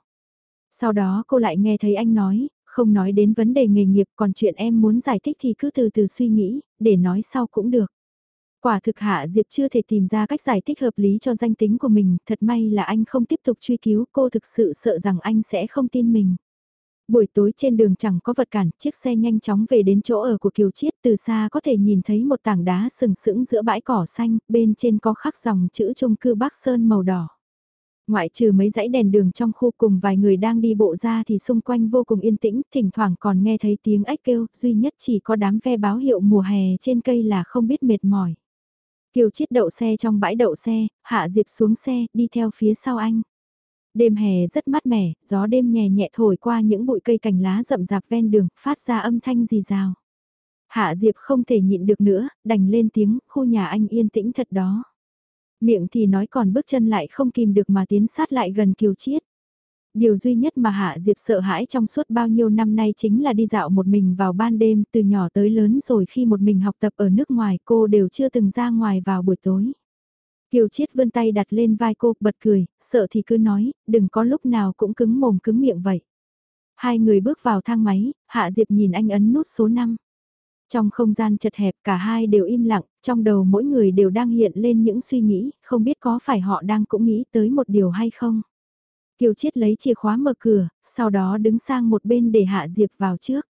Sau đó cô lại nghe thấy anh nói, không nói đến vấn đề nghề nghiệp còn chuyện em muốn giải thích thì cứ từ từ suy nghĩ, để nói sau cũng được. Quả thực Hạ Diệp chưa thể tìm ra cách giải thích hợp lý cho danh tính của mình, thật may là anh không tiếp tục truy cứu, cô thực sự sợ rằng anh sẽ không tin mình. Buổi tối trên đường chẳng có vật cản, chiếc xe nhanh chóng về đến chỗ ở của Kiều Chiết, từ xa có thể nhìn thấy một tảng đá sừng sững giữa bãi cỏ xanh, bên trên có khắc dòng chữ chung cư Bắc Sơn màu đỏ. Ngoại trừ mấy dãy đèn đường trong khu cùng vài người đang đi bộ ra thì xung quanh vô cùng yên tĩnh, thỉnh thoảng còn nghe thấy tiếng ếch kêu, duy nhất chỉ có đám ve báo hiệu mùa hè trên cây là không biết mệt mỏi. Kiều Chiết đậu xe trong bãi đậu xe, Hạ Diệp xuống xe, đi theo phía sau anh. Đêm hè rất mát mẻ, gió đêm nhẹ nhẹ thổi qua những bụi cây cành lá rậm rạp ven đường, phát ra âm thanh rì rào. Hạ Diệp không thể nhịn được nữa, đành lên tiếng, khu nhà anh yên tĩnh thật đó. Miệng thì nói còn bước chân lại không kìm được mà tiến sát lại gần Kiều Chiết. Điều duy nhất mà Hạ Diệp sợ hãi trong suốt bao nhiêu năm nay chính là đi dạo một mình vào ban đêm từ nhỏ tới lớn rồi khi một mình học tập ở nước ngoài cô đều chưa từng ra ngoài vào buổi tối. Kiều Chiết vươn tay đặt lên vai cô, bật cười, sợ thì cứ nói, đừng có lúc nào cũng cứng mồm cứng miệng vậy. Hai người bước vào thang máy, Hạ Diệp nhìn anh ấn nút số 5. Trong không gian chật hẹp cả hai đều im lặng, trong đầu mỗi người đều đang hiện lên những suy nghĩ, không biết có phải họ đang cũng nghĩ tới một điều hay không. Kiều Chiết lấy chìa khóa mở cửa, sau đó đứng sang một bên để Hạ Diệp vào trước.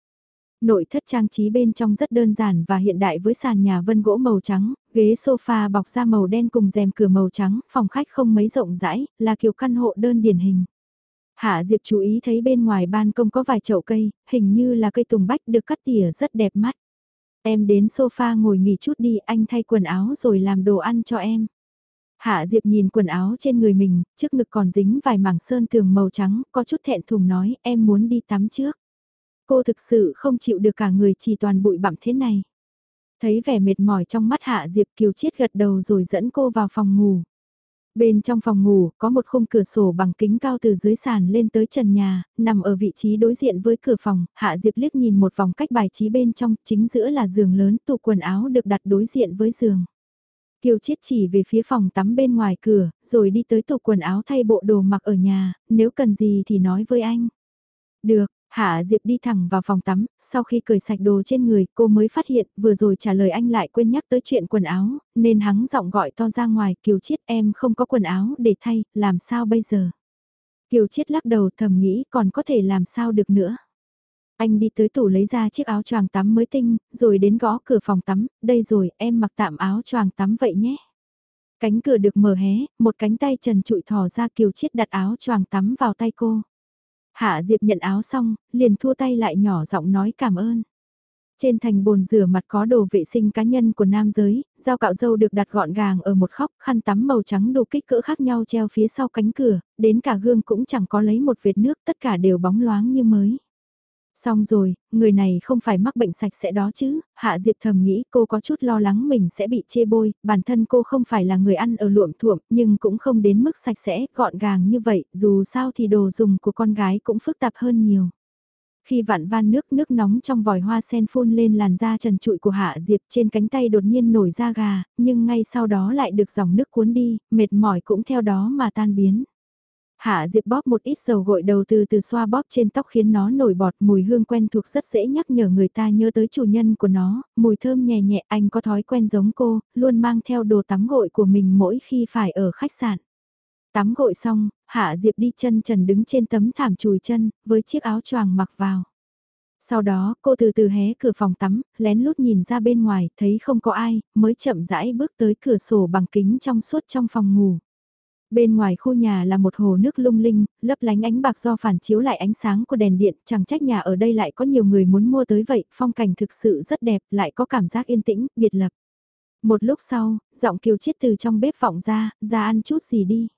Nội thất trang trí bên trong rất đơn giản và hiện đại với sàn nhà vân gỗ màu trắng, ghế sofa bọc da màu đen cùng rèm cửa màu trắng, phòng khách không mấy rộng rãi, là kiểu căn hộ đơn điển hình. Hạ Diệp chú ý thấy bên ngoài ban công có vài chậu cây, hình như là cây tùng bách được cắt tỉa rất đẹp mắt. Em đến sofa ngồi nghỉ chút đi, anh thay quần áo rồi làm đồ ăn cho em. Hạ Diệp nhìn quần áo trên người mình, trước ngực còn dính vài mảng sơn tường màu trắng, có chút thẹn thùng nói em muốn đi tắm trước. Cô thực sự không chịu được cả người chỉ toàn bụi bặm thế này. Thấy vẻ mệt mỏi trong mắt Hạ Diệp Kiều Chiết gật đầu rồi dẫn cô vào phòng ngủ. Bên trong phòng ngủ có một khung cửa sổ bằng kính cao từ dưới sàn lên tới trần nhà, nằm ở vị trí đối diện với cửa phòng, Hạ Diệp liếc nhìn một vòng cách bài trí bên trong, chính giữa là giường lớn, tủ quần áo được đặt đối diện với giường. Kiều Chiết chỉ về phía phòng tắm bên ngoài cửa, rồi đi tới tủ quần áo thay bộ đồ mặc ở nhà, nếu cần gì thì nói với anh. Được, Hạ Diệp đi thẳng vào phòng tắm, sau khi cởi sạch đồ trên người cô mới phát hiện vừa rồi trả lời anh lại quên nhắc tới chuyện quần áo, nên hắng giọng gọi to ra ngoài Kiều Chiết em không có quần áo để thay, làm sao bây giờ? Kiều Chiết lắc đầu thầm nghĩ còn có thể làm sao được nữa. Anh đi tới tủ lấy ra chiếc áo choàng tắm mới tinh, rồi đến gõ cửa phòng tắm, đây rồi em mặc tạm áo choàng tắm vậy nhé. Cánh cửa được mở hé, một cánh tay trần trụi thò ra Kiều Chiết đặt áo choàng tắm vào tay cô. Hạ Diệp nhận áo xong, liền thua tay lại nhỏ giọng nói cảm ơn. Trên thành bồn rửa mặt có đồ vệ sinh cá nhân của nam giới, dao cạo dâu được đặt gọn gàng ở một khóc, khăn tắm màu trắng đồ kích cỡ khác nhau treo phía sau cánh cửa, đến cả gương cũng chẳng có lấy một vệt nước, tất cả đều bóng loáng như mới. Xong rồi, người này không phải mắc bệnh sạch sẽ đó chứ, Hạ Diệp thầm nghĩ cô có chút lo lắng mình sẽ bị chê bôi, bản thân cô không phải là người ăn ở luộm thuộm nhưng cũng không đến mức sạch sẽ, gọn gàng như vậy, dù sao thì đồ dùng của con gái cũng phức tạp hơn nhiều. Khi vạn van nước nước nóng trong vòi hoa sen phun lên làn da trần trụi của Hạ Diệp trên cánh tay đột nhiên nổi da gà, nhưng ngay sau đó lại được dòng nước cuốn đi, mệt mỏi cũng theo đó mà tan biến. Hạ Diệp bóp một ít dầu gội đầu từ từ xoa bóp trên tóc khiến nó nổi bọt mùi hương quen thuộc rất dễ nhắc nhở người ta nhớ tới chủ nhân của nó, mùi thơm nhẹ nhẹ anh có thói quen giống cô, luôn mang theo đồ tắm gội của mình mỗi khi phải ở khách sạn. Tắm gội xong, Hạ Diệp đi chân trần đứng trên tấm thảm chùi chân, với chiếc áo choàng mặc vào. Sau đó, cô từ từ hé cửa phòng tắm, lén lút nhìn ra bên ngoài, thấy không có ai, mới chậm rãi bước tới cửa sổ bằng kính trong suốt trong phòng ngủ. Bên ngoài khu nhà là một hồ nước lung linh, lấp lánh ánh bạc do phản chiếu lại ánh sáng của đèn điện, chẳng trách nhà ở đây lại có nhiều người muốn mua tới vậy, phong cảnh thực sự rất đẹp, lại có cảm giác yên tĩnh, biệt lập. Một lúc sau, giọng kiều chiết từ trong bếp vọng ra, ra ăn chút gì đi.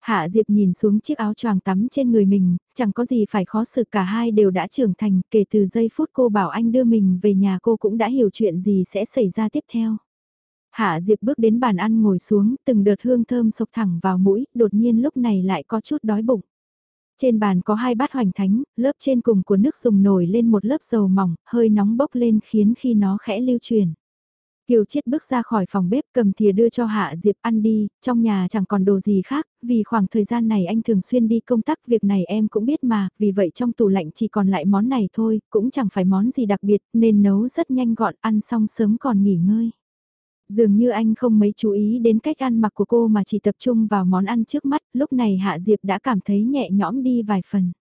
Hạ Diệp nhìn xuống chiếc áo choàng tắm trên người mình, chẳng có gì phải khó xử cả hai đều đã trưởng thành, kể từ giây phút cô bảo anh đưa mình về nhà cô cũng đã hiểu chuyện gì sẽ xảy ra tiếp theo. Hạ Diệp bước đến bàn ăn ngồi xuống, từng đợt hương thơm sộc thẳng vào mũi, đột nhiên lúc này lại có chút đói bụng. Trên bàn có hai bát hoành thánh, lớp trên cùng của nước dùng nổi lên một lớp dầu mỏng, hơi nóng bốc lên khiến khi nó khẽ lưu truyền. Kiều Chiết bước ra khỏi phòng bếp cầm thìa đưa cho Hạ Diệp ăn đi, trong nhà chẳng còn đồ gì khác, vì khoảng thời gian này anh thường xuyên đi công tác việc này em cũng biết mà, vì vậy trong tủ lạnh chỉ còn lại món này thôi, cũng chẳng phải món gì đặc biệt nên nấu rất nhanh gọn ăn xong sớm còn nghỉ ngơi. Dường như anh không mấy chú ý đến cách ăn mặc của cô mà chỉ tập trung vào món ăn trước mắt, lúc này Hạ Diệp đã cảm thấy nhẹ nhõm đi vài phần.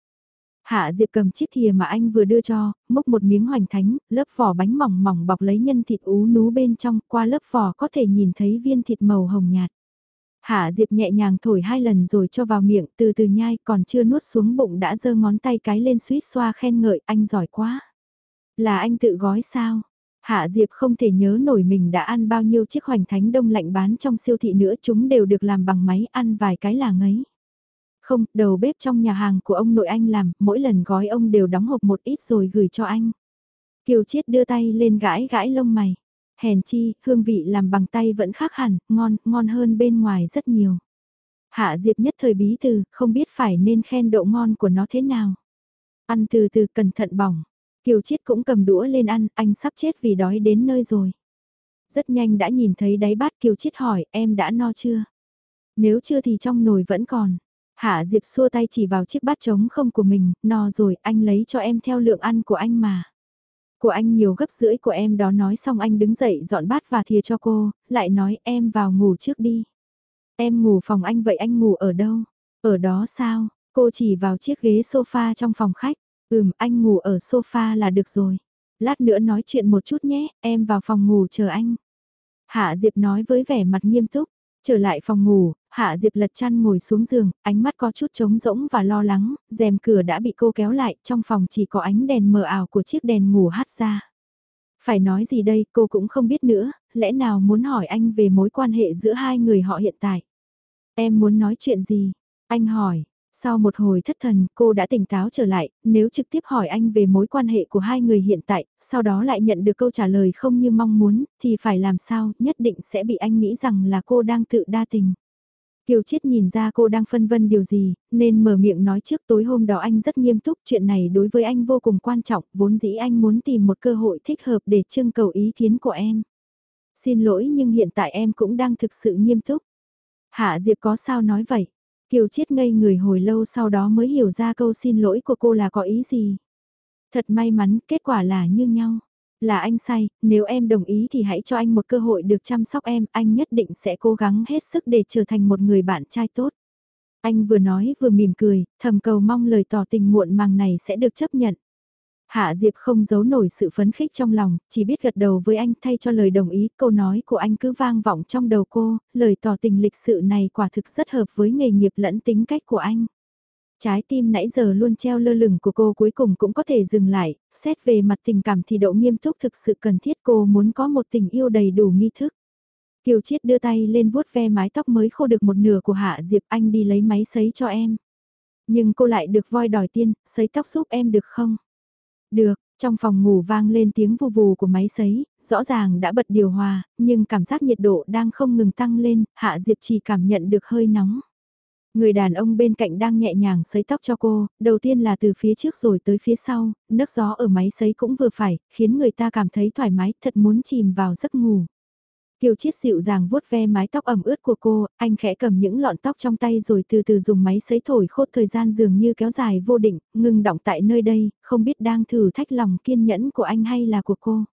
Hạ Diệp cầm chiếc thìa mà anh vừa đưa cho, múc một miếng hoành thánh, lớp vỏ bánh mỏng mỏng bọc lấy nhân thịt ú nú bên trong, qua lớp vỏ có thể nhìn thấy viên thịt màu hồng nhạt. Hạ Diệp nhẹ nhàng thổi hai lần rồi cho vào miệng, từ từ nhai, còn chưa nuốt xuống bụng đã giơ ngón tay cái lên suýt xoa khen ngợi, anh giỏi quá. Là anh tự gói sao? Hạ Diệp không thể nhớ nổi mình đã ăn bao nhiêu chiếc hoành thánh đông lạnh bán trong siêu thị nữa chúng đều được làm bằng máy ăn vài cái là ngấy. Không, đầu bếp trong nhà hàng của ông nội anh làm, mỗi lần gói ông đều đóng hộp một ít rồi gửi cho anh. Kiều Chiết đưa tay lên gãi gãi lông mày. Hèn chi, hương vị làm bằng tay vẫn khác hẳn, ngon, ngon hơn bên ngoài rất nhiều. Hạ Diệp nhất thời bí từ, không biết phải nên khen độ ngon của nó thế nào. Ăn từ từ cẩn thận bỏng. Kiều Chiết cũng cầm đũa lên ăn, anh sắp chết vì đói đến nơi rồi. Rất nhanh đã nhìn thấy đáy bát Kiều Chiết hỏi em đã no chưa? Nếu chưa thì trong nồi vẫn còn. Hạ Diệp xua tay chỉ vào chiếc bát trống không của mình, no rồi anh lấy cho em theo lượng ăn của anh mà. Của anh nhiều gấp rưỡi của em đó nói xong anh đứng dậy dọn bát và thìa cho cô, lại nói em vào ngủ trước đi. Em ngủ phòng anh vậy anh ngủ ở đâu? Ở đó sao? Cô chỉ vào chiếc ghế sofa trong phòng khách. Ừm, anh ngủ ở sofa là được rồi. Lát nữa nói chuyện một chút nhé, em vào phòng ngủ chờ anh. Hạ Diệp nói với vẻ mặt nghiêm túc. Trở lại phòng ngủ, Hạ Diệp lật chăn ngồi xuống giường, ánh mắt có chút trống rỗng và lo lắng, rèm cửa đã bị cô kéo lại, trong phòng chỉ có ánh đèn mờ ảo của chiếc đèn ngủ hắt ra. Phải nói gì đây, cô cũng không biết nữa, lẽ nào muốn hỏi anh về mối quan hệ giữa hai người họ hiện tại. Em muốn nói chuyện gì? Anh hỏi, sau một hồi thất thần, cô đã tỉnh táo trở lại, nếu trực tiếp hỏi anh về mối quan hệ của hai người hiện tại, sau đó lại nhận được câu trả lời không như mong muốn, thì phải làm sao, nhất định sẽ bị anh nghĩ rằng là cô đang tự đa tình. Kiều Chiết nhìn ra cô đang phân vân điều gì, nên mở miệng nói trước tối hôm đó anh rất nghiêm túc, chuyện này đối với anh vô cùng quan trọng, vốn dĩ anh muốn tìm một cơ hội thích hợp để trưng cầu ý kiến của em. Xin lỗi nhưng hiện tại em cũng đang thực sự nghiêm túc. Hạ Diệp có sao nói vậy? Kiều Chiết ngây người hồi lâu sau đó mới hiểu ra câu xin lỗi của cô là có ý gì. Thật may mắn, kết quả là như nhau. Là anh sai, nếu em đồng ý thì hãy cho anh một cơ hội được chăm sóc em, anh nhất định sẽ cố gắng hết sức để trở thành một người bạn trai tốt. Anh vừa nói vừa mỉm cười, thầm cầu mong lời tỏ tình muộn màng này sẽ được chấp nhận. Hạ Diệp không giấu nổi sự phấn khích trong lòng, chỉ biết gật đầu với anh thay cho lời đồng ý, câu nói của anh cứ vang vọng trong đầu cô, lời tỏ tình lịch sự này quả thực rất hợp với nghề nghiệp lẫn tính cách của anh. Trái tim nãy giờ luôn treo lơ lửng của cô cuối cùng cũng có thể dừng lại, xét về mặt tình cảm thì độ nghiêm túc thực sự cần thiết cô muốn có một tình yêu đầy đủ nghi thức. Kiều Chiết đưa tay lên vuốt ve mái tóc mới khô được một nửa của Hạ Diệp anh đi lấy máy sấy cho em. Nhưng cô lại được voi đòi tiên, sấy tóc giúp em được không? Được, trong phòng ngủ vang lên tiếng vù vù của máy sấy, rõ ràng đã bật điều hòa, nhưng cảm giác nhiệt độ đang không ngừng tăng lên, Hạ Diệp chỉ cảm nhận được hơi nóng. Người đàn ông bên cạnh đang nhẹ nhàng sấy tóc cho cô, đầu tiên là từ phía trước rồi tới phía sau, nước gió ở máy sấy cũng vừa phải, khiến người ta cảm thấy thoải mái, thật muốn chìm vào giấc ngủ. Kiều Chiết dịu dàng vuốt ve mái tóc ẩm ướt của cô, anh khẽ cầm những lọn tóc trong tay rồi từ từ dùng máy sấy thổi khốt thời gian dường như kéo dài vô định, ngừng động tại nơi đây, không biết đang thử thách lòng kiên nhẫn của anh hay là của cô.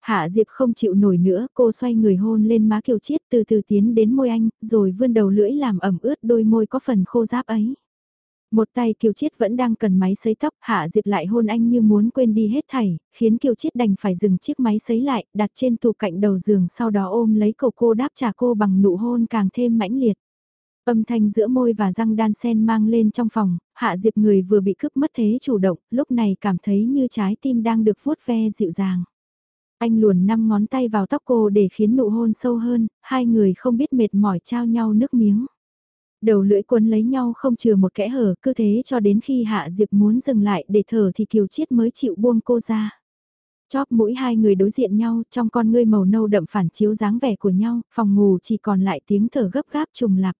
Hạ Diệp không chịu nổi nữa, cô xoay người hôn lên má Kiều Chiết từ từ tiến đến môi anh, rồi vươn đầu lưỡi làm ẩm ướt đôi môi có phần khô giáp ấy. Một tay Kiều Chiết vẫn đang cần máy sấy tóc, Hạ Diệp lại hôn anh như muốn quên đi hết thảy, khiến Kiều Chiết đành phải dừng chiếc máy sấy lại, đặt trên tủ cạnh đầu giường sau đó ôm lấy cầu cô đáp trả cô bằng nụ hôn càng thêm mãnh liệt. Âm thanh giữa môi và răng đan sen mang lên trong phòng, Hạ Diệp người vừa bị cướp mất thế chủ động, lúc này cảm thấy như trái tim đang được vuốt ve dịu dàng. Anh luồn năm ngón tay vào tóc cô để khiến nụ hôn sâu hơn, hai người không biết mệt mỏi trao nhau nước miếng. Đầu lưỡi cuốn lấy nhau không chừa một kẽ hở, cứ thế cho đến khi Hạ Diệp muốn dừng lại để thở thì Kiều Chiết mới chịu buông cô ra. Chóp mũi hai người đối diện nhau, trong con ngươi màu nâu đậm phản chiếu dáng vẻ của nhau, phòng ngủ chỉ còn lại tiếng thở gấp gáp trùng lặp.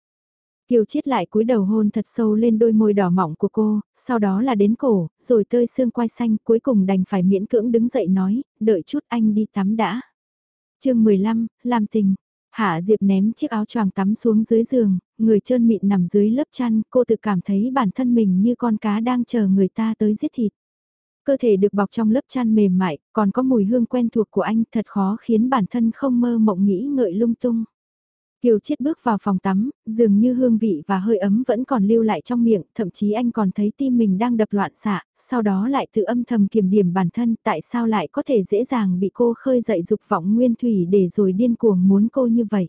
Kiều Chiết lại cúi đầu hôn thật sâu lên đôi môi đỏ mọng của cô, sau đó là đến cổ, rồi tơi xương quai xanh, cuối cùng đành phải miễn cưỡng đứng dậy nói, đợi chút anh đi tắm đã. chương 15, làm tình. Hạ Diệp ném chiếc áo choàng tắm xuống dưới giường, người trơn mịn nằm dưới lớp chăn, cô tự cảm thấy bản thân mình như con cá đang chờ người ta tới giết thịt. Cơ thể được bọc trong lớp chăn mềm mại, còn có mùi hương quen thuộc của anh thật khó khiến bản thân không mơ mộng nghĩ ngợi lung tung. Kiều Chiết bước vào phòng tắm, dường như hương vị và hơi ấm vẫn còn lưu lại trong miệng, thậm chí anh còn thấy tim mình đang đập loạn xạ, sau đó lại tự âm thầm kiểm điểm bản thân tại sao lại có thể dễ dàng bị cô khơi dậy dục vọng nguyên thủy để rồi điên cuồng muốn cô như vậy.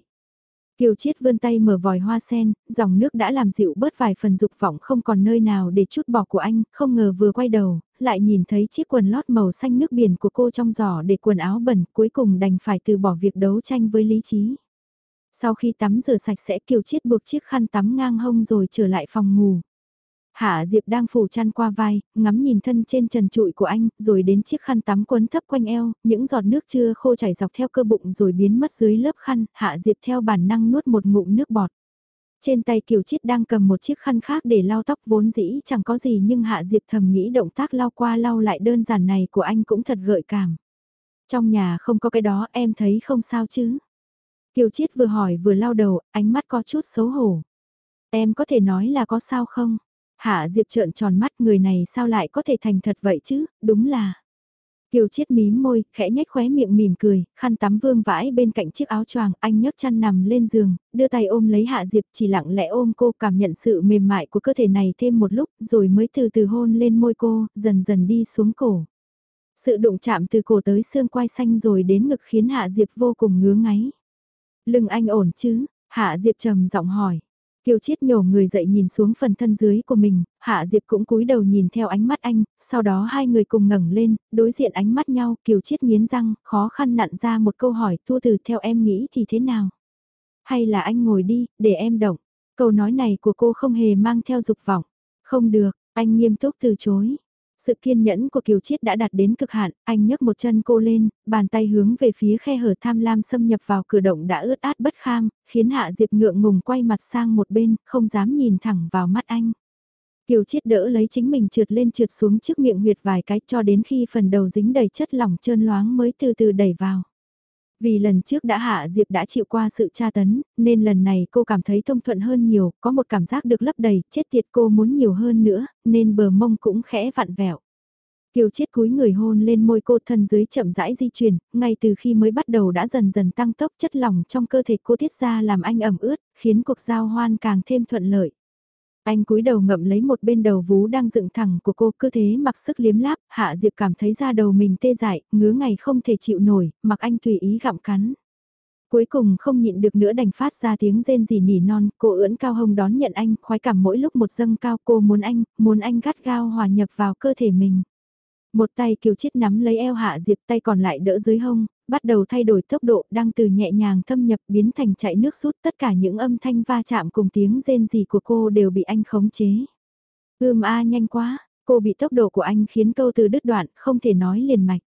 Kiều Chiết vươn tay mở vòi hoa sen, dòng nước đã làm dịu bớt vài phần dục vọng không còn nơi nào để chút bỏ của anh, không ngờ vừa quay đầu, lại nhìn thấy chiếc quần lót màu xanh nước biển của cô trong giỏ để quần áo bẩn, cuối cùng đành phải từ bỏ việc đấu tranh với lý trí. Sau khi tắm rửa sạch sẽ Kiều Chiết buộc chiếc khăn tắm ngang hông rồi trở lại phòng ngủ. Hạ Diệp đang phủ chăn qua vai, ngắm nhìn thân trên trần trụi của anh, rồi đến chiếc khăn tắm quấn thấp quanh eo, những giọt nước chưa khô chảy dọc theo cơ bụng rồi biến mất dưới lớp khăn, Hạ Diệp theo bản năng nuốt một ngụm nước bọt. Trên tay Kiều Chiết đang cầm một chiếc khăn khác để lau tóc vốn dĩ chẳng có gì nhưng Hạ Diệp thầm nghĩ động tác lau qua lau lại đơn giản này của anh cũng thật gợi cảm. Trong nhà không có cái đó em thấy không sao chứ. Kiều Chiết vừa hỏi vừa lau đầu, ánh mắt có chút xấu hổ. Em có thể nói là có sao không? Hạ Diệp trợn tròn mắt người này sao lại có thể thành thật vậy chứ, đúng là. Kiều Chiết mím môi, khẽ nhếch khóe miệng mỉm cười, khăn tắm vương vãi bên cạnh chiếc áo choàng, anh nhấc chăn nằm lên giường, đưa tay ôm lấy Hạ Diệp chỉ lặng lẽ ôm cô cảm nhận sự mềm mại của cơ thể này thêm một lúc, rồi mới từ từ hôn lên môi cô, dần dần đi xuống cổ. Sự đụng chạm từ cổ tới xương quai xanh rồi đến ngực khiến Hạ Diệp vô cùng ngứa ngáy. Lưng anh ổn chứ? Hạ Diệp trầm giọng hỏi. Kiều Chiết nhổ người dậy nhìn xuống phần thân dưới của mình, Hạ Diệp cũng cúi đầu nhìn theo ánh mắt anh, sau đó hai người cùng ngẩng lên, đối diện ánh mắt nhau, Kiều Chiết nghiến răng, khó khăn nặn ra một câu hỏi, thu từ theo em nghĩ thì thế nào? Hay là anh ngồi đi, để em động? Câu nói này của cô không hề mang theo dục vọng. Không được, anh nghiêm túc từ chối. Sự kiên nhẫn của Kiều Chiết đã đạt đến cực hạn, anh nhấc một chân cô lên, bàn tay hướng về phía khe hở tham lam xâm nhập vào cửa động đã ướt át bất kham, khiến Hạ Diệp ngượng ngùng quay mặt sang một bên, không dám nhìn thẳng vào mắt anh. Kiều Chiết đỡ lấy chính mình trượt lên trượt xuống trước miệng huyệt vài cái cho đến khi phần đầu dính đầy chất lỏng trơn loáng mới từ từ đẩy vào. Vì lần trước đã Hạ Diệp đã chịu qua sự tra tấn, nên lần này cô cảm thấy thông thuận hơn nhiều, có một cảm giác được lấp đầy, chết tiệt cô muốn nhiều hơn nữa, nên bờ mông cũng khẽ vặn vẹo. Kiều chết cúi người hôn lên môi cô thân dưới chậm rãi di chuyển, ngay từ khi mới bắt đầu đã dần dần tăng tốc chất lỏng trong cơ thể cô tiết ra làm anh ẩm ướt, khiến cuộc giao hoan càng thêm thuận lợi. Anh cúi đầu ngậm lấy một bên đầu vú đang dựng thẳng của cô cứ thế mặc sức liếm láp, Hạ Diệp cảm thấy da đầu mình tê dại, ngứa ngày không thể chịu nổi, mặc anh tùy ý gặm cắn. Cuối cùng không nhịn được nữa đành phát ra tiếng rên rỉ nỉ non, cô ưỡn cao hông đón nhận anh, khoái cảm mỗi lúc một dâng cao cô muốn anh, muốn anh gắt gao hòa nhập vào cơ thể mình. Một tay kiều chết nắm lấy eo hạ diệp tay còn lại đỡ dưới hông, bắt đầu thay đổi tốc độ đang từ nhẹ nhàng thâm nhập biến thành chạy nước rút tất cả những âm thanh va chạm cùng tiếng rên rỉ của cô đều bị anh khống chế. Ưm a nhanh quá, cô bị tốc độ của anh khiến câu từ đứt đoạn không thể nói liền mạch.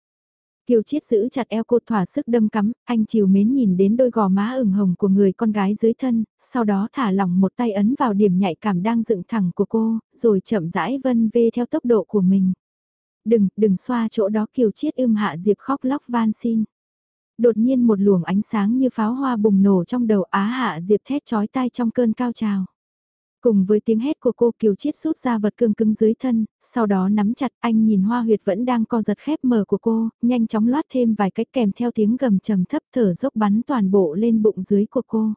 Kiều Chiết giữ chặt eo cô thỏa sức đâm cắm, anh chiều mến nhìn đến đôi gò má ửng hồng của người con gái dưới thân, sau đó thả lỏng một tay ấn vào điểm nhạy cảm đang dựng thẳng của cô, rồi chậm rãi vân vê theo tốc độ của mình. Đừng, đừng xoa chỗ đó Kiều Chiết ưm hạ Diệp khóc lóc van xin. Đột nhiên một luồng ánh sáng như pháo hoa bùng nổ trong đầu Á Hạ Diệp thét chói tai trong cơn cao trào. Cùng với tiếng hét của cô Kiều Chiết rút ra vật cương cứng dưới thân, sau đó nắm chặt anh nhìn hoa huyệt vẫn đang co giật khép mở của cô, nhanh chóng loát thêm vài cách kèm theo tiếng gầm trầm thấp thở dốc bắn toàn bộ lên bụng dưới của cô.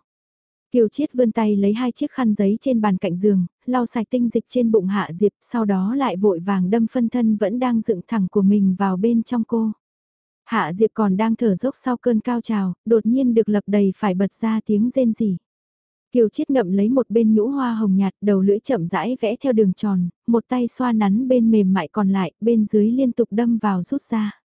Kiều Chiết vươn tay lấy hai chiếc khăn giấy trên bàn cạnh giường, lau sạch tinh dịch trên bụng Hạ Diệp, sau đó lại vội vàng đâm phân thân vẫn đang dựng thẳng của mình vào bên trong cô. Hạ Diệp còn đang thở dốc sau cơn cao trào, đột nhiên được lập đầy phải bật ra tiếng rên rỉ. Kiều Chiết ngậm lấy một bên nhũ hoa hồng nhạt, đầu lưỡi chậm rãi vẽ theo đường tròn, một tay xoa nắn bên mềm mại còn lại, bên dưới liên tục đâm vào rút ra.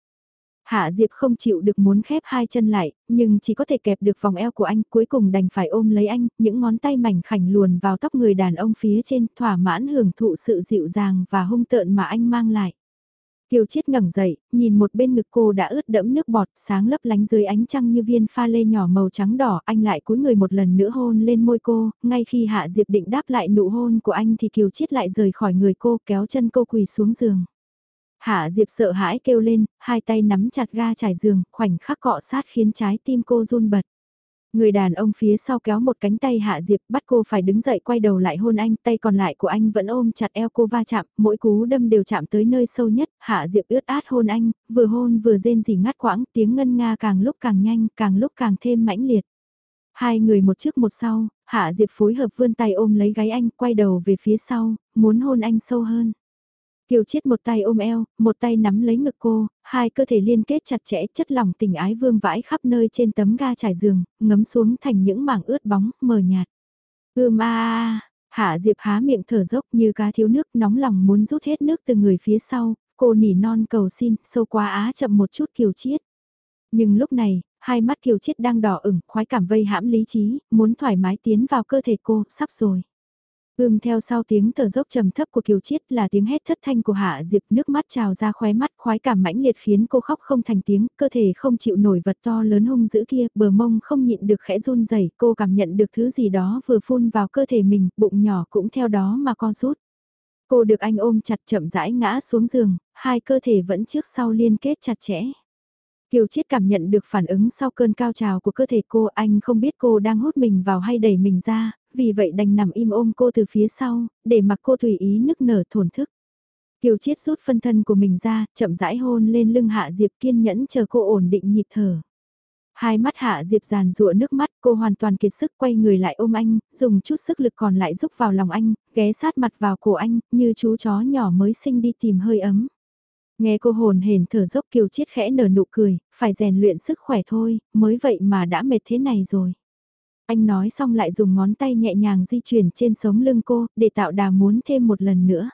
Hạ Diệp không chịu được muốn khép hai chân lại, nhưng chỉ có thể kẹp được vòng eo của anh, cuối cùng đành phải ôm lấy anh, những ngón tay mảnh khảnh luồn vào tóc người đàn ông phía trên, thỏa mãn hưởng thụ sự dịu dàng và hung tợn mà anh mang lại. Kiều Chiết ngẩng dậy, nhìn một bên ngực cô đã ướt đẫm nước bọt, sáng lấp lánh dưới ánh trăng như viên pha lê nhỏ màu trắng đỏ, anh lại cúi người một lần nữa hôn lên môi cô, ngay khi Hạ Diệp định đáp lại nụ hôn của anh thì Kiều Chiết lại rời khỏi người cô kéo chân cô quỳ xuống giường. Hạ Diệp sợ hãi kêu lên, hai tay nắm chặt ga trải giường, khoảnh khắc cọ sát khiến trái tim cô run bật. Người đàn ông phía sau kéo một cánh tay Hạ Diệp bắt cô phải đứng dậy quay đầu lại hôn anh, tay còn lại của anh vẫn ôm chặt eo cô va chạm, mỗi cú đâm đều chạm tới nơi sâu nhất, Hạ Diệp ướt át hôn anh, vừa hôn vừa rên rỉ ngắt quãng, tiếng ngân nga càng lúc càng nhanh, càng lúc càng thêm mãnh liệt. Hai người một trước một sau, Hạ Diệp phối hợp vươn tay ôm lấy gáy anh, quay đầu về phía sau, muốn hôn anh sâu hơn. Kiều Chiết một tay ôm eo, một tay nắm lấy ngực cô, hai cơ thể liên kết chặt chẽ chất lỏng tình ái vương vãi khắp nơi trên tấm ga trải giường, ngấm xuống thành những mảng ướt bóng, mờ nhạt. Ưm a Hạ Diệp há miệng thở dốc như cá thiếu nước nóng lòng muốn rút hết nước từ người phía sau, cô nỉ non cầu xin, sâu quá á chậm một chút Kiều Chiết. Nhưng lúc này, hai mắt Kiều Chiết đang đỏ ửng, khoái cảm vây hãm lý trí, muốn thoải mái tiến vào cơ thể cô, sắp rồi. Ưm theo sau tiếng thở dốc trầm thấp của Kiều Chiết là tiếng hét thất thanh của Hạ Diệp nước mắt trào ra khóe mắt khoái cảm mãnh liệt khiến cô khóc không thành tiếng, cơ thể không chịu nổi vật to lớn hung dữ kia, bờ mông không nhịn được khẽ run rẩy cô cảm nhận được thứ gì đó vừa phun vào cơ thể mình, bụng nhỏ cũng theo đó mà co rút. Cô được anh ôm chặt chậm rãi ngã xuống giường, hai cơ thể vẫn trước sau liên kết chặt chẽ. Kiều Chiết cảm nhận được phản ứng sau cơn cao trào của cơ thể cô, anh không biết cô đang hút mình vào hay đẩy mình ra, vì vậy đành nằm im ôm cô từ phía sau, để mặc cô tùy ý nức nở thổn thức. Kiều Chiết rút phân thân của mình ra, chậm rãi hôn lên lưng Hạ Diệp kiên nhẫn chờ cô ổn định nhịp thở. Hai mắt Hạ Diệp giàn rụa nước mắt, cô hoàn toàn kiệt sức quay người lại ôm anh, dùng chút sức lực còn lại giúp vào lòng anh, ghé sát mặt vào cổ anh, như chú chó nhỏ mới sinh đi tìm hơi ấm. Nghe cô hồn hển thở dốc Kiều Chiết khẽ nở nụ cười, phải rèn luyện sức khỏe thôi, mới vậy mà đã mệt thế này rồi. Anh nói xong lại dùng ngón tay nhẹ nhàng di chuyển trên sống lưng cô, để tạo đà muốn thêm một lần nữa.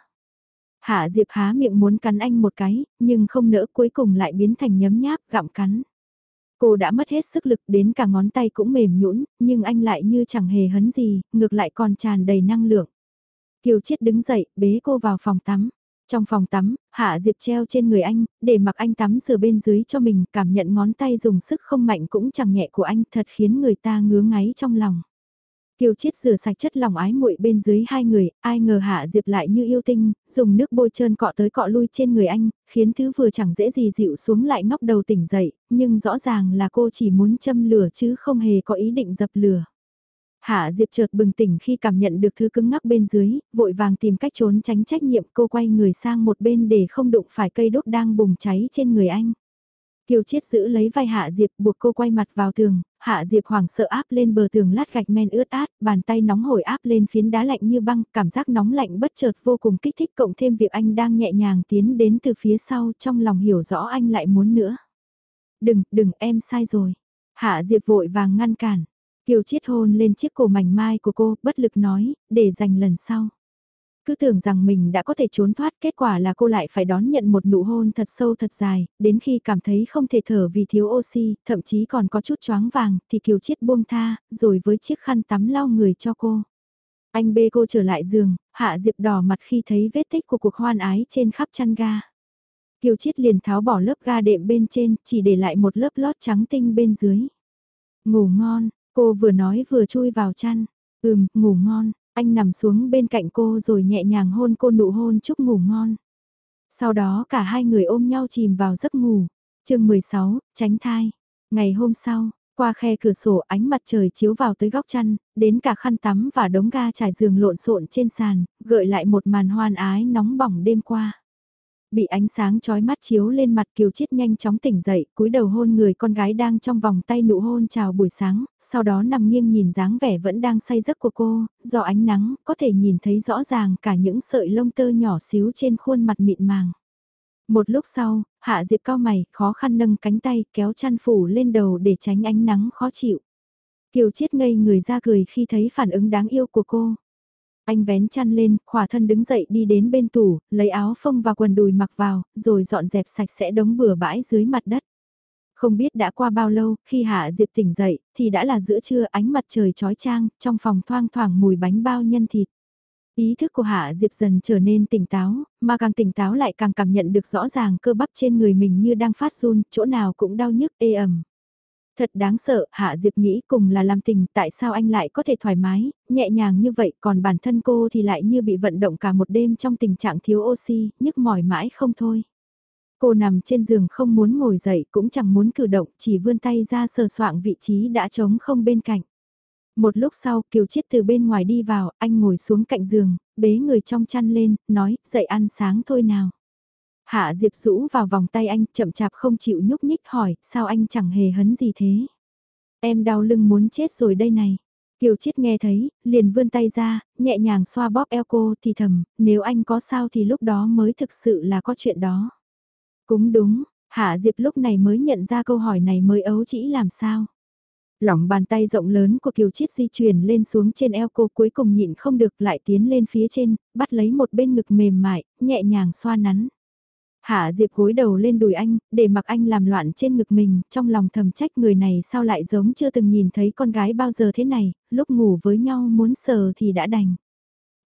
Hạ Diệp há miệng muốn cắn anh một cái, nhưng không nỡ cuối cùng lại biến thành nhấm nháp gặm cắn. Cô đã mất hết sức lực đến cả ngón tay cũng mềm nhũn, nhưng anh lại như chẳng hề hấn gì, ngược lại còn tràn đầy năng lượng. Kiều Chiết đứng dậy, bế cô vào phòng tắm. Trong phòng tắm, Hạ Diệp treo trên người anh, để mặc anh tắm rửa bên dưới cho mình, cảm nhận ngón tay dùng sức không mạnh cũng chẳng nhẹ của anh thật khiến người ta ngứa ngáy trong lòng. Kiều Chiết rửa sạch chất lòng ái muội bên dưới hai người, ai ngờ Hạ Diệp lại như yêu tinh, dùng nước bôi trơn cọ tới cọ lui trên người anh, khiến thứ vừa chẳng dễ gì dịu xuống lại ngóc đầu tỉnh dậy, nhưng rõ ràng là cô chỉ muốn châm lửa chứ không hề có ý định dập lửa. Hạ Diệp chợt bừng tỉnh khi cảm nhận được thứ cứng ngắc bên dưới, vội vàng tìm cách trốn tránh trách nhiệm cô quay người sang một bên để không đụng phải cây đốt đang bùng cháy trên người anh. Kiều Chiết giữ lấy vai Hạ Diệp buộc cô quay mặt vào tường, Hạ Diệp hoảng sợ áp lên bờ tường lát gạch men ướt át, bàn tay nóng hổi áp lên phiến đá lạnh như băng, cảm giác nóng lạnh bất chợt vô cùng kích thích cộng thêm việc anh đang nhẹ nhàng tiến đến từ phía sau trong lòng hiểu rõ anh lại muốn nữa. Đừng, đừng, em sai rồi. Hạ Diệp vội vàng ngăn cản. Kiều Chiết hôn lên chiếc cổ mảnh mai của cô, bất lực nói, để dành lần sau. Cứ tưởng rằng mình đã có thể trốn thoát, kết quả là cô lại phải đón nhận một nụ hôn thật sâu thật dài, đến khi cảm thấy không thể thở vì thiếu oxy, thậm chí còn có chút choáng vàng, thì Kiều Chiết buông tha, rồi với chiếc khăn tắm lau người cho cô. Anh bê cô trở lại giường, Hạ Diệp đỏ mặt khi thấy vết tích của cuộc hoan ái trên khắp chăn ga. Kiều Chiết liền tháo bỏ lớp ga đệm bên trên, chỉ để lại một lớp lót trắng tinh bên dưới. Ngủ ngon, cô vừa nói vừa chui vào chăn. Ừm, ngủ ngon, anh nằm xuống bên cạnh cô rồi nhẹ nhàng hôn cô nụ hôn chúc ngủ ngon. Sau đó cả hai người ôm nhau chìm vào giấc ngủ. chương 16, tránh thai. Ngày hôm sau, qua khe cửa sổ ánh mặt trời chiếu vào tới góc chăn, đến cả khăn tắm và đống ga trải giường lộn xộn trên sàn, gợi lại một màn hoan ái nóng bỏng đêm qua. Bị ánh sáng chói mắt chiếu lên mặt Kiều Chiết nhanh chóng tỉnh dậy, cúi đầu hôn người con gái đang trong vòng tay nụ hôn chào buổi sáng, sau đó nằm nghiêng nhìn dáng vẻ vẫn đang say giấc của cô, do ánh nắng, có thể nhìn thấy rõ ràng cả những sợi lông tơ nhỏ xíu trên khuôn mặt mịn màng. Một lúc sau, Hạ Diệp cao mày, khó khăn nâng cánh tay, kéo chăn phủ lên đầu để tránh ánh nắng khó chịu. Kiều Chiết ngây người ra cười khi thấy phản ứng đáng yêu của cô. Anh vén chăn lên, khỏa thân đứng dậy đi đến bên tủ, lấy áo phông và quần đùi mặc vào, rồi dọn dẹp sạch sẽ đống bừa bãi dưới mặt đất. Không biết đã qua bao lâu, khi Hạ Diệp tỉnh dậy, thì đã là giữa trưa ánh mặt trời trói trang, trong phòng thoang thoảng mùi bánh bao nhân thịt. Ý thức của Hạ Diệp dần trở nên tỉnh táo, mà càng tỉnh táo lại càng cảm nhận được rõ ràng cơ bắp trên người mình như đang phát run, chỗ nào cũng đau nhức ê ẩm. Thật đáng sợ, Hạ Diệp nghĩ cùng là làm tình, tại sao anh lại có thể thoải mái, nhẹ nhàng như vậy, còn bản thân cô thì lại như bị vận động cả một đêm trong tình trạng thiếu oxy, nhức mỏi mãi không thôi. Cô nằm trên giường không muốn ngồi dậy cũng chẳng muốn cử động, chỉ vươn tay ra sờ soạng vị trí đã trống không bên cạnh. Một lúc sau Kiều Chiết từ bên ngoài đi vào, anh ngồi xuống cạnh giường, bế người trong chăn lên, nói, dậy ăn sáng thôi nào. Hạ Diệp rũ vào vòng tay anh, chậm chạp không chịu nhúc nhích hỏi, sao anh chẳng hề hấn gì thế? Em đau lưng muốn chết rồi đây này. Kiều Chiết nghe thấy, liền vươn tay ra, nhẹ nhàng xoa bóp eo cô thì thầm, nếu anh có sao thì lúc đó mới thực sự là có chuyện đó. Cũng đúng, Hạ Diệp lúc này mới nhận ra câu hỏi này mới ấu chỉ làm sao. Lỏng bàn tay rộng lớn của Kiều Chiết di chuyển lên xuống trên eo cô cuối cùng nhịn không được lại tiến lên phía trên, bắt lấy một bên ngực mềm mại, nhẹ nhàng xoa nắn. Hạ Diệp gối đầu lên đùi anh, để mặc anh làm loạn trên ngực mình, trong lòng thầm trách người này sao lại giống chưa từng nhìn thấy con gái bao giờ thế này, lúc ngủ với nhau muốn sờ thì đã đành.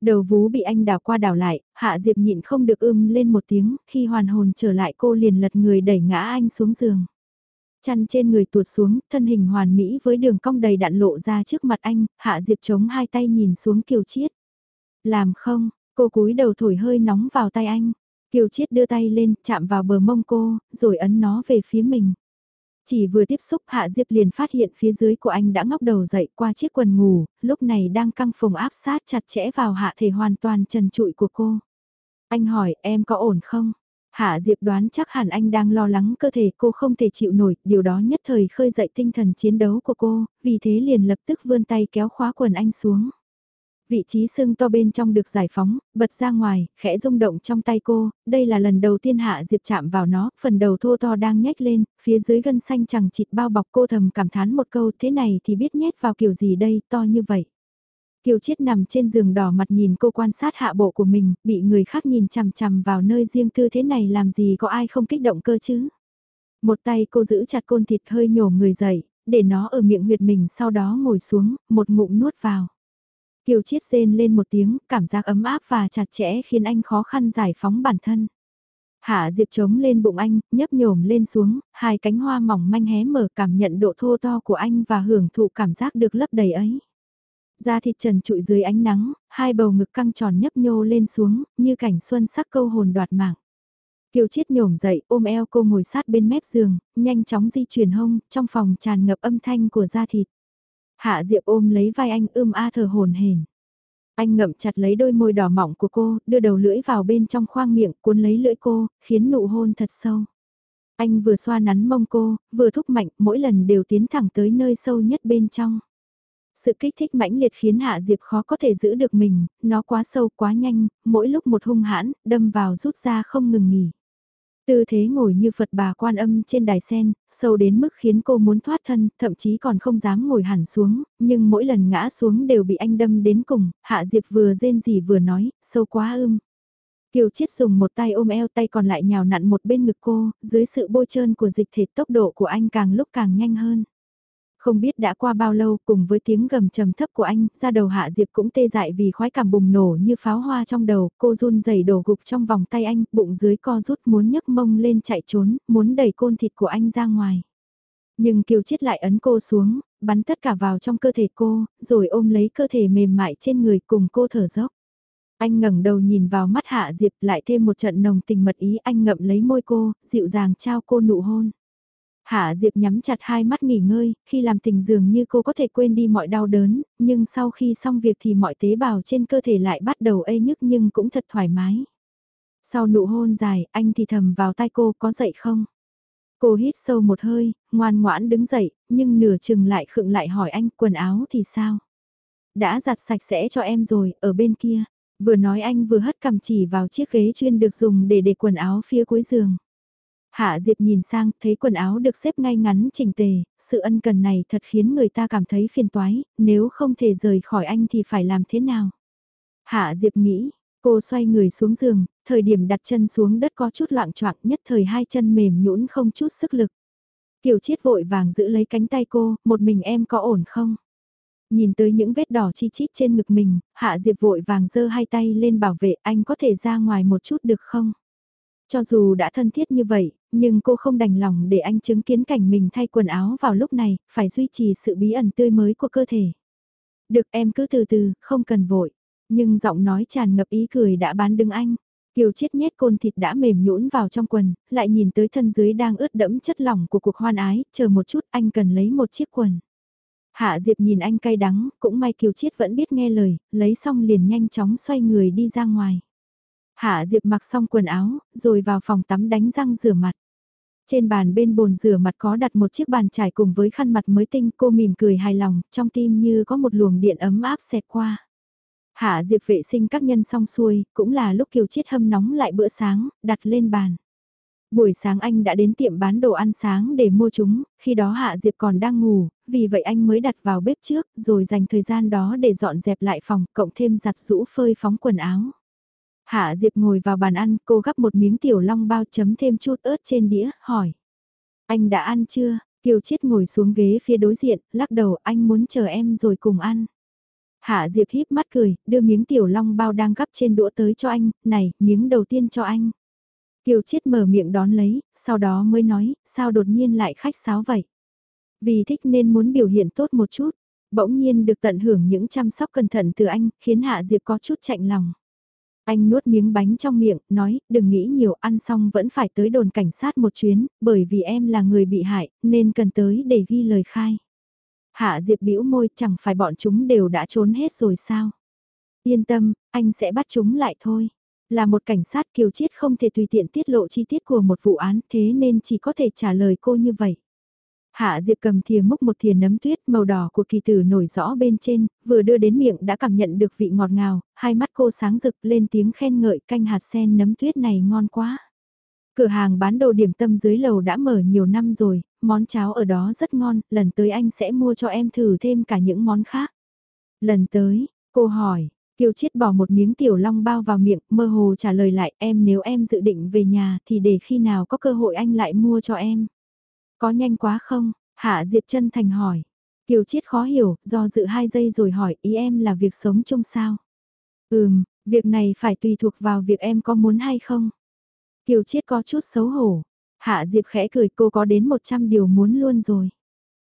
Đầu vú bị anh đảo qua đảo lại, Hạ Diệp nhịn không được ưm lên một tiếng, khi hoàn hồn trở lại cô liền lật người đẩy ngã anh xuống giường. Chăn trên người tuột xuống, thân hình hoàn mỹ với đường cong đầy đặn lộ ra trước mặt anh, Hạ Diệp chống hai tay nhìn xuống kiều chiết. Làm không, cô cúi đầu thổi hơi nóng vào tay anh. Kiều Chiết đưa tay lên, chạm vào bờ mông cô, rồi ấn nó về phía mình. Chỉ vừa tiếp xúc Hạ Diệp liền phát hiện phía dưới của anh đã ngóc đầu dậy qua chiếc quần ngủ, lúc này đang căng phồng áp sát chặt chẽ vào hạ thể hoàn toàn trần trụi của cô. Anh hỏi em có ổn không? Hạ Diệp đoán chắc hẳn anh đang lo lắng cơ thể cô không thể chịu nổi, điều đó nhất thời khơi dậy tinh thần chiến đấu của cô, vì thế liền lập tức vươn tay kéo khóa quần anh xuống. Vị trí sưng to bên trong được giải phóng, bật ra ngoài, khẽ rung động trong tay cô, đây là lần đầu tiên Hạ Diệp chạm vào nó, phần đầu thô to đang nhếch lên, phía dưới gân xanh chẳng chịt bao bọc cô thầm cảm thán một câu thế này thì biết nhét vào kiểu gì đây, to như vậy. Kiều Chiết nằm trên giường đỏ mặt nhìn cô quan sát hạ bộ của mình, bị người khác nhìn chằm chằm vào nơi riêng tư thế này làm gì có ai không kích động cơ chứ. Một tay cô giữ chặt côn thịt hơi nhổ người dậy, để nó ở miệng huyệt mình sau đó ngồi xuống, một ngụm nuốt vào. Kiều Chiết rên lên một tiếng, cảm giác ấm áp và chặt chẽ khiến anh khó khăn giải phóng bản thân. Hạ Diệp trống lên bụng anh, nhấp nhổm lên xuống, hai cánh hoa mỏng manh hé mở cảm nhận độ thô to của anh và hưởng thụ cảm giác được lấp đầy ấy. Da thịt trần trụi dưới ánh nắng, hai bầu ngực căng tròn nhấp nhô lên xuống, như cảnh xuân sắc câu hồn đoạt mạng. Kiều Chiết nhổm dậy, ôm eo cô ngồi sát bên mép giường, nhanh chóng di chuyển hông, trong phòng tràn ngập âm thanh của da thịt. Hạ Diệp ôm lấy vai anh ưm a thở hồn hển. Anh ngậm chặt lấy đôi môi đỏ mỏng của cô, đưa đầu lưỡi vào bên trong khoang miệng, cuốn lấy lưỡi cô, khiến nụ hôn thật sâu. Anh vừa xoa nắn mông cô, vừa thúc mạnh, mỗi lần đều tiến thẳng tới nơi sâu nhất bên trong. Sự kích thích mãnh liệt khiến Hạ Diệp khó có thể giữ được mình, nó quá sâu quá nhanh, mỗi lúc một hung hãn, đâm vào rút ra không ngừng nghỉ. Tư thế ngồi như Phật bà quan âm trên đài sen, sâu đến mức khiến cô muốn thoát thân, thậm chí còn không dám ngồi hẳn xuống, nhưng mỗi lần ngã xuống đều bị anh đâm đến cùng, Hạ Diệp vừa rên gì vừa nói, sâu quá ưm. Kiều Chiết dùng một tay ôm eo tay còn lại nhào nặn một bên ngực cô, dưới sự bôi trơn của dịch thể tốc độ của anh càng lúc càng nhanh hơn. Không biết đã qua bao lâu cùng với tiếng gầm trầm thấp của anh, ra đầu Hạ Diệp cũng tê dại vì khoái cảm bùng nổ như pháo hoa trong đầu, cô run rẩy đổ gục trong vòng tay anh, bụng dưới co rút muốn nhấc mông lên chạy trốn, muốn đẩy côn thịt của anh ra ngoài. Nhưng Kiều Chiết lại ấn cô xuống, bắn tất cả vào trong cơ thể cô, rồi ôm lấy cơ thể mềm mại trên người cùng cô thở dốc. Anh ngẩng đầu nhìn vào mắt Hạ Diệp lại thêm một trận nồng tình mật ý anh ngậm lấy môi cô, dịu dàng trao cô nụ hôn. Hạ Diệp nhắm chặt hai mắt nghỉ ngơi, khi làm tình dường như cô có thể quên đi mọi đau đớn, nhưng sau khi xong việc thì mọi tế bào trên cơ thể lại bắt đầu ê nhức nhưng cũng thật thoải mái. Sau nụ hôn dài, anh thì thầm vào tai cô có dậy không? Cô hít sâu một hơi, ngoan ngoãn đứng dậy, nhưng nửa chừng lại khựng lại hỏi anh quần áo thì sao? Đã giặt sạch sẽ cho em rồi, ở bên kia. Vừa nói anh vừa hất cầm chỉ vào chiếc ghế chuyên được dùng để để quần áo phía cuối giường. Hạ Diệp nhìn sang, thấy quần áo được xếp ngay ngắn chỉnh tề, sự ân cần này thật khiến người ta cảm thấy phiền toái, nếu không thể rời khỏi anh thì phải làm thế nào? Hạ Diệp nghĩ, cô xoay người xuống giường, thời điểm đặt chân xuống đất có chút loạn choạng nhất thời hai chân mềm nhũn không chút sức lực. Kiều Chiết vội vàng giữ lấy cánh tay cô, một mình em có ổn không? Nhìn tới những vết đỏ chi chít trên ngực mình, Hạ Diệp vội vàng giơ hai tay lên bảo vệ anh có thể ra ngoài một chút được không? Cho dù đã thân thiết như vậy, nhưng cô không đành lòng để anh chứng kiến cảnh mình thay quần áo vào lúc này, phải duy trì sự bí ẩn tươi mới của cơ thể. Được em cứ từ từ, không cần vội. Nhưng giọng nói tràn ngập ý cười đã bán đứng anh. Kiều chết nhét côn thịt đã mềm nhũn vào trong quần, lại nhìn tới thân dưới đang ướt đẫm chất lỏng của cuộc hoan ái, chờ một chút anh cần lấy một chiếc quần. Hạ Diệp nhìn anh cay đắng, cũng may Kiều Chiết vẫn biết nghe lời, lấy xong liền nhanh chóng xoay người đi ra ngoài. Hạ Diệp mặc xong quần áo, rồi vào phòng tắm đánh răng rửa mặt. Trên bàn bên bồn rửa mặt có đặt một chiếc bàn trải cùng với khăn mặt mới tinh cô mỉm cười hài lòng, trong tim như có một luồng điện ấm áp xẹt qua. Hạ Diệp vệ sinh các nhân xong xuôi, cũng là lúc Kiều Chiết hâm nóng lại bữa sáng, đặt lên bàn. Buổi sáng anh đã đến tiệm bán đồ ăn sáng để mua chúng, khi đó Hạ Diệp còn đang ngủ, vì vậy anh mới đặt vào bếp trước, rồi dành thời gian đó để dọn dẹp lại phòng, cộng thêm giặt rũ phơi phóng quần áo. Hạ Diệp ngồi vào bàn ăn, cô gắp một miếng tiểu long bao chấm thêm chút ớt trên đĩa, hỏi. Anh đã ăn chưa? Kiều Chiết ngồi xuống ghế phía đối diện, lắc đầu anh muốn chờ em rồi cùng ăn. Hạ Diệp híp mắt cười, đưa miếng tiểu long bao đang gắp trên đũa tới cho anh, này, miếng đầu tiên cho anh. Kiều Chiết mở miệng đón lấy, sau đó mới nói, sao đột nhiên lại khách sáo vậy? Vì thích nên muốn biểu hiện tốt một chút, bỗng nhiên được tận hưởng những chăm sóc cẩn thận từ anh, khiến Hạ Diệp có chút chạnh lòng. Anh nuốt miếng bánh trong miệng, nói, đừng nghĩ nhiều, ăn xong vẫn phải tới đồn cảnh sát một chuyến, bởi vì em là người bị hại, nên cần tới để ghi lời khai. Hạ Diệp bĩu môi, chẳng phải bọn chúng đều đã trốn hết rồi sao? Yên tâm, anh sẽ bắt chúng lại thôi. Là một cảnh sát Kiều Chiết không thể tùy tiện tiết lộ chi tiết của một vụ án thế nên chỉ có thể trả lời cô như vậy. Hạ Diệp cầm thìa múc một thìa nấm tuyết màu đỏ của kỳ tử nổi rõ bên trên, vừa đưa đến miệng đã cảm nhận được vị ngọt ngào, hai mắt cô sáng rực lên tiếng khen ngợi canh hạt sen nấm tuyết này ngon quá. Cửa hàng bán đồ điểm tâm dưới lầu đã mở nhiều năm rồi, món cháo ở đó rất ngon, lần tới anh sẽ mua cho em thử thêm cả những món khác. Lần tới, cô hỏi, Kiều Chiết bỏ một miếng tiểu long bao vào miệng, mơ hồ trả lời lại em nếu em dự định về nhà thì để khi nào có cơ hội anh lại mua cho em. Có nhanh quá không? Hạ Diệp chân thành hỏi. Kiều Chiết khó hiểu, do dự hai giây rồi hỏi ý em là việc sống chung sao? Ừm, việc này phải tùy thuộc vào việc em có muốn hay không? Kiều Chiết có chút xấu hổ. Hạ Diệp khẽ cười cô có đến 100 điều muốn luôn rồi.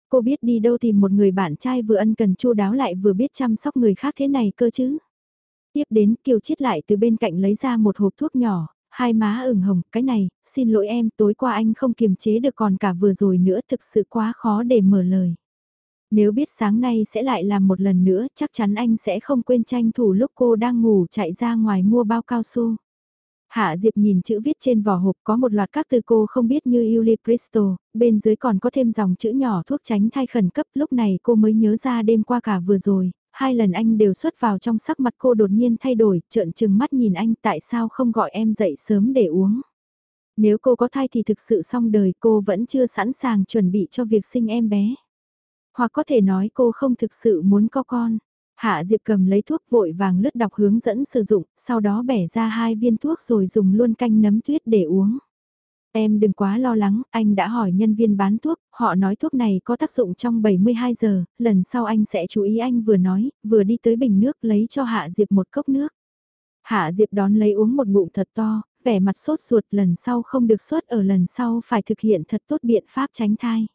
Cô biết đi đâu tìm một người bạn trai vừa ân cần chu đáo lại vừa biết chăm sóc người khác thế này cơ chứ. Tiếp đến Kiều Chiết lại từ bên cạnh lấy ra một hộp thuốc nhỏ, hai má ửng hồng, cái này, xin lỗi em, tối qua anh không kiềm chế được còn cả vừa rồi nữa thực sự quá khó để mở lời. Nếu biết sáng nay sẽ lại làm một lần nữa, chắc chắn anh sẽ không quên tranh thủ lúc cô đang ngủ chạy ra ngoài mua bao cao su. Hạ Diệp nhìn chữ viết trên vỏ hộp có một loạt các từ cô không biết như Yuli Bristol, bên dưới còn có thêm dòng chữ nhỏ thuốc tránh thai khẩn cấp lúc này cô mới nhớ ra đêm qua cả vừa rồi, hai lần anh đều xuất vào trong sắc mặt cô đột nhiên thay đổi, trợn trừng mắt nhìn anh tại sao không gọi em dậy sớm để uống. Nếu cô có thai thì thực sự xong đời cô vẫn chưa sẵn sàng chuẩn bị cho việc sinh em bé. Hoặc có thể nói cô không thực sự muốn có con. Hạ Diệp cầm lấy thuốc vội vàng lướt đọc hướng dẫn sử dụng, sau đó bẻ ra hai viên thuốc rồi dùng luôn canh nấm tuyết để uống. Em đừng quá lo lắng, anh đã hỏi nhân viên bán thuốc, họ nói thuốc này có tác dụng trong 72 giờ, lần sau anh sẽ chú ý anh vừa nói, vừa đi tới bình nước lấy cho Hạ Diệp một cốc nước. Hạ Diệp đón lấy uống một ngụm thật to, vẻ mặt sốt ruột lần sau không được xuất ở lần sau phải thực hiện thật tốt biện pháp tránh thai.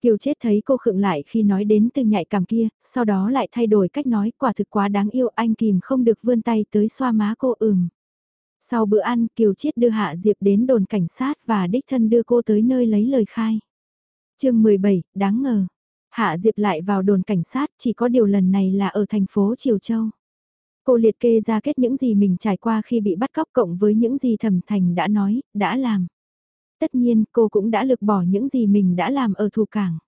Kiều chết thấy cô khựng lại khi nói đến từ nhạy cảm kia, sau đó lại thay đổi cách nói quả thực quá đáng yêu anh kìm không được vươn tay tới xoa má cô ừm. Sau bữa ăn Kiều Chiết đưa Hạ Diệp đến đồn cảnh sát và đích thân đưa cô tới nơi lấy lời khai. chương 17, đáng ngờ. Hạ Diệp lại vào đồn cảnh sát chỉ có điều lần này là ở thành phố Triều Châu. Cô liệt kê ra kết những gì mình trải qua khi bị bắt cóc cộng với những gì Thẩm Thành đã nói, đã làm. Tất nhiên cô cũng đã lược bỏ những gì mình đã làm ở thủ cảng.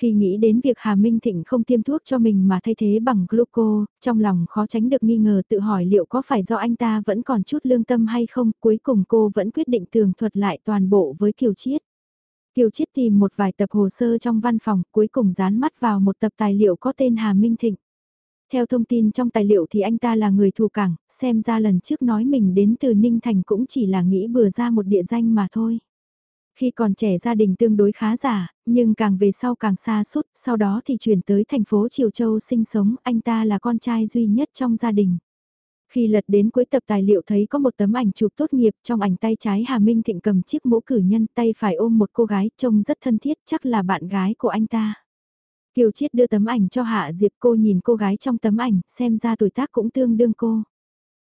Khi nghĩ đến việc Hà Minh Thịnh không tiêm thuốc cho mình mà thay thế bằng gluco, trong lòng khó tránh được nghi ngờ tự hỏi liệu có phải do anh ta vẫn còn chút lương tâm hay không, cuối cùng cô vẫn quyết định tường thuật lại toàn bộ với Kiều Chiết. Kiều Chiết tìm một vài tập hồ sơ trong văn phòng, cuối cùng dán mắt vào một tập tài liệu có tên Hà Minh Thịnh. Theo thông tin trong tài liệu thì anh ta là người thù cảng, xem ra lần trước nói mình đến từ Ninh Thành cũng chỉ là nghĩ bừa ra một địa danh mà thôi. Khi còn trẻ gia đình tương đối khá giả, nhưng càng về sau càng xa suốt, sau đó thì chuyển tới thành phố Triều Châu sinh sống, anh ta là con trai duy nhất trong gia đình. Khi lật đến cuối tập tài liệu thấy có một tấm ảnh chụp tốt nghiệp trong ảnh tay trái Hà Minh Thịnh cầm chiếc mũ cử nhân tay phải ôm một cô gái trông rất thân thiết chắc là bạn gái của anh ta. Kiều Chiết đưa tấm ảnh cho Hạ Diệp cô nhìn cô gái trong tấm ảnh xem ra tuổi tác cũng tương đương cô.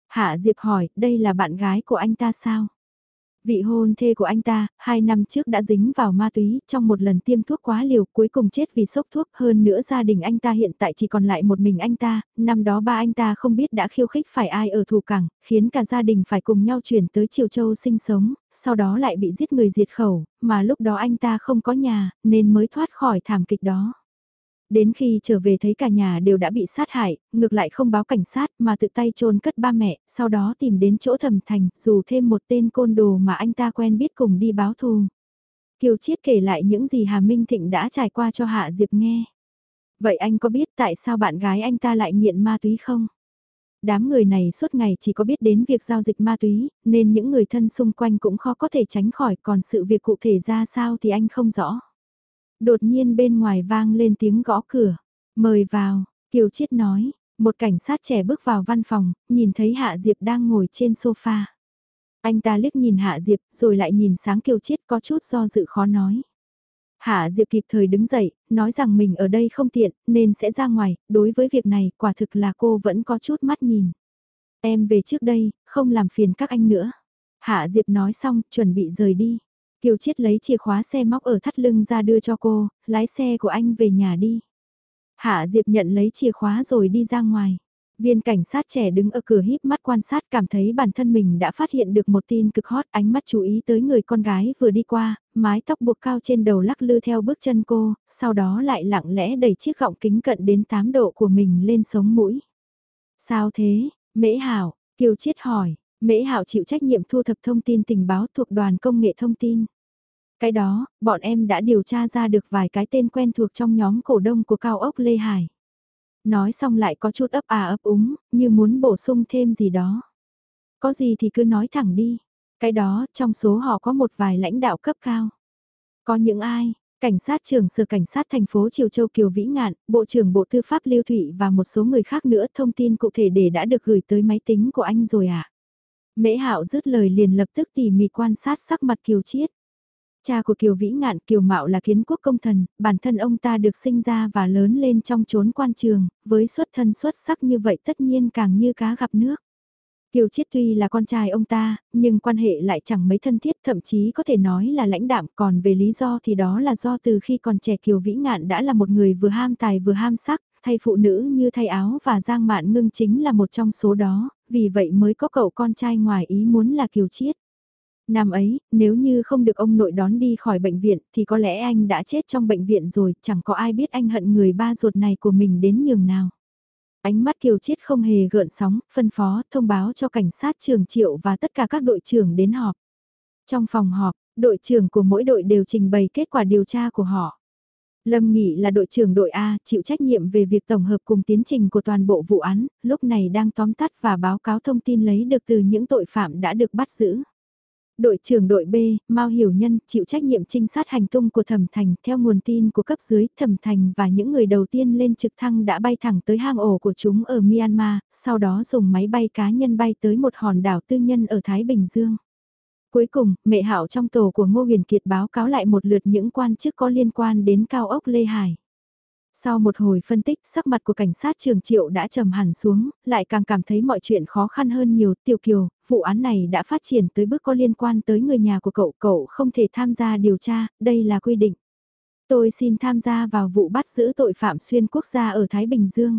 Hạ Diệp hỏi đây là bạn gái của anh ta sao? Vị hôn thê của anh ta, hai năm trước đã dính vào ma túy, trong một lần tiêm thuốc quá liều, cuối cùng chết vì sốc thuốc, hơn nữa gia đình anh ta hiện tại chỉ còn lại một mình anh ta, năm đó ba anh ta không biết đã khiêu khích phải ai ở thủ cảng, khiến cả gia đình phải cùng nhau chuyển tới Triều Châu sinh sống, sau đó lại bị giết người diệt khẩu, mà lúc đó anh ta không có nhà, nên mới thoát khỏi thảm kịch đó. Đến khi trở về thấy cả nhà đều đã bị sát hại, ngược lại không báo cảnh sát mà tự tay chôn cất ba mẹ, sau đó tìm đến chỗ thẩm thành, dù thêm một tên côn đồ mà anh ta quen biết cùng đi báo thù. Kiều Chiết kể lại những gì Hà Minh Thịnh đã trải qua cho Hạ Diệp nghe. Vậy anh có biết tại sao bạn gái anh ta lại nghiện ma túy không? Đám người này suốt ngày chỉ có biết đến việc giao dịch ma túy, nên những người thân xung quanh cũng khó có thể tránh khỏi còn sự việc cụ thể ra sao thì anh không rõ. Đột nhiên bên ngoài vang lên tiếng gõ cửa. Mời vào, Kiều Chiết nói. Một cảnh sát trẻ bước vào văn phòng, nhìn thấy Hạ Diệp đang ngồi trên sofa. Anh ta liếc nhìn Hạ Diệp, rồi lại nhìn sáng Kiều Chiết có chút do dự khó nói. Hạ Diệp kịp thời đứng dậy, nói rằng mình ở đây không tiện, nên sẽ ra ngoài, đối với việc này quả thực là cô vẫn có chút mắt nhìn. Em về trước đây, không làm phiền các anh nữa. Hạ Diệp nói xong, chuẩn bị rời đi. Kiều Chiết lấy chìa khóa xe móc ở thắt lưng ra đưa cho cô, lái xe của anh về nhà đi. Hạ Diệp nhận lấy chìa khóa rồi đi ra ngoài. Viên cảnh sát trẻ đứng ở cửa híp mắt quan sát cảm thấy bản thân mình đã phát hiện được một tin cực hot ánh mắt chú ý tới người con gái vừa đi qua, mái tóc buộc cao trên đầu lắc lư theo bước chân cô, sau đó lại lặng lẽ đẩy chiếc gọng kính cận đến 8 độ của mình lên sống mũi. Sao thế, Mễ Hảo, Kiều Chiết hỏi, Mễ Hảo chịu trách nhiệm thu thập thông tin tình báo thuộc đoàn công nghệ thông tin. Cái đó, bọn em đã điều tra ra được vài cái tên quen thuộc trong nhóm cổ đông của cao ốc Lê Hải. Nói xong lại có chút ấp à ấp úng, như muốn bổ sung thêm gì đó. Có gì thì cứ nói thẳng đi. Cái đó, trong số họ có một vài lãnh đạo cấp cao. Có những ai, Cảnh sát trưởng sở cảnh sát thành phố Triều Châu Kiều Vĩ Ngạn, Bộ trưởng Bộ Tư pháp Lưu Thụy và một số người khác nữa thông tin cụ thể để đã được gửi tới máy tính của anh rồi ạ. À? Mễ Hạo dứt lời liền lập tức tỉ mỉ quan sát sắc mặt Kiều Chiết. Cha của Kiều Vĩ Ngạn Kiều Mạo là kiến quốc công thần, bản thân ông ta được sinh ra và lớn lên trong chốn quan trường, với xuất thân xuất sắc như vậy tất nhiên càng như cá gặp nước. Kiều Chiết tuy là con trai ông ta, nhưng quan hệ lại chẳng mấy thân thiết, thậm chí có thể nói là lãnh đạm, còn về lý do thì đó là do từ khi còn trẻ Kiều Vĩ Ngạn đã là một người vừa ham tài vừa ham sắc, thay phụ nữ như thay áo và Giang Mạn Ngưng chính là một trong số đó, vì vậy mới có cậu con trai ngoài ý muốn là Kiều Chiết. Năm ấy, nếu như không được ông nội đón đi khỏi bệnh viện thì có lẽ anh đã chết trong bệnh viện rồi, chẳng có ai biết anh hận người ba ruột này của mình đến nhường nào. Ánh mắt Kiều Chiết không hề gợn sóng, phân phó, thông báo cho cảnh sát trường Triệu và tất cả các đội trưởng đến họp. Trong phòng họp, đội trưởng của mỗi đội đều trình bày kết quả điều tra của họ. Lâm Nghị là đội trưởng đội A, chịu trách nhiệm về việc tổng hợp cùng tiến trình của toàn bộ vụ án, lúc này đang tóm tắt và báo cáo thông tin lấy được từ những tội phạm đã được bắt giữ. Đội trưởng đội B, Mao Hiểu Nhân, chịu trách nhiệm trinh sát hành tung của Thẩm Thành theo nguồn tin của cấp dưới Thẩm Thành và những người đầu tiên lên trực thăng đã bay thẳng tới hang ổ của chúng ở Myanmar, sau đó dùng máy bay cá nhân bay tới một hòn đảo tư nhân ở Thái Bình Dương. Cuối cùng, mẹ hảo trong tổ của Ngô Huyền Kiệt báo cáo lại một lượt những quan chức có liên quan đến cao ốc Lê Hải. Sau một hồi phân tích, sắc mặt của cảnh sát trường triệu đã trầm hẳn xuống, lại càng cảm thấy mọi chuyện khó khăn hơn nhiều. Tiểu Kiều, vụ án này đã phát triển tới bước có liên quan tới người nhà của cậu, cậu không thể tham gia điều tra, đây là quy định. Tôi xin tham gia vào vụ bắt giữ tội phạm xuyên quốc gia ở Thái Bình Dương.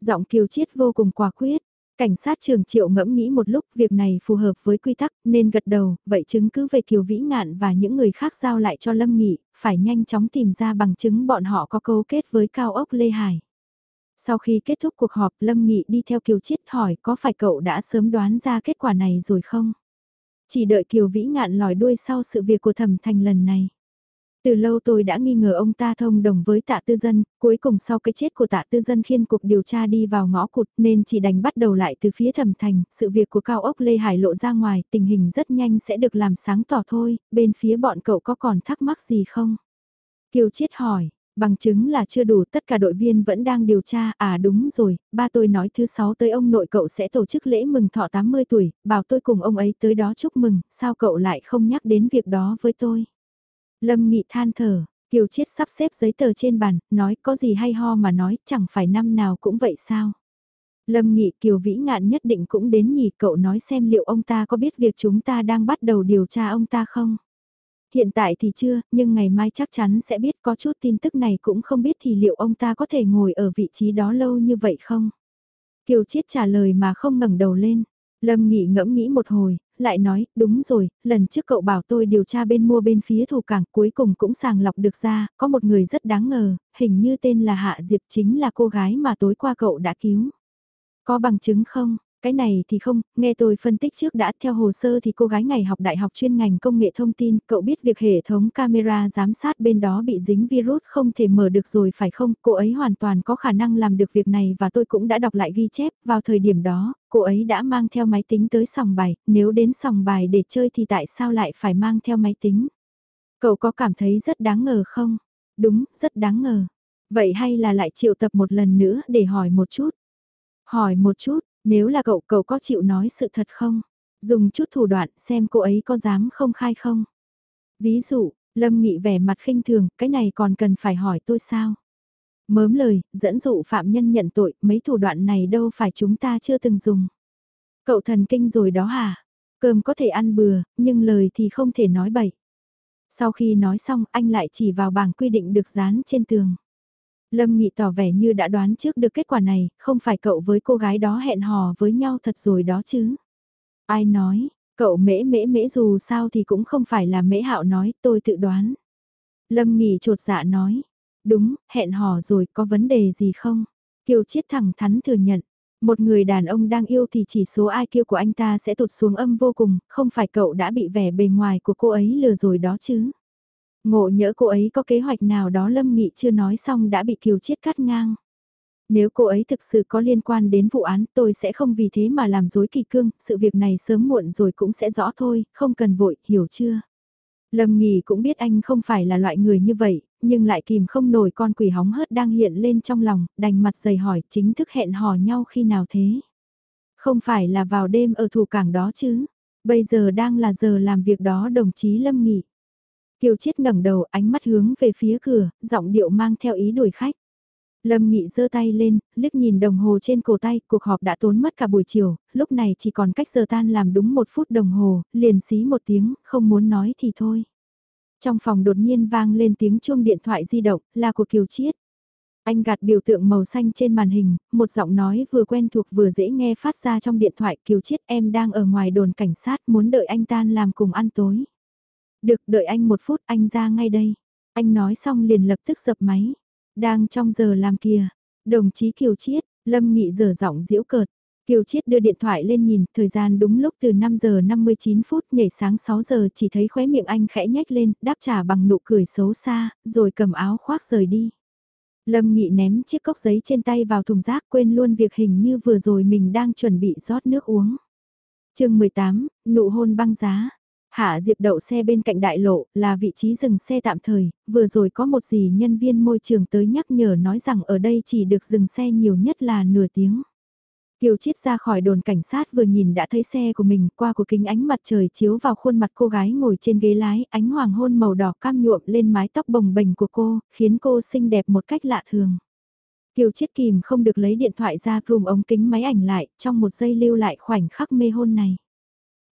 Giọng Kiều Chiết vô cùng quả quyết. Cảnh sát trường triệu ngẫm nghĩ một lúc việc này phù hợp với quy tắc nên gật đầu, vậy chứng cứ về Kiều Vĩ Ngạn và những người khác giao lại cho Lâm Nghị, phải nhanh chóng tìm ra bằng chứng bọn họ có cấu kết với cao ốc Lê Hải. Sau khi kết thúc cuộc họp Lâm Nghị đi theo Kiều Chiết hỏi có phải cậu đã sớm đoán ra kết quả này rồi không? Chỉ đợi Kiều Vĩ Ngạn lòi đuôi sau sự việc của thẩm thành lần này. Từ lâu tôi đã nghi ngờ ông ta thông đồng với tạ tư dân, cuối cùng sau cái chết của tạ tư dân khiên cuộc điều tra đi vào ngõ cụt nên chỉ đành bắt đầu lại từ phía thẩm thành, sự việc của cao ốc Lê Hải lộ ra ngoài, tình hình rất nhanh sẽ được làm sáng tỏ thôi, bên phía bọn cậu có còn thắc mắc gì không? Kiều Chiết hỏi, bằng chứng là chưa đủ tất cả đội viên vẫn đang điều tra, à đúng rồi, ba tôi nói thứ sáu tới ông nội cậu sẽ tổ chức lễ mừng thọ 80 tuổi, bảo tôi cùng ông ấy tới đó chúc mừng, sao cậu lại không nhắc đến việc đó với tôi? Lâm Nghị than thở, Kiều Chiết sắp xếp giấy tờ trên bàn, nói có gì hay ho mà nói, chẳng phải năm nào cũng vậy sao. Lâm Nghị Kiều Vĩ Ngạn nhất định cũng đến nhỉ cậu nói xem liệu ông ta có biết việc chúng ta đang bắt đầu điều tra ông ta không? Hiện tại thì chưa, nhưng ngày mai chắc chắn sẽ biết có chút tin tức này cũng không biết thì liệu ông ta có thể ngồi ở vị trí đó lâu như vậy không? Kiều Chiết trả lời mà không ngẩng đầu lên. Lâm Nghị ngẫm nghĩ một hồi, lại nói, đúng rồi, lần trước cậu bảo tôi điều tra bên mua bên phía thủ cảng cuối cùng cũng sàng lọc được ra, có một người rất đáng ngờ, hình như tên là Hạ Diệp chính là cô gái mà tối qua cậu đã cứu. Có bằng chứng không? Cái này thì không, nghe tôi phân tích trước đã theo hồ sơ thì cô gái ngày học đại học chuyên ngành công nghệ thông tin, cậu biết việc hệ thống camera giám sát bên đó bị dính virus không thể mở được rồi phải không, cô ấy hoàn toàn có khả năng làm được việc này và tôi cũng đã đọc lại ghi chép, vào thời điểm đó, cô ấy đã mang theo máy tính tới sòng bài, nếu đến sòng bài để chơi thì tại sao lại phải mang theo máy tính? Cậu có cảm thấy rất đáng ngờ không? Đúng, rất đáng ngờ. Vậy hay là lại triệu tập một lần nữa để hỏi một chút? Hỏi một chút, nếu là cậu, cậu có chịu nói sự thật không? Dùng chút thủ đoạn xem cô ấy có dám không khai không? Ví dụ, Lâm Nghị vẻ mặt khinh thường, cái này còn cần phải hỏi tôi sao? Mớm lời, dẫn dụ phạm nhân nhận tội, mấy thủ đoạn này đâu phải chúng ta chưa từng dùng. Cậu thần kinh rồi đó hả? Cơm có thể ăn bừa, nhưng lời thì không thể nói bậy. Sau khi nói xong anh lại chỉ vào bảng quy định được dán trên tường. Lâm Nghị tỏ vẻ như đã đoán trước được kết quả này, không phải cậu với cô gái đó hẹn hò với nhau thật rồi đó chứ. Ai nói, cậu mễ mễ mễ dù sao thì cũng không phải là mễ hạo nói, tôi tự đoán. Lâm Nghị trột dạ nói, đúng, hẹn hò rồi có vấn đề gì không? Kiều Chiết thẳng thắn thừa nhận, một người đàn ông đang yêu thì chỉ số ai IQ của anh ta sẽ tụt xuống âm vô cùng, không phải cậu đã bị vẻ bề ngoài của cô ấy lừa rồi đó chứ. Ngộ nhỡ cô ấy có kế hoạch nào đó Lâm Nghị chưa nói xong đã bị Kiều Chiết cắt ngang. Nếu cô ấy thực sự có liên quan đến vụ án tôi sẽ không vì thế mà làm dối kỳ cương, sự việc này sớm muộn rồi cũng sẽ rõ thôi, không cần vội, hiểu chưa? Lâm Nghị cũng biết anh không phải là loại người như vậy, nhưng lại kìm không nổi con quỷ hóng hớt đang hiện lên trong lòng, đành mặt dày hỏi chính thức hẹn hò nhau khi nào thế. Không phải là vào đêm ở thủ cảng đó chứ, bây giờ đang là giờ làm việc đó đồng chí Lâm Nghị. Kiều Chiết ngẩng đầu ánh mắt hướng về phía cửa, giọng điệu mang theo ý đuổi khách. Lâm Nghị giơ tay lên, liếc nhìn đồng hồ trên cổ tay, cuộc họp đã tốn mất cả buổi chiều, lúc này chỉ còn cách giờ tan làm đúng một phút đồng hồ, liền xí một tiếng, không muốn nói thì thôi. Trong phòng đột nhiên vang lên tiếng chuông điện thoại di động, là của Kiều Chiết. Anh gạt biểu tượng màu xanh trên màn hình, một giọng nói vừa quen thuộc vừa dễ nghe phát ra trong điện thoại Kiều Chiết em đang ở ngoài đồn cảnh sát muốn đợi anh tan làm cùng ăn tối. Được đợi anh một phút anh ra ngay đây. Anh nói xong liền lập tức dập máy. Đang trong giờ làm kìa. Đồng chí Kiều Chiết, Lâm Nghị dở giọng diễu cợt. Kiều Chiết đưa điện thoại lên nhìn, thời gian đúng lúc từ 5 giờ 59 phút nhảy sáng 6 giờ chỉ thấy khóe miệng anh khẽ nhếch lên, đáp trả bằng nụ cười xấu xa, rồi cầm áo khoác rời đi. Lâm Nghị ném chiếc cốc giấy trên tay vào thùng rác quên luôn việc hình như vừa rồi mình đang chuẩn bị rót nước uống. chương 18, nụ hôn băng giá. Hạ Diệp đậu xe bên cạnh đại lộ, là vị trí dừng xe tạm thời, vừa rồi có một gì nhân viên môi trường tới nhắc nhở nói rằng ở đây chỉ được dừng xe nhiều nhất là nửa tiếng. Kiều Chiết ra khỏi đồn cảnh sát vừa nhìn đã thấy xe của mình qua của kính ánh mặt trời chiếu vào khuôn mặt cô gái ngồi trên ghế lái, ánh hoàng hôn màu đỏ cam nhuộm lên mái tóc bồng bềnh của cô, khiến cô xinh đẹp một cách lạ thường. Kiều Chiết kìm không được lấy điện thoại ra rùm ống kính máy ảnh lại, trong một giây lưu lại khoảnh khắc mê hôn này.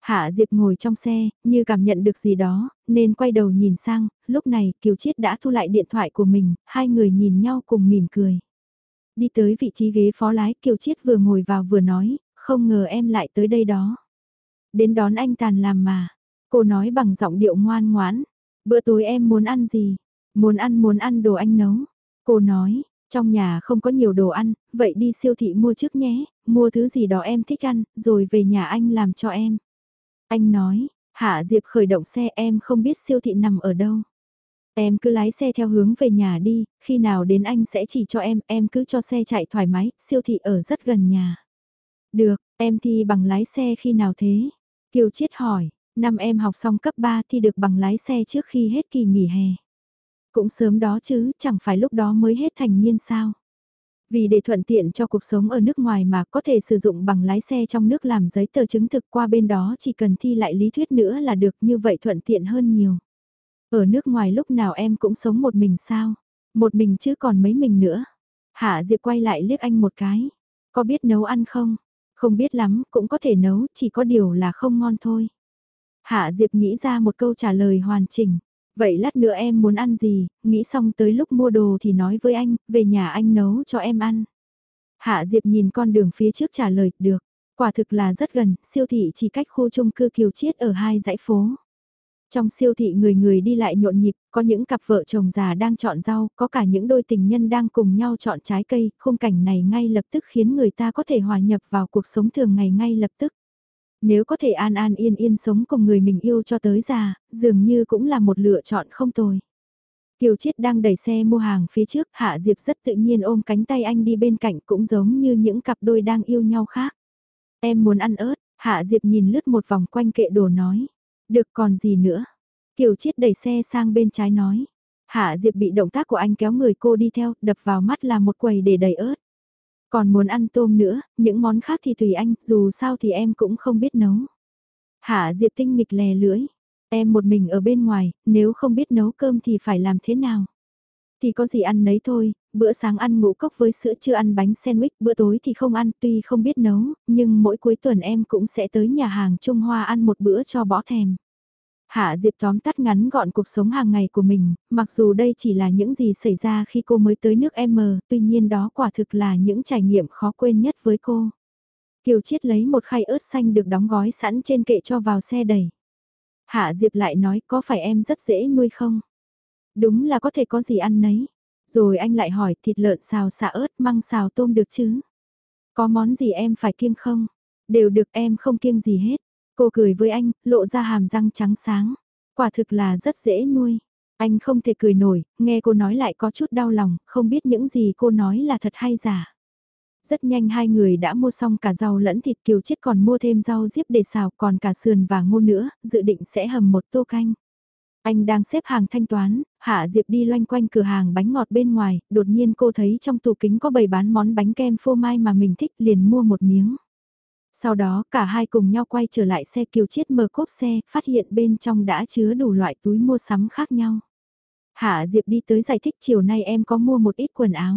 Hạ Diệp ngồi trong xe, như cảm nhận được gì đó, nên quay đầu nhìn sang, lúc này Kiều Chiết đã thu lại điện thoại của mình, hai người nhìn nhau cùng mỉm cười. Đi tới vị trí ghế phó lái Kiều Chiết vừa ngồi vào vừa nói, không ngờ em lại tới đây đó. Đến đón anh tàn làm mà. Cô nói bằng giọng điệu ngoan ngoãn. Bữa tối em muốn ăn gì? Muốn ăn muốn ăn đồ anh nấu. Cô nói, trong nhà không có nhiều đồ ăn, vậy đi siêu thị mua trước nhé, mua thứ gì đó em thích ăn, rồi về nhà anh làm cho em. Anh nói, Hạ Diệp khởi động xe em không biết siêu thị nằm ở đâu. Em cứ lái xe theo hướng về nhà đi, khi nào đến anh sẽ chỉ cho em, em cứ cho xe chạy thoải mái, siêu thị ở rất gần nhà. Được, em thi bằng lái xe khi nào thế? Kiều Chiết hỏi, năm em học xong cấp 3 thì được bằng lái xe trước khi hết kỳ nghỉ hè. Cũng sớm đó chứ, chẳng phải lúc đó mới hết thành niên sao? Vì để thuận tiện cho cuộc sống ở nước ngoài mà có thể sử dụng bằng lái xe trong nước làm giấy tờ chứng thực qua bên đó chỉ cần thi lại lý thuyết nữa là được như vậy thuận tiện hơn nhiều. Ở nước ngoài lúc nào em cũng sống một mình sao? Một mình chứ còn mấy mình nữa. Hạ Diệp quay lại liếc anh một cái. Có biết nấu ăn không? Không biết lắm, cũng có thể nấu, chỉ có điều là không ngon thôi. Hạ Diệp nghĩ ra một câu trả lời hoàn chỉnh. Vậy lát nữa em muốn ăn gì, nghĩ xong tới lúc mua đồ thì nói với anh, về nhà anh nấu cho em ăn. Hạ Diệp nhìn con đường phía trước trả lời, được. Quả thực là rất gần, siêu thị chỉ cách khu chung cư Kiều Chiết ở hai dãy phố. Trong siêu thị người người đi lại nhộn nhịp, có những cặp vợ chồng già đang chọn rau, có cả những đôi tình nhân đang cùng nhau chọn trái cây, khung cảnh này ngay lập tức khiến người ta có thể hòa nhập vào cuộc sống thường ngày ngay lập tức. Nếu có thể an an yên yên sống cùng người mình yêu cho tới già, dường như cũng là một lựa chọn không tồi. Kiều Chiết đang đẩy xe mua hàng phía trước, Hạ Diệp rất tự nhiên ôm cánh tay anh đi bên cạnh cũng giống như những cặp đôi đang yêu nhau khác. Em muốn ăn ớt, Hạ Diệp nhìn lướt một vòng quanh kệ đồ nói. Được còn gì nữa? Kiều Chiết đẩy xe sang bên trái nói. Hạ Diệp bị động tác của anh kéo người cô đi theo, đập vào mắt là một quầy để đầy ớt. Còn muốn ăn tôm nữa, những món khác thì tùy anh, dù sao thì em cũng không biết nấu. Hạ Diệp tinh nghịch lè lưỡi. Em một mình ở bên ngoài, nếu không biết nấu cơm thì phải làm thế nào? Thì có gì ăn nấy thôi, bữa sáng ăn ngũ cốc với sữa chưa ăn bánh sandwich, bữa tối thì không ăn tuy không biết nấu, nhưng mỗi cuối tuần em cũng sẽ tới nhà hàng Trung Hoa ăn một bữa cho bỏ thèm. Hạ Diệp tóm tắt ngắn gọn cuộc sống hàng ngày của mình, mặc dù đây chỉ là những gì xảy ra khi cô mới tới nước M, tuy nhiên đó quả thực là những trải nghiệm khó quên nhất với cô. Kiều Chiết lấy một khay ớt xanh được đóng gói sẵn trên kệ cho vào xe đẩy. Hạ Diệp lại nói có phải em rất dễ nuôi không? Đúng là có thể có gì ăn nấy. Rồi anh lại hỏi thịt lợn xào xả ớt măng xào tôm được chứ? Có món gì em phải kiêng không? Đều được em không kiêng gì hết. Cô cười với anh, lộ ra hàm răng trắng sáng. Quả thực là rất dễ nuôi. Anh không thể cười nổi, nghe cô nói lại có chút đau lòng, không biết những gì cô nói là thật hay giả. Rất nhanh hai người đã mua xong cả rau lẫn thịt kiều chết còn mua thêm rau diếp để xào còn cả sườn và ngô nữa, dự định sẽ hầm một tô canh. Anh đang xếp hàng thanh toán, Hạ Diệp đi loanh quanh cửa hàng bánh ngọt bên ngoài, đột nhiên cô thấy trong tủ kính có bày bán món bánh kem phô mai mà mình thích liền mua một miếng. Sau đó cả hai cùng nhau quay trở lại xe kiều chiết mở cốp xe, phát hiện bên trong đã chứa đủ loại túi mua sắm khác nhau. Hạ Diệp đi tới giải thích chiều nay em có mua một ít quần áo.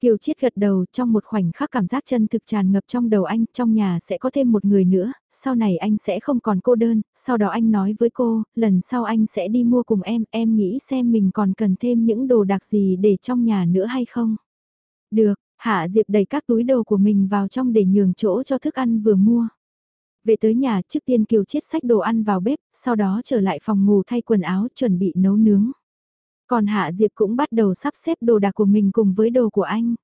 Kiều Chiết gật đầu trong một khoảnh khắc cảm giác chân thực tràn ngập trong đầu anh, trong nhà sẽ có thêm một người nữa, sau này anh sẽ không còn cô đơn, sau đó anh nói với cô, lần sau anh sẽ đi mua cùng em, em nghĩ xem mình còn cần thêm những đồ đặc gì để trong nhà nữa hay không. Được, Hạ Diệp đầy các túi đồ của mình vào trong để nhường chỗ cho thức ăn vừa mua. Về tới nhà trước tiên Kiều Chiết sách đồ ăn vào bếp, sau đó trở lại phòng ngủ thay quần áo chuẩn bị nấu nướng. Còn Hạ Diệp cũng bắt đầu sắp xếp đồ đạc của mình cùng với đồ của anh.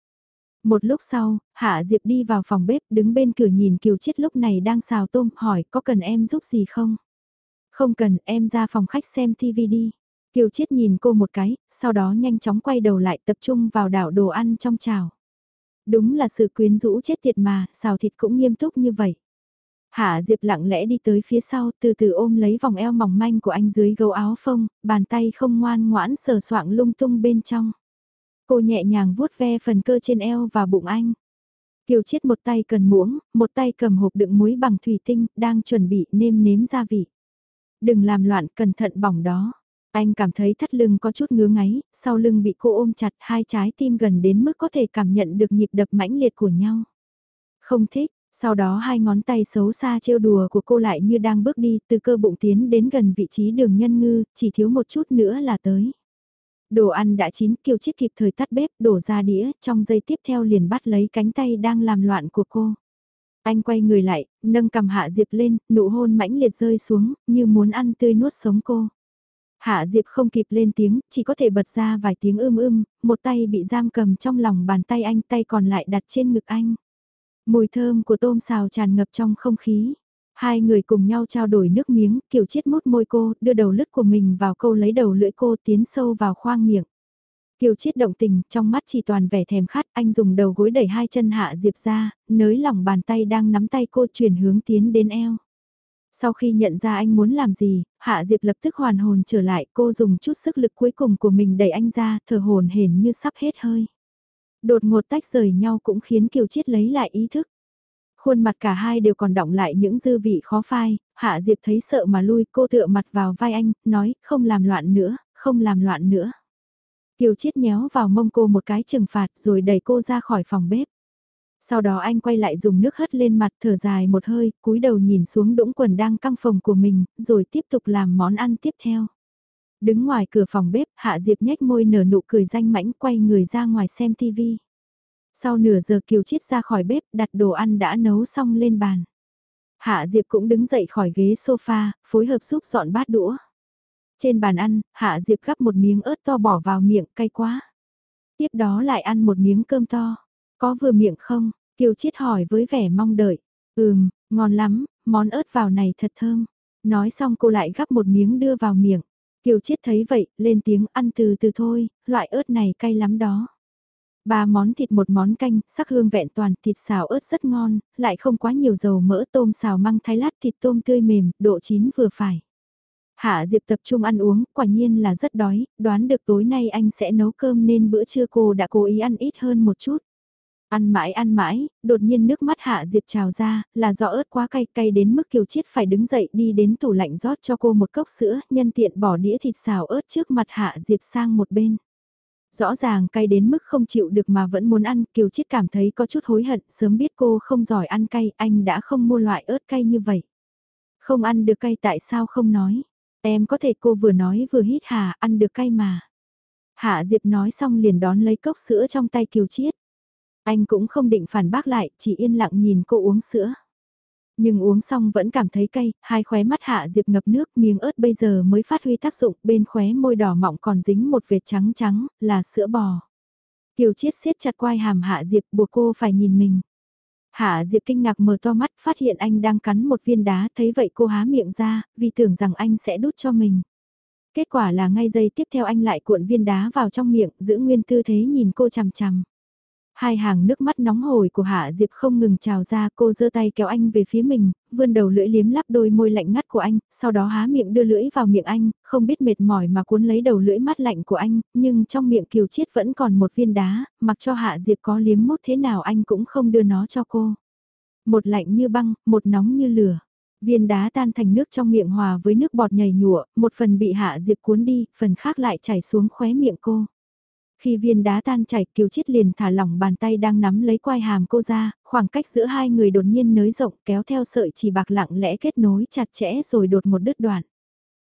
Một lúc sau, Hạ Diệp đi vào phòng bếp đứng bên cửa nhìn Kiều Chiết lúc này đang xào tôm hỏi có cần em giúp gì không? Không cần em ra phòng khách xem TV đi. Kiều Chiết nhìn cô một cái, sau đó nhanh chóng quay đầu lại tập trung vào đảo đồ ăn trong chảo. Đúng là sự quyến rũ chết tiệt mà, xào thịt cũng nghiêm túc như vậy. Hạ Diệp lặng lẽ đi tới phía sau, từ từ ôm lấy vòng eo mỏng manh của anh dưới gấu áo phông, bàn tay không ngoan ngoãn sờ soạng lung tung bên trong. Cô nhẹ nhàng vuốt ve phần cơ trên eo và bụng anh. Kiều chiết một tay cần muỗng, một tay cầm hộp đựng muối bằng thủy tinh, đang chuẩn bị nêm nếm gia vị. Đừng làm loạn, cẩn thận bỏng đó. Anh cảm thấy thắt lưng có chút ngứa ngáy, sau lưng bị cô ôm chặt hai trái tim gần đến mức có thể cảm nhận được nhịp đập mãnh liệt của nhau. Không thích, sau đó hai ngón tay xấu xa trêu đùa của cô lại như đang bước đi từ cơ bụng tiến đến gần vị trí đường nhân ngư, chỉ thiếu một chút nữa là tới. Đồ ăn đã chín, Kiều Chiết kịp thời tắt bếp, đổ ra đĩa, trong giây tiếp theo liền bắt lấy cánh tay đang làm loạn của cô. Anh quay người lại, nâng cầm Hạ Diệp lên, nụ hôn mãnh liệt rơi xuống, như muốn ăn tươi nuốt sống cô. Hạ Diệp không kịp lên tiếng, chỉ có thể bật ra vài tiếng ưm ưm, một tay bị giam cầm trong lòng bàn tay anh, tay còn lại đặt trên ngực anh. Mùi thơm của tôm xào tràn ngập trong không khí. Hai người cùng nhau trao đổi nước miếng, kiểu chiết mút môi cô, đưa đầu lứt của mình vào câu lấy đầu lưỡi cô tiến sâu vào khoang miệng. Kiều chiết động tình, trong mắt chỉ toàn vẻ thèm khát, anh dùng đầu gối đẩy hai chân hạ Diệp ra, nới lỏng bàn tay đang nắm tay cô chuyển hướng tiến đến eo. Sau khi nhận ra anh muốn làm gì, Hạ Diệp lập tức hoàn hồn trở lại, cô dùng chút sức lực cuối cùng của mình đẩy anh ra, thở hồn hển như sắp hết hơi. Đột ngột tách rời nhau cũng khiến Kiều Chiết lấy lại ý thức. Khuôn mặt cả hai đều còn động lại những dư vị khó phai, Hạ Diệp thấy sợ mà lui cô tựa mặt vào vai anh, nói không làm loạn nữa, không làm loạn nữa. Kiều Chiết nhéo vào mông cô một cái trừng phạt rồi đẩy cô ra khỏi phòng bếp. Sau đó anh quay lại dùng nước hất lên mặt thở dài một hơi, cúi đầu nhìn xuống đũng quần đang căng phòng của mình, rồi tiếp tục làm món ăn tiếp theo. Đứng ngoài cửa phòng bếp, Hạ Diệp nhếch môi nở nụ cười danh mãnh quay người ra ngoài xem tivi Sau nửa giờ Kiều Chiết ra khỏi bếp đặt đồ ăn đã nấu xong lên bàn. Hạ Diệp cũng đứng dậy khỏi ghế sofa, phối hợp giúp dọn bát đũa. Trên bàn ăn, Hạ Diệp gắp một miếng ớt to bỏ vào miệng cay quá. Tiếp đó lại ăn một miếng cơm to. Có vừa miệng không? Kiều Chiết hỏi với vẻ mong đợi. Ừm, ngon lắm, món ớt vào này thật thơm. Nói xong cô lại gắp một miếng đưa vào miệng. Kiều Chiết thấy vậy, lên tiếng ăn từ từ thôi, loại ớt này cay lắm đó. Ba món thịt một món canh, sắc hương vẹn toàn, thịt xào ớt rất ngon, lại không quá nhiều dầu mỡ tôm xào măng thái lát thịt tôm tươi mềm, độ chín vừa phải. Hạ Diệp tập trung ăn uống, quả nhiên là rất đói, đoán được tối nay anh sẽ nấu cơm nên bữa trưa cô đã cố ý ăn ít hơn một chút. Ăn mãi ăn mãi, đột nhiên nước mắt Hạ Diệp trào ra, là do ớt quá cay cay đến mức Kiều Chiết phải đứng dậy đi đến tủ lạnh rót cho cô một cốc sữa, nhân tiện bỏ đĩa thịt xào ớt trước mặt Hạ Diệp sang một bên. Rõ ràng cay đến mức không chịu được mà vẫn muốn ăn, Kiều Chiết cảm thấy có chút hối hận, sớm biết cô không giỏi ăn cay, anh đã không mua loại ớt cay như vậy. Không ăn được cay tại sao không nói? Em có thể cô vừa nói vừa hít hà, ăn được cay mà. Hạ Diệp nói xong liền đón lấy cốc sữa trong tay Kiều Chiết. Anh cũng không định phản bác lại, chỉ yên lặng nhìn cô uống sữa. Nhưng uống xong vẫn cảm thấy cay, hai khóe mắt Hạ Diệp ngập nước, miếng ớt bây giờ mới phát huy tác dụng, bên khóe môi đỏ mọng còn dính một vệt trắng trắng, là sữa bò. Kiều Chiết siết chặt quai hàm Hạ Diệp buộc cô phải nhìn mình. Hạ Diệp kinh ngạc mở to mắt phát hiện anh đang cắn một viên đá thấy vậy cô há miệng ra vì tưởng rằng anh sẽ đút cho mình. Kết quả là ngay giây tiếp theo anh lại cuộn viên đá vào trong miệng giữ nguyên tư thế nhìn cô chằm chằm. Hai hàng nước mắt nóng hổi của Hạ Diệp không ngừng trào ra cô giơ tay kéo anh về phía mình, vươn đầu lưỡi liếm lắp đôi môi lạnh ngắt của anh, sau đó há miệng đưa lưỡi vào miệng anh, không biết mệt mỏi mà cuốn lấy đầu lưỡi mát lạnh của anh, nhưng trong miệng kiều chiết vẫn còn một viên đá, mặc cho Hạ Diệp có liếm mút thế nào anh cũng không đưa nó cho cô. Một lạnh như băng, một nóng như lửa. Viên đá tan thành nước trong miệng hòa với nước bọt nhảy nhụa, một phần bị Hạ Diệp cuốn đi, phần khác lại chảy xuống khóe miệng cô. Khi viên đá tan chảy Kiều Chiết liền thả lỏng bàn tay đang nắm lấy quai hàm cô ra, khoảng cách giữa hai người đột nhiên nới rộng kéo theo sợi chỉ bạc lặng lẽ kết nối chặt chẽ rồi đột một đứt đoạn.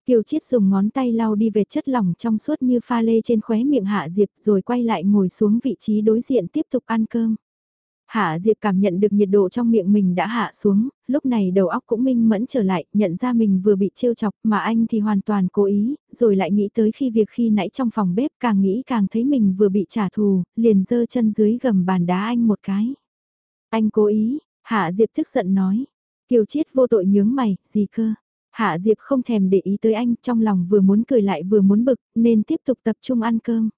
Kiều Chiết dùng ngón tay lau đi về chất lỏng trong suốt như pha lê trên khóe miệng Hạ Diệp rồi quay lại ngồi xuống vị trí đối diện tiếp tục ăn cơm. Hạ Diệp cảm nhận được nhiệt độ trong miệng mình đã hạ xuống, lúc này đầu óc cũng minh mẫn trở lại, nhận ra mình vừa bị trêu chọc mà anh thì hoàn toàn cố ý, rồi lại nghĩ tới khi việc khi nãy trong phòng bếp càng nghĩ càng thấy mình vừa bị trả thù, liền giơ chân dưới gầm bàn đá anh một cái. Anh cố ý, Hạ Diệp tức giận nói. Kiều Chiết vô tội nhướng mày, gì cơ? Hạ Diệp không thèm để ý tới anh, trong lòng vừa muốn cười lại vừa muốn bực, nên tiếp tục tập trung ăn cơm.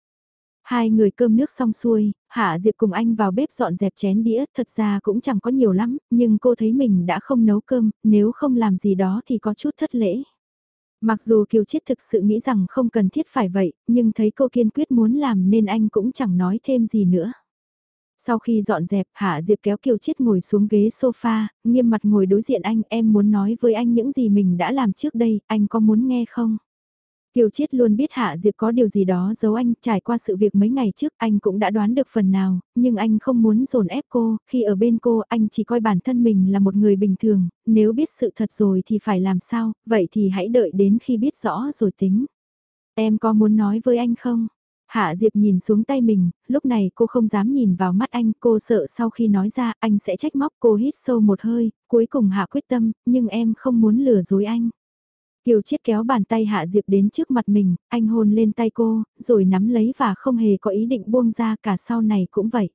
Hai người cơm nước xong xuôi, Hạ Diệp cùng anh vào bếp dọn dẹp chén đĩa, thật ra cũng chẳng có nhiều lắm, nhưng cô thấy mình đã không nấu cơm, nếu không làm gì đó thì có chút thất lễ. Mặc dù Kiều Chiết thực sự nghĩ rằng không cần thiết phải vậy, nhưng thấy cô kiên quyết muốn làm nên anh cũng chẳng nói thêm gì nữa. Sau khi dọn dẹp, Hạ Diệp kéo Kiều Chiết ngồi xuống ghế sofa, nghiêm mặt ngồi đối diện anh, em muốn nói với anh những gì mình đã làm trước đây, anh có muốn nghe không? Kiều Chiết luôn biết Hạ Diệp có điều gì đó giấu anh, trải qua sự việc mấy ngày trước anh cũng đã đoán được phần nào, nhưng anh không muốn dồn ép cô, khi ở bên cô anh chỉ coi bản thân mình là một người bình thường, nếu biết sự thật rồi thì phải làm sao, vậy thì hãy đợi đến khi biết rõ rồi tính. Em có muốn nói với anh không? Hạ Diệp nhìn xuống tay mình, lúc này cô không dám nhìn vào mắt anh, cô sợ sau khi nói ra anh sẽ trách móc cô hít sâu một hơi, cuối cùng hạ quyết tâm, nhưng em không muốn lừa dối anh. Kiều Chiết kéo bàn tay Hạ Diệp đến trước mặt mình, anh hôn lên tay cô, rồi nắm lấy và không hề có ý định buông ra cả sau này cũng vậy.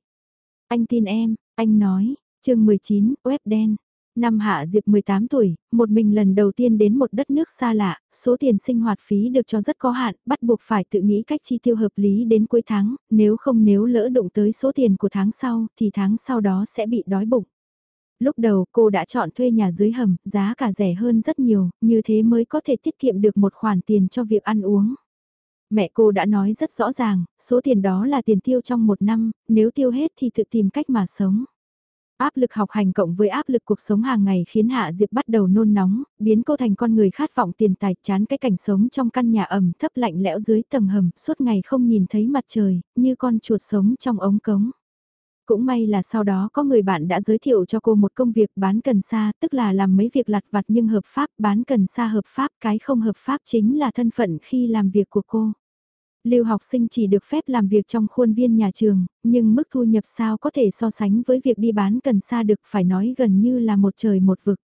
Anh tin em, anh nói, chương 19, web đen. Năm Hạ Diệp 18 tuổi, một mình lần đầu tiên đến một đất nước xa lạ, số tiền sinh hoạt phí được cho rất có hạn, bắt buộc phải tự nghĩ cách chi tiêu hợp lý đến cuối tháng, nếu không nếu lỡ đụng tới số tiền của tháng sau thì tháng sau đó sẽ bị đói bụng. Lúc đầu cô đã chọn thuê nhà dưới hầm, giá cả rẻ hơn rất nhiều, như thế mới có thể tiết kiệm được một khoản tiền cho việc ăn uống. Mẹ cô đã nói rất rõ ràng, số tiền đó là tiền tiêu trong một năm, nếu tiêu hết thì tự tìm cách mà sống. Áp lực học hành cộng với áp lực cuộc sống hàng ngày khiến Hạ Diệp bắt đầu nôn nóng, biến cô thành con người khát vọng tiền tài chán cái cảnh sống trong căn nhà ẩm thấp lạnh lẽo dưới tầng hầm, suốt ngày không nhìn thấy mặt trời, như con chuột sống trong ống cống. Cũng may là sau đó có người bạn đã giới thiệu cho cô một công việc bán cần sa, tức là làm mấy việc lặt vặt nhưng hợp pháp, bán cần sa hợp pháp, cái không hợp pháp chính là thân phận khi làm việc của cô. Lưu học sinh chỉ được phép làm việc trong khuôn viên nhà trường, nhưng mức thu nhập sao có thể so sánh với việc đi bán cần sa được phải nói gần như là một trời một vực.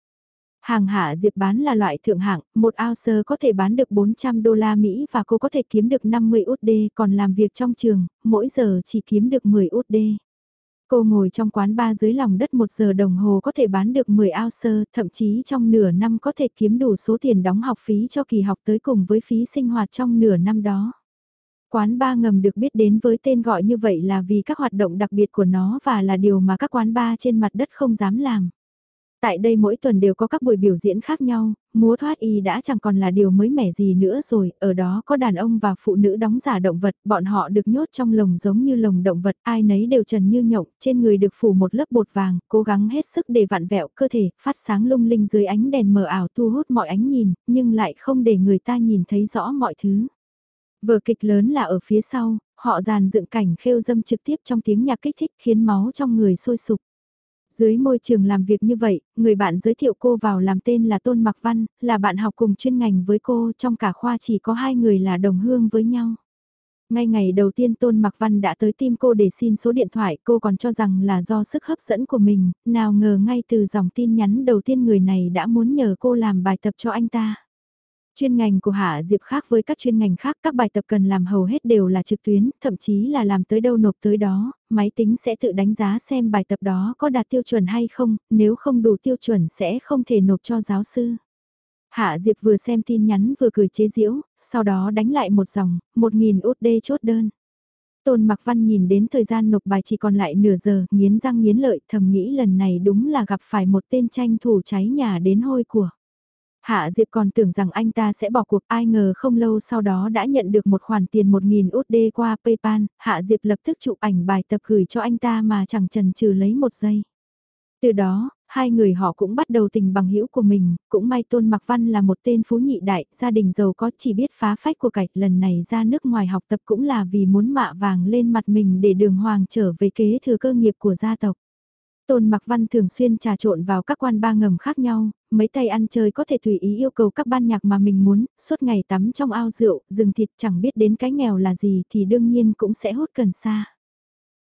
Hàng hạ diệp bán là loại thượng hạng, một ounce có thể bán được 400 đô la Mỹ và cô có thể kiếm được 50 USD, còn làm việc trong trường, mỗi giờ chỉ kiếm được 10 USD. Cô ngồi trong quán ba dưới lòng đất một giờ đồng hồ có thể bán được 10 ounce, thậm chí trong nửa năm có thể kiếm đủ số tiền đóng học phí cho kỳ học tới cùng với phí sinh hoạt trong nửa năm đó. Quán ba ngầm được biết đến với tên gọi như vậy là vì các hoạt động đặc biệt của nó và là điều mà các quán ba trên mặt đất không dám làm. Tại đây mỗi tuần đều có các buổi biểu diễn khác nhau, múa thoát y đã chẳng còn là điều mới mẻ gì nữa rồi, ở đó có đàn ông và phụ nữ đóng giả động vật, bọn họ được nhốt trong lồng giống như lồng động vật, ai nấy đều trần như nhộng, trên người được phủ một lớp bột vàng, cố gắng hết sức để vặn vẹo cơ thể, phát sáng lung linh dưới ánh đèn mờ ảo thu hút mọi ánh nhìn, nhưng lại không để người ta nhìn thấy rõ mọi thứ. Vở kịch lớn là ở phía sau, Họ dàn dựng cảnh khêu dâm trực tiếp trong tiếng nhạc kích thích khiến máu trong người sôi sục. Dưới môi trường làm việc như vậy, người bạn giới thiệu cô vào làm tên là Tôn Mặc Văn, là bạn học cùng chuyên ngành với cô, trong cả khoa chỉ có hai người là đồng hương với nhau. Ngay ngày đầu tiên Tôn Mặc Văn đã tới tim cô để xin số điện thoại, cô còn cho rằng là do sức hấp dẫn của mình, nào ngờ ngay từ dòng tin nhắn đầu tiên người này đã muốn nhờ cô làm bài tập cho anh ta. Chuyên ngành của Hạ Diệp khác với các chuyên ngành khác, các bài tập cần làm hầu hết đều là trực tuyến, thậm chí là làm tới đâu nộp tới đó, máy tính sẽ tự đánh giá xem bài tập đó có đạt tiêu chuẩn hay không, nếu không đủ tiêu chuẩn sẽ không thể nộp cho giáo sư. Hạ Diệp vừa xem tin nhắn vừa cười chế giễu, sau đó đánh lại một dòng, 1.000 USD chốt đơn. Tôn Mặc Văn nhìn đến thời gian nộp bài chỉ còn lại nửa giờ, nghiến răng nghiến lợi, thầm nghĩ lần này đúng là gặp phải một tên tranh thủ cháy nhà đến hôi của. Hạ Diệp còn tưởng rằng anh ta sẽ bỏ cuộc ai ngờ không lâu sau đó đã nhận được một khoản tiền 1.000 USD qua Paypal, Hạ Diệp lập tức chụp ảnh bài tập gửi cho anh ta mà chẳng chần chừ lấy một giây. Từ đó, hai người họ cũng bắt đầu tình bằng hữu của mình, cũng may Tôn Mặc Văn là một tên phú nhị đại, gia đình giàu có chỉ biết phá phách của cải, lần này ra nước ngoài học tập cũng là vì muốn mạ vàng lên mặt mình để đường hoàng trở về kế thừa cơ nghiệp của gia tộc. Tôn Mặc Văn thường xuyên trà trộn vào các quan ba ngầm khác nhau, mấy tay ăn chơi có thể tùy ý yêu cầu các ban nhạc mà mình muốn, suốt ngày tắm trong ao rượu, rừng thịt chẳng biết đến cái nghèo là gì thì đương nhiên cũng sẽ hút cần sa.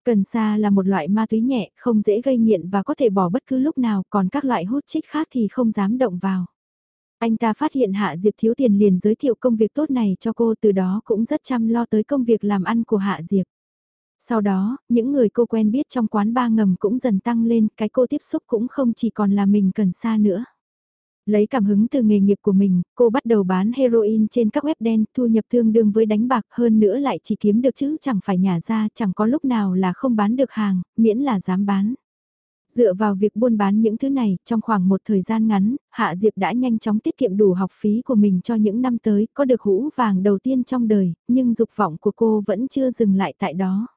Cần sa là một loại ma túy nhẹ, không dễ gây nghiện và có thể bỏ bất cứ lúc nào, còn các loại hút chích khác thì không dám động vào. Anh ta phát hiện Hạ Diệp thiếu tiền liền giới thiệu công việc tốt này cho cô từ đó cũng rất chăm lo tới công việc làm ăn của Hạ Diệp. Sau đó, những người cô quen biết trong quán ba ngầm cũng dần tăng lên, cái cô tiếp xúc cũng không chỉ còn là mình cần xa nữa. Lấy cảm hứng từ nghề nghiệp của mình, cô bắt đầu bán heroin trên các web đen, thu nhập tương đương với đánh bạc hơn nữa lại chỉ kiếm được chứ chẳng phải nhả ra, chẳng có lúc nào là không bán được hàng, miễn là dám bán. Dựa vào việc buôn bán những thứ này, trong khoảng một thời gian ngắn, Hạ Diệp đã nhanh chóng tiết kiệm đủ học phí của mình cho những năm tới, có được hũ vàng đầu tiên trong đời, nhưng dục vọng của cô vẫn chưa dừng lại tại đó.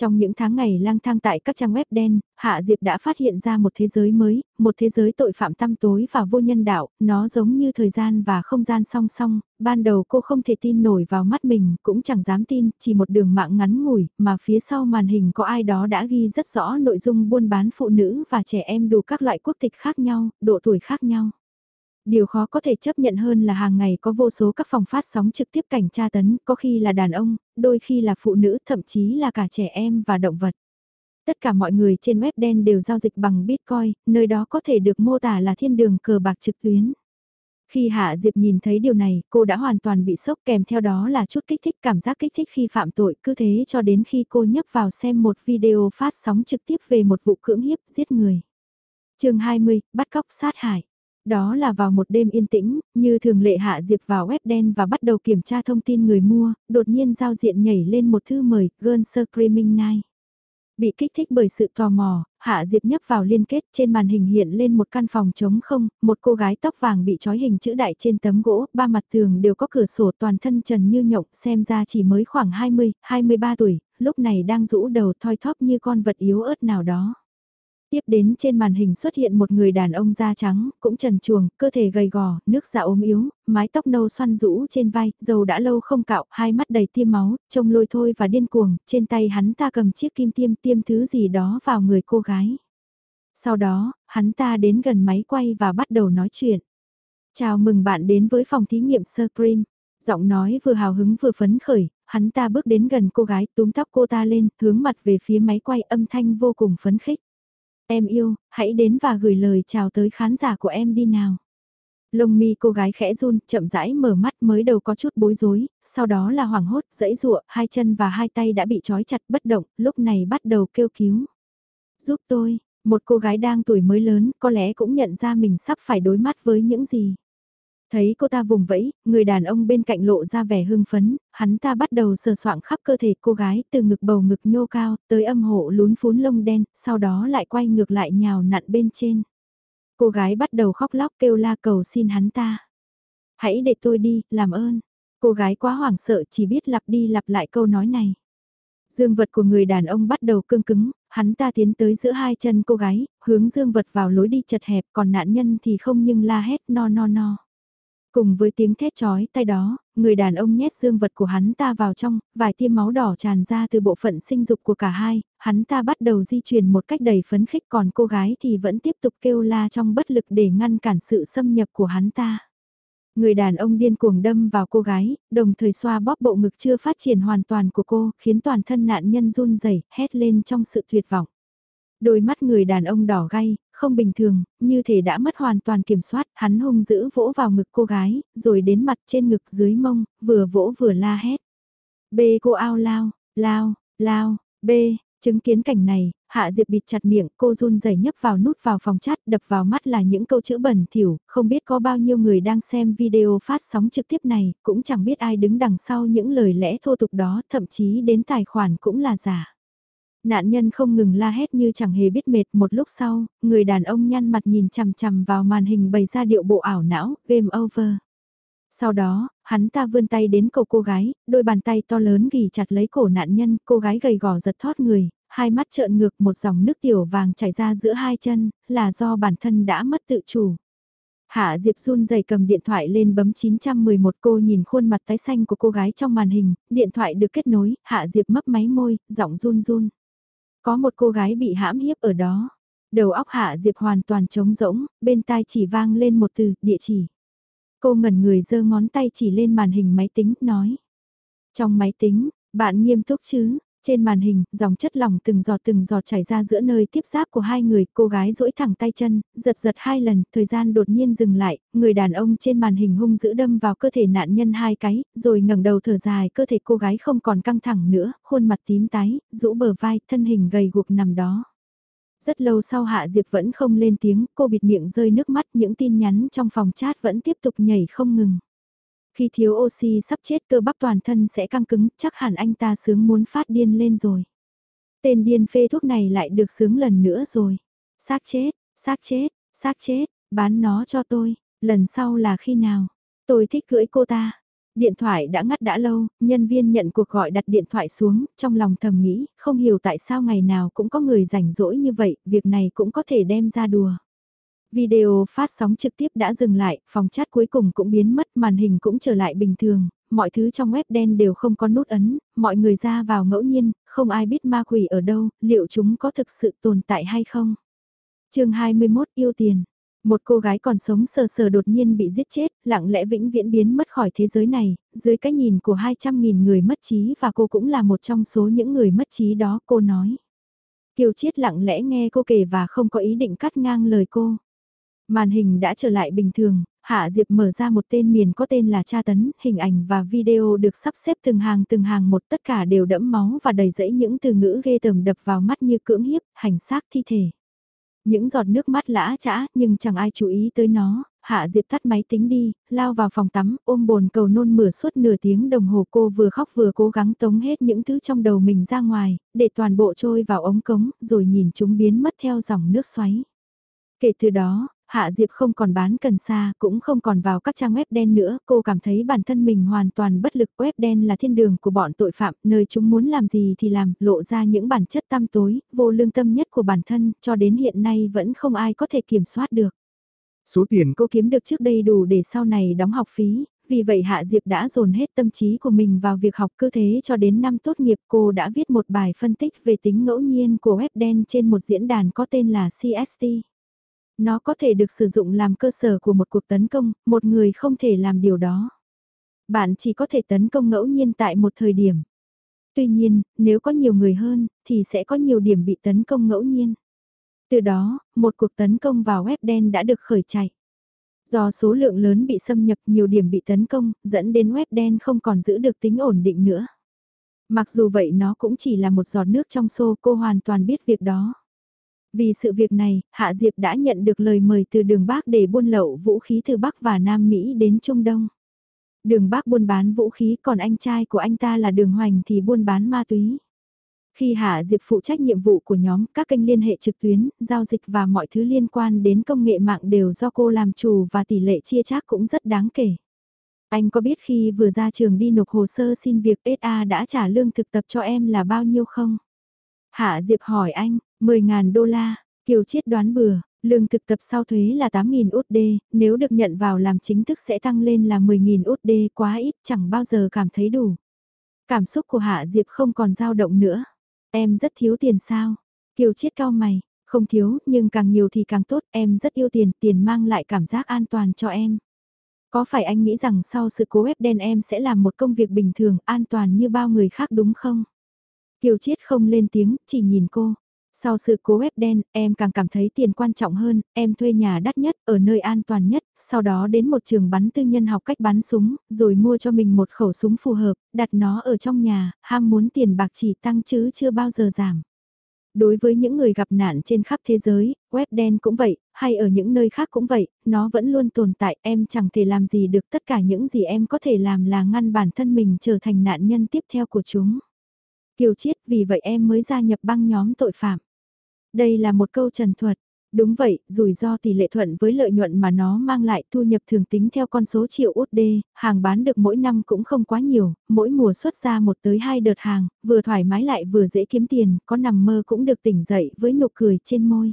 Trong những tháng ngày lang thang tại các trang web đen, Hạ Diệp đã phát hiện ra một thế giới mới, một thế giới tội phạm tăm tối và vô nhân đạo, nó giống như thời gian và không gian song song, ban đầu cô không thể tin nổi vào mắt mình, cũng chẳng dám tin, chỉ một đường mạng ngắn ngủi, mà phía sau màn hình có ai đó đã ghi rất rõ nội dung buôn bán phụ nữ và trẻ em đủ các loại quốc tịch khác nhau, độ tuổi khác nhau. Điều khó có thể chấp nhận hơn là hàng ngày có vô số các phòng phát sóng trực tiếp cảnh tra tấn, có khi là đàn ông, đôi khi là phụ nữ, thậm chí là cả trẻ em và động vật. Tất cả mọi người trên web đen đều giao dịch bằng Bitcoin, nơi đó có thể được mô tả là thiên đường cờ bạc trực tuyến. Khi Hạ Diệp nhìn thấy điều này, cô đã hoàn toàn bị sốc kèm theo đó là chút kích thích cảm giác kích thích khi phạm tội cứ thế cho đến khi cô nhấp vào xem một video phát sóng trực tiếp về một vụ cưỡng hiếp giết người. chương 20, bắt cóc sát hại. Đó là vào một đêm yên tĩnh, như thường lệ Hạ Diệp vào web đen và bắt đầu kiểm tra thông tin người mua, đột nhiên giao diện nhảy lên một thư mời, Girl Screaming Night. Bị kích thích bởi sự tò mò, Hạ Diệp nhấp vào liên kết trên màn hình hiện lên một căn phòng trống không, một cô gái tóc vàng bị trói hình chữ đại trên tấm gỗ, ba mặt tường đều có cửa sổ toàn thân trần như nhộng, xem ra chỉ mới khoảng 20, 23 tuổi, lúc này đang rũ đầu thoi thóp như con vật yếu ớt nào đó. Tiếp đến trên màn hình xuất hiện một người đàn ông da trắng, cũng trần chuồng, cơ thể gầy gò, nước da ốm yếu, mái tóc nâu xoăn rũ trên vai, dầu đã lâu không cạo, hai mắt đầy tiêm máu, trông lôi thôi và điên cuồng, trên tay hắn ta cầm chiếc kim tiêm tiêm thứ gì đó vào người cô gái. Sau đó, hắn ta đến gần máy quay và bắt đầu nói chuyện. Chào mừng bạn đến với phòng thí nghiệm Sir Cream. Giọng nói vừa hào hứng vừa phấn khởi, hắn ta bước đến gần cô gái túm tóc cô ta lên, hướng mặt về phía máy quay âm thanh vô cùng phấn khích. Em yêu, hãy đến và gửi lời chào tới khán giả của em đi nào. Lông mi cô gái khẽ run, chậm rãi mở mắt mới đầu có chút bối rối, sau đó là hoảng hốt, dẫy dụa, hai chân và hai tay đã bị trói chặt bất động, lúc này bắt đầu kêu cứu. Giúp tôi, một cô gái đang tuổi mới lớn, có lẽ cũng nhận ra mình sắp phải đối mặt với những gì. Thấy cô ta vùng vẫy, người đàn ông bên cạnh lộ ra vẻ hưng phấn, hắn ta bắt đầu sờ soạng khắp cơ thể cô gái từ ngực bầu ngực nhô cao, tới âm hộ lún phún lông đen, sau đó lại quay ngược lại nhào nặn bên trên. Cô gái bắt đầu khóc lóc kêu la cầu xin hắn ta. Hãy để tôi đi, làm ơn. Cô gái quá hoảng sợ chỉ biết lặp đi lặp lại câu nói này. Dương vật của người đàn ông bắt đầu cương cứng, hắn ta tiến tới giữa hai chân cô gái, hướng dương vật vào lối đi chật hẹp còn nạn nhân thì không nhưng la hét no no no. Cùng với tiếng thét chói tay đó, người đàn ông nhét dương vật của hắn ta vào trong, vài tia máu đỏ tràn ra từ bộ phận sinh dục của cả hai, hắn ta bắt đầu di chuyển một cách đầy phấn khích còn cô gái thì vẫn tiếp tục kêu la trong bất lực để ngăn cản sự xâm nhập của hắn ta. Người đàn ông điên cuồng đâm vào cô gái, đồng thời xoa bóp bộ ngực chưa phát triển hoàn toàn của cô, khiến toàn thân nạn nhân run rẩy, hét lên trong sự tuyệt vọng. Đôi mắt người đàn ông đỏ gay, không bình thường, như thể đã mất hoàn toàn kiểm soát, hắn hung dữ vỗ vào ngực cô gái, rồi đến mặt trên ngực dưới mông, vừa vỗ vừa la hét. Bê cô ao lao, lao, lao, bê, chứng kiến cảnh này, Hạ Diệp bịt chặt miệng, cô run rẩy nhấp vào nút vào phòng chat, đập vào mắt là những câu chữ bẩn thỉu, không biết có bao nhiêu người đang xem video phát sóng trực tiếp này, cũng chẳng biết ai đứng đằng sau những lời lẽ thô tục đó, thậm chí đến tài khoản cũng là giả. Nạn nhân không ngừng la hét như chẳng hề biết mệt một lúc sau, người đàn ông nhăn mặt nhìn chằm chằm vào màn hình bày ra điệu bộ ảo não, game over. Sau đó, hắn ta vươn tay đến cổ cô gái, đôi bàn tay to lớn ghi chặt lấy cổ nạn nhân, cô gái gầy gò giật thoát người, hai mắt trợn ngược một dòng nước tiểu vàng chảy ra giữa hai chân, là do bản thân đã mất tự chủ. Hạ Diệp run rẩy cầm điện thoại lên bấm 911 cô nhìn khuôn mặt tái xanh của cô gái trong màn hình, điện thoại được kết nối, Hạ Diệp mấp máy môi, giọng run run. Có một cô gái bị hãm hiếp ở đó. Đầu óc Hạ Diệp hoàn toàn trống rỗng, bên tai chỉ vang lên một từ, địa chỉ. Cô ngẩn người giơ ngón tay chỉ lên màn hình máy tính, nói. Trong máy tính, bạn nghiêm túc chứ, trên màn hình, dòng chất lỏng từng giọt từng giọt chảy ra giữa nơi tiếp giáp của hai người, cô gái duỗi thẳng tay chân, giật giật hai lần, thời gian đột nhiên dừng lại, người đàn ông trên màn hình hung dữ đâm vào cơ thể nạn nhân hai cái, rồi ngẩng đầu thở dài, cơ thể cô gái không còn căng thẳng nữa, khuôn mặt tím tái, rũ bờ vai, thân hình gầy guộc nằm đó. Rất lâu sau Hạ Diệp vẫn không lên tiếng, cô bịt miệng rơi nước mắt, những tin nhắn trong phòng chat vẫn tiếp tục nhảy không ngừng. Khi thiếu oxy sắp chết cơ bắp toàn thân sẽ căng cứng, chắc hẳn anh ta sướng muốn phát điên lên rồi. Tên điên phê thuốc này lại được sướng lần nữa rồi. Xác chết, xác chết, xác chết, bán nó cho tôi, lần sau là khi nào? Tôi thích cưỡi cô ta. Điện thoại đã ngắt đã lâu, nhân viên nhận cuộc gọi đặt điện thoại xuống, trong lòng thầm nghĩ, không hiểu tại sao ngày nào cũng có người rảnh rỗi như vậy, việc này cũng có thể đem ra đùa. Video phát sóng trực tiếp đã dừng lại, phòng chat cuối cùng cũng biến mất, màn hình cũng trở lại bình thường, mọi thứ trong web đen đều không có nút ấn, mọi người ra vào ngẫu nhiên, không ai biết ma quỷ ở đâu, liệu chúng có thực sự tồn tại hay không. chương 21 yêu tiền. Một cô gái còn sống sờ sờ đột nhiên bị giết chết, lặng lẽ vĩnh viễn biến mất khỏi thế giới này, dưới cái nhìn của 200.000 người mất trí và cô cũng là một trong số những người mất trí đó, cô nói. Kiều Chiết lặng lẽ nghe cô kể và không có ý định cắt ngang lời cô. Màn hình đã trở lại bình thường, Hạ Diệp mở ra một tên miền có tên là tra tấn, hình ảnh và video được sắp xếp từng hàng từng hàng một tất cả đều đẫm máu và đầy rẫy những từ ngữ ghê tởm đập vào mắt như cưỡng hiếp, hành xác thi thể. Những giọt nước mắt lã chã nhưng chẳng ai chú ý tới nó, Hạ Diệp tắt máy tính đi, lao vào phòng tắm, ôm bồn cầu nôn mửa suốt nửa tiếng đồng hồ cô vừa khóc vừa cố gắng tống hết những thứ trong đầu mình ra ngoài, để toàn bộ trôi vào ống cống, rồi nhìn chúng biến mất theo dòng nước xoáy. Kể từ đó, Hạ Diệp không còn bán cần sa, cũng không còn vào các trang web đen nữa, cô cảm thấy bản thân mình hoàn toàn bất lực. Web đen là thiên đường của bọn tội phạm, nơi chúng muốn làm gì thì làm, lộ ra những bản chất tăm tối, vô lương tâm nhất của bản thân, cho đến hiện nay vẫn không ai có thể kiểm soát được. Số tiền cô kiếm được trước đây đủ để sau này đóng học phí, vì vậy Hạ Diệp đã dồn hết tâm trí của mình vào việc học cứ thế cho đến năm tốt nghiệp cô đã viết một bài phân tích về tính ngẫu nhiên của web đen trên một diễn đàn có tên là CST. Nó có thể được sử dụng làm cơ sở của một cuộc tấn công, một người không thể làm điều đó. Bạn chỉ có thể tấn công ngẫu nhiên tại một thời điểm. Tuy nhiên, nếu có nhiều người hơn, thì sẽ có nhiều điểm bị tấn công ngẫu nhiên. Từ đó, một cuộc tấn công vào web đen đã được khởi chạy. Do số lượng lớn bị xâm nhập nhiều điểm bị tấn công, dẫn đến web đen không còn giữ được tính ổn định nữa. Mặc dù vậy nó cũng chỉ là một giọt nước trong xô cô hoàn toàn biết việc đó. Vì sự việc này, Hạ Diệp đã nhận được lời mời từ đường Bắc để buôn lậu vũ khí từ Bắc và Nam Mỹ đến Trung Đông. Đường Bắc buôn bán vũ khí còn anh trai của anh ta là đường Hoành thì buôn bán ma túy. Khi Hạ Diệp phụ trách nhiệm vụ của nhóm, các kênh liên hệ trực tuyến, giao dịch và mọi thứ liên quan đến công nghệ mạng đều do cô làm chủ và tỷ lệ chia chác cũng rất đáng kể. Anh có biết khi vừa ra trường đi nộp hồ sơ xin việc SA đã trả lương thực tập cho em là bao nhiêu không? Hạ Diệp hỏi anh, 10.000 đô la, Kiều Chiết đoán bừa, Lương thực tập sau thuế là 8.000 USD, nếu được nhận vào làm chính thức sẽ tăng lên là 10.000 USD quá ít chẳng bao giờ cảm thấy đủ. Cảm xúc của Hạ Diệp không còn dao động nữa. Em rất thiếu tiền sao? Kiều chiết cao mày, không thiếu, nhưng càng nhiều thì càng tốt, em rất yêu tiền, tiền mang lại cảm giác an toàn cho em. Có phải anh nghĩ rằng sau sự cố ép đen em sẽ làm một công việc bình thường, an toàn như bao người khác đúng không? Kiều Chiết không lên tiếng, chỉ nhìn cô. Sau sự cố web đen, em càng cảm thấy tiền quan trọng hơn, em thuê nhà đắt nhất, ở nơi an toàn nhất, sau đó đến một trường bắn tư nhân học cách bắn súng, rồi mua cho mình một khẩu súng phù hợp, đặt nó ở trong nhà, ham muốn tiền bạc chỉ tăng chứ chưa bao giờ giảm. Đối với những người gặp nạn trên khắp thế giới, web đen cũng vậy, hay ở những nơi khác cũng vậy, nó vẫn luôn tồn tại, em chẳng thể làm gì được tất cả những gì em có thể làm là ngăn bản thân mình trở thành nạn nhân tiếp theo của chúng. Kiều Chiết vì vậy em mới gia nhập băng nhóm tội phạm. Đây là một câu trần thuật. Đúng vậy, rủi ro tỷ lệ thuận với lợi nhuận mà nó mang lại thu nhập thường tính theo con số triệu USD, hàng bán được mỗi năm cũng không quá nhiều, mỗi mùa xuất ra một tới hai đợt hàng, vừa thoải mái lại vừa dễ kiếm tiền, có nằm mơ cũng được tỉnh dậy với nụ cười trên môi.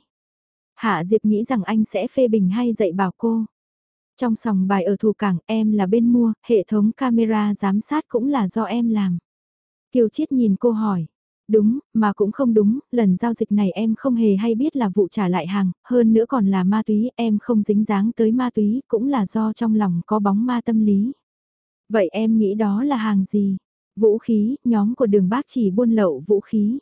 Hạ Diệp nghĩ rằng anh sẽ phê bình hay dạy bảo cô. Trong sòng bài ở thủ cảng em là bên mua, hệ thống camera giám sát cũng là do em làm. Kiều Chiết nhìn cô hỏi, Đúng, mà cũng không đúng, lần giao dịch này em không hề hay biết là vụ trả lại hàng, hơn nữa còn là ma túy, em không dính dáng tới ma túy, cũng là do trong lòng có bóng ma tâm lý. Vậy em nghĩ đó là hàng gì? Vũ khí, nhóm của đường bác chỉ buôn lậu vũ khí.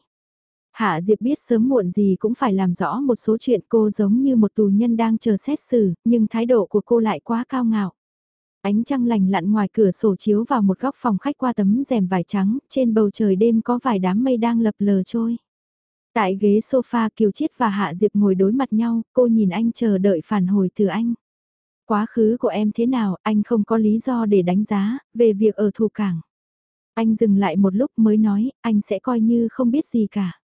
Hạ Diệp biết sớm muộn gì cũng phải làm rõ một số chuyện cô giống như một tù nhân đang chờ xét xử, nhưng thái độ của cô lại quá cao ngạo. Ánh trăng lành lặn ngoài cửa sổ chiếu vào một góc phòng khách qua tấm rèm vải trắng, trên bầu trời đêm có vài đám mây đang lập lờ trôi. Tại ghế sofa Kiều Chiết và Hạ Diệp ngồi đối mặt nhau, cô nhìn anh chờ đợi phản hồi từ anh. Quá khứ của em thế nào, anh không có lý do để đánh giá, về việc ở thủ cảng. Anh dừng lại một lúc mới nói, anh sẽ coi như không biết gì cả.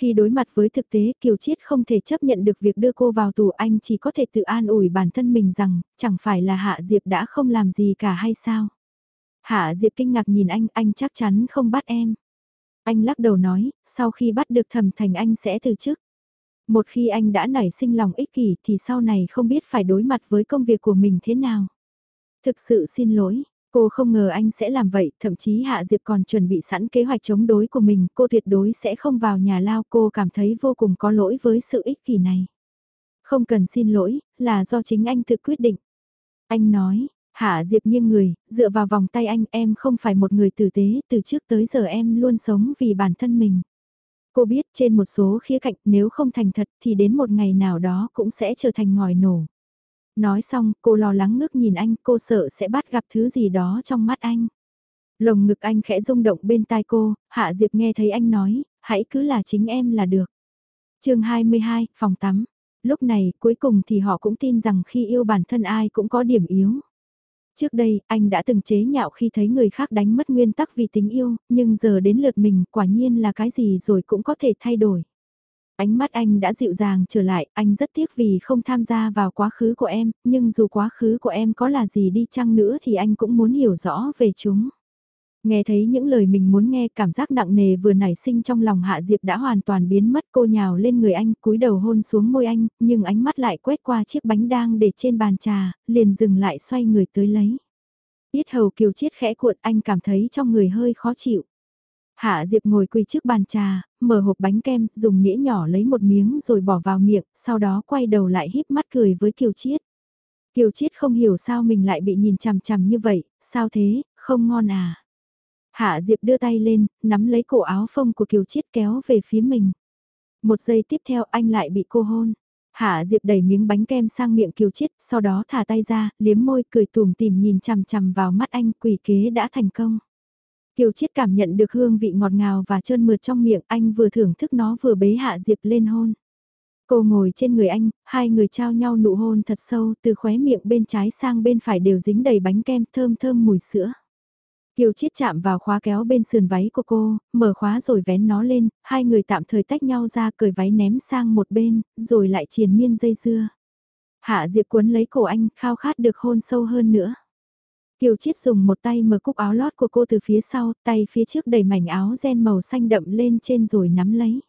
Khi đối mặt với thực tế Kiều Chiết không thể chấp nhận được việc đưa cô vào tù anh chỉ có thể tự an ủi bản thân mình rằng chẳng phải là Hạ Diệp đã không làm gì cả hay sao. Hạ Diệp kinh ngạc nhìn anh, anh chắc chắn không bắt em. Anh lắc đầu nói, sau khi bắt được thẩm thành anh sẽ từ chức. Một khi anh đã nảy sinh lòng ích kỷ thì sau này không biết phải đối mặt với công việc của mình thế nào. Thực sự xin lỗi, Cô không ngờ anh sẽ làm vậy, thậm chí Hạ Diệp còn chuẩn bị sẵn kế hoạch chống đối của mình, cô tuyệt đối sẽ không vào nhà lao, cô cảm thấy vô cùng có lỗi với sự ích kỷ này. Không cần xin lỗi, là do chính anh tự quyết định. Anh nói, Hạ Diệp nghiêng người, dựa vào vòng tay anh, em không phải một người tử tế, từ trước tới giờ em luôn sống vì bản thân mình. Cô biết trên một số khía cạnh nếu không thành thật thì đến một ngày nào đó cũng sẽ trở thành ngòi nổ. Nói xong, cô lo lắng ngước nhìn anh, cô sợ sẽ bắt gặp thứ gì đó trong mắt anh. Lồng ngực anh khẽ rung động bên tai cô, Hạ Diệp nghe thấy anh nói, hãy cứ là chính em là được. chương 22, phòng tắm. Lúc này, cuối cùng thì họ cũng tin rằng khi yêu bản thân ai cũng có điểm yếu. Trước đây, anh đã từng chế nhạo khi thấy người khác đánh mất nguyên tắc vì tình yêu, nhưng giờ đến lượt mình quả nhiên là cái gì rồi cũng có thể thay đổi. Ánh mắt anh đã dịu dàng trở lại, anh rất tiếc vì không tham gia vào quá khứ của em, nhưng dù quá khứ của em có là gì đi chăng nữa thì anh cũng muốn hiểu rõ về chúng. Nghe thấy những lời mình muốn nghe cảm giác nặng nề vừa nảy sinh trong lòng Hạ Diệp đã hoàn toàn biến mất cô nhào lên người anh cúi đầu hôn xuống môi anh nhưng ánh mắt lại quét qua chiếc bánh đang để trên bàn trà, liền dừng lại xoay người tới lấy. Biết hầu kiều chiết khẽ cuộn anh cảm thấy trong người hơi khó chịu. Hạ Diệp ngồi quỳ trước bàn trà, mở hộp bánh kem, dùng nĩa nhỏ lấy một miếng rồi bỏ vào miệng, sau đó quay đầu lại híp mắt cười với Kiều Chiết. Kiều Chiết không hiểu sao mình lại bị nhìn chằm chằm như vậy, sao thế, không ngon à. Hạ Diệp đưa tay lên, nắm lấy cổ áo phông của Kiều Chiết kéo về phía mình. Một giây tiếp theo anh lại bị cô hôn. Hạ Diệp đẩy miếng bánh kem sang miệng Kiều Chiết, sau đó thả tay ra, liếm môi cười tùm tìm nhìn chằm chằm vào mắt anh quỷ kế đã thành công. Kiều Chiết cảm nhận được hương vị ngọt ngào và trơn mượt trong miệng anh vừa thưởng thức nó vừa bế Hạ Diệp lên hôn. Cô ngồi trên người anh, hai người trao nhau nụ hôn thật sâu từ khóe miệng bên trái sang bên phải đều dính đầy bánh kem thơm thơm mùi sữa. Kiều Chiết chạm vào khóa kéo bên sườn váy của cô, mở khóa rồi vén nó lên, hai người tạm thời tách nhau ra cởi váy ném sang một bên, rồi lại triền miên dây dưa. Hạ Diệp cuốn lấy cổ anh, khao khát được hôn sâu hơn nữa. Kiều Chiết dùng một tay mở cúc áo lót của cô từ phía sau, tay phía trước đẩy mảnh áo ren màu xanh đậm lên trên rồi nắm lấy.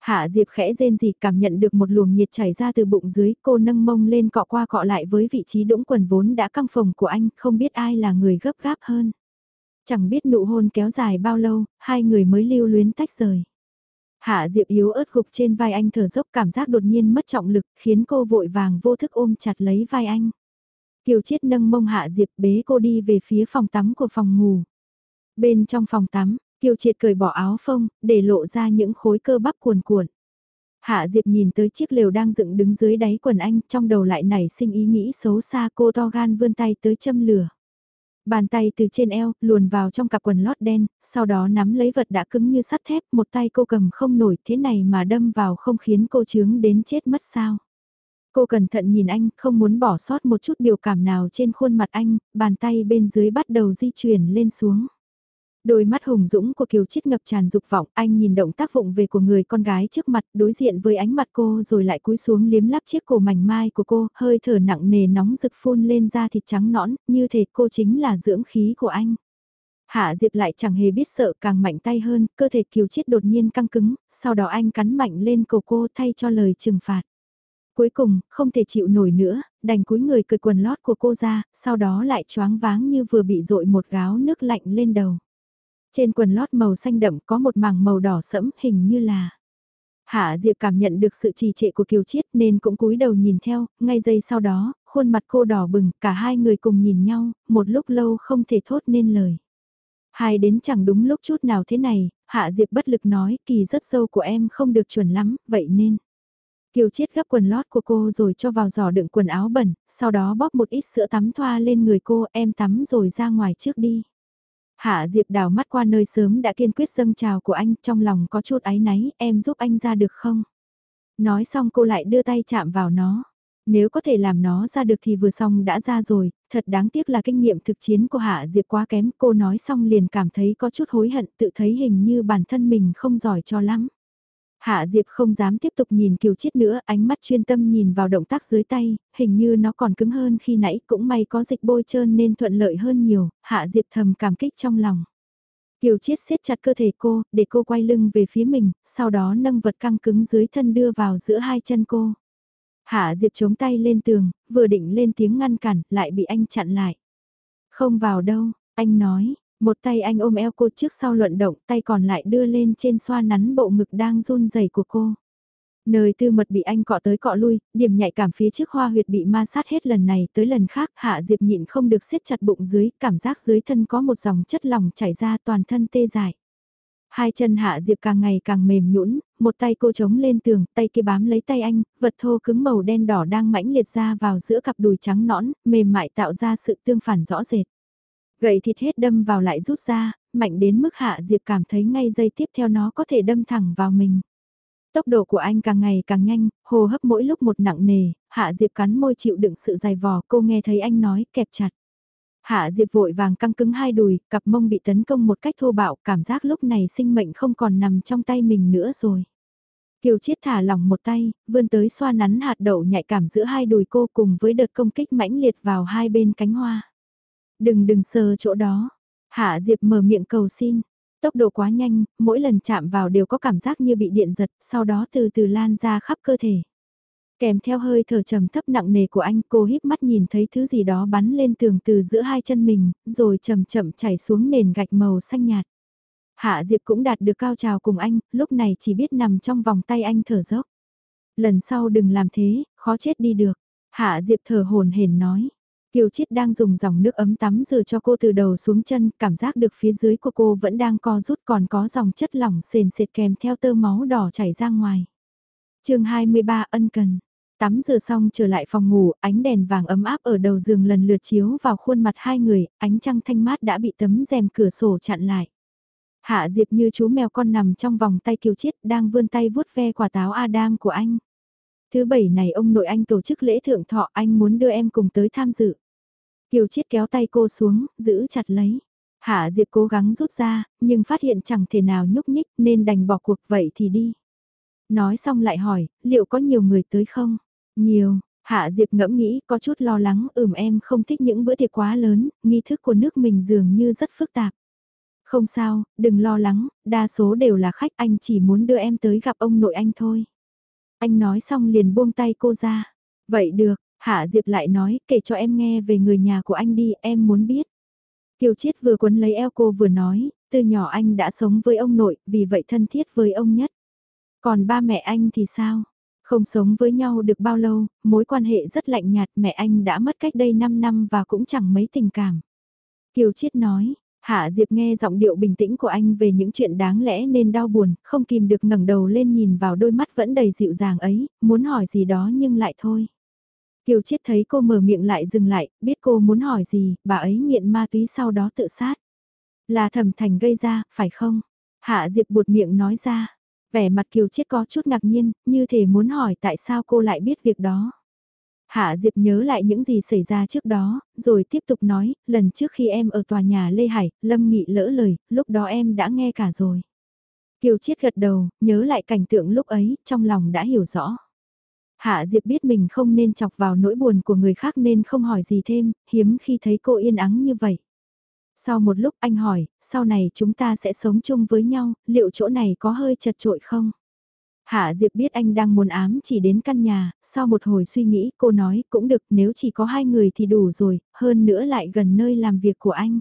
Hạ Diệp khẽ rên gì cảm nhận được một luồng nhiệt chảy ra từ bụng dưới, cô nâng mông lên cọ qua cọ lại với vị trí đũng quần vốn đã căng phồng của anh, không biết ai là người gấp gáp hơn. Chẳng biết nụ hôn kéo dài bao lâu, hai người mới lưu luyến tách rời. Hạ Diệp yếu ớt gục trên vai anh thở dốc cảm giác đột nhiên mất trọng lực, khiến cô vội vàng vô thức ôm chặt lấy vai anh. Kiều Chiết nâng mông Hạ Diệp bế cô đi về phía phòng tắm của phòng ngủ. Bên trong phòng tắm, Kiều Triệt cởi bỏ áo phông, để lộ ra những khối cơ bắp cuồn cuộn. Hạ Diệp nhìn tới chiếc lều đang dựng đứng dưới đáy quần anh, trong đầu lại nảy sinh ý nghĩ xấu xa cô to gan vươn tay tới châm lửa. Bàn tay từ trên eo, luồn vào trong cặp quần lót đen, sau đó nắm lấy vật đã cứng như sắt thép, một tay cô cầm không nổi thế này mà đâm vào không khiến cô chướng đến chết mất sao. Cô cẩn thận nhìn anh, không muốn bỏ sót một chút biểu cảm nào trên khuôn mặt anh, bàn tay bên dưới bắt đầu di chuyển lên xuống. Đôi mắt hùng dũng của Kiều Chiết ngập tràn dục vọng, anh nhìn động tác vụng về của người con gái trước mặt, đối diện với ánh mặt cô rồi lại cúi xuống liếm lắp chiếc cổ mảnh mai của cô, hơi thở nặng nề nóng rực phun lên da thịt trắng nõn, như thể cô chính là dưỡng khí của anh. Hạ Diệp lại chẳng hề biết sợ càng mạnh tay hơn, cơ thể Kiều Chiết đột nhiên căng cứng, sau đó anh cắn mạnh lên cổ cô thay cho lời trừng phạt. Cuối cùng, không thể chịu nổi nữa, đành cúi người cười quần lót của cô ra, sau đó lại choáng váng như vừa bị dội một gáo nước lạnh lên đầu. Trên quần lót màu xanh đậm có một mảng màu đỏ sẫm hình như là... Hạ Diệp cảm nhận được sự trì trệ của Kiều Chiết nên cũng cúi đầu nhìn theo, ngay giây sau đó, khuôn mặt cô đỏ bừng, cả hai người cùng nhìn nhau, một lúc lâu không thể thốt nên lời. Hai đến chẳng đúng lúc chút nào thế này, Hạ Diệp bất lực nói, kỳ rất sâu của em không được chuẩn lắm, vậy nên... Kiều Chiết gấp quần lót của cô rồi cho vào giỏ đựng quần áo bẩn, sau đó bóp một ít sữa tắm thoa lên người cô, em tắm rồi ra ngoài trước đi. Hạ Diệp đào mắt qua nơi sớm đã kiên quyết dâng chào của anh, trong lòng có chút áy náy, em giúp anh ra được không? Nói xong cô lại đưa tay chạm vào nó. Nếu có thể làm nó ra được thì vừa xong đã ra rồi, thật đáng tiếc là kinh nghiệm thực chiến của Hạ Diệp quá kém. Cô nói xong liền cảm thấy có chút hối hận tự thấy hình như bản thân mình không giỏi cho lắm. Hạ Diệp không dám tiếp tục nhìn Kiều Chiết nữa, ánh mắt chuyên tâm nhìn vào động tác dưới tay, hình như nó còn cứng hơn khi nãy, cũng may có dịch bôi trơn nên thuận lợi hơn nhiều, Hạ Diệp thầm cảm kích trong lòng. Kiều Chiết siết chặt cơ thể cô, để cô quay lưng về phía mình, sau đó nâng vật căng cứng dưới thân đưa vào giữa hai chân cô. Hạ Diệp chống tay lên tường, vừa định lên tiếng ngăn cản, lại bị anh chặn lại. Không vào đâu, anh nói, một tay anh ôm eo cô trước sau luận động, tay còn lại đưa lên trên xoa nắn bộ ngực đang run rẩy của cô. Nơi tư mật bị anh cọ tới cọ lui, điểm nhạy cảm phía trước hoa huyệt bị ma sát hết lần này tới lần khác, hạ diệp nhịn không được siết chặt bụng dưới, cảm giác dưới thân có một dòng chất lỏng chảy ra toàn thân tê dại. Hai chân hạ diệp càng ngày càng mềm nhũn, một tay cô chống lên tường, tay kia bám lấy tay anh, vật thô cứng màu đen đỏ đang mãnh liệt ra vào giữa cặp đùi trắng nõn, mềm mại tạo ra sự tương phản rõ rệt. Gậy thịt hết đâm vào lại rút ra, mạnh đến mức Hạ Diệp cảm thấy ngay giây tiếp theo nó có thể đâm thẳng vào mình. Tốc độ của anh càng ngày càng nhanh, hô hấp mỗi lúc một nặng nề, Hạ Diệp cắn môi chịu đựng sự dài vò, cô nghe thấy anh nói kẹp chặt. Hạ Diệp vội vàng căng cứng hai đùi, cặp mông bị tấn công một cách thô bạo, cảm giác lúc này sinh mệnh không còn nằm trong tay mình nữa rồi. Kiều Chiết thả lỏng một tay, vươn tới xoa nắn hạt đậu nhạy cảm giữa hai đùi cô cùng với đợt công kích mãnh liệt vào hai bên cánh hoa. Đừng đừng sờ chỗ đó. Hạ Diệp mở miệng cầu xin. Tốc độ quá nhanh, mỗi lần chạm vào đều có cảm giác như bị điện giật, sau đó từ từ lan ra khắp cơ thể. Kèm theo hơi thở trầm thấp nặng nề của anh, cô híp mắt nhìn thấy thứ gì đó bắn lên tường từ giữa hai chân mình, rồi chậm chậm chảy xuống nền gạch màu xanh nhạt. Hạ Diệp cũng đạt được cao trào cùng anh, lúc này chỉ biết nằm trong vòng tay anh thở dốc. Lần sau đừng làm thế, khó chết đi được. Hạ Diệp thở hồn hển nói. Kiều Chiết đang dùng dòng nước ấm tắm rửa cho cô từ đầu xuống chân, cảm giác được phía dưới của cô vẫn đang co rút còn có dòng chất lỏng sền sệt kèm theo tơ máu đỏ chảy ra ngoài. chương 23 ân cần. Tắm rửa xong trở lại phòng ngủ, ánh đèn vàng ấm áp ở đầu giường lần lượt chiếu vào khuôn mặt hai người, ánh trăng thanh mát đã bị tấm rèm cửa sổ chặn lại. Hạ Diệp như chú mèo con nằm trong vòng tay Kiều Chiết đang vươn tay vuốt ve quả táo Adam của anh. Thứ bảy này ông nội anh tổ chức lễ thượng thọ anh muốn đưa em cùng tới tham dự. Kiều Chiết kéo tay cô xuống, giữ chặt lấy. Hạ Diệp cố gắng rút ra, nhưng phát hiện chẳng thể nào nhúc nhích nên đành bỏ cuộc vậy thì đi. Nói xong lại hỏi, liệu có nhiều người tới không? Nhiều, Hạ Diệp ngẫm nghĩ có chút lo lắng ừm em không thích những bữa tiệc quá lớn, nghi thức của nước mình dường như rất phức tạp. Không sao, đừng lo lắng, đa số đều là khách anh chỉ muốn đưa em tới gặp ông nội anh thôi. Anh nói xong liền buông tay cô ra. Vậy được, Hạ Diệp lại nói, kể cho em nghe về người nhà của anh đi, em muốn biết. Kiều Chiết vừa quấn lấy eo cô vừa nói, từ nhỏ anh đã sống với ông nội, vì vậy thân thiết với ông nhất. Còn ba mẹ anh thì sao? Không sống với nhau được bao lâu, mối quan hệ rất lạnh nhạt, mẹ anh đã mất cách đây 5 năm và cũng chẳng mấy tình cảm. Kiều Chiết nói, Hạ Diệp nghe giọng điệu bình tĩnh của anh về những chuyện đáng lẽ nên đau buồn, không kìm được ngẩng đầu lên nhìn vào đôi mắt vẫn đầy dịu dàng ấy, muốn hỏi gì đó nhưng lại thôi. Kiều Chiết thấy cô mở miệng lại dừng lại, biết cô muốn hỏi gì, bà ấy nghiện ma túy sau đó tự sát. Là thẩm thành gây ra, phải không? Hạ Diệp buột miệng nói ra. Vẻ mặt Kiều Chiết có chút ngạc nhiên, như thể muốn hỏi tại sao cô lại biết việc đó. Hạ Diệp nhớ lại những gì xảy ra trước đó, rồi tiếp tục nói, lần trước khi em ở tòa nhà Lê Hải, Lâm Nghị lỡ lời, lúc đó em đã nghe cả rồi. Kiều Chiết gật đầu, nhớ lại cảnh tượng lúc ấy, trong lòng đã hiểu rõ. Hạ Diệp biết mình không nên chọc vào nỗi buồn của người khác nên không hỏi gì thêm, hiếm khi thấy cô yên ắng như vậy. Sau một lúc anh hỏi, sau này chúng ta sẽ sống chung với nhau, liệu chỗ này có hơi chật trội không? Hạ Diệp biết anh đang muốn ám chỉ đến căn nhà, sau một hồi suy nghĩ cô nói cũng được nếu chỉ có hai người thì đủ rồi, hơn nữa lại gần nơi làm việc của anh.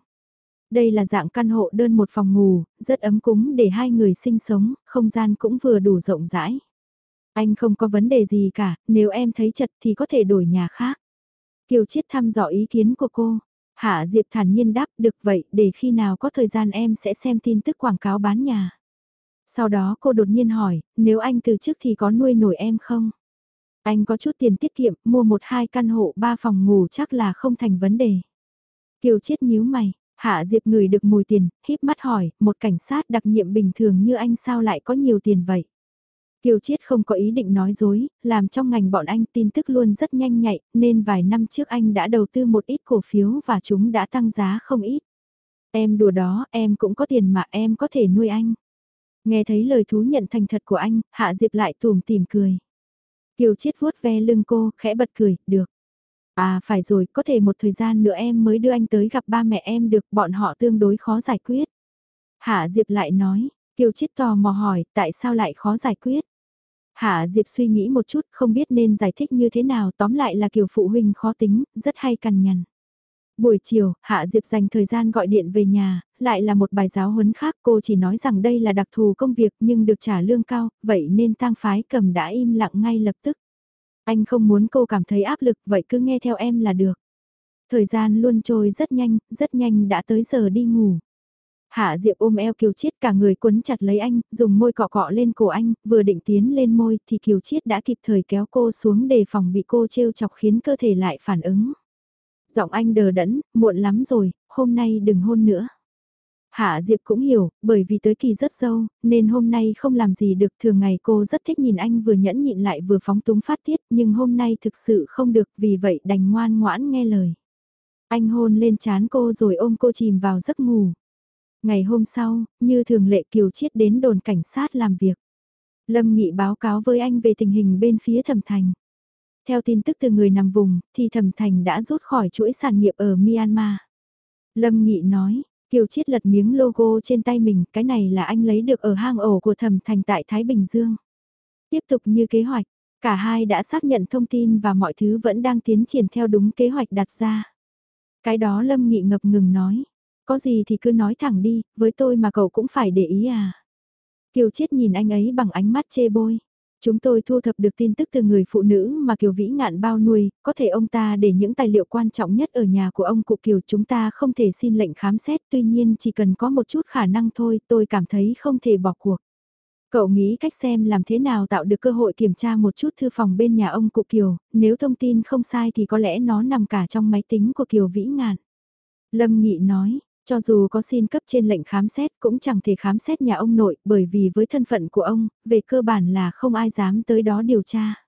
Đây là dạng căn hộ đơn một phòng ngủ, rất ấm cúng để hai người sinh sống, không gian cũng vừa đủ rộng rãi. Anh không có vấn đề gì cả, nếu em thấy chật thì có thể đổi nhà khác. Kiều Chiết thăm dò ý kiến của cô. Hạ Diệp thản nhiên đáp được vậy để khi nào có thời gian em sẽ xem tin tức quảng cáo bán nhà. Sau đó cô đột nhiên hỏi, nếu anh từ chức thì có nuôi nổi em không? Anh có chút tiền tiết kiệm, mua một hai căn hộ ba phòng ngủ chắc là không thành vấn đề. Kiều Chiết nhíu mày, Hạ Diệp ngửi được mùi tiền, híp mắt hỏi, một cảnh sát đặc nhiệm bình thường như anh sao lại có nhiều tiền vậy? Kiều Chiết không có ý định nói dối, làm trong ngành bọn anh tin tức luôn rất nhanh nhạy, nên vài năm trước anh đã đầu tư một ít cổ phiếu và chúng đã tăng giá không ít. Em đùa đó, em cũng có tiền mà em có thể nuôi anh. Nghe thấy lời thú nhận thành thật của anh, Hạ Diệp lại tùm tìm cười. Kiều Chiết vuốt ve lưng cô, khẽ bật cười, được. À phải rồi, có thể một thời gian nữa em mới đưa anh tới gặp ba mẹ em được, bọn họ tương đối khó giải quyết. Hạ Diệp lại nói, Kiều Chiết tò mò hỏi, tại sao lại khó giải quyết? Hạ Diệp suy nghĩ một chút không biết nên giải thích như thế nào tóm lại là kiểu phụ huynh khó tính, rất hay cằn nhằn. Buổi chiều, Hạ Diệp dành thời gian gọi điện về nhà, lại là một bài giáo huấn khác cô chỉ nói rằng đây là đặc thù công việc nhưng được trả lương cao, vậy nên tang phái cầm đã im lặng ngay lập tức. Anh không muốn cô cảm thấy áp lực vậy cứ nghe theo em là được. Thời gian luôn trôi rất nhanh, rất nhanh đã tới giờ đi ngủ. Hạ Diệp ôm eo Kiều Chiết cả người quấn chặt lấy anh, dùng môi cọ cọ lên cổ anh, vừa định tiến lên môi thì Kiều Chiết đã kịp thời kéo cô xuống để phòng bị cô trêu chọc khiến cơ thể lại phản ứng. Giọng anh đờ đẫn, muộn lắm rồi, hôm nay đừng hôn nữa. Hạ Diệp cũng hiểu, bởi vì tới kỳ rất sâu, nên hôm nay không làm gì được. Thường ngày cô rất thích nhìn anh vừa nhẫn nhịn lại vừa phóng túng phát tiết, nhưng hôm nay thực sự không được vì vậy đành ngoan ngoãn nghe lời. Anh hôn lên chán cô rồi ôm cô chìm vào giấc ngủ. Ngày hôm sau, như thường lệ Kiều Chiết đến đồn cảnh sát làm việc. Lâm Nghị báo cáo với anh về tình hình bên phía Thẩm Thành. Theo tin tức từ người nằm vùng, thì Thẩm Thành đã rút khỏi chuỗi sản nghiệp ở Myanmar. Lâm Nghị nói, Kiều Chiết lật miếng logo trên tay mình, cái này là anh lấy được ở hang ổ của Thẩm Thành tại Thái Bình Dương. Tiếp tục như kế hoạch, cả hai đã xác nhận thông tin và mọi thứ vẫn đang tiến triển theo đúng kế hoạch đặt ra. Cái đó Lâm Nghị ngập ngừng nói, có gì thì cứ nói thẳng đi, với tôi mà cậu cũng phải để ý à. Kiều Chiết nhìn anh ấy bằng ánh mắt chê bôi. Chúng tôi thu thập được tin tức từ người phụ nữ mà Kiều Vĩ ngạn bao nuôi, có thể ông ta để những tài liệu quan trọng nhất ở nhà của ông cụ Kiều chúng ta không thể xin lệnh khám xét tuy nhiên chỉ cần có một chút khả năng thôi tôi cảm thấy không thể bỏ cuộc. Cậu nghĩ cách xem làm thế nào tạo được cơ hội kiểm tra một chút thư phòng bên nhà ông cụ Kiều, nếu thông tin không sai thì có lẽ nó nằm cả trong máy tính của Kiều Vĩ ngạn. Lâm Nghị nói, cho dù có xin cấp trên lệnh khám xét cũng chẳng thể khám xét nhà ông nội bởi vì với thân phận của ông, về cơ bản là không ai dám tới đó điều tra.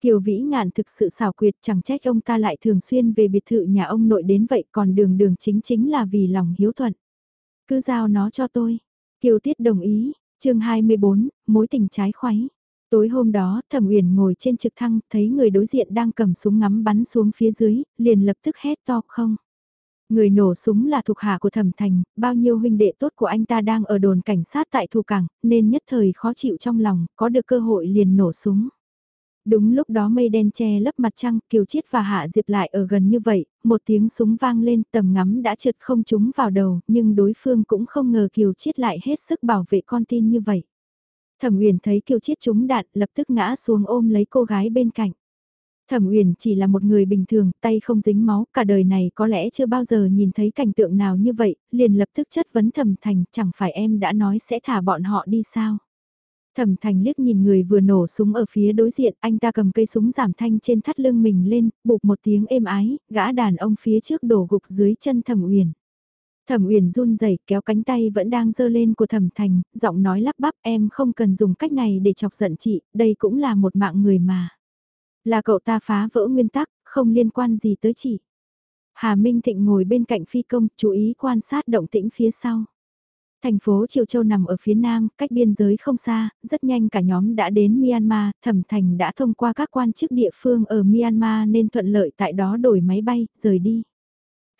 Kiều Vĩ Ngạn thực sự xảo quyệt chẳng trách ông ta lại thường xuyên về biệt thự nhà ông nội đến vậy còn đường đường chính chính là vì lòng hiếu thuận. Cứ giao nó cho tôi. Kiều Tiết đồng ý, chương 24, mối tình trái khoáy. Tối hôm đó, Thẩm Uyển ngồi trên trực thăng, thấy người đối diện đang cầm súng ngắm bắn xuống phía dưới, liền lập tức hét to không. Người nổ súng là thuộc hạ của thẩm thành, bao nhiêu huynh đệ tốt của anh ta đang ở đồn cảnh sát tại thủ cảng, nên nhất thời khó chịu trong lòng, có được cơ hội liền nổ súng. Đúng lúc đó mây đen che lấp mặt trăng, Kiều Chiết và Hạ Diệp lại ở gần như vậy, một tiếng súng vang lên tầm ngắm đã trượt không trúng vào đầu, nhưng đối phương cũng không ngờ Kiều Chiết lại hết sức bảo vệ con tin như vậy. Thẩm Uyển thấy Kiều Chiết trúng đạn, lập tức ngã xuống ôm lấy cô gái bên cạnh. Thẩm Uyển chỉ là một người bình thường, tay không dính máu, cả đời này có lẽ chưa bao giờ nhìn thấy cảnh tượng nào như vậy, liền lập tức chất vấn Thẩm Thành, chẳng phải em đã nói sẽ thả bọn họ đi sao? Thẩm Thành liếc nhìn người vừa nổ súng ở phía đối diện, anh ta cầm cây súng giảm thanh trên thắt lưng mình lên, bụp một tiếng êm ái, gã đàn ông phía trước đổ gục dưới chân Thẩm Uyển. Thẩm Uyển run rẩy kéo cánh tay vẫn đang giơ lên của Thẩm Thành, giọng nói lắp bắp em không cần dùng cách này để chọc giận chị, đây cũng là một mạng người mà. Là cậu ta phá vỡ nguyên tắc, không liên quan gì tới chị. Hà Minh Thịnh ngồi bên cạnh phi công, chú ý quan sát động tĩnh phía sau. Thành phố Triều Châu nằm ở phía nam, cách biên giới không xa, rất nhanh cả nhóm đã đến Myanmar, Thẩm Thành đã thông qua các quan chức địa phương ở Myanmar nên thuận lợi tại đó đổi máy bay, rời đi.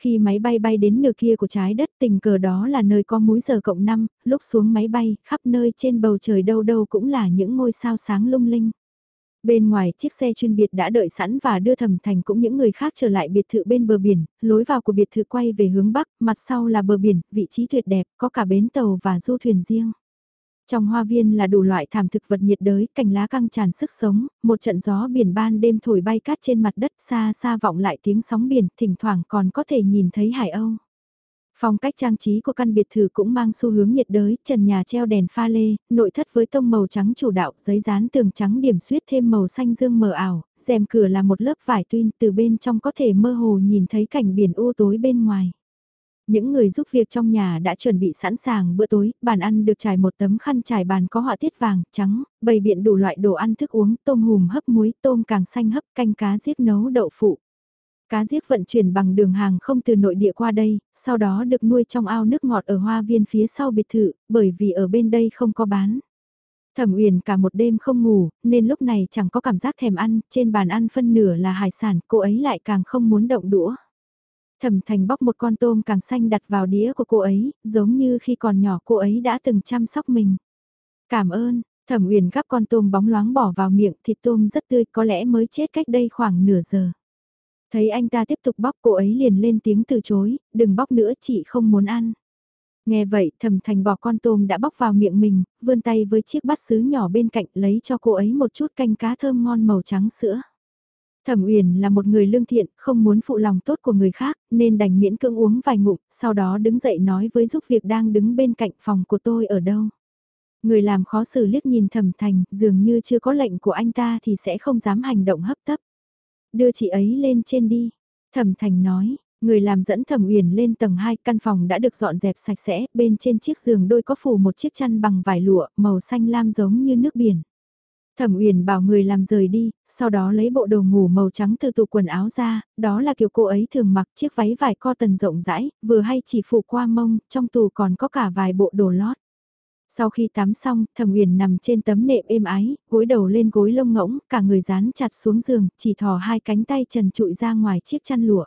Khi máy bay bay đến nửa kia của trái đất tình cờ đó là nơi có múi giờ cộng 5, lúc xuống máy bay, khắp nơi trên bầu trời đâu đâu cũng là những ngôi sao sáng lung linh. Bên ngoài chiếc xe chuyên biệt đã đợi sẵn và đưa thẩm thành cũng những người khác trở lại biệt thự bên bờ biển, lối vào của biệt thự quay về hướng bắc, mặt sau là bờ biển, vị trí tuyệt đẹp, có cả bến tàu và du thuyền riêng. Trong hoa viên là đủ loại thảm thực vật nhiệt đới, cành lá căng tràn sức sống, một trận gió biển ban đêm thổi bay cát trên mặt đất xa xa vọng lại tiếng sóng biển, thỉnh thoảng còn có thể nhìn thấy hải âu. Phong cách trang trí của căn biệt thự cũng mang xu hướng nhiệt đới, trần nhà treo đèn pha lê, nội thất với tông màu trắng chủ đạo, giấy dán tường trắng điểm xuyết thêm màu xanh dương mờ ảo, rèm cửa là một lớp vải tuyên từ bên trong có thể mơ hồ nhìn thấy cảnh biển u tối bên ngoài. Những người giúp việc trong nhà đã chuẩn bị sẵn sàng bữa tối, bàn ăn được trải một tấm khăn trải bàn có họa tiết vàng, trắng, bày biện đủ loại đồ ăn thức uống, tôm hùm hấp muối, tôm càng xanh hấp, canh cá giết nấu đậu phụ. Cá giếc vận chuyển bằng đường hàng không từ nội địa qua đây, sau đó được nuôi trong ao nước ngọt ở hoa viên phía sau biệt thự, bởi vì ở bên đây không có bán. Thẩm Uyển cả một đêm không ngủ, nên lúc này chẳng có cảm giác thèm ăn, trên bàn ăn phân nửa là hải sản, cô ấy lại càng không muốn động đũa. Thẩm Thành bóc một con tôm càng xanh đặt vào đĩa của cô ấy, giống như khi còn nhỏ cô ấy đã từng chăm sóc mình. Cảm ơn, Thẩm Uyển gắp con tôm bóng loáng bỏ vào miệng, thịt tôm rất tươi, có lẽ mới chết cách đây khoảng nửa giờ. Thấy anh ta tiếp tục bóc cô ấy liền lên tiếng từ chối, đừng bóc nữa chị không muốn ăn. Nghe vậy thầm thành bỏ con tôm đã bóc vào miệng mình, vươn tay với chiếc bát sứ nhỏ bên cạnh lấy cho cô ấy một chút canh cá thơm ngon màu trắng sữa. Thẩm Uyển là một người lương thiện, không muốn phụ lòng tốt của người khác, nên đành miễn cưỡng uống vài ngụm, sau đó đứng dậy nói với giúp việc đang đứng bên cạnh phòng của tôi ở đâu. Người làm khó xử liếc nhìn Thẩm Thành, dường như chưa có lệnh của anh ta thì sẽ không dám hành động hấp tấp. Đưa chị ấy lên trên đi. Thẩm Thành nói, người làm dẫn Thẩm Uyển lên tầng 2, căn phòng đã được dọn dẹp sạch sẽ, bên trên chiếc giường đôi có phủ một chiếc chăn bằng vải lụa, màu xanh lam giống như nước biển. Thẩm Uyển bảo người làm rời đi, sau đó lấy bộ đồ ngủ màu trắng từ tủ quần áo ra, đó là kiểu cô ấy thường mặc chiếc váy vải co tần rộng rãi, vừa hay chỉ phủ qua mông, trong tủ còn có cả vài bộ đồ lót. Sau khi tắm xong, Thẩm Uyển nằm trên tấm nệm êm ái, gối đầu lên gối lông ngỗng, cả người dán chặt xuống giường, chỉ thò hai cánh tay trần trụi ra ngoài chiếc chăn lụa.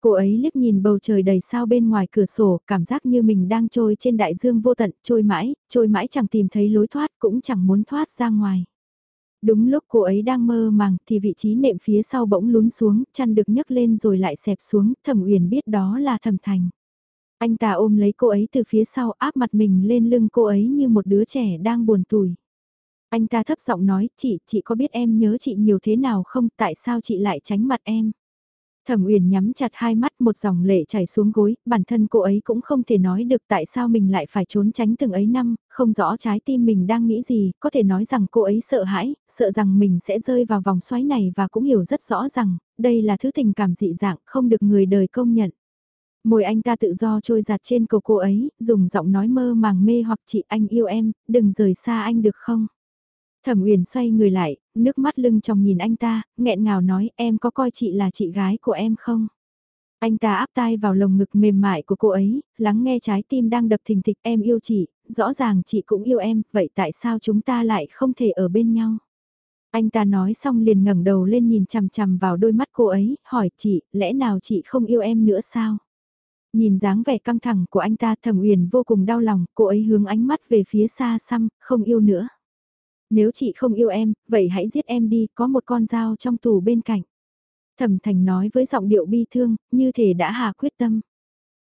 Cô ấy liếc nhìn bầu trời đầy sao bên ngoài cửa sổ, cảm giác như mình đang trôi trên đại dương vô tận, trôi mãi, trôi mãi chẳng tìm thấy lối thoát, cũng chẳng muốn thoát ra ngoài. Đúng lúc cô ấy đang mơ màng thì vị trí nệm phía sau bỗng lún xuống, chăn được nhấc lên rồi lại xẹp xuống, Thẩm Uyển biết đó là Thẩm Thành. Anh ta ôm lấy cô ấy từ phía sau áp mặt mình lên lưng cô ấy như một đứa trẻ đang buồn tủi. Anh ta thấp giọng nói, chị, chị có biết em nhớ chị nhiều thế nào không, tại sao chị lại tránh mặt em? Thẩm Uyển nhắm chặt hai mắt một dòng lệ chảy xuống gối, bản thân cô ấy cũng không thể nói được tại sao mình lại phải trốn tránh từng ấy năm, không rõ trái tim mình đang nghĩ gì, có thể nói rằng cô ấy sợ hãi, sợ rằng mình sẽ rơi vào vòng xoáy này và cũng hiểu rất rõ rằng, đây là thứ tình cảm dị dạng không được người đời công nhận. Môi anh ta tự do trôi giặt trên cổ cô ấy, dùng giọng nói mơ màng mê hoặc chị anh yêu em, đừng rời xa anh được không? Thẩm Uyển xoay người lại, nước mắt lưng trong nhìn anh ta, nghẹn ngào nói em có coi chị là chị gái của em không? Anh ta áp tai vào lồng ngực mềm mại của cô ấy, lắng nghe trái tim đang đập thình thịch em yêu chị, rõ ràng chị cũng yêu em, vậy tại sao chúng ta lại không thể ở bên nhau? Anh ta nói xong liền ngẩng đầu lên nhìn chằm chằm vào đôi mắt cô ấy, hỏi chị, lẽ nào chị không yêu em nữa sao? Nhìn dáng vẻ căng thẳng của anh ta thẩm uyển vô cùng đau lòng, cô ấy hướng ánh mắt về phía xa xăm, không yêu nữa. Nếu chị không yêu em, vậy hãy giết em đi, có một con dao trong tủ bên cạnh. Thẩm thành nói với giọng điệu bi thương, như thể đã hà quyết tâm.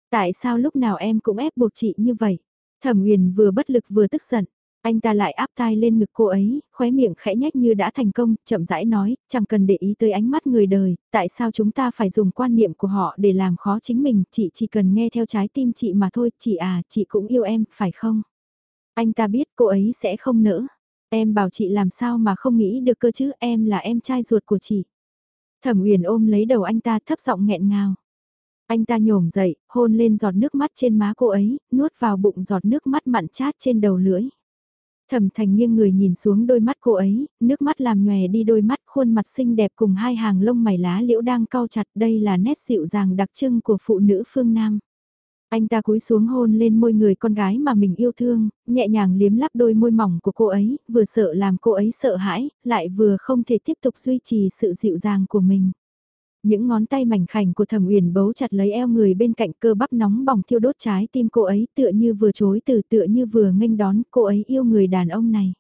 Tại sao lúc nào em cũng ép buộc chị như vậy? Thẩm Uyển vừa bất lực vừa tức giận. Anh ta lại áp tai lên ngực cô ấy, khóe miệng khẽ nhách như đã thành công, chậm rãi nói, chẳng cần để ý tới ánh mắt người đời, tại sao chúng ta phải dùng quan niệm của họ để làm khó chính mình, chị chỉ cần nghe theo trái tim chị mà thôi, chị à, chị cũng yêu em, phải không? Anh ta biết cô ấy sẽ không nỡ. Em bảo chị làm sao mà không nghĩ được cơ chứ, em là em trai ruột của chị. Thẩm Uyển ôm lấy đầu anh ta thấp giọng nghẹn ngào. Anh ta nhổm dậy, hôn lên giọt nước mắt trên má cô ấy, nuốt vào bụng giọt nước mắt mặn chát trên đầu lưỡi. Thẩm thành nghiêng người nhìn xuống đôi mắt cô ấy, nước mắt làm nhòe đi đôi mắt khuôn mặt xinh đẹp cùng hai hàng lông mày lá liễu đang cau chặt đây là nét dịu dàng đặc trưng của phụ nữ phương Nam. Anh ta cúi xuống hôn lên môi người con gái mà mình yêu thương, nhẹ nhàng liếm lắp đôi môi mỏng của cô ấy, vừa sợ làm cô ấy sợ hãi, lại vừa không thể tiếp tục duy trì sự dịu dàng của mình. Những ngón tay mảnh khảnh của thẩm uyển bấu chặt lấy eo người bên cạnh cơ bắp nóng bỏng thiêu đốt trái tim cô ấy tựa như vừa chối từ tựa như vừa nghênh đón cô ấy yêu người đàn ông này.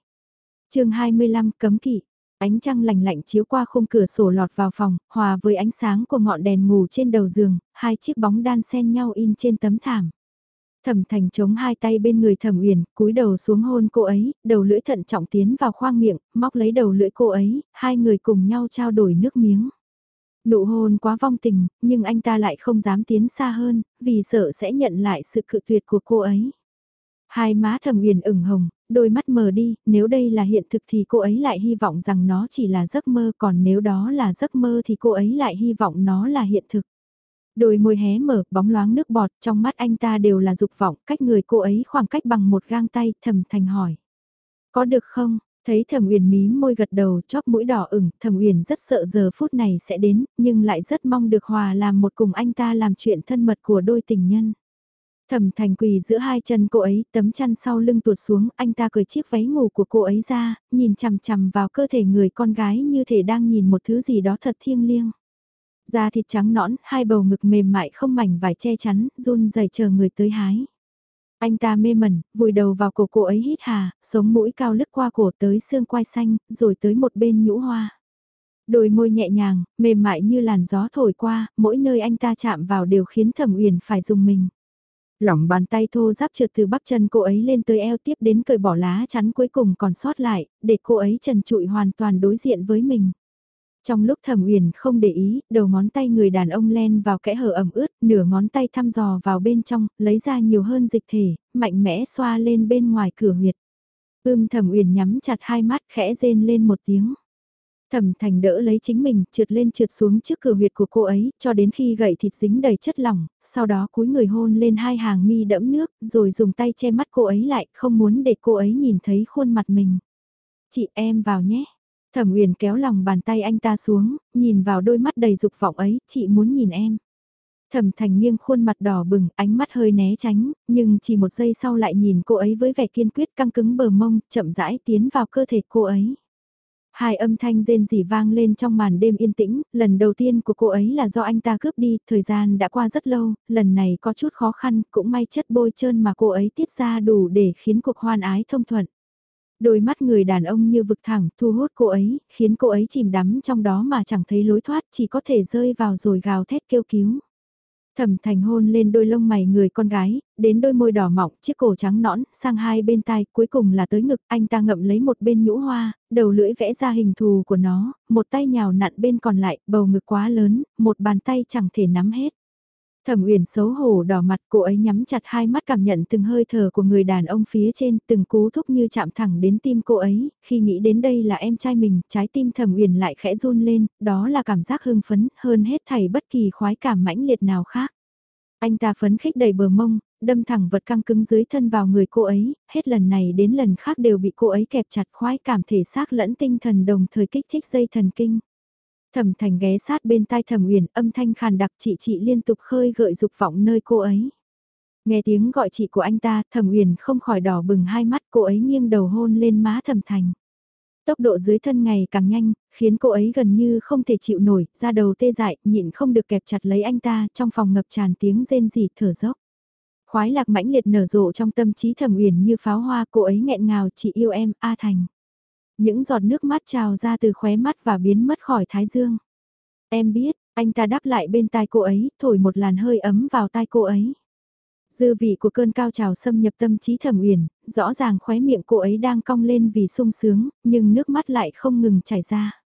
chương 25 cấm kỵ. Ánh trăng lạnh lạnh chiếu qua khung cửa sổ lọt vào phòng, hòa với ánh sáng của ngọn đèn ngủ trên đầu giường, hai chiếc bóng đan xen nhau in trên tấm thảm. Thẩm Thành chống hai tay bên người Thẩm Uyển, cúi đầu xuống hôn cô ấy, đầu lưỡi thận trọng tiến vào khoang miệng, móc lấy đầu lưỡi cô ấy, hai người cùng nhau trao đổi nước miếng. Nụ hôn quá vong tình, nhưng anh ta lại không dám tiến xa hơn, vì sợ sẽ nhận lại sự cự tuyệt của cô ấy. Hai má thầm huyền ửng hồng, đôi mắt mờ đi, nếu đây là hiện thực thì cô ấy lại hy vọng rằng nó chỉ là giấc mơ, còn nếu đó là giấc mơ thì cô ấy lại hy vọng nó là hiện thực. Đôi môi hé mở, bóng loáng nước bọt, trong mắt anh ta đều là dục vọng, cách người cô ấy khoảng cách bằng một gang tay, thầm thành hỏi. Có được không? Thấy Thẩm Uyển mí môi gật đầu, chóp mũi đỏ ửng, Thẩm Uyển rất sợ giờ phút này sẽ đến, nhưng lại rất mong được hòa làm một cùng anh ta làm chuyện thân mật của đôi tình nhân. Thẩm Thành quỳ giữa hai chân cô ấy, tấm chăn sau lưng tuột xuống, anh ta cởi chiếc váy ngủ của cô ấy ra, nhìn chằm chằm vào cơ thể người con gái như thể đang nhìn một thứ gì đó thật thiêng liêng. Da thịt trắng nõn, hai bầu ngực mềm mại không mảnh vải che chắn, run rẩy chờ người tới hái. Anh ta mê mẩn, vùi đầu vào cổ cô ấy hít hà, sống mũi cao lướt qua cổ tới xương quai xanh, rồi tới một bên nhũ hoa. Đôi môi nhẹ nhàng, mềm mại như làn gió thổi qua, mỗi nơi anh ta chạm vào đều khiến thẩm uyển phải dùng mình. Lỏng bàn tay thô giáp trượt từ bắp chân cô ấy lên tới eo tiếp đến cởi bỏ lá chắn cuối cùng còn sót lại, để cô ấy trần trụi hoàn toàn đối diện với mình. Trong lúc thẩm uyển không để ý, đầu ngón tay người đàn ông len vào kẽ hở ẩm ướt, nửa ngón tay thăm dò vào bên trong, lấy ra nhiều hơn dịch thể, mạnh mẽ xoa lên bên ngoài cửa huyệt. Ưm thẩm uyển nhắm chặt hai mắt khẽ rên lên một tiếng. Thẩm thành đỡ lấy chính mình, trượt lên trượt xuống trước cửa huyệt của cô ấy, cho đến khi gậy thịt dính đầy chất lỏng, sau đó cúi người hôn lên hai hàng mi đẫm nước, rồi dùng tay che mắt cô ấy lại, không muốn để cô ấy nhìn thấy khuôn mặt mình. Chị em vào nhé. Thẩm Uyển kéo lòng bàn tay anh ta xuống, nhìn vào đôi mắt đầy dục vọng ấy, chị muốn nhìn em. Thẩm Thành nghiêng khuôn mặt đỏ bừng, ánh mắt hơi né tránh, nhưng chỉ một giây sau lại nhìn cô ấy với vẻ kiên quyết căng cứng bờ mông, chậm rãi tiến vào cơ thể cô ấy. Hai âm thanh rên rỉ vang lên trong màn đêm yên tĩnh, lần đầu tiên của cô ấy là do anh ta cướp đi, thời gian đã qua rất lâu, lần này có chút khó khăn, cũng may chất bôi trơn mà cô ấy tiết ra đủ để khiến cuộc hoan ái thông thuận. Đôi mắt người đàn ông như vực thẳng thu hút cô ấy, khiến cô ấy chìm đắm trong đó mà chẳng thấy lối thoát chỉ có thể rơi vào rồi gào thét kêu cứu. Thẩm thành hôn lên đôi lông mày người con gái, đến đôi môi đỏ mọng, chiếc cổ trắng nõn, sang hai bên tai, cuối cùng là tới ngực, anh ta ngậm lấy một bên nhũ hoa, đầu lưỡi vẽ ra hình thù của nó, một tay nhào nặn bên còn lại, bầu ngực quá lớn, một bàn tay chẳng thể nắm hết. Thẩm Uyển xấu hổ đỏ mặt, cô ấy nhắm chặt hai mắt cảm nhận từng hơi thở của người đàn ông phía trên, từng cú thúc như chạm thẳng đến tim cô ấy, khi nghĩ đến đây là em trai mình, trái tim Thẩm Uyển lại khẽ run lên, đó là cảm giác hưng phấn, hơn hết thảy bất kỳ khoái cảm mãnh liệt nào khác. Anh ta phấn khích đầy bờ mông, đâm thẳng vật căng cứng dưới thân vào người cô ấy, hết lần này đến lần khác đều bị cô ấy kẹp chặt khoái cảm thể xác lẫn tinh thần đồng thời kích thích dây thần kinh. Thẩm Thành ghé sát bên tai Thẩm Uyển, âm thanh khàn đặc chị chị liên tục khơi gợi dục vọng nơi cô ấy. Nghe tiếng gọi chị của anh ta, Thẩm Uyển không khỏi đỏ bừng hai mắt, cô ấy nghiêng đầu hôn lên má Thẩm Thành. Tốc độ dưới thân ngày càng nhanh, khiến cô ấy gần như không thể chịu nổi, ra đầu tê dại, nhịn không được kẹp chặt lấy anh ta, trong phòng ngập tràn tiếng rên rỉ thở dốc. Khoái lạc mãnh liệt nở rộ trong tâm trí thẩm uyển như pháo hoa, cô ấy nghẹn ngào chị yêu em, A Thành. Những giọt nước mắt trào ra từ khóe mắt và biến mất khỏi thái dương. Em biết, anh ta đáp lại bên tai cô ấy, thổi một làn hơi ấm vào tai cô ấy. Dư vị của cơn cao trào xâm nhập tâm trí thẩm uyển, rõ ràng khóe miệng cô ấy đang cong lên vì sung sướng, nhưng nước mắt lại không ngừng chảy ra.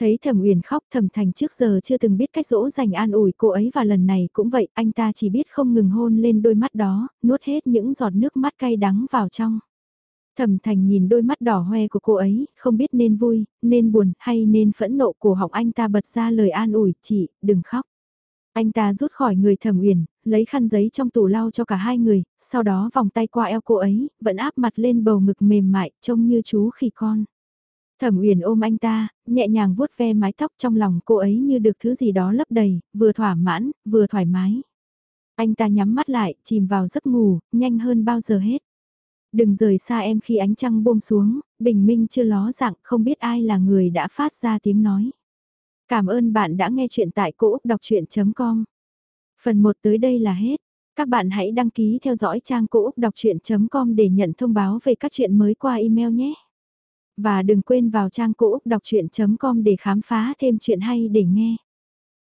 Thấy thẩm uyển khóc thẩm thành trước giờ chưa từng biết cách dỗ dành an ủi cô ấy và lần này cũng vậy, anh ta chỉ biết không ngừng hôn lên đôi mắt đó, nuốt hết những giọt nước mắt cay đắng vào trong. Thẩm thành nhìn đôi mắt đỏ hoe của cô ấy, không biết nên vui, nên buồn hay nên phẫn nộ của họng anh ta bật ra lời an ủi, chị, đừng khóc. Anh ta rút khỏi người thẩm uyển, lấy khăn giấy trong tủ lau cho cả hai người, sau đó vòng tay qua eo cô ấy, vẫn áp mặt lên bầu ngực mềm mại, trông như chú khỉ con. Thẩm Uyển ôm anh ta, nhẹ nhàng vuốt ve mái tóc trong lòng cô ấy như được thứ gì đó lấp đầy, vừa thỏa mãn, vừa thoải mái. Anh ta nhắm mắt lại, chìm vào giấc ngủ, nhanh hơn bao giờ hết. Đừng rời xa em khi ánh trăng buông xuống, bình minh chưa ló dạng, không biết ai là người đã phát ra tiếng nói. Cảm ơn bạn đã nghe chuyện tại cỗ đọc chuyện.com. Phần 1 tới đây là hết. Các bạn hãy đăng ký theo dõi trang cỗ đọc chuyện.com để nhận thông báo về các chuyện mới qua email nhé. Và đừng quên vào trang cỗ đọc chuyện.com để khám phá thêm chuyện hay để nghe.